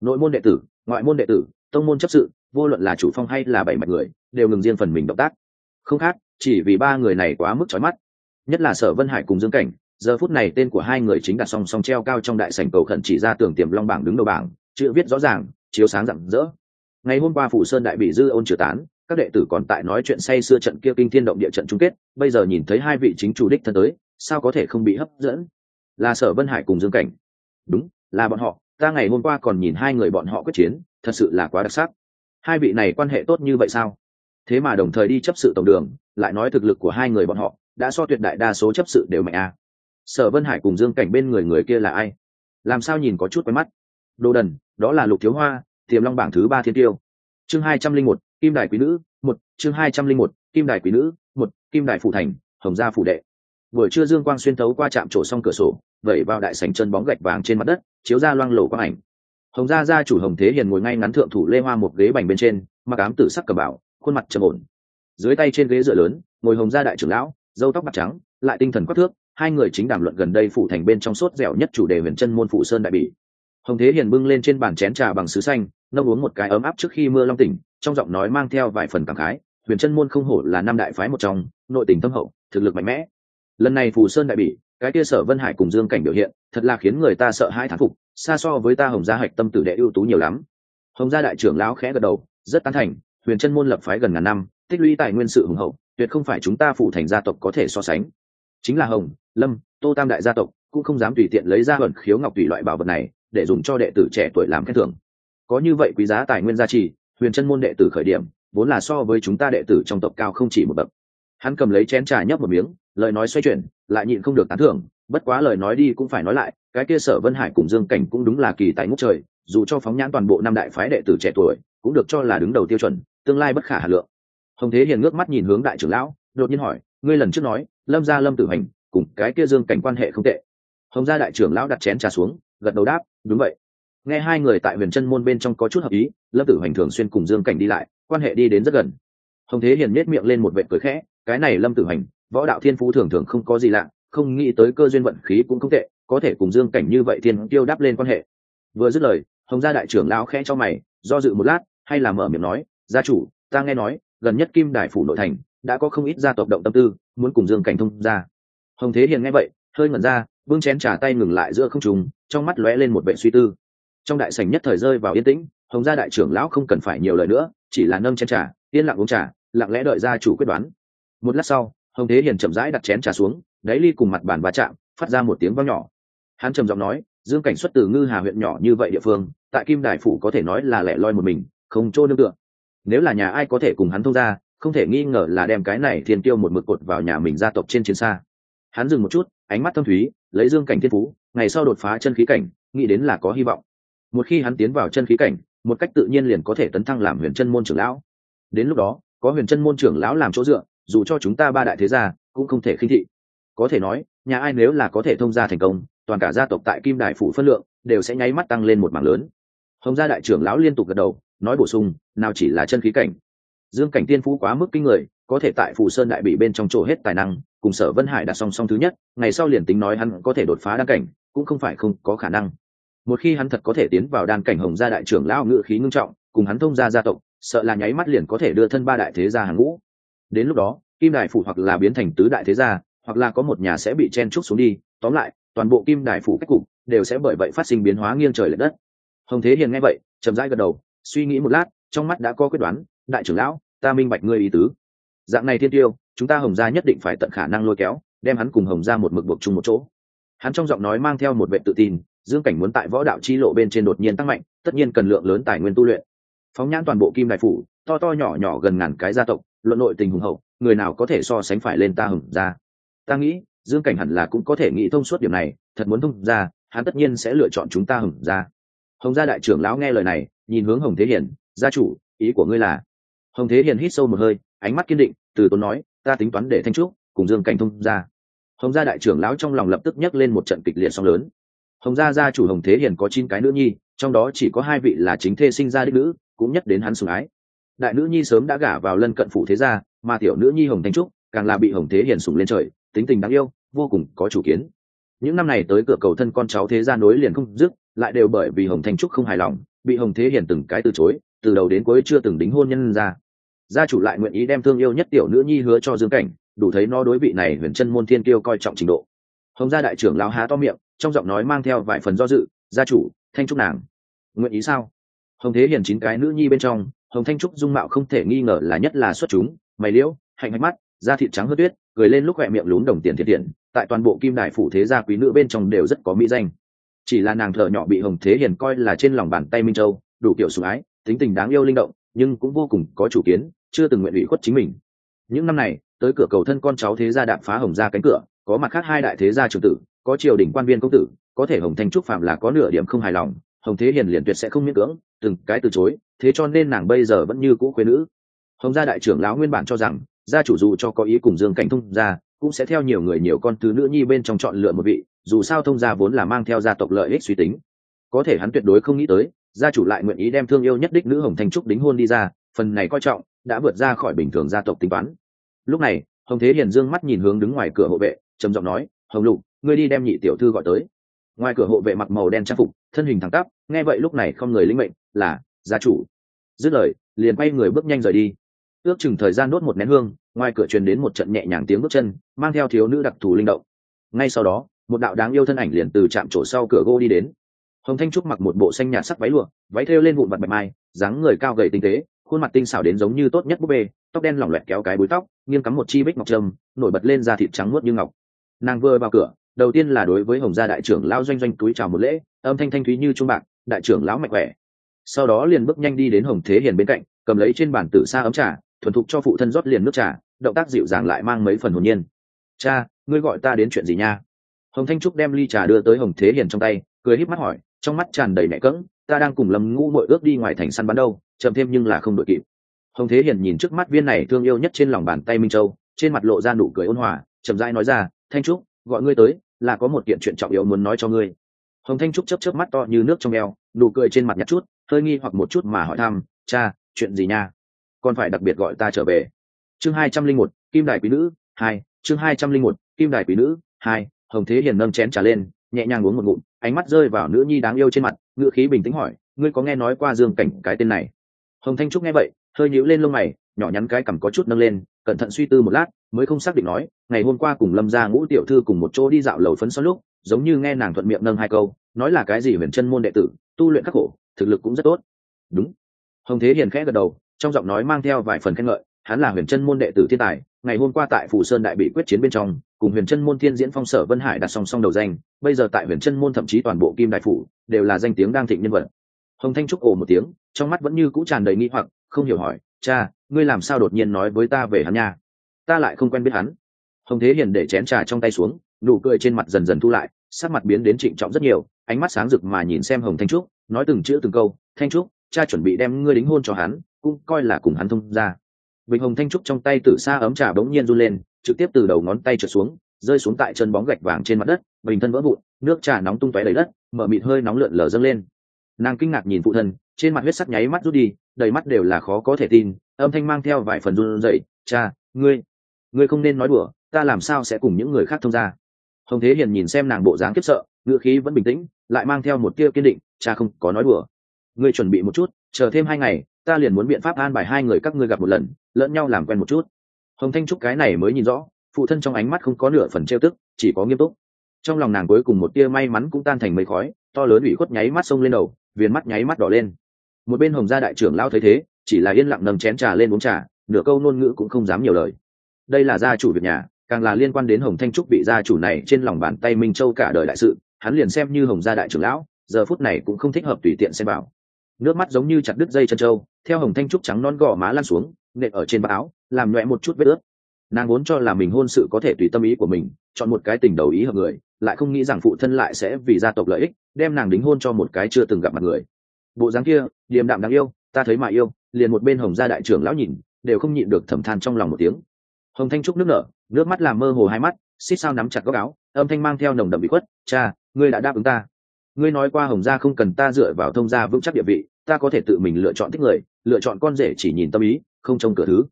Speaker 1: Nội môn đệ tử, ngoại môn đệ tử, tông môn chấp sự, vô luận là chủ phong hay là bảy mạch người, đều ngừng riêng phần mình động tác. Không khác, chỉ vì ba người này quá mức trói mắt. Nhất là sở vân hải cùng dương cảnh, giờ phút này tên của hai người chính đặt song song treo cao trong đại sảnh cầu khẩn chỉ ra tường tiềm long bảng đứng đầu bảng, chữ viết rõ ràng, chiếu sáng rạng rỡ. Ngày hôm qua phủ sơn đại bị dư ôn trừ tán các đệ tử còn tại nói chuyện say xưa trận kia kinh thiên động địa trận chung kết, bây giờ nhìn thấy hai vị chính chủ đích thân tới, sao có thể không bị hấp dẫn? Là sở vân hải cùng dương cảnh. Đúng, là bọn họ, ta ngày hôm qua còn nhìn hai người bọn họ quyết chiến, thật sự là quá đặc sắc. Hai vị này quan hệ tốt như vậy sao? Thế mà đồng thời đi chấp sự tổng đường, lại nói thực lực của hai người bọn họ, đã so tuyệt đại đa số chấp sự đều mạnh a à. sở vân hải cùng dương cảnh bên người người kia là ai? Làm sao nhìn có chút quen mắt? Đồ đần, đó là lục thiếu hoa, tiềm long bảng thứ ba thiên tiêu. Chương hai trăm linh một kim đài quý nữ, một, chương hai trăm linh một, kim đài quý nữ, một, kim đài phủ thành, hồng gia phủ đệ. Buổi trưa dương quang xuyên thấu qua trạm trổ xong cửa sổ, vẩy vào đại sảnh chân bóng gạch vàng trên mặt đất, chiếu ra loang lổ quang ảnh. Hồng gia gia chủ hồng thế hiền ngồi ngay ngắn thượng thủ lê hoa một ghế bành bên trên, mặc ám tử sắc cầm bảo khuôn mặt trầm ổn. Dưới tay trên ghế dựa lớn, ngồi hồng gia đại trưởng lão dâu tóc bạc trắng, lại tinh thần quắc thước, hai người chính đàm luận gần đây phủ thành bên trong sốt dẻo nhất chủ đề huyền chân môn phụ sơn đại bỉ. Hồng thế hiền bưng lên trên bàn chén trà bằng sứ xanh nâng uống một cái ấm áp trước khi mưa long tỉnh trong giọng nói mang theo vài phần cảm khái, huyền chân môn không hổ là năm đại phái một trong, nội tình thâm hậu, thực lực mạnh mẽ. Lần này phù sơn đại bỉ, cái kia sở vân hải cùng dương cảnh biểu hiện, thật là khiến người ta sợ hãi thán phục, xa so với ta hồng gia hạch tâm tử đệ ưu tú nhiều lắm. Hồng gia đại trưởng lão khẽ gật đầu, rất tán thành, huyền chân môn lập phái gần ngàn năm, tích lũy tài nguyên sự hùng hậu, tuyệt không phải chúng ta phụ thành gia tộc có thể so sánh. Chính là hồng, lâm, tô tam đại gia tộc, cũng không dám tùy tiện lấy ra hận khiếu ngọc tùy loại bảo vật này, để dùng cho đệ tử trẻ tuổi làm khen thưởng. Có như vậy quý giá tài nguyên gia trì huyền chân môn đệ tử khởi điểm, vốn là so với chúng ta đệ tử trong tộc cao không chỉ một bậc. Hắn cầm lấy chén trà nhấp một miếng, lời nói xoay chuyển, lại nhịn không được tán thưởng, bất quá lời nói đi cũng phải nói lại, cái kia sở vân hải cùng dương cảnh cũng đúng là kỳ tại ngũ trời, dù cho phóng nhãn toàn bộ năm đại phái đệ tử trẻ tuổi, cũng được cho là đứng đầu tiêu chuẩn, tương lai bất khả hà lượng. Hồng thế hiền ngước mắt nhìn hướng đại trưởng lão, đột nhiên hỏi, ngươi lần trước nói, lâm gia lâm tử hành cùng cái kia dương cảnh quan hệ không tệ? Hồng gia đại trưởng lão đặt chén trà xuống, gật đầu đáp, đúng vậy nghe hai người tại huyền chân môn bên trong có chút hợp ý, lâm tử hoành thường xuyên cùng dương cảnh đi lại, quan hệ đi đến rất gần. Hồng thế hiền nhét miệng lên một vệ cười khẽ, cái này lâm tử hoành, võ đạo thiên phú thường thường không có gì lạ, không nghĩ tới cơ duyên vận khí cũng không tệ, có thể cùng dương cảnh như vậy thiên tiêu đáp lên quan hệ. Vừa dứt lời, hồng gia đại trưởng lão khẽ cho mày, do dự một lát, hay là mở miệng nói, gia chủ, ta nghe nói, gần nhất kim đài phủ nội thành, đã có không ít gia tộc động tâm tư, muốn cùng dương cảnh thông ra hồng thế hiền nghe vậy, hơi ngẩn ra vương chén trả tay ngừng lại giữa không trùng trong mắt lóe lên một vệ suy tư trong đại sảnh nhất thời rơi vào yên tĩnh, hồng gia đại trưởng lão không cần phải nhiều lời nữa, chỉ là nâng chén trà, yên lặng uống trà, lặng lẽ đợi gia chủ quyết đoán. Một lát sau, hồng thế hiền chậm rãi đặt chén trà xuống, đáy ly cùng mặt bàn va chạm, phát ra một tiếng vang nhỏ. Hắn trầm giọng nói, dương cảnh xuất từ ngư hà huyện nhỏ như vậy địa phương, tại kim đài phủ có thể nói là lẻ loi một mình, không chỗ nương tựa. Nếu là nhà ai có thể cùng hắn thông ra không thể nghi ngờ là đem cái này thiên tiêu một mực cột vào nhà mình gia tộc trên chiến xa. Hắn dừng một chút, ánh mắt thâm thúy, lấy dương cảnh thiên phú, ngày sau đột phá chân khí cảnh, nghĩ đến là có hy vọng một khi hắn tiến vào chân khí cảnh, một cách tự nhiên liền có thể tấn thăng làm huyền chân môn trưởng lão. Đến lúc đó, có huyền chân môn trưởng lão làm chỗ dựa, dù cho chúng ta ba đại thế gia cũng không thể khinh thị. Có thể nói, nhà ai nếu là có thể thông gia thành công, toàn cả gia tộc tại kim đại phủ phân lượng đều sẽ nháy mắt tăng lên một mảng lớn. Hồng gia đại trưởng lão liên tục gật đầu, nói bổ sung, nào chỉ là chân khí cảnh. Dương cảnh tiên phú quá mức kinh người, có thể tại phủ sơn đại bị bên trong chỗ hết tài năng, cùng sở vân hải đặt song song thứ nhất, ngày sau liền tính nói hắn có thể đột phá đăng cảnh, cũng không phải không có khả năng một khi hắn thật có thể tiến vào đan cảnh hồng gia đại trưởng lão ngự khí ngưng trọng, cùng hắn thông gia gia tộc, sợ là nháy mắt liền có thể đưa thân ba đại thế gia hàng ngũ. Đến lúc đó, kim đại phủ hoặc là biến thành tứ đại thế gia, hoặc là có một nhà sẽ bị chen trúc xuống đi, tóm lại, toàn bộ kim đại phủ cách cục đều sẽ bởi vậy phát sinh biến hóa nghiêng trời lệch đất. Hồng thế hiền nghe vậy, chậm rãi gật đầu, suy nghĩ một lát, trong mắt đã có quyết đoán, đại trưởng lão, ta minh bạch ngươi ý tứ. Dạng này thiên tiêu, chúng ta hồng gia nhất định phải tận khả năng lôi kéo, đem hắn cùng hồng gia một mực buộc chung một chỗ. Hắn trong giọng nói mang theo một vệ tự tin dương cảnh muốn tại võ đạo chi lộ bên trên đột nhiên tăng mạnh, tất nhiên cần lượng lớn tài nguyên tu luyện. Phóng nhãn toàn bộ kim đại phủ, to to nhỏ nhỏ gần ngàn cái gia tộc, luận nội tình hùng hậu, người nào có thể so sánh phải lên ta hồng gia ta nghĩ, dương cảnh hẳn là cũng có thể nghĩ thông suốt điểm này, thật muốn thông ra, hắn tất nhiên sẽ lựa chọn chúng ta hồng gia hồng gia đại trưởng lão nghe lời này, nhìn hướng hồng thế hiển, gia chủ, ý của ngươi là? Hồng thế hiền hít sâu một hơi, ánh mắt kiên định, từ tốn nói, ta tính toán để thanh trúc cùng dương cảnh thông ra. Hồng gia đại trưởng lão trong lòng lập tức nhấc lên một trận kịch liệt song lớn hồng gia gia chủ hồng thế hiền có chín cái nữ nhi, trong đó chỉ có hai vị là chính thê sinh ra đích nữ, cũng nhất đến hắn sủng ái. Đại nữ nhi sớm đã gả vào lân cận phủ thế gia, mà tiểu nữ nhi hồng thanh trúc càng là bị hồng thế hiền sủng lên trời, tính tình đáng yêu, vô cùng có chủ kiến. Những năm này tới cửa cầu thân con cháu thế gia nối liền không dứt, lại đều bởi vì hồng thanh trúc không hài lòng, bị hồng thế hiền từng cái từ chối, từ đầu đến cuối chưa từng đính hôn nhân ra. Gia chủ lại nguyện ý đem thương yêu nhất tiểu nữ nhi hứa cho dương cảnh, đủ thấy nó đối vị này huyền chân môn thiên kiêu coi trọng trình độ. Hồng gia đại trưởng lao há to miệng trong giọng nói mang theo vài phần do dự, gia chủ, thanh trúc nàng, nguyện ý sao? Hồng thế hiền chín cái nữ nhi bên trong, hồng thanh trúc dung mạo không thể nghi ngờ là nhất là xuất chúng, mày liễu, hạnh hạnh mắt, da thịt trắng hớt tuyết, cười lên lúc khoe miệng lún đồng tiền thiệt điện tại toàn bộ kim đại phủ thế gia quý nữ bên trong đều rất có mỹ danh. Chỉ là nàng thợ nhỏ bị hồng thế hiền coi là trên lòng bàn tay minh châu, đủ kiểu sủng ái, tính tình đáng yêu linh động, nhưng cũng vô cùng có chủ kiến, chưa từng nguyện ủy khuất chính mình. Những năm này, tới cửa cầu thân con cháu thế gia đạp phá hồng ra cánh cửa, có mặt khác hai đại thế gia trưởng tử có triều đình quan viên công tử, có thể hồng thanh trúc phạm là có nửa điểm không hài lòng, hồng thế hiền liền tuyệt sẽ không miễn cưỡng, từng cái từ chối, thế cho nên nàng bây giờ vẫn như cũ quê nữ. Hồng gia đại trưởng lão nguyên bản cho rằng, gia chủ dù cho có ý cùng dương cảnh thông gia, cũng sẽ theo nhiều người nhiều con thứ nữ nhi bên trong chọn lựa một vị, dù sao thông gia vốn là mang theo gia tộc lợi ích suy tính. Có thể hắn tuyệt đối không nghĩ tới, gia chủ lại nguyện ý đem thương yêu nhất đích nữ hồng thanh trúc đính hôn đi ra, phần này coi trọng, đã vượt ra khỏi bình thường gia tộc tính toán. Lúc này, hồng thế hiền dương mắt nhìn hướng đứng ngoài cửa hộ vệ, trầm giọng nói, hồng lục ngươi đi đem nhị tiểu thư gọi tới. Ngoài cửa hộ vệ mặc màu đen trang phục, thân hình thẳng tắp, nghe vậy lúc này không người linh mệnh, là, gia chủ. Dứt lời, liền quay người bước nhanh rời đi. Ước chừng thời gian đốt một nén hương, ngoài cửa truyền đến một trận nhẹ nhàng tiếng bước chân, mang theo thiếu nữ đặc thù linh động. Ngay sau đó, một đạo đáng yêu thân ảnh liền từ trạm chỗ sau cửa gỗ đi đến. Hồng thanh trúc mặc một bộ xanh nhạt sắc váy lụa, váy thêu lên vụn mặt bạch mai, dáng người cao gầy tinh tế, khuôn mặt tinh xảo đến giống như tốt nhất búp bê, tóc đen lỏng loẹt kéo cái búi tóc, nghiêng cắm một chi bích ngọc trâm, nổi bật lên da thịt trắng muốt như ngọc. Nàng vừa vào cửa đầu tiên là đối với hồng gia đại trưởng lão doanh doanh túi chào một lễ, âm thanh thanh thúy như trung bạc, đại trưởng lão mạnh khỏe. Sau đó liền bước nhanh đi đến hồng thế hiền bên cạnh, cầm lấy trên bàn tử xa ấm trà, thuần thục cho phụ thân rót liền nước trà, động tác dịu dàng lại mang mấy phần hồn nhiên. Cha, ngươi gọi ta đến chuyện gì nha? Hồng thanh trúc đem ly trà đưa tới hồng thế hiền trong tay, cười híp mắt hỏi, trong mắt tràn đầy mẹ cỡng ta đang cùng lâm ngũ mội ước đi ngoài thành săn bắn đâu, chậm thêm nhưng là không đội kịp. Hồng thế hiền nhìn trước mắt viên này thương yêu nhất trên lòng bàn tay minh châu, trên mặt lộ ra nụ cười ôn hòa, chậm rãi nói ra, thanh trúc, gọi ngươi tới là có một kiện chuyện trọng yếu muốn nói cho ngươi. Hồng thanh trúc chấp chớp mắt to như nước trong eo, nụ cười trên mặt nhặt chút, hơi nghi hoặc một chút mà hỏi thăm, cha, chuyện gì nha? Còn phải đặc biệt gọi ta trở về. Chương hai trăm linh một, kim đài quý nữ, hai, chương hai trăm linh một, kim đài quý nữ, hai, hồng thế hiền nâng chén trả lên, nhẹ nhàng uống một ngụm, ánh mắt rơi vào nữ nhi đáng yêu trên mặt, ngựa khí bình tĩnh hỏi, ngươi có nghe nói qua dương cảnh cái tên này? Hồng thanh trúc nghe vậy, hơi nhíu lên lông mày, nhỏ nhắn cái cằm có chút nâng lên, cẩn thận suy tư một lát mới không xác định nói, ngày hôm qua cùng lâm gia ngũ tiểu thư cùng một chỗ đi dạo lầu phấn xoắn lúc, giống như nghe nàng thuận miệng nâng hai câu, nói là cái gì huyền chân môn đệ tử, tu luyện khắc khổ, thực lực cũng rất tốt. Đúng. Hồng thế hiền khẽ gật đầu, trong giọng nói mang theo vài phần khen ngợi, hắn là huyền chân môn đệ tử thiên tài, ngày hôm qua tại phủ sơn đại bị quyết chiến bên trong, cùng huyền chân môn thiên diễn phong sở vân hải đặt song song đầu danh, bây giờ tại huyền chân môn thậm chí toàn bộ kim đại phủ, đều là danh tiếng đang thịnh nhân vật. Hồng thanh trúc ồ một tiếng, trong mắt vẫn như cũ tràn đầy nghi hoặc, không hiểu hỏi, cha, ngươi làm sao đột nhiên nói với ta về hắn nha? Ta lại không quen biết hắn. Hồng thế hiền để chén trà trong tay xuống, nụ cười trên mặt dần dần thu lại, sắc mặt biến đến trịnh trọng rất nhiều, ánh mắt sáng rực mà nhìn xem hồng thanh trúc, nói từng chữ từng câu, thanh trúc, cha chuẩn bị đem ngươi đính hôn cho hắn, cũng coi là cùng hắn thông ra bình hồng thanh trúc trong tay từ xa ấm trà bỗng nhiên run lên, trực tiếp từ đầu ngón tay trượt xuống, rơi xuống tại chân bóng gạch vàng trên mặt đất, bình thân vỡ vụn, nước trà nóng tung tóe đầy đất, mở mịt hơi nóng lượn lờ dâng lên. Nàng kinh ngạc nhìn phụ thân, trên mặt huyết sắc nháy mắt rút đi, đầy mắt đều là khó có thể tin, âm thanh mang theo vài phần run rẩy, cha, ngươi ngươi không nên nói đùa, ta làm sao sẽ cùng những người khác thông ra hồng thế hiền nhìn xem nàng bộ dáng kiếp sợ ngựa khí vẫn bình tĩnh, lại mang theo một tia kiên định, cha không có nói đùa. Ngươi chuẩn bị một chút, chờ thêm hai ngày, ta liền muốn biện pháp an bài hai người các ngươi gặp một lần, lẫn nhau làm quen một chút. Hồng thanh trúc cái này mới nhìn rõ, phụ thân trong ánh mắt không có nửa phần trêu tức, chỉ có nghiêm túc. Trong lòng nàng cuối cùng một tia may mắn cũng tan thành mây khói, to lớn ủy khuất nháy mắt sông lên đầu, viền mắt nháy mắt đỏ lên. Một bên hồng gia đại trưởng lao thấy thế, chỉ là yên lặng nâng chén trà lên uống trà, nửa câu ngôn ngữ cũng không dám nhiều lời đây là gia chủ việc nhà, càng là liên quan đến hồng thanh trúc bị gia chủ này trên lòng bàn tay minh châu cả đời đại sự, hắn liền xem như hồng gia đại trưởng lão, giờ phút này cũng không thích hợp tùy tiện xem vào. Nước mắt giống như chặt đứt dây chân trâu, theo hồng thanh trúc trắng non gò má lan xuống, nện ở trên áo, làm nhọe một chút vết ướt. Nàng vốn cho là mình hôn sự có thể tùy tâm ý của mình, chọn một cái tình đầu ý hợp người, lại không nghĩ rằng phụ thân lại sẽ vì gia tộc lợi ích, đem nàng đính hôn cho một cái chưa từng gặp mặt người. Bộ dáng kia, điềm đạm đáng yêu, ta thấy mà yêu, liền một bên hồng gia đại trưởng lão nhìn, đều không nhịn được thầm than trong lòng một tiếng hồng thanh trúc nước nở, nước mắt làm mơ hồ hai mắt xích sao nắm chặt góc áo, âm thanh mang theo nồng đậm bị khuất, cha, ngươi đã đáp ứng ta. Ngươi nói qua hồng gia không cần ta dựa vào thông gia vững chắc địa vị, ta có thể tự mình lựa chọn thích người, lựa chọn con rể chỉ nhìn tâm ý, không trông cửa thứ.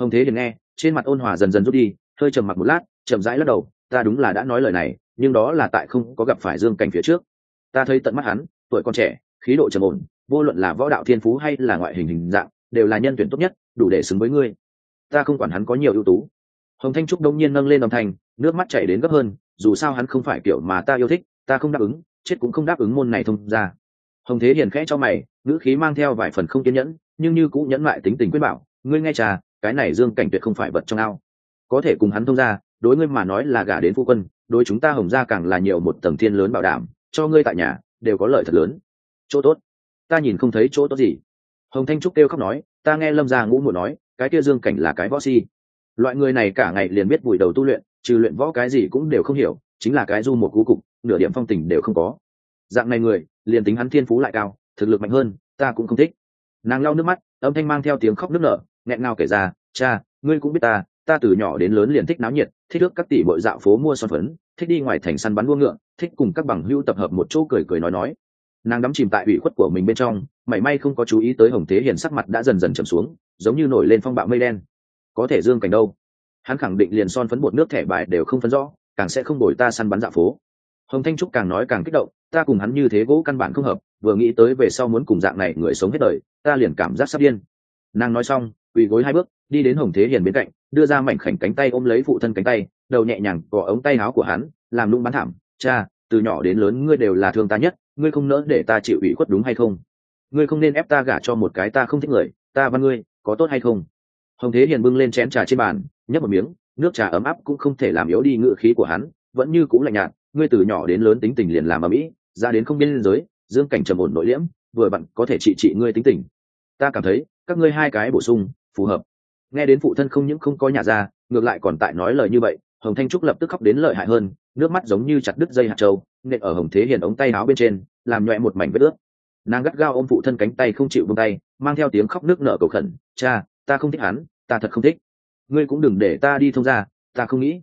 Speaker 1: Hồng thế liền nghe, trên mặt ôn hòa dần dần rút đi, hơi trầm mặc một lát, chậm rãi lắc đầu, ta đúng là đã nói lời này, nhưng đó là tại không có gặp phải dương cảnh phía trước. Ta thấy tận mắt hắn, tuổi con trẻ, khí độ trầm ổn, vô luận là võ đạo thiên phú hay là ngoại hình hình dạng, đều là nhân tuyển tốt nhất, đủ để xứng với ngươi ta không quản hắn có nhiều ưu tú. Hồng thanh trúc đông nhiên nâng lên âm thanh, nước mắt chảy đến gấp hơn, dù sao hắn không phải kiểu mà ta yêu thích, ta không đáp ứng, chết cũng không đáp ứng môn này thông ra. Hồng thế hiền khẽ cho mày, ngữ khí mang theo vài phần không kiên nhẫn, nhưng như cũng nhẫn lại tính tình quyết bảo, ngươi nghe trà, cái này dương cảnh tuyệt không phải vật trong ao. Có thể cùng hắn thông ra, đối ngươi mà nói là gả đến phu quân, đối chúng ta hồng gia càng là nhiều một tầng thiên lớn bảo đảm, cho ngươi tại nhà, đều có lợi thật lớn. Chỗ tốt. Ta nhìn không thấy chỗ tốt gì. Hồng thanh trúc kêu khóc nói, ta nghe lâm gia ngũ muội nói cái kia dương cảnh là cái võ si. Loại người này cả ngày liền biết vùi đầu tu luyện, trừ luyện võ cái gì cũng đều không hiểu, chính là cái du một cú cục, nửa điểm phong tình đều không có. Dạng này người, liền tính hắn thiên phú lại cao, thực lực mạnh hơn, ta cũng không thích. Nàng lau nước mắt, âm thanh mang theo tiếng khóc nức nở, nghẹn ngào kể ra, cha, ngươi cũng biết ta ta từ nhỏ đến lớn liền thích náo nhiệt, thích ước các tỷ bội dạo phố mua son phấn, thích đi ngoài thành săn bắn đua ngựa, thích cùng các bằng hữu tập hợp một chỗ cười cười nói nói nàng đắm chìm tại ủy khuất của mình bên trong, mảy may không có chú ý tới hồng thế hiền sắc mặt đã dần dần chầm xuống, giống như nổi lên phong bạo mây đen. Có thể dương cảnh đâu? Hắn khẳng định liền son phấn bột nước thẻ bài đều không phấn rõ, càng sẽ không đổi ta săn bắn dạ phố. Hồng thanh trúc càng nói càng kích động, ta cùng hắn như thế gỗ căn bản không hợp, vừa nghĩ tới về sau muốn cùng dạng này người sống hết đời, ta liền cảm giác sắp điên. Nàng nói xong, quỳ gối hai bước, đi đến hồng thế hiền bên cạnh, đưa ra mảnh khảnh cánh tay ôm lấy phụ thân cánh tay, đầu nhẹ nhàng gõ ống tay áo của hắn, làm lung bắn thảm, cha từ nhỏ đến lớn ngươi đều là thương ta nhất, ngươi không nỡ để ta chịu ủy khuất đúng hay không? Ngươi không nên ép ta gả cho một cái ta không thích người, ta văn ngươi có tốt hay không? Hồng thế hiền bưng lên chén trà trên bàn, nhấp một miếng, nước trà ấm áp cũng không thể làm yếu đi ngựa khí của hắn, vẫn như cũng lạnh nhạt, ngươi từ nhỏ đến lớn tính tình liền làm ở mỹ, ra đến không biên giới, dương cảnh trầm ổn nội liễm, vừa bận có thể trị trị ngươi tính tình. Ta cảm thấy, các ngươi hai cái bổ sung, phù hợp. Nghe đến phụ thân không những không có nhà ra, ngược lại còn tại nói lời như vậy hồng thanh trúc lập tức khóc đến lợi hại hơn, nước mắt giống như chặt đứt dây hạt trâu nện ở hồng thế hiền ống tay áo bên trên, làm nhọe một mảnh vết ướt. Nàng gắt gao ôm phụ thân cánh tay không chịu vung tay, mang theo tiếng khóc nước nở cầu khẩn, cha, ta không thích hắn, ta thật không thích. Ngươi cũng đừng để ta đi thông ra ta không nghĩ.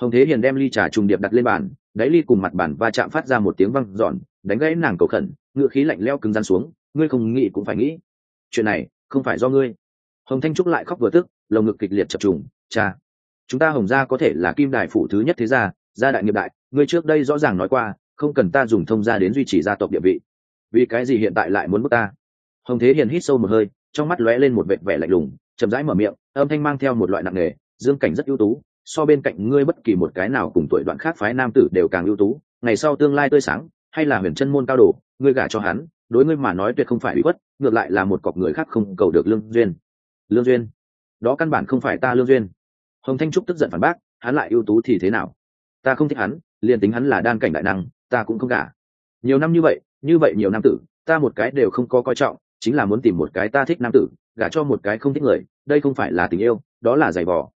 Speaker 1: Hồng thế hiền đem ly trà trùng điệp đặt lên bàn, đáy ly cùng mặt bàn va chạm phát ra một tiếng văng giòn đánh gãy nàng cầu khẩn, ngựa khí lạnh leo cứng rắn xuống, ngươi không nghĩ cũng phải nghĩ. Chuyện này không phải do ngươi. Hồng thanh trúc lại khóc vừa tức, lồng ngực kịch liệt chập trùng, cha chúng ta hồng gia có thể là kim đài phủ thứ nhất thế gia gia đại nghiệp đại, ngươi trước đây rõ ràng nói qua, không cần ta dùng thông gia đến duy trì gia tộc địa vị. Vì cái gì hiện tại lại muốn bước ta? Hồng thế hiền hít sâu một hơi, trong mắt lóe lên một vệt vẻ lạnh lùng, chậm rãi mở miệng, âm thanh mang theo một loại nặng nề, dương cảnh rất ưu tú, so bên cạnh ngươi bất kỳ một cái nào cùng tuổi đoạn khác phái nam tử đều càng ưu tú, ngày sau tương lai tươi sáng, hay là huyền chân môn cao đồ, ngươi gả cho hắn, đối ngươi mà nói tuyệt không phải bị khuất, ngược lại là một cọc người khác không cầu được lương duyên. Lương duyên? Đó căn bản không phải ta lương duyên hồng thanh trúc tức giận phản bác, hắn lại ưu tú thì thế nào? Ta không thích hắn, liền tính hắn là đan cảnh đại năng, ta cũng không cả nhiều năm như vậy như vậy nhiều nam tử, ta một cái đều không có coi trọng, chính là muốn tìm một cái ta thích nam tử, gả cho một cái không thích người, đây không phải là tình yêu, đó là giày vò.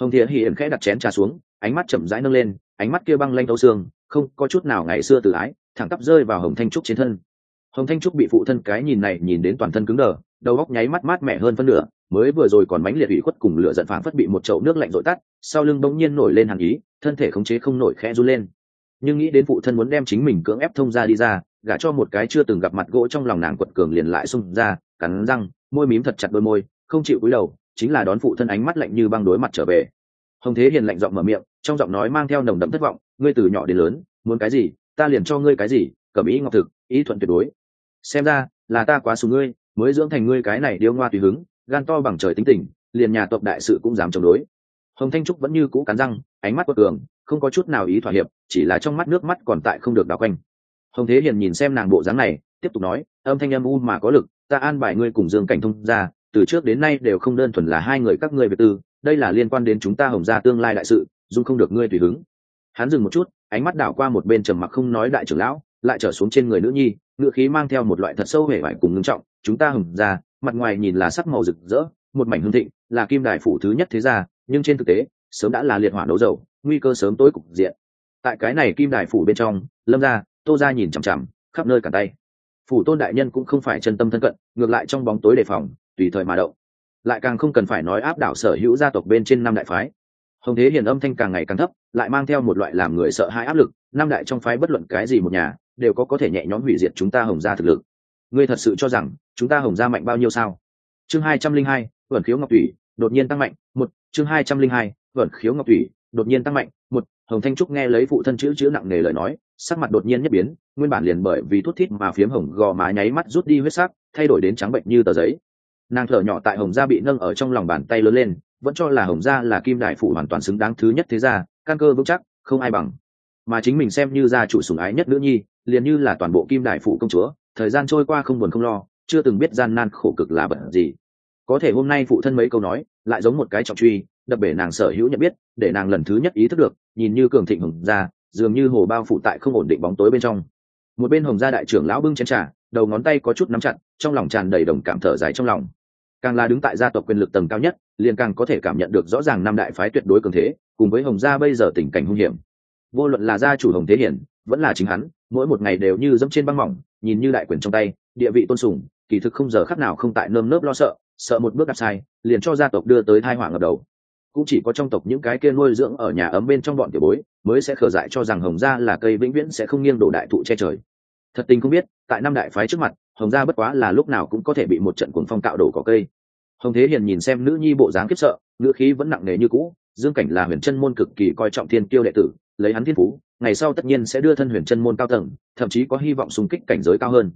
Speaker 1: Hồng thiện hiển khẽ đặt chén trà xuống, ánh mắt chậm rãi nâng lên, ánh mắt kia băng lanh thấu xương, không có chút nào ngày xưa tự ái, thẳng tắp rơi vào hồng thanh trúc trên thân. Hồng thanh trúc bị phụ thân cái nhìn này nhìn đến toàn thân cứng đờ đầu óc nháy mắt mát mẻ hơn phân nửa, mới vừa rồi còn mánh liệt ủy khuất cùng lửa giận phảng phất bị một chậu nước lạnh dội tắt, sau lưng bỗng nhiên nổi lên hàn ý, thân thể khống chế không nổi khẽ run lên. Nhưng nghĩ đến phụ thân muốn đem chính mình cưỡng ép thông ra đi ra, gả cho một cái chưa từng gặp mặt gỗ trong lòng nàng quật cường liền lại xung ra, cắn răng, môi mím thật chặt đôi môi, không chịu cúi đầu, chính là đón phụ thân ánh mắt lạnh như băng đối mặt trở về. Hồng thế hiền lạnh giọng mở miệng, trong giọng nói mang theo nồng đậm thất vọng, ngươi từ nhỏ đến lớn, muốn cái gì, ta liền cho ngươi cái gì cẩm ý ngọc thực, ý thuận tuyệt đối. Xem ra, là ta quá sùng ngươi mới dưỡng thành ngươi cái này điêu ngoa tùy hứng, gan to bằng trời tính tình, liền nhà tộc đại sự cũng dám chống đối. Hồng thanh trúc vẫn như cũ cắn răng, ánh mắt quật cường, không có chút nào ý thỏa hiệp, chỉ là trong mắt nước mắt còn tại không được đào quanh. Hồng thế hiền nhìn xem nàng bộ dáng này, tiếp tục nói, âm thanh âm u mà có lực, ta an bài ngươi cùng dương cảnh thông ra, từ trước đến nay đều không đơn thuần là hai người các ngươi về tư, đây là liên quan đến chúng ta hồng gia tương lai đại sự dung không được ngươi tùy hứng. Hắn dừng một chút, ánh mắt đảo qua một bên trầm mặc không nói đại trưởng lão, lại trở xuống trên người nữ nhi ngựa khí mang theo một loại thật sâu hể vải cùng ngưng trọng chúng ta hồng gia mặt ngoài nhìn là sắc màu rực rỡ, một mảnh hương thịnh, là kim đài phủ thứ nhất thế gia, nhưng trên thực tế, sớm đã là liệt hỏa đấu dầu, nguy cơ sớm tối cục diện. Tại cái này kim đài phủ bên trong, lâm gia, tô gia nhìn chằm chằm, khắp nơi cả tay. Phủ tôn đại nhân cũng không phải chân tâm thân cận, ngược lại trong bóng tối đề phòng, tùy thời mà động. Lại càng không cần phải nói áp đảo sở hữu gia tộc bên trên năm đại phái. Hồng thế hiền âm thanh càng ngày càng thấp, lại mang theo một loại làm người sợ hãi áp lực, năm đại trong phái bất luận cái gì một nhà, đều có có thể nhẹ nhõm hủy diệt chúng ta hồng gia thực lực ngươi thật sự cho rằng chúng ta hồng gia mạnh bao nhiêu sao? Chương hai trăm linh hai vẩn khiếu ngọc thủy, đột nhiên tăng mạnh, một, chương hai trăm linh hai vẩn khiếu ngọc thủy, đột nhiên tăng mạnh, một, hồng thanh trúc nghe lấy phụ thân chữ chữ nặng nề lời nói, sắc mặt đột nhiên nhất biến, nguyên bản liền bởi vì thút thít mà phiếm hồng gò má nháy mắt rút đi huyết sắc, thay đổi đến trắng bệnh như tờ giấy. Nàng thở nhỏ tại hồng gia bị nâng ở trong lòng bàn tay lớn lên, vẫn cho là hồng gia là kim đại phủ hoàn toàn xứng đáng thứ nhất thế gia, căn cơ vững chắc, không ai bằng. Mà chính mình xem như gia chủ sủng ái nhất nữ nhi, liền như là toàn bộ kim đại phủ công chúa thời gian trôi qua không buồn không lo chưa từng biết gian nan khổ cực là bận gì. Có thể hôm nay phụ thân mấy câu nói lại giống một cái trọng truy đập bể nàng sở hữu nhận biết để nàng lần thứ nhất ý thức được nhìn như cường thịnh hồng ra, dường như hồ bao phụ tại không ổn định bóng tối bên trong. Một bên hồng gia đại trưởng lão bưng chén trà đầu ngón tay có chút nắm chặt trong lòng tràn đầy đồng cảm thở dài trong lòng. Càng là đứng tại gia tộc quyền lực tầng cao nhất liền càng có thể cảm nhận được rõ ràng năm đại phái tuyệt đối cường thế cùng với hồng gia bây giờ tình cảnh hung hiểm. Vô luận là gia chủ hồng thế hiển vẫn là chính hắn mỗi một ngày đều như dẫm trên băng mỏng nhìn như đại quyền trong tay, địa vị tôn sùng, kỳ thực không giờ khắc nào không tại nơm nớp lo sợ sợ một bước đạp sai, liền cho gia tộc đưa tới thai họa ngập đầu. Cũng chỉ có trong tộc những cái kia nuôi dưỡng ở nhà ấm bên trong bọn tiểu bối, mới sẽ khờ dại cho rằng hồng gia là cây vĩnh viễn sẽ không nghiêng đổ đại thụ che trời. Thật tình không biết, tại năm đại phái trước mặt, hồng gia bất quá là lúc nào cũng có thể bị một trận cuồng phong cạo đổ cỏ cây. Hồng thế hiền nhìn xem nữ nhi bộ dáng khiếp sợ, ngữ khí vẫn nặng nề như cũ, dương cảnh là huyền chân môn cực kỳ coi trọng thiên kiêu đệ tử lấy hắn thiên phú ngày sau tất nhiên sẽ đưa thân huyền chân môn cao tầng thậm chí có hy vọng xung kích cảnh giới cao hơn.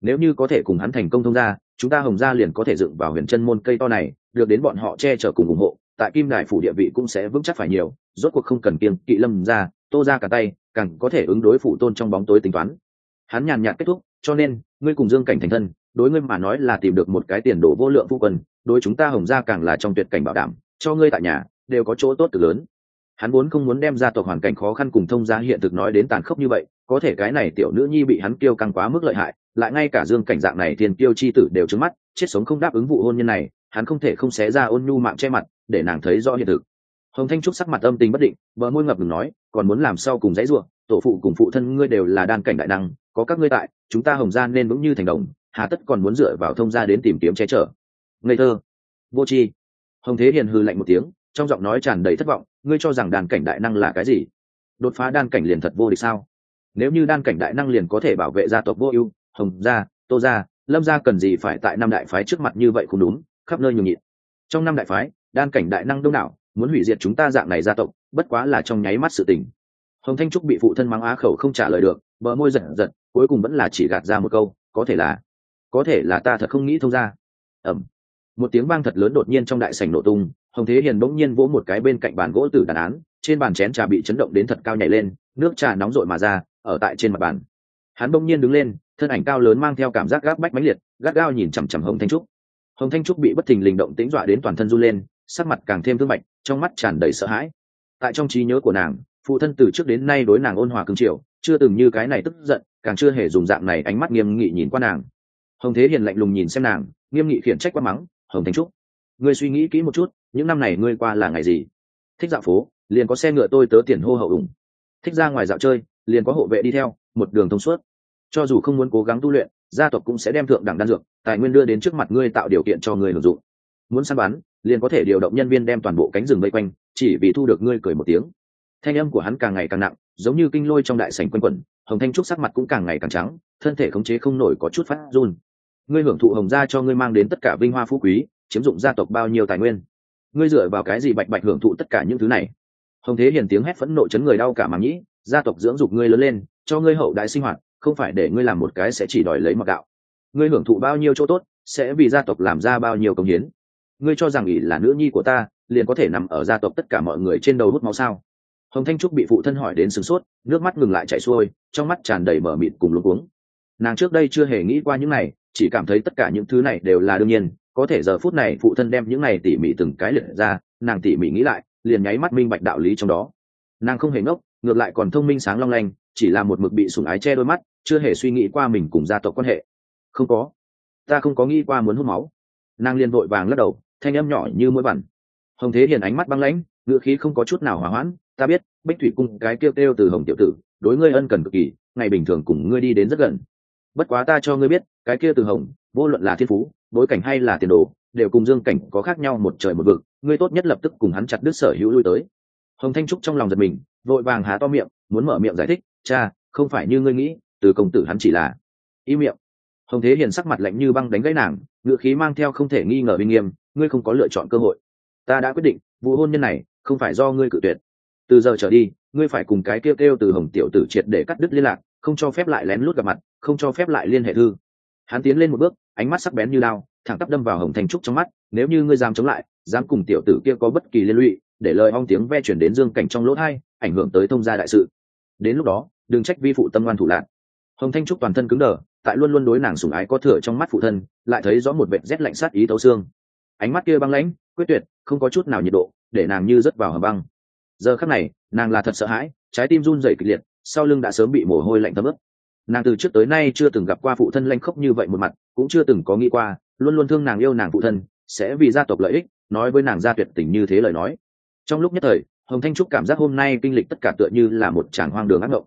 Speaker 1: Nếu như có thể cùng hắn thành công thông ra, chúng ta hồng gia liền có thể dựng vào huyền chân môn cây to này được đến bọn họ che chở cùng ủng hộ tại kim đài phủ địa vị cũng sẽ vững chắc phải nhiều rốt cuộc không cần kiêng kỵ lâm ra tô ra cả tay càng có thể ứng đối phụ tôn trong bóng tối tính toán. Hắn nhàn nhạt kết thúc cho nên ngươi cùng dương cảnh thành thân đối ngươi mà nói là tìm được một cái tiền đồ vô lượng phu quân đối chúng ta hồng gia càng là trong tuyệt cảnh bảo đảm cho ngươi tại nhà đều có chỗ tốt cực lớn hắn vốn không muốn đem gia tộc hoàn cảnh khó khăn cùng thông gia hiện thực nói đến tàn khốc như vậy, có thể cái này tiểu nữ nhi bị hắn kêu căng quá mức lợi hại, lại ngay cả dương cảnh dạng này thiên kiêu chi tử đều trứng mắt, chết sống không đáp ứng vụ hôn nhân này, hắn không thể không xé ra ôn nhu mạng che mặt, để nàng thấy rõ hiện thực. Hồng thanh trúc sắc mặt âm tình bất định vợ môi ngập ngừng nói, còn muốn làm sao cùng dãy ruộng tổ phụ cùng phụ thân ngươi đều là đan cảnh đại năng, có các ngươi tại, chúng ta hồng gia nên vững như thành đồng, hà tất còn muốn dựa vào thông gia đến tìm kiếm che chở. Ngây thơ. Vô tri. Hồng thế hiền hư lạnh một tiếng trong giọng nói tràn đầy thất vọng, ngươi cho rằng đan cảnh đại năng là cái gì? Đột phá đan cảnh liền thật vô địch sao? Nếu như đan cảnh đại năng liền có thể bảo vệ gia tộc vô ưu, hồng gia, tô gia, lâm gia cần gì phải tại năm đại phái trước mặt như vậy không đúng, khắp nơi nhường nhịn. Trong năm đại phái, đan cảnh đại năng đông đảo, muốn hủy diệt chúng ta dạng này gia tộc, bất quá là trong nháy mắt sự tình. Hồng thanh trúc bị phụ thân mắng á khẩu không trả lời được, bờ môi giật giật, cuối cùng vẫn là chỉ gạt ra một câu, có thể là, có thể là ta thật không nghĩ thông ra. Ẩm một tiếng vang thật lớn đột nhiên trong đại sảnh nổ tung hồng thế hiền bỗng nhiên vỗ một cái bên cạnh bàn gỗ tử đàn án, trên bàn chén trà bị chấn động đến thật cao nhảy lên, nước trà nóng rội mà ra, ở tại trên mặt bàn. Hắn bỗng nhiên đứng lên, thân ảnh cao lớn mang theo cảm giác gác bách mãnh liệt gác gao nhìn chằm chằm hồng thanh trúc. Hồng thanh trúc bị bất thình lình động tĩnh dọa đến toàn thân run lên, sắc mặt càng thêm thương mạch trong mắt tràn đầy sợ hãi. Tại trong trí nhớ của nàng, phụ thân từ trước đến nay đối nàng ôn hòa cương triều chưa từng như cái này tức giận, càng chưa hề dùng dạng này ánh mắt nghiêm nghị nhìn qua nàng. Hồng thế hiền lạnh lùng nhìn xem nàng, nghiêm nghị khiển trách qua mắng, hồng thanh trúc, ngươi suy nghĩ kỹ một chút những năm này ngươi qua là ngày gì? Thích dạo phố, liền có xe ngựa tôi tớ tiền hô hậu ủng. Thích ra ngoài dạo chơi, liền có hộ vệ đi theo, một đường thông suốt. Cho dù không muốn cố gắng tu luyện, gia tộc cũng sẽ đem thượng đẳng đan dược, tài nguyên đưa đến trước mặt ngươi tạo điều kiện cho ngươi hưởng dụng. Muốn săn bắn, liền có thể điều động nhân viên đem toàn bộ cánh rừng vây quanh, chỉ vì thu được ngươi cười một tiếng. Thanh âm của hắn càng ngày càng nặng, giống như kinh lôi trong đại sảnh quanh quẩn, hồng thanh trúc sắc mặt cũng càng ngày càng trắng, thân thể khống chế không nổi có chút phát run. Ngươi hưởng thụ hồng gia cho ngươi mang đến tất cả vinh hoa phú quý, chiếm dụng gia tộc bao nhiêu tài nguyên? Ngươi dựa vào cái gì bạch bạch hưởng thụ tất cả những thứ này? Hồng thế hiền tiếng hét phẫn nộ chấn người đau cả màng nhĩ, gia tộc dưỡng dục ngươi lớn lên, cho ngươi hậu đại sinh hoạt, không phải để ngươi làm một cái sẽ chỉ đòi lấy mặc gạo. Ngươi hưởng thụ bao nhiêu chỗ tốt, sẽ vì gia tộc làm ra bao nhiêu công hiến. Ngươi cho rằng ỷ là nữ nhi của ta, liền có thể nằm ở gia tộc tất cả mọi người trên đầu hút máu sao? Hồng thanh trúc bị phụ thân hỏi đến sửng sốt, nước mắt ngừng lại chảy xuôi, trong mắt tràn đầy mở mịt cùng luống cuống. Nàng trước đây chưa hề nghĩ qua những này, chỉ cảm thấy tất cả những thứ này đều là đương nhiên có thể giờ phút này phụ thân đem những này tỉ mỉ từng cái liệt ra, nàng tỉ mỉ nghĩ lại, liền nháy mắt minh bạch đạo lý trong đó. Nàng không hề ngốc, ngược lại còn thông minh sáng long lanh, chỉ là một mực bị sủng ái che đôi mắt, chưa hề suy nghĩ qua mình cùng gia tộc quan hệ. Không có. Ta không có nghĩ qua muốn hút máu. Nàng liền vội vàng lắc đầu, thanh âm nhỏ như mũi bẩn. Hồng thế hiền ánh mắt băng lãnh ngựa khí không có chút nào hỏa hoãn, ta biết, bích thủy cung cái kêu kêu từ hồng tiểu tử, đối ngươi ân cần cực kỳ, ngày bình thường cùng ngươi đi đến rất gần. Bất quá ta cho ngươi biết, cái kia từ hồng, vô luận là thiên phú bối cảnh hay là tiền đồ, đều cùng dương cảnh có khác nhau một trời một vực ngươi tốt nhất lập tức cùng hắn chặt đứt sở hữu lui tới. Hồng thanh trúc trong lòng giật mình, vội vàng há to miệng, muốn mở miệng giải thích, cha, không phải như ngươi nghĩ, từ công tử hắn chỉ là y miệng. Hồng thế hiền sắc mặt lạnh như băng đánh gãy nàng ngựa khí mang theo không thể nghi ngờ binh nghiêm, ngươi không có lựa chọn cơ hội. Ta đã quyết định, vụ hôn nhân này không phải do ngươi cự tuyệt. Từ giờ trở đi, ngươi phải cùng cái kêu kêu từ hồng tiểu tử triệt để cắt đứt liên lạc, không cho phép lại lén lút gặp mặt, không cho phép lại liên hệ thư. Hắn tiến lên một bước ánh mắt sắc bén như lao, thẳng tắp đâm vào hồng thanh trúc trong mắt, nếu như ngươi dám chống lại, dám cùng tiểu tử kia có bất kỳ liên lụy, để lời ong tiếng ve chuyển đến dương cảnh trong lỗ thai ảnh hưởng tới thông gia đại sự. Đến lúc đó, đừng trách vi phụ tâm ngoan thủ lạc hồng thanh trúc toàn thân cứng đờ, tại luôn luôn đối nàng sủng ái có thừa trong mắt phụ thân, lại thấy rõ một vệ rét lạnh sát ý tấu xương. Ánh mắt kia băng lãnh, quyết tuyệt, không có chút nào nhiệt độ, để nàng như rớt vào hầm băng. Giờ khắc này, nàng là thật sợ hãi, trái tim run rẩy kịch liệt, sau lưng đã sớm bị mồ hôi lạnh thấm ướt nàng từ trước tới nay chưa từng gặp qua phụ thân lanh khốc như vậy một mặt, cũng chưa từng có nghĩ qua, luôn luôn thương nàng yêu nàng phụ thân, sẽ vì gia tộc lợi ích, nói với nàng gia tuyệt tình như thế lời nói. Trong lúc nhất thời, hồng thanh trúc cảm giác hôm nay kinh lịch tất cả tựa như là một tràng hoang đường ác mộng.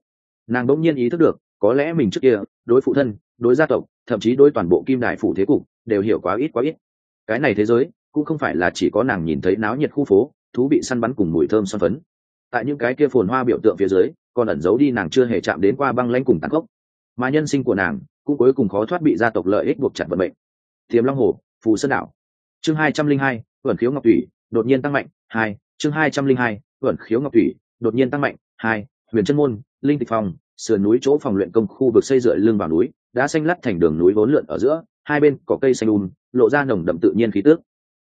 Speaker 1: Nàng bỗng nhiên ý thức được, có lẽ mình trước kia, đối phụ thân, đối gia tộc, thậm chí đối toàn bộ kim đại phủ thế cục, đều hiểu quá ít quá ít. Cái này thế giới, cũng không phải là chỉ có nàng nhìn thấy náo nhiệt khu phố, thú bị săn bắn cùng mùi thơm son phấn. Tại những cái kia phồn hoa biểu tượng phía dưới, còn ẩn giấu đi nàng chưa hề chạm đến qua băng lãnh cùng tàn khốc mà nhân sinh của nàng cũng cuối cùng khó thoát bị gia tộc lợi ích buộc chặt vận mệnh. Tiềm long hồ, phù sơn đảo. Chương hai trăm linh hai vẩn khiếu ngọc thủy, đột nhiên tăng mạnh, hai, chương hai trăm linh hai vẩn khiếu ngọc thủy, đột nhiên tăng mạnh, hai, huyền chân môn, linh tịch phòng, sườn núi chỗ phòng luyện công khu vực xây dựa lưng vào núi, đã xanh lắt thành đường núi vốn lượn ở giữa, hai bên có cây xanh um lộ ra nồng đậm tự nhiên khí tước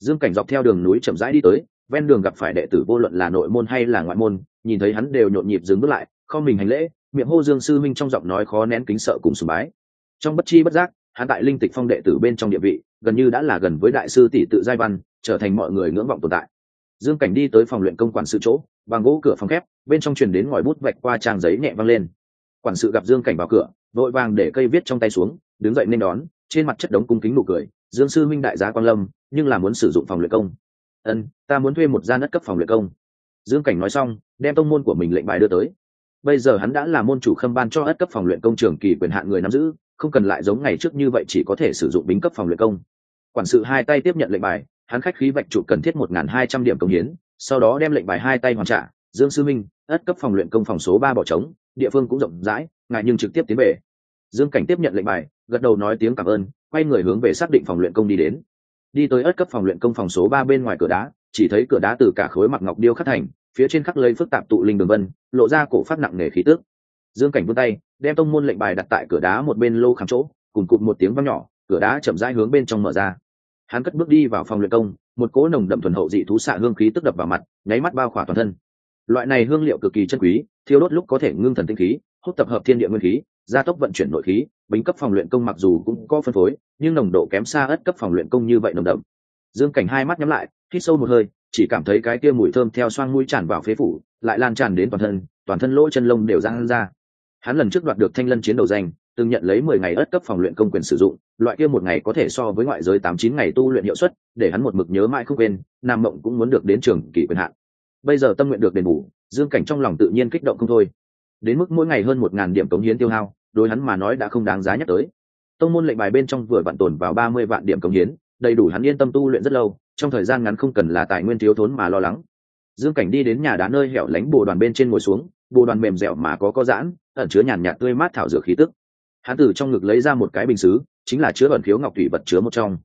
Speaker 1: dương cảnh dọc theo đường núi chậm rãi đi tới, ven đường gặp phải đệ tử vô luận là nội môn hay là ngoại môn, nhìn thấy hắn đều nhộn nhịp dừng bước lại, không mình hành lễ miệng hô dương sư minh trong giọng nói khó nén kính sợ cùng sùng bái. Trong bất chi bất giác, hắn tại linh tịch phong đệ tử bên trong địa vị, gần như đã là gần với đại sư tỷ tự giai văn, trở thành mọi người ngưỡng vọng tồn tại. Dương cảnh đi tới phòng luyện công quản sự chỗ, bằng gỗ cửa phòng khép, bên trong truyền đến ngòi bút vạch qua trang giấy nhẹ văng lên. Quản sự gặp dương cảnh vào cửa, vội vàng để cây viết trong tay xuống, đứng dậy nên đón, trên mặt chất đống cung kính nụ cười, dương sư minh đại giá quan lâm, nhưng là muốn sử dụng phòng luyện công. Ân, ta muốn thuê một gian đất cấp phòng luyện công. Dương cảnh nói xong, đem tông môn của mình lệnh bài đưa tới bây giờ hắn đã là môn chủ khâm ban cho ất cấp phòng luyện công trường kỳ quyền hạn người nắm giữ, không cần lại giống ngày trước như vậy chỉ có thể sử dụng bính cấp phòng luyện công. Quản sự hai tay tiếp nhận lệnh bài, hắn khách khí vạch trụ cần thiết một nghìn hai trăm điểm công hiến, sau đó đem lệnh bài hai tay hoàn trả. Dương sư minh, ất cấp phòng luyện công phòng số ba bỏ trống, địa phương cũng rộng rãi ngại nhưng trực tiếp tiến về. Dương cảnh tiếp nhận lệnh bài, gật đầu nói tiếng cảm ơn, quay người hướng về xác định phòng luyện công đi đến. Đi tới ất cấp phòng luyện công phòng số ba bên ngoài cửa đá, chỉ thấy cửa đá từ cả khối mặt ngọc điêu khắc thành phía trên khắc lấy phức tạp tụ linh đường vân, lộ ra cổ phát nặng nề khí tước dương cảnh vươn tay, đem tông môn lệnh bài đặt tại cửa đá một bên lô khám chỗ, cùng cụt một tiếng văng nhỏ, cửa đá chậm rãi hướng bên trong mở ra. Hắn cất bước đi vào phòng luyện công, một cỗ nồng đậm thuần hậu dị thú xạ hương khí tức đập vào mặt, nháy mắt bao khỏa toàn thân. Loại này hương liệu cực kỳ chân quý, thiêu đốt lúc có thể ngưng thần tinh khí, hút tập hợp thiên địa nguyên khí, gia tốc vận chuyển nội khí, bính cấp phòng luyện công mặc dù cũng có phân phối, nhưng nồng độ kém xa ất cấp phòng luyện công như vậy nồng đậm. Dương cảnh hai mắt nhắm lại, hít sâu một hơi chỉ cảm thấy cái kia mùi thơm theo xoang mũi tràn vào phế phủ, lại lan tràn đến toàn thân toàn thân lỗ chân lông đều giãn ra. Hắn lần trước đoạt được thanh lân chiến đầu danh, từng nhận lấy mười ngày ất cấp phòng luyện công quyền sử dụng, loại kia một ngày có thể so với ngoại giới tám chín ngày tu luyện hiệu suất, để hắn một mực nhớ mãi không quên, nam mộng cũng muốn được đến trường kỷ quyền hạn. Bây giờ tâm nguyện được đền bù, dương cảnh trong lòng tự nhiên kích động không thôi. Đến mức mỗi ngày hơn một ngàn điểm cống hiến tiêu hao, đối hắn mà nói đã không đáng giá nhắc tới. Tông môn lệnh bài bên trong vừa vạn tồn vào ba mươi vạn điểm cống hiến, đầy đủ hắn yên tâm tu luyện rất lâu trong thời gian ngắn không cần là tài nguyên thiếu thốn mà lo lắng. Dương cảnh đi đến nhà đá nơi hẻo lánh bồ đoàn bên trên ngồi xuống, bồ đoàn mềm dẻo mà có có giãn, ẩn chứa nhàn nhạt tươi mát thảo dược khí tức. Hắn từ trong ngực lấy ra một cái bình xứ, chính là chứa ẩn khiếu ngọc thủy vật chứa một trong.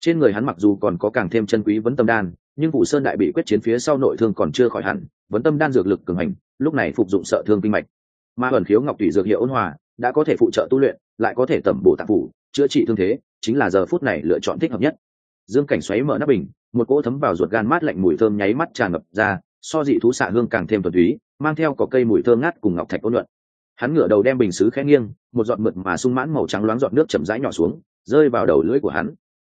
Speaker 1: Trên người hắn mặc dù còn có càng thêm chân quý vấn tâm đan, nhưng vụ sơn đại bị quyết chiến phía sau nội thương còn chưa khỏi hẳn, vấn tâm đan dược lực cường hành, lúc này phục dụng sợ thương kinh mạch. Mà ẩn khiếu ngọc thủy dược hiệu ôn hòa, đã có thể phụ trợ tu luyện, lại có thể tẩm bổ tạp phủ, chữa trị thương thế, chính là giờ phút này lựa chọn thích hợp nhất dương cảnh xoáy mở nắp bình, một cỗ thấm vào ruột gan mát lạnh mùi thơm nháy mắt tràn ngập ra, so dị thú xạ hương càng thêm thuần túy, mang theo có cây mùi thơm ngát cùng ngọc thạch ôn luận hắn ngửa đầu đem bình xứ khẽ nghiêng, một giọt mượt mà sung mãn màu trắng loáng giọt nước chậm rãi nhỏ xuống, rơi vào đầu lưỡi của hắn.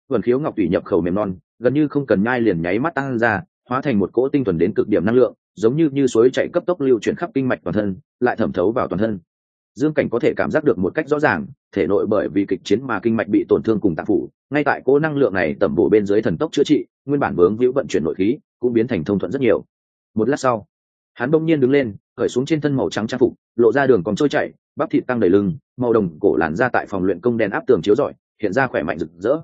Speaker 1: Vườn khiếu ngọc tủy nhập khẩu mềm non, gần như không cần nhai liền nháy mắt tăng ra, hóa thành một cỗ tinh thuần đến cực điểm năng lượng, giống như như suối chạy cấp tốc lưu chuyển khắp kinh mạch toàn thân, lại thẩm thấu vào toàn thân. Dương cảnh có thể cảm giác được một cách rõ ràng, thể nội bởi vì kịch chiến mà kinh mạch bị tổn thương cùng tạp phủ ngay tại cỗ năng lượng này tẩm bổ bên dưới thần tốc chữa trị nguyên bản vướng víu vận chuyển nội khí cũng biến thành thông thuận rất nhiều. Một lát sau hắn bỗng nhiên đứng lên khởi xuống trên thân màu trắng trang phục lộ ra đường còn trôi chảy, bắp thịt tăng đầy lưng màu đồng cổ làn ra tại phòng luyện công đèn áp tường chiếu rọi hiện ra khỏe mạnh rực rỡ.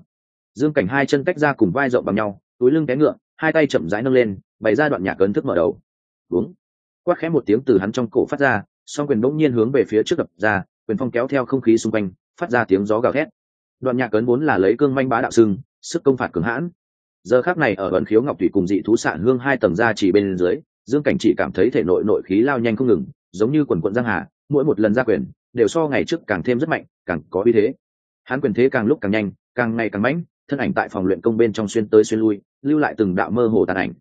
Speaker 1: Dương cảnh hai chân tách ra cùng vai rộng bằng nhau túi lưng té ngựa hai tay chậm rãi nâng lên bày ra đoạn nhạc ấn thức mở đầu. Uống. Quát khẽ một tiếng từ hắn trong cổ phát ra song quyền bỗng nhiên hướng về phía trước đập ra quyền phong kéo theo không khí xung quanh phát ra tiếng gió gào thét đoạn nhạc cấn vốn là lấy cương manh bá đạo sưng sức công phạt cường hãn. Giờ khác này ở ẩn khiếu ngọc thủy cùng dị thú sạn hương hai tầng ra chỉ bên dưới, dương cảnh chỉ cảm thấy thể nội nội khí lao nhanh không ngừng, giống như quần quận giang hà, mỗi một lần ra quyền, đều so ngày trước càng thêm rất mạnh, càng có uy thế. Hắn quyền thế càng lúc càng nhanh, càng ngày càng mãnh thân ảnh tại phòng luyện công bên trong xuyên tới xuyên lui, lưu lại từng đạo mơ hồ tàn ảnh.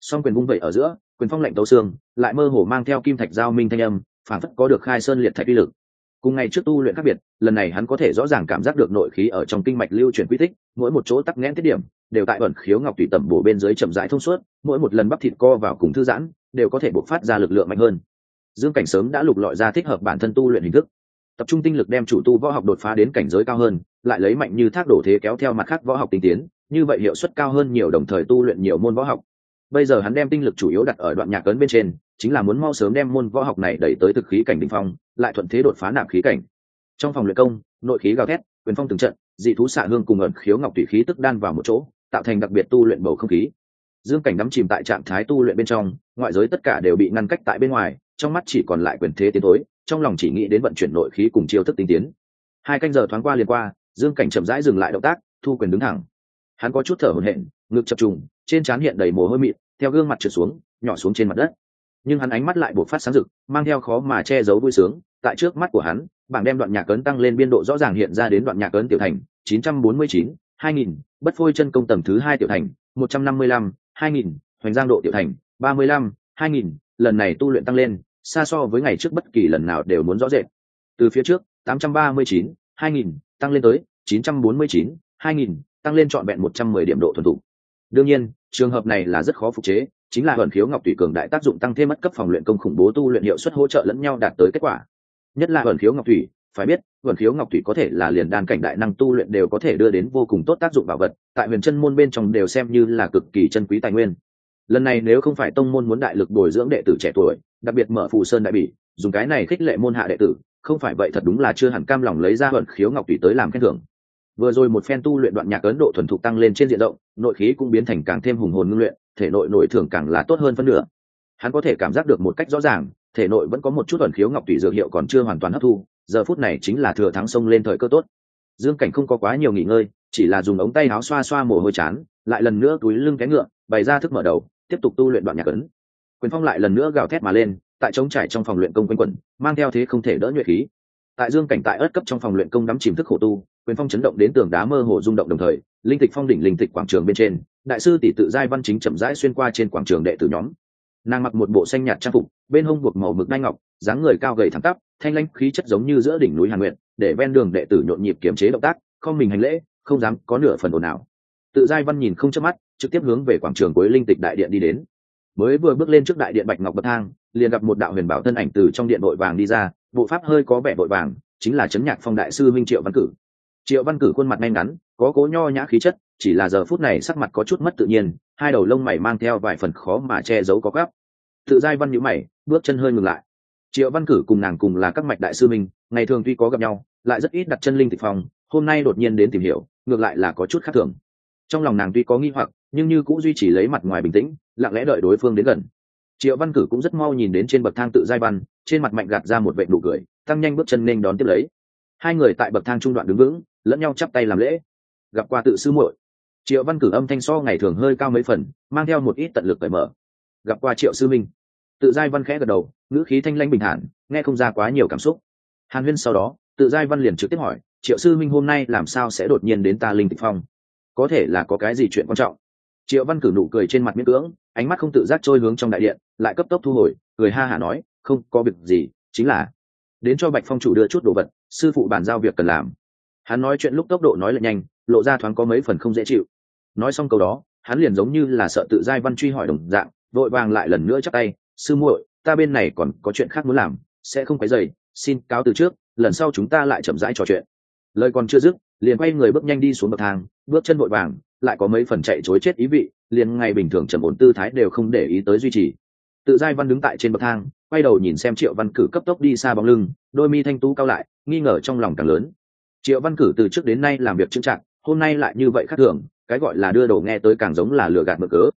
Speaker 1: Song quyền vung vẩy ở giữa, quyền phong lệnh tấu xương, lại mơ hồ mang theo kim thạch giao minh thanh âm, phản phất có được khai sơn liệt thạch uy lực cùng ngày trước tu luyện khác biệt, lần này hắn có thể rõ ràng cảm giác được nội khí ở trong kinh mạch lưu chuyển quy tích, mỗi một chỗ tắc nghẽn tiết điểm, đều tại ẩn khiếu ngọc tùy tẩm bổ bên dưới chậm rãi thông suốt, mỗi một lần bắp thịt co vào cùng thư giãn, đều có thể bộc phát ra lực lượng mạnh hơn. Dương cảnh sớm đã lục lọi ra thích hợp bản thân tu luyện hình thức. Tập trung tinh lực đem chủ tu võ học đột phá đến cảnh giới cao hơn, lại lấy mạnh như thác đổ thế kéo theo mặt khác võ học tinh tiến, như vậy hiệu suất cao hơn nhiều đồng thời tu luyện nhiều môn võ học. Bây giờ hắn đem tinh lực chủ yếu đặt ở đoạn nhạc ấn bên trên, chính là muốn mau sớm đem môn võ học này đẩy tới thực khí cảnh đ ỉ n h phong lại thuận thế đột phá nạp khí cảnh. Trong phòng luyện công, nội khí gào thét, quyền phong từng trận, dị thú xạ hương cùng ẩn khiếu ngọc thủy khí tức đan vào một chỗ, tạo thành đặc biệt tu luyện bầu không khí. Dương cảnh đắm chìm tại trạng thái tu luyện bên trong, ngoại giới tất cả đều bị ngăn cách tại bên ngoài, trong mắt chỉ còn lại quyền thế tiến tới trong lòng chỉ nghĩ đến vận chuyển nội khí cùng chiêu thức tinh tiến. Hai canh giờ thoáng qua liền qua, dương cảnh chậm rãi dừng lại động tác, thu quyền đứng thẳng. Hắn có chút thở hổn hển, ngực chập trùng, trên trán hiện đầy mồ hôi mịn, theo gương mặt trượt xuống, nhỏ xuống trên mặt đất nhưng hắn ánh mắt lại buộc phát sáng rực mang theo khó mà che giấu vui sướng tại trước mắt của hắn bảng đem đoạn nhạc cấn tăng lên biên độ rõ ràng hiện ra đến đoạn nhạc cấn tiểu thành 949, 2000, bất phôi chân công tầng thứ hai tiểu thành 155, 2000, hoành giang độ tiểu thành 35, 2000, lần này tu luyện tăng lên xa so với ngày trước bất kỳ lần nào đều muốn rõ rệt từ phía trước 839, 2000, tăng lên tới 949, 2000, tăng lên trọn vẹn 110 điểm độ thuần thủ. đương nhiên trường hợp này là rất khó phục chế chính là ẩn khiếu ngọc tùy cường đại tác dụng tăng thêm mất cấp phòng luyện công khủng bố tu luyện hiệu suất hỗ trợ lẫn nhau đạt tới kết quả. Nhất là ẩn khiếu ngọc thủy, phải biết, ẩn khiếu ngọc thủy có thể là liền đan cảnh đại năng tu luyện đều có thể đưa đến vô cùng tốt tác dụng bảo vật, tại huyền chân môn bên trong đều xem như là cực kỳ chân quý tài nguyên. Lần này nếu không phải tông môn muốn đại lực bồi dưỡng đệ tử trẻ tuổi, đặc biệt mở phù sơn đại bỉ, dùng cái này khích lệ môn hạ đệ tử, không phải vậy thật đúng là chưa hẳn cam lòng lấy ra ẩn khiếu ngọc thủy tới làm khen thưởng vừa rồi một phen tu luyện đoạn nhạc ấn độ thuần thục tăng lên trên diện rộng, nội khí cũng biến thành càng thêm hùng hồn ngưng luyện, thể nội nội thường càng là tốt hơn phân nửa. Hắn có thể cảm giác được một cách rõ ràng, thể nội vẫn có một chút thuần khiếu ngọc tủy dược hiệu còn chưa hoàn toàn hấp thu, giờ phút này chính là thừa thắng sông lên thời cơ tốt. Dương cảnh không có quá nhiều nghỉ ngơi, chỉ là dùng ống tay áo xoa xoa mồ hôi chán, lại lần nữa túi lưng cái ngựa, bày ra thức mở đầu, tiếp tục tu luyện đoạn nhạc ấn. Quyền phong lại lần nữa gào thét mà lên, tại trống trải trong phòng luyện công quanh quẩn, mang theo thế không thể đỡ nhuệ khí tại dương cảnh tại ớt cấp trong phòng luyện công đắm chìm thức khổ tu, quyền phong chấn động đến tường đá mơ hồ rung động đồng thời, linh tịch phong đỉnh linh tịch quảng trường bên trên, đại sư tỷ tự giai văn chính chậm rãi xuyên qua trên quảng trường đệ tử nhóm. Nàng mặc một bộ xanh nhạt trang phục, bên hông buộc màu mực đai ngọc, dáng người cao gầy thẳng tắp, thanh lanh khí chất giống như giữa đỉnh núi hàn nguyện để ven đường đệ tử nhộn nhịp kiềm chế động tác, không mình hành lễ, không dám có nửa phần ồn nào tự giai văn nhìn không chớp mắt, trực tiếp hướng về quảng trường cuối linh tịch đại điện đi đến. Mới vừa bước lên trước đại điện bạch ngọc bậc thang, liền gặp một đạo huyền bảo thân ảnh từ trong điện nội vàng đi ra bộ pháp hơi có vẻ vội vàng, chính là chấn nhạc phong đại sư minh triệu văn cử. Triệu văn cử khuôn mặt ngay ngắn, có cố nho nhã khí chất, chỉ là giờ phút này sắc mặt có chút mất tự nhiên, hai đầu lông mày mang theo vài phần khó mà che giấu có gắp tự giai văn nhữ mày, bước chân hơi ngừng lại. Triệu văn cử cùng nàng cùng là các mạch đại sư minh, ngày thường tuy có gặp nhau, lại rất ít đặt chân linh tịch phong, hôm nay đột nhiên đến tìm hiểu, ngược lại là có chút khác thường. Trong lòng nàng tuy có nghi hoặc, nhưng như cũng duy trì lấy mặt ngoài bình tĩnh, lặng lẽ đợi đối phương đến gần. Triệu văn cử cũng rất mau nhìn đến trên bậc thang tự giai văn trên mặt mạnh gạt ra một vệ nụ cười, tăng nhanh bước chân nên đón tiếp lấy. Hai người tại bậc thang trung đoạn đứng vững, lẫn nhau chắp tay làm lễ. Gặp qua tự sư muội. Triệu văn cử âm thanh so ngày thường hơi cao mấy phần, mang theo một ít tận lực cởi mở. Gặp qua triệu sư minh. Tự giai văn khẽ gật đầu, ngữ khí thanh lãnh bình thản, nghe không ra quá nhiều cảm xúc. Hàn huyên sau đó, tự giai văn liền trực tiếp hỏi, triệu sư minh hôm nay làm sao sẽ đột nhiên đến ta linh tịch phong? Có thể là có cái gì chuyện quan trọng? Triệu văn cử nụ cười trên mặt miễn cưỡng, ánh mắt không tự giác trôi hướng trong đại điện, lại cấp tốc thu hồi, cười ha hả nói không có việc gì, chính là đến cho bạch phong chủ đưa chút đồ vật, sư phụ bàn giao việc cần làm. Hắn nói chuyện lúc tốc độ nói lại nhanh, lộ ra thoáng có mấy phần không dễ chịu. Nói xong câu đó, hắn liền giống như là sợ tự giai văn truy hỏi đồng dạng, vội vàng lại lần nữa chắc tay, sư muội, ta bên này còn có chuyện khác muốn làm, sẽ không phải dày xin cáo từ trước, lần sau chúng ta lại chậm rãi trò chuyện. Lời còn chưa dứt, liền quay người bước nhanh đi xuống bậc thang, bước chân vội vàng, lại có mấy phần chạy chối chết ý vị, liền ngay bình thường trầm ổn tư thái đều không để ý tới duy trì tự giai văn đứng tại trên bậc thang, quay đầu nhìn xem triệu văn cử cấp tốc đi xa bóng lưng, đôi mi thanh tú cao lại, nghi ngờ trong lòng càng lớn. Triệu văn cử từ trước đến nay làm việc trưng trạng hôm nay lại như vậy khác thường, cái gọi là đưa đồ nghe tới càng giống là lừa gạt mực cớ.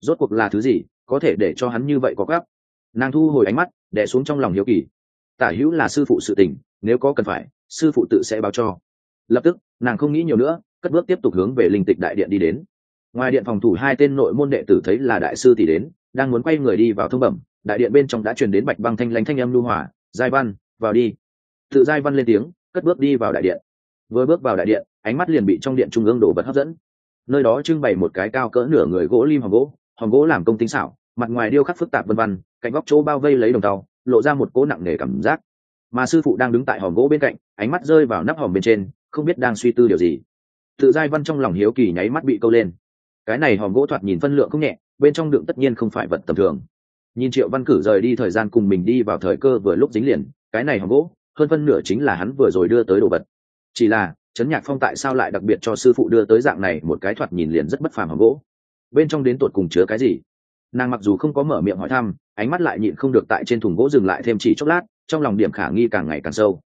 Speaker 1: Rốt cuộc là thứ gì, có thể để cho hắn như vậy có gấp nàng thu hồi ánh mắt đẻ xuống trong lòng hiếu kỳ. Tả hữu là sư phụ sự tình, nếu có cần phải, sư phụ tự sẽ báo cho. Lập tức, nàng không nghĩ nhiều nữa, cất bước tiếp tục hướng về linh tịch đại điện đi đến. Ngoài điện phòng thủ hai tên nội môn đệ tử thấy là đại sư tỷ đến đang muốn quay người đi vào thông bẩm, đại điện bên trong đã truyền đến bạch băng thanh lãnh thanh âm lưu hỏa giai văn, vào đi. Tự giai văn lên tiếng, cất bước đi vào đại điện. Vừa bước vào đại điện, ánh mắt liền bị trong điện trung ương đổ vật hấp dẫn. Nơi đó trưng bày một cái cao cỡ nửa người gỗ lim hòm gỗ hòm gỗ làm công tính xảo, mặt ngoài điêu khắc phức tạp vân vân, cạnh góc chỗ bao vây lấy đồng tàu, lộ ra một cỗ nặng nề cảm giác. Mà sư phụ đang đứng tại hòm gỗ bên cạnh, ánh mắt rơi vào nắp hòm bên trên, không biết đang suy tư điều gì. Tự giai văn trong lòng hiếu kỳ nháy mắt bị câu lên cái này hòm gỗ thoạt nhìn phân lượng không nhẹ, bên trong đựng tất nhiên không phải vật tầm thường. Nhìn triệu văn cử rời đi thời gian cùng mình đi vào thời cơ vừa lúc dính liền, cái này hòm gỗ, hơn phân nửa chính là hắn vừa rồi đưa tới đồ vật. Chỉ là, trấn nhạc phong tại sao lại đặc biệt cho sư phụ đưa tới dạng này một cái thoạt nhìn liền rất bất phàm hòm gỗ? Bên trong đến tột cùng chứa cái gì? Nàng mặc dù không có mở miệng hỏi thăm, ánh mắt lại nhịn không được tại trên thùng gỗ dừng lại thêm chỉ chốc lát, trong lòng điểm khả nghi càng ngày càng sâu.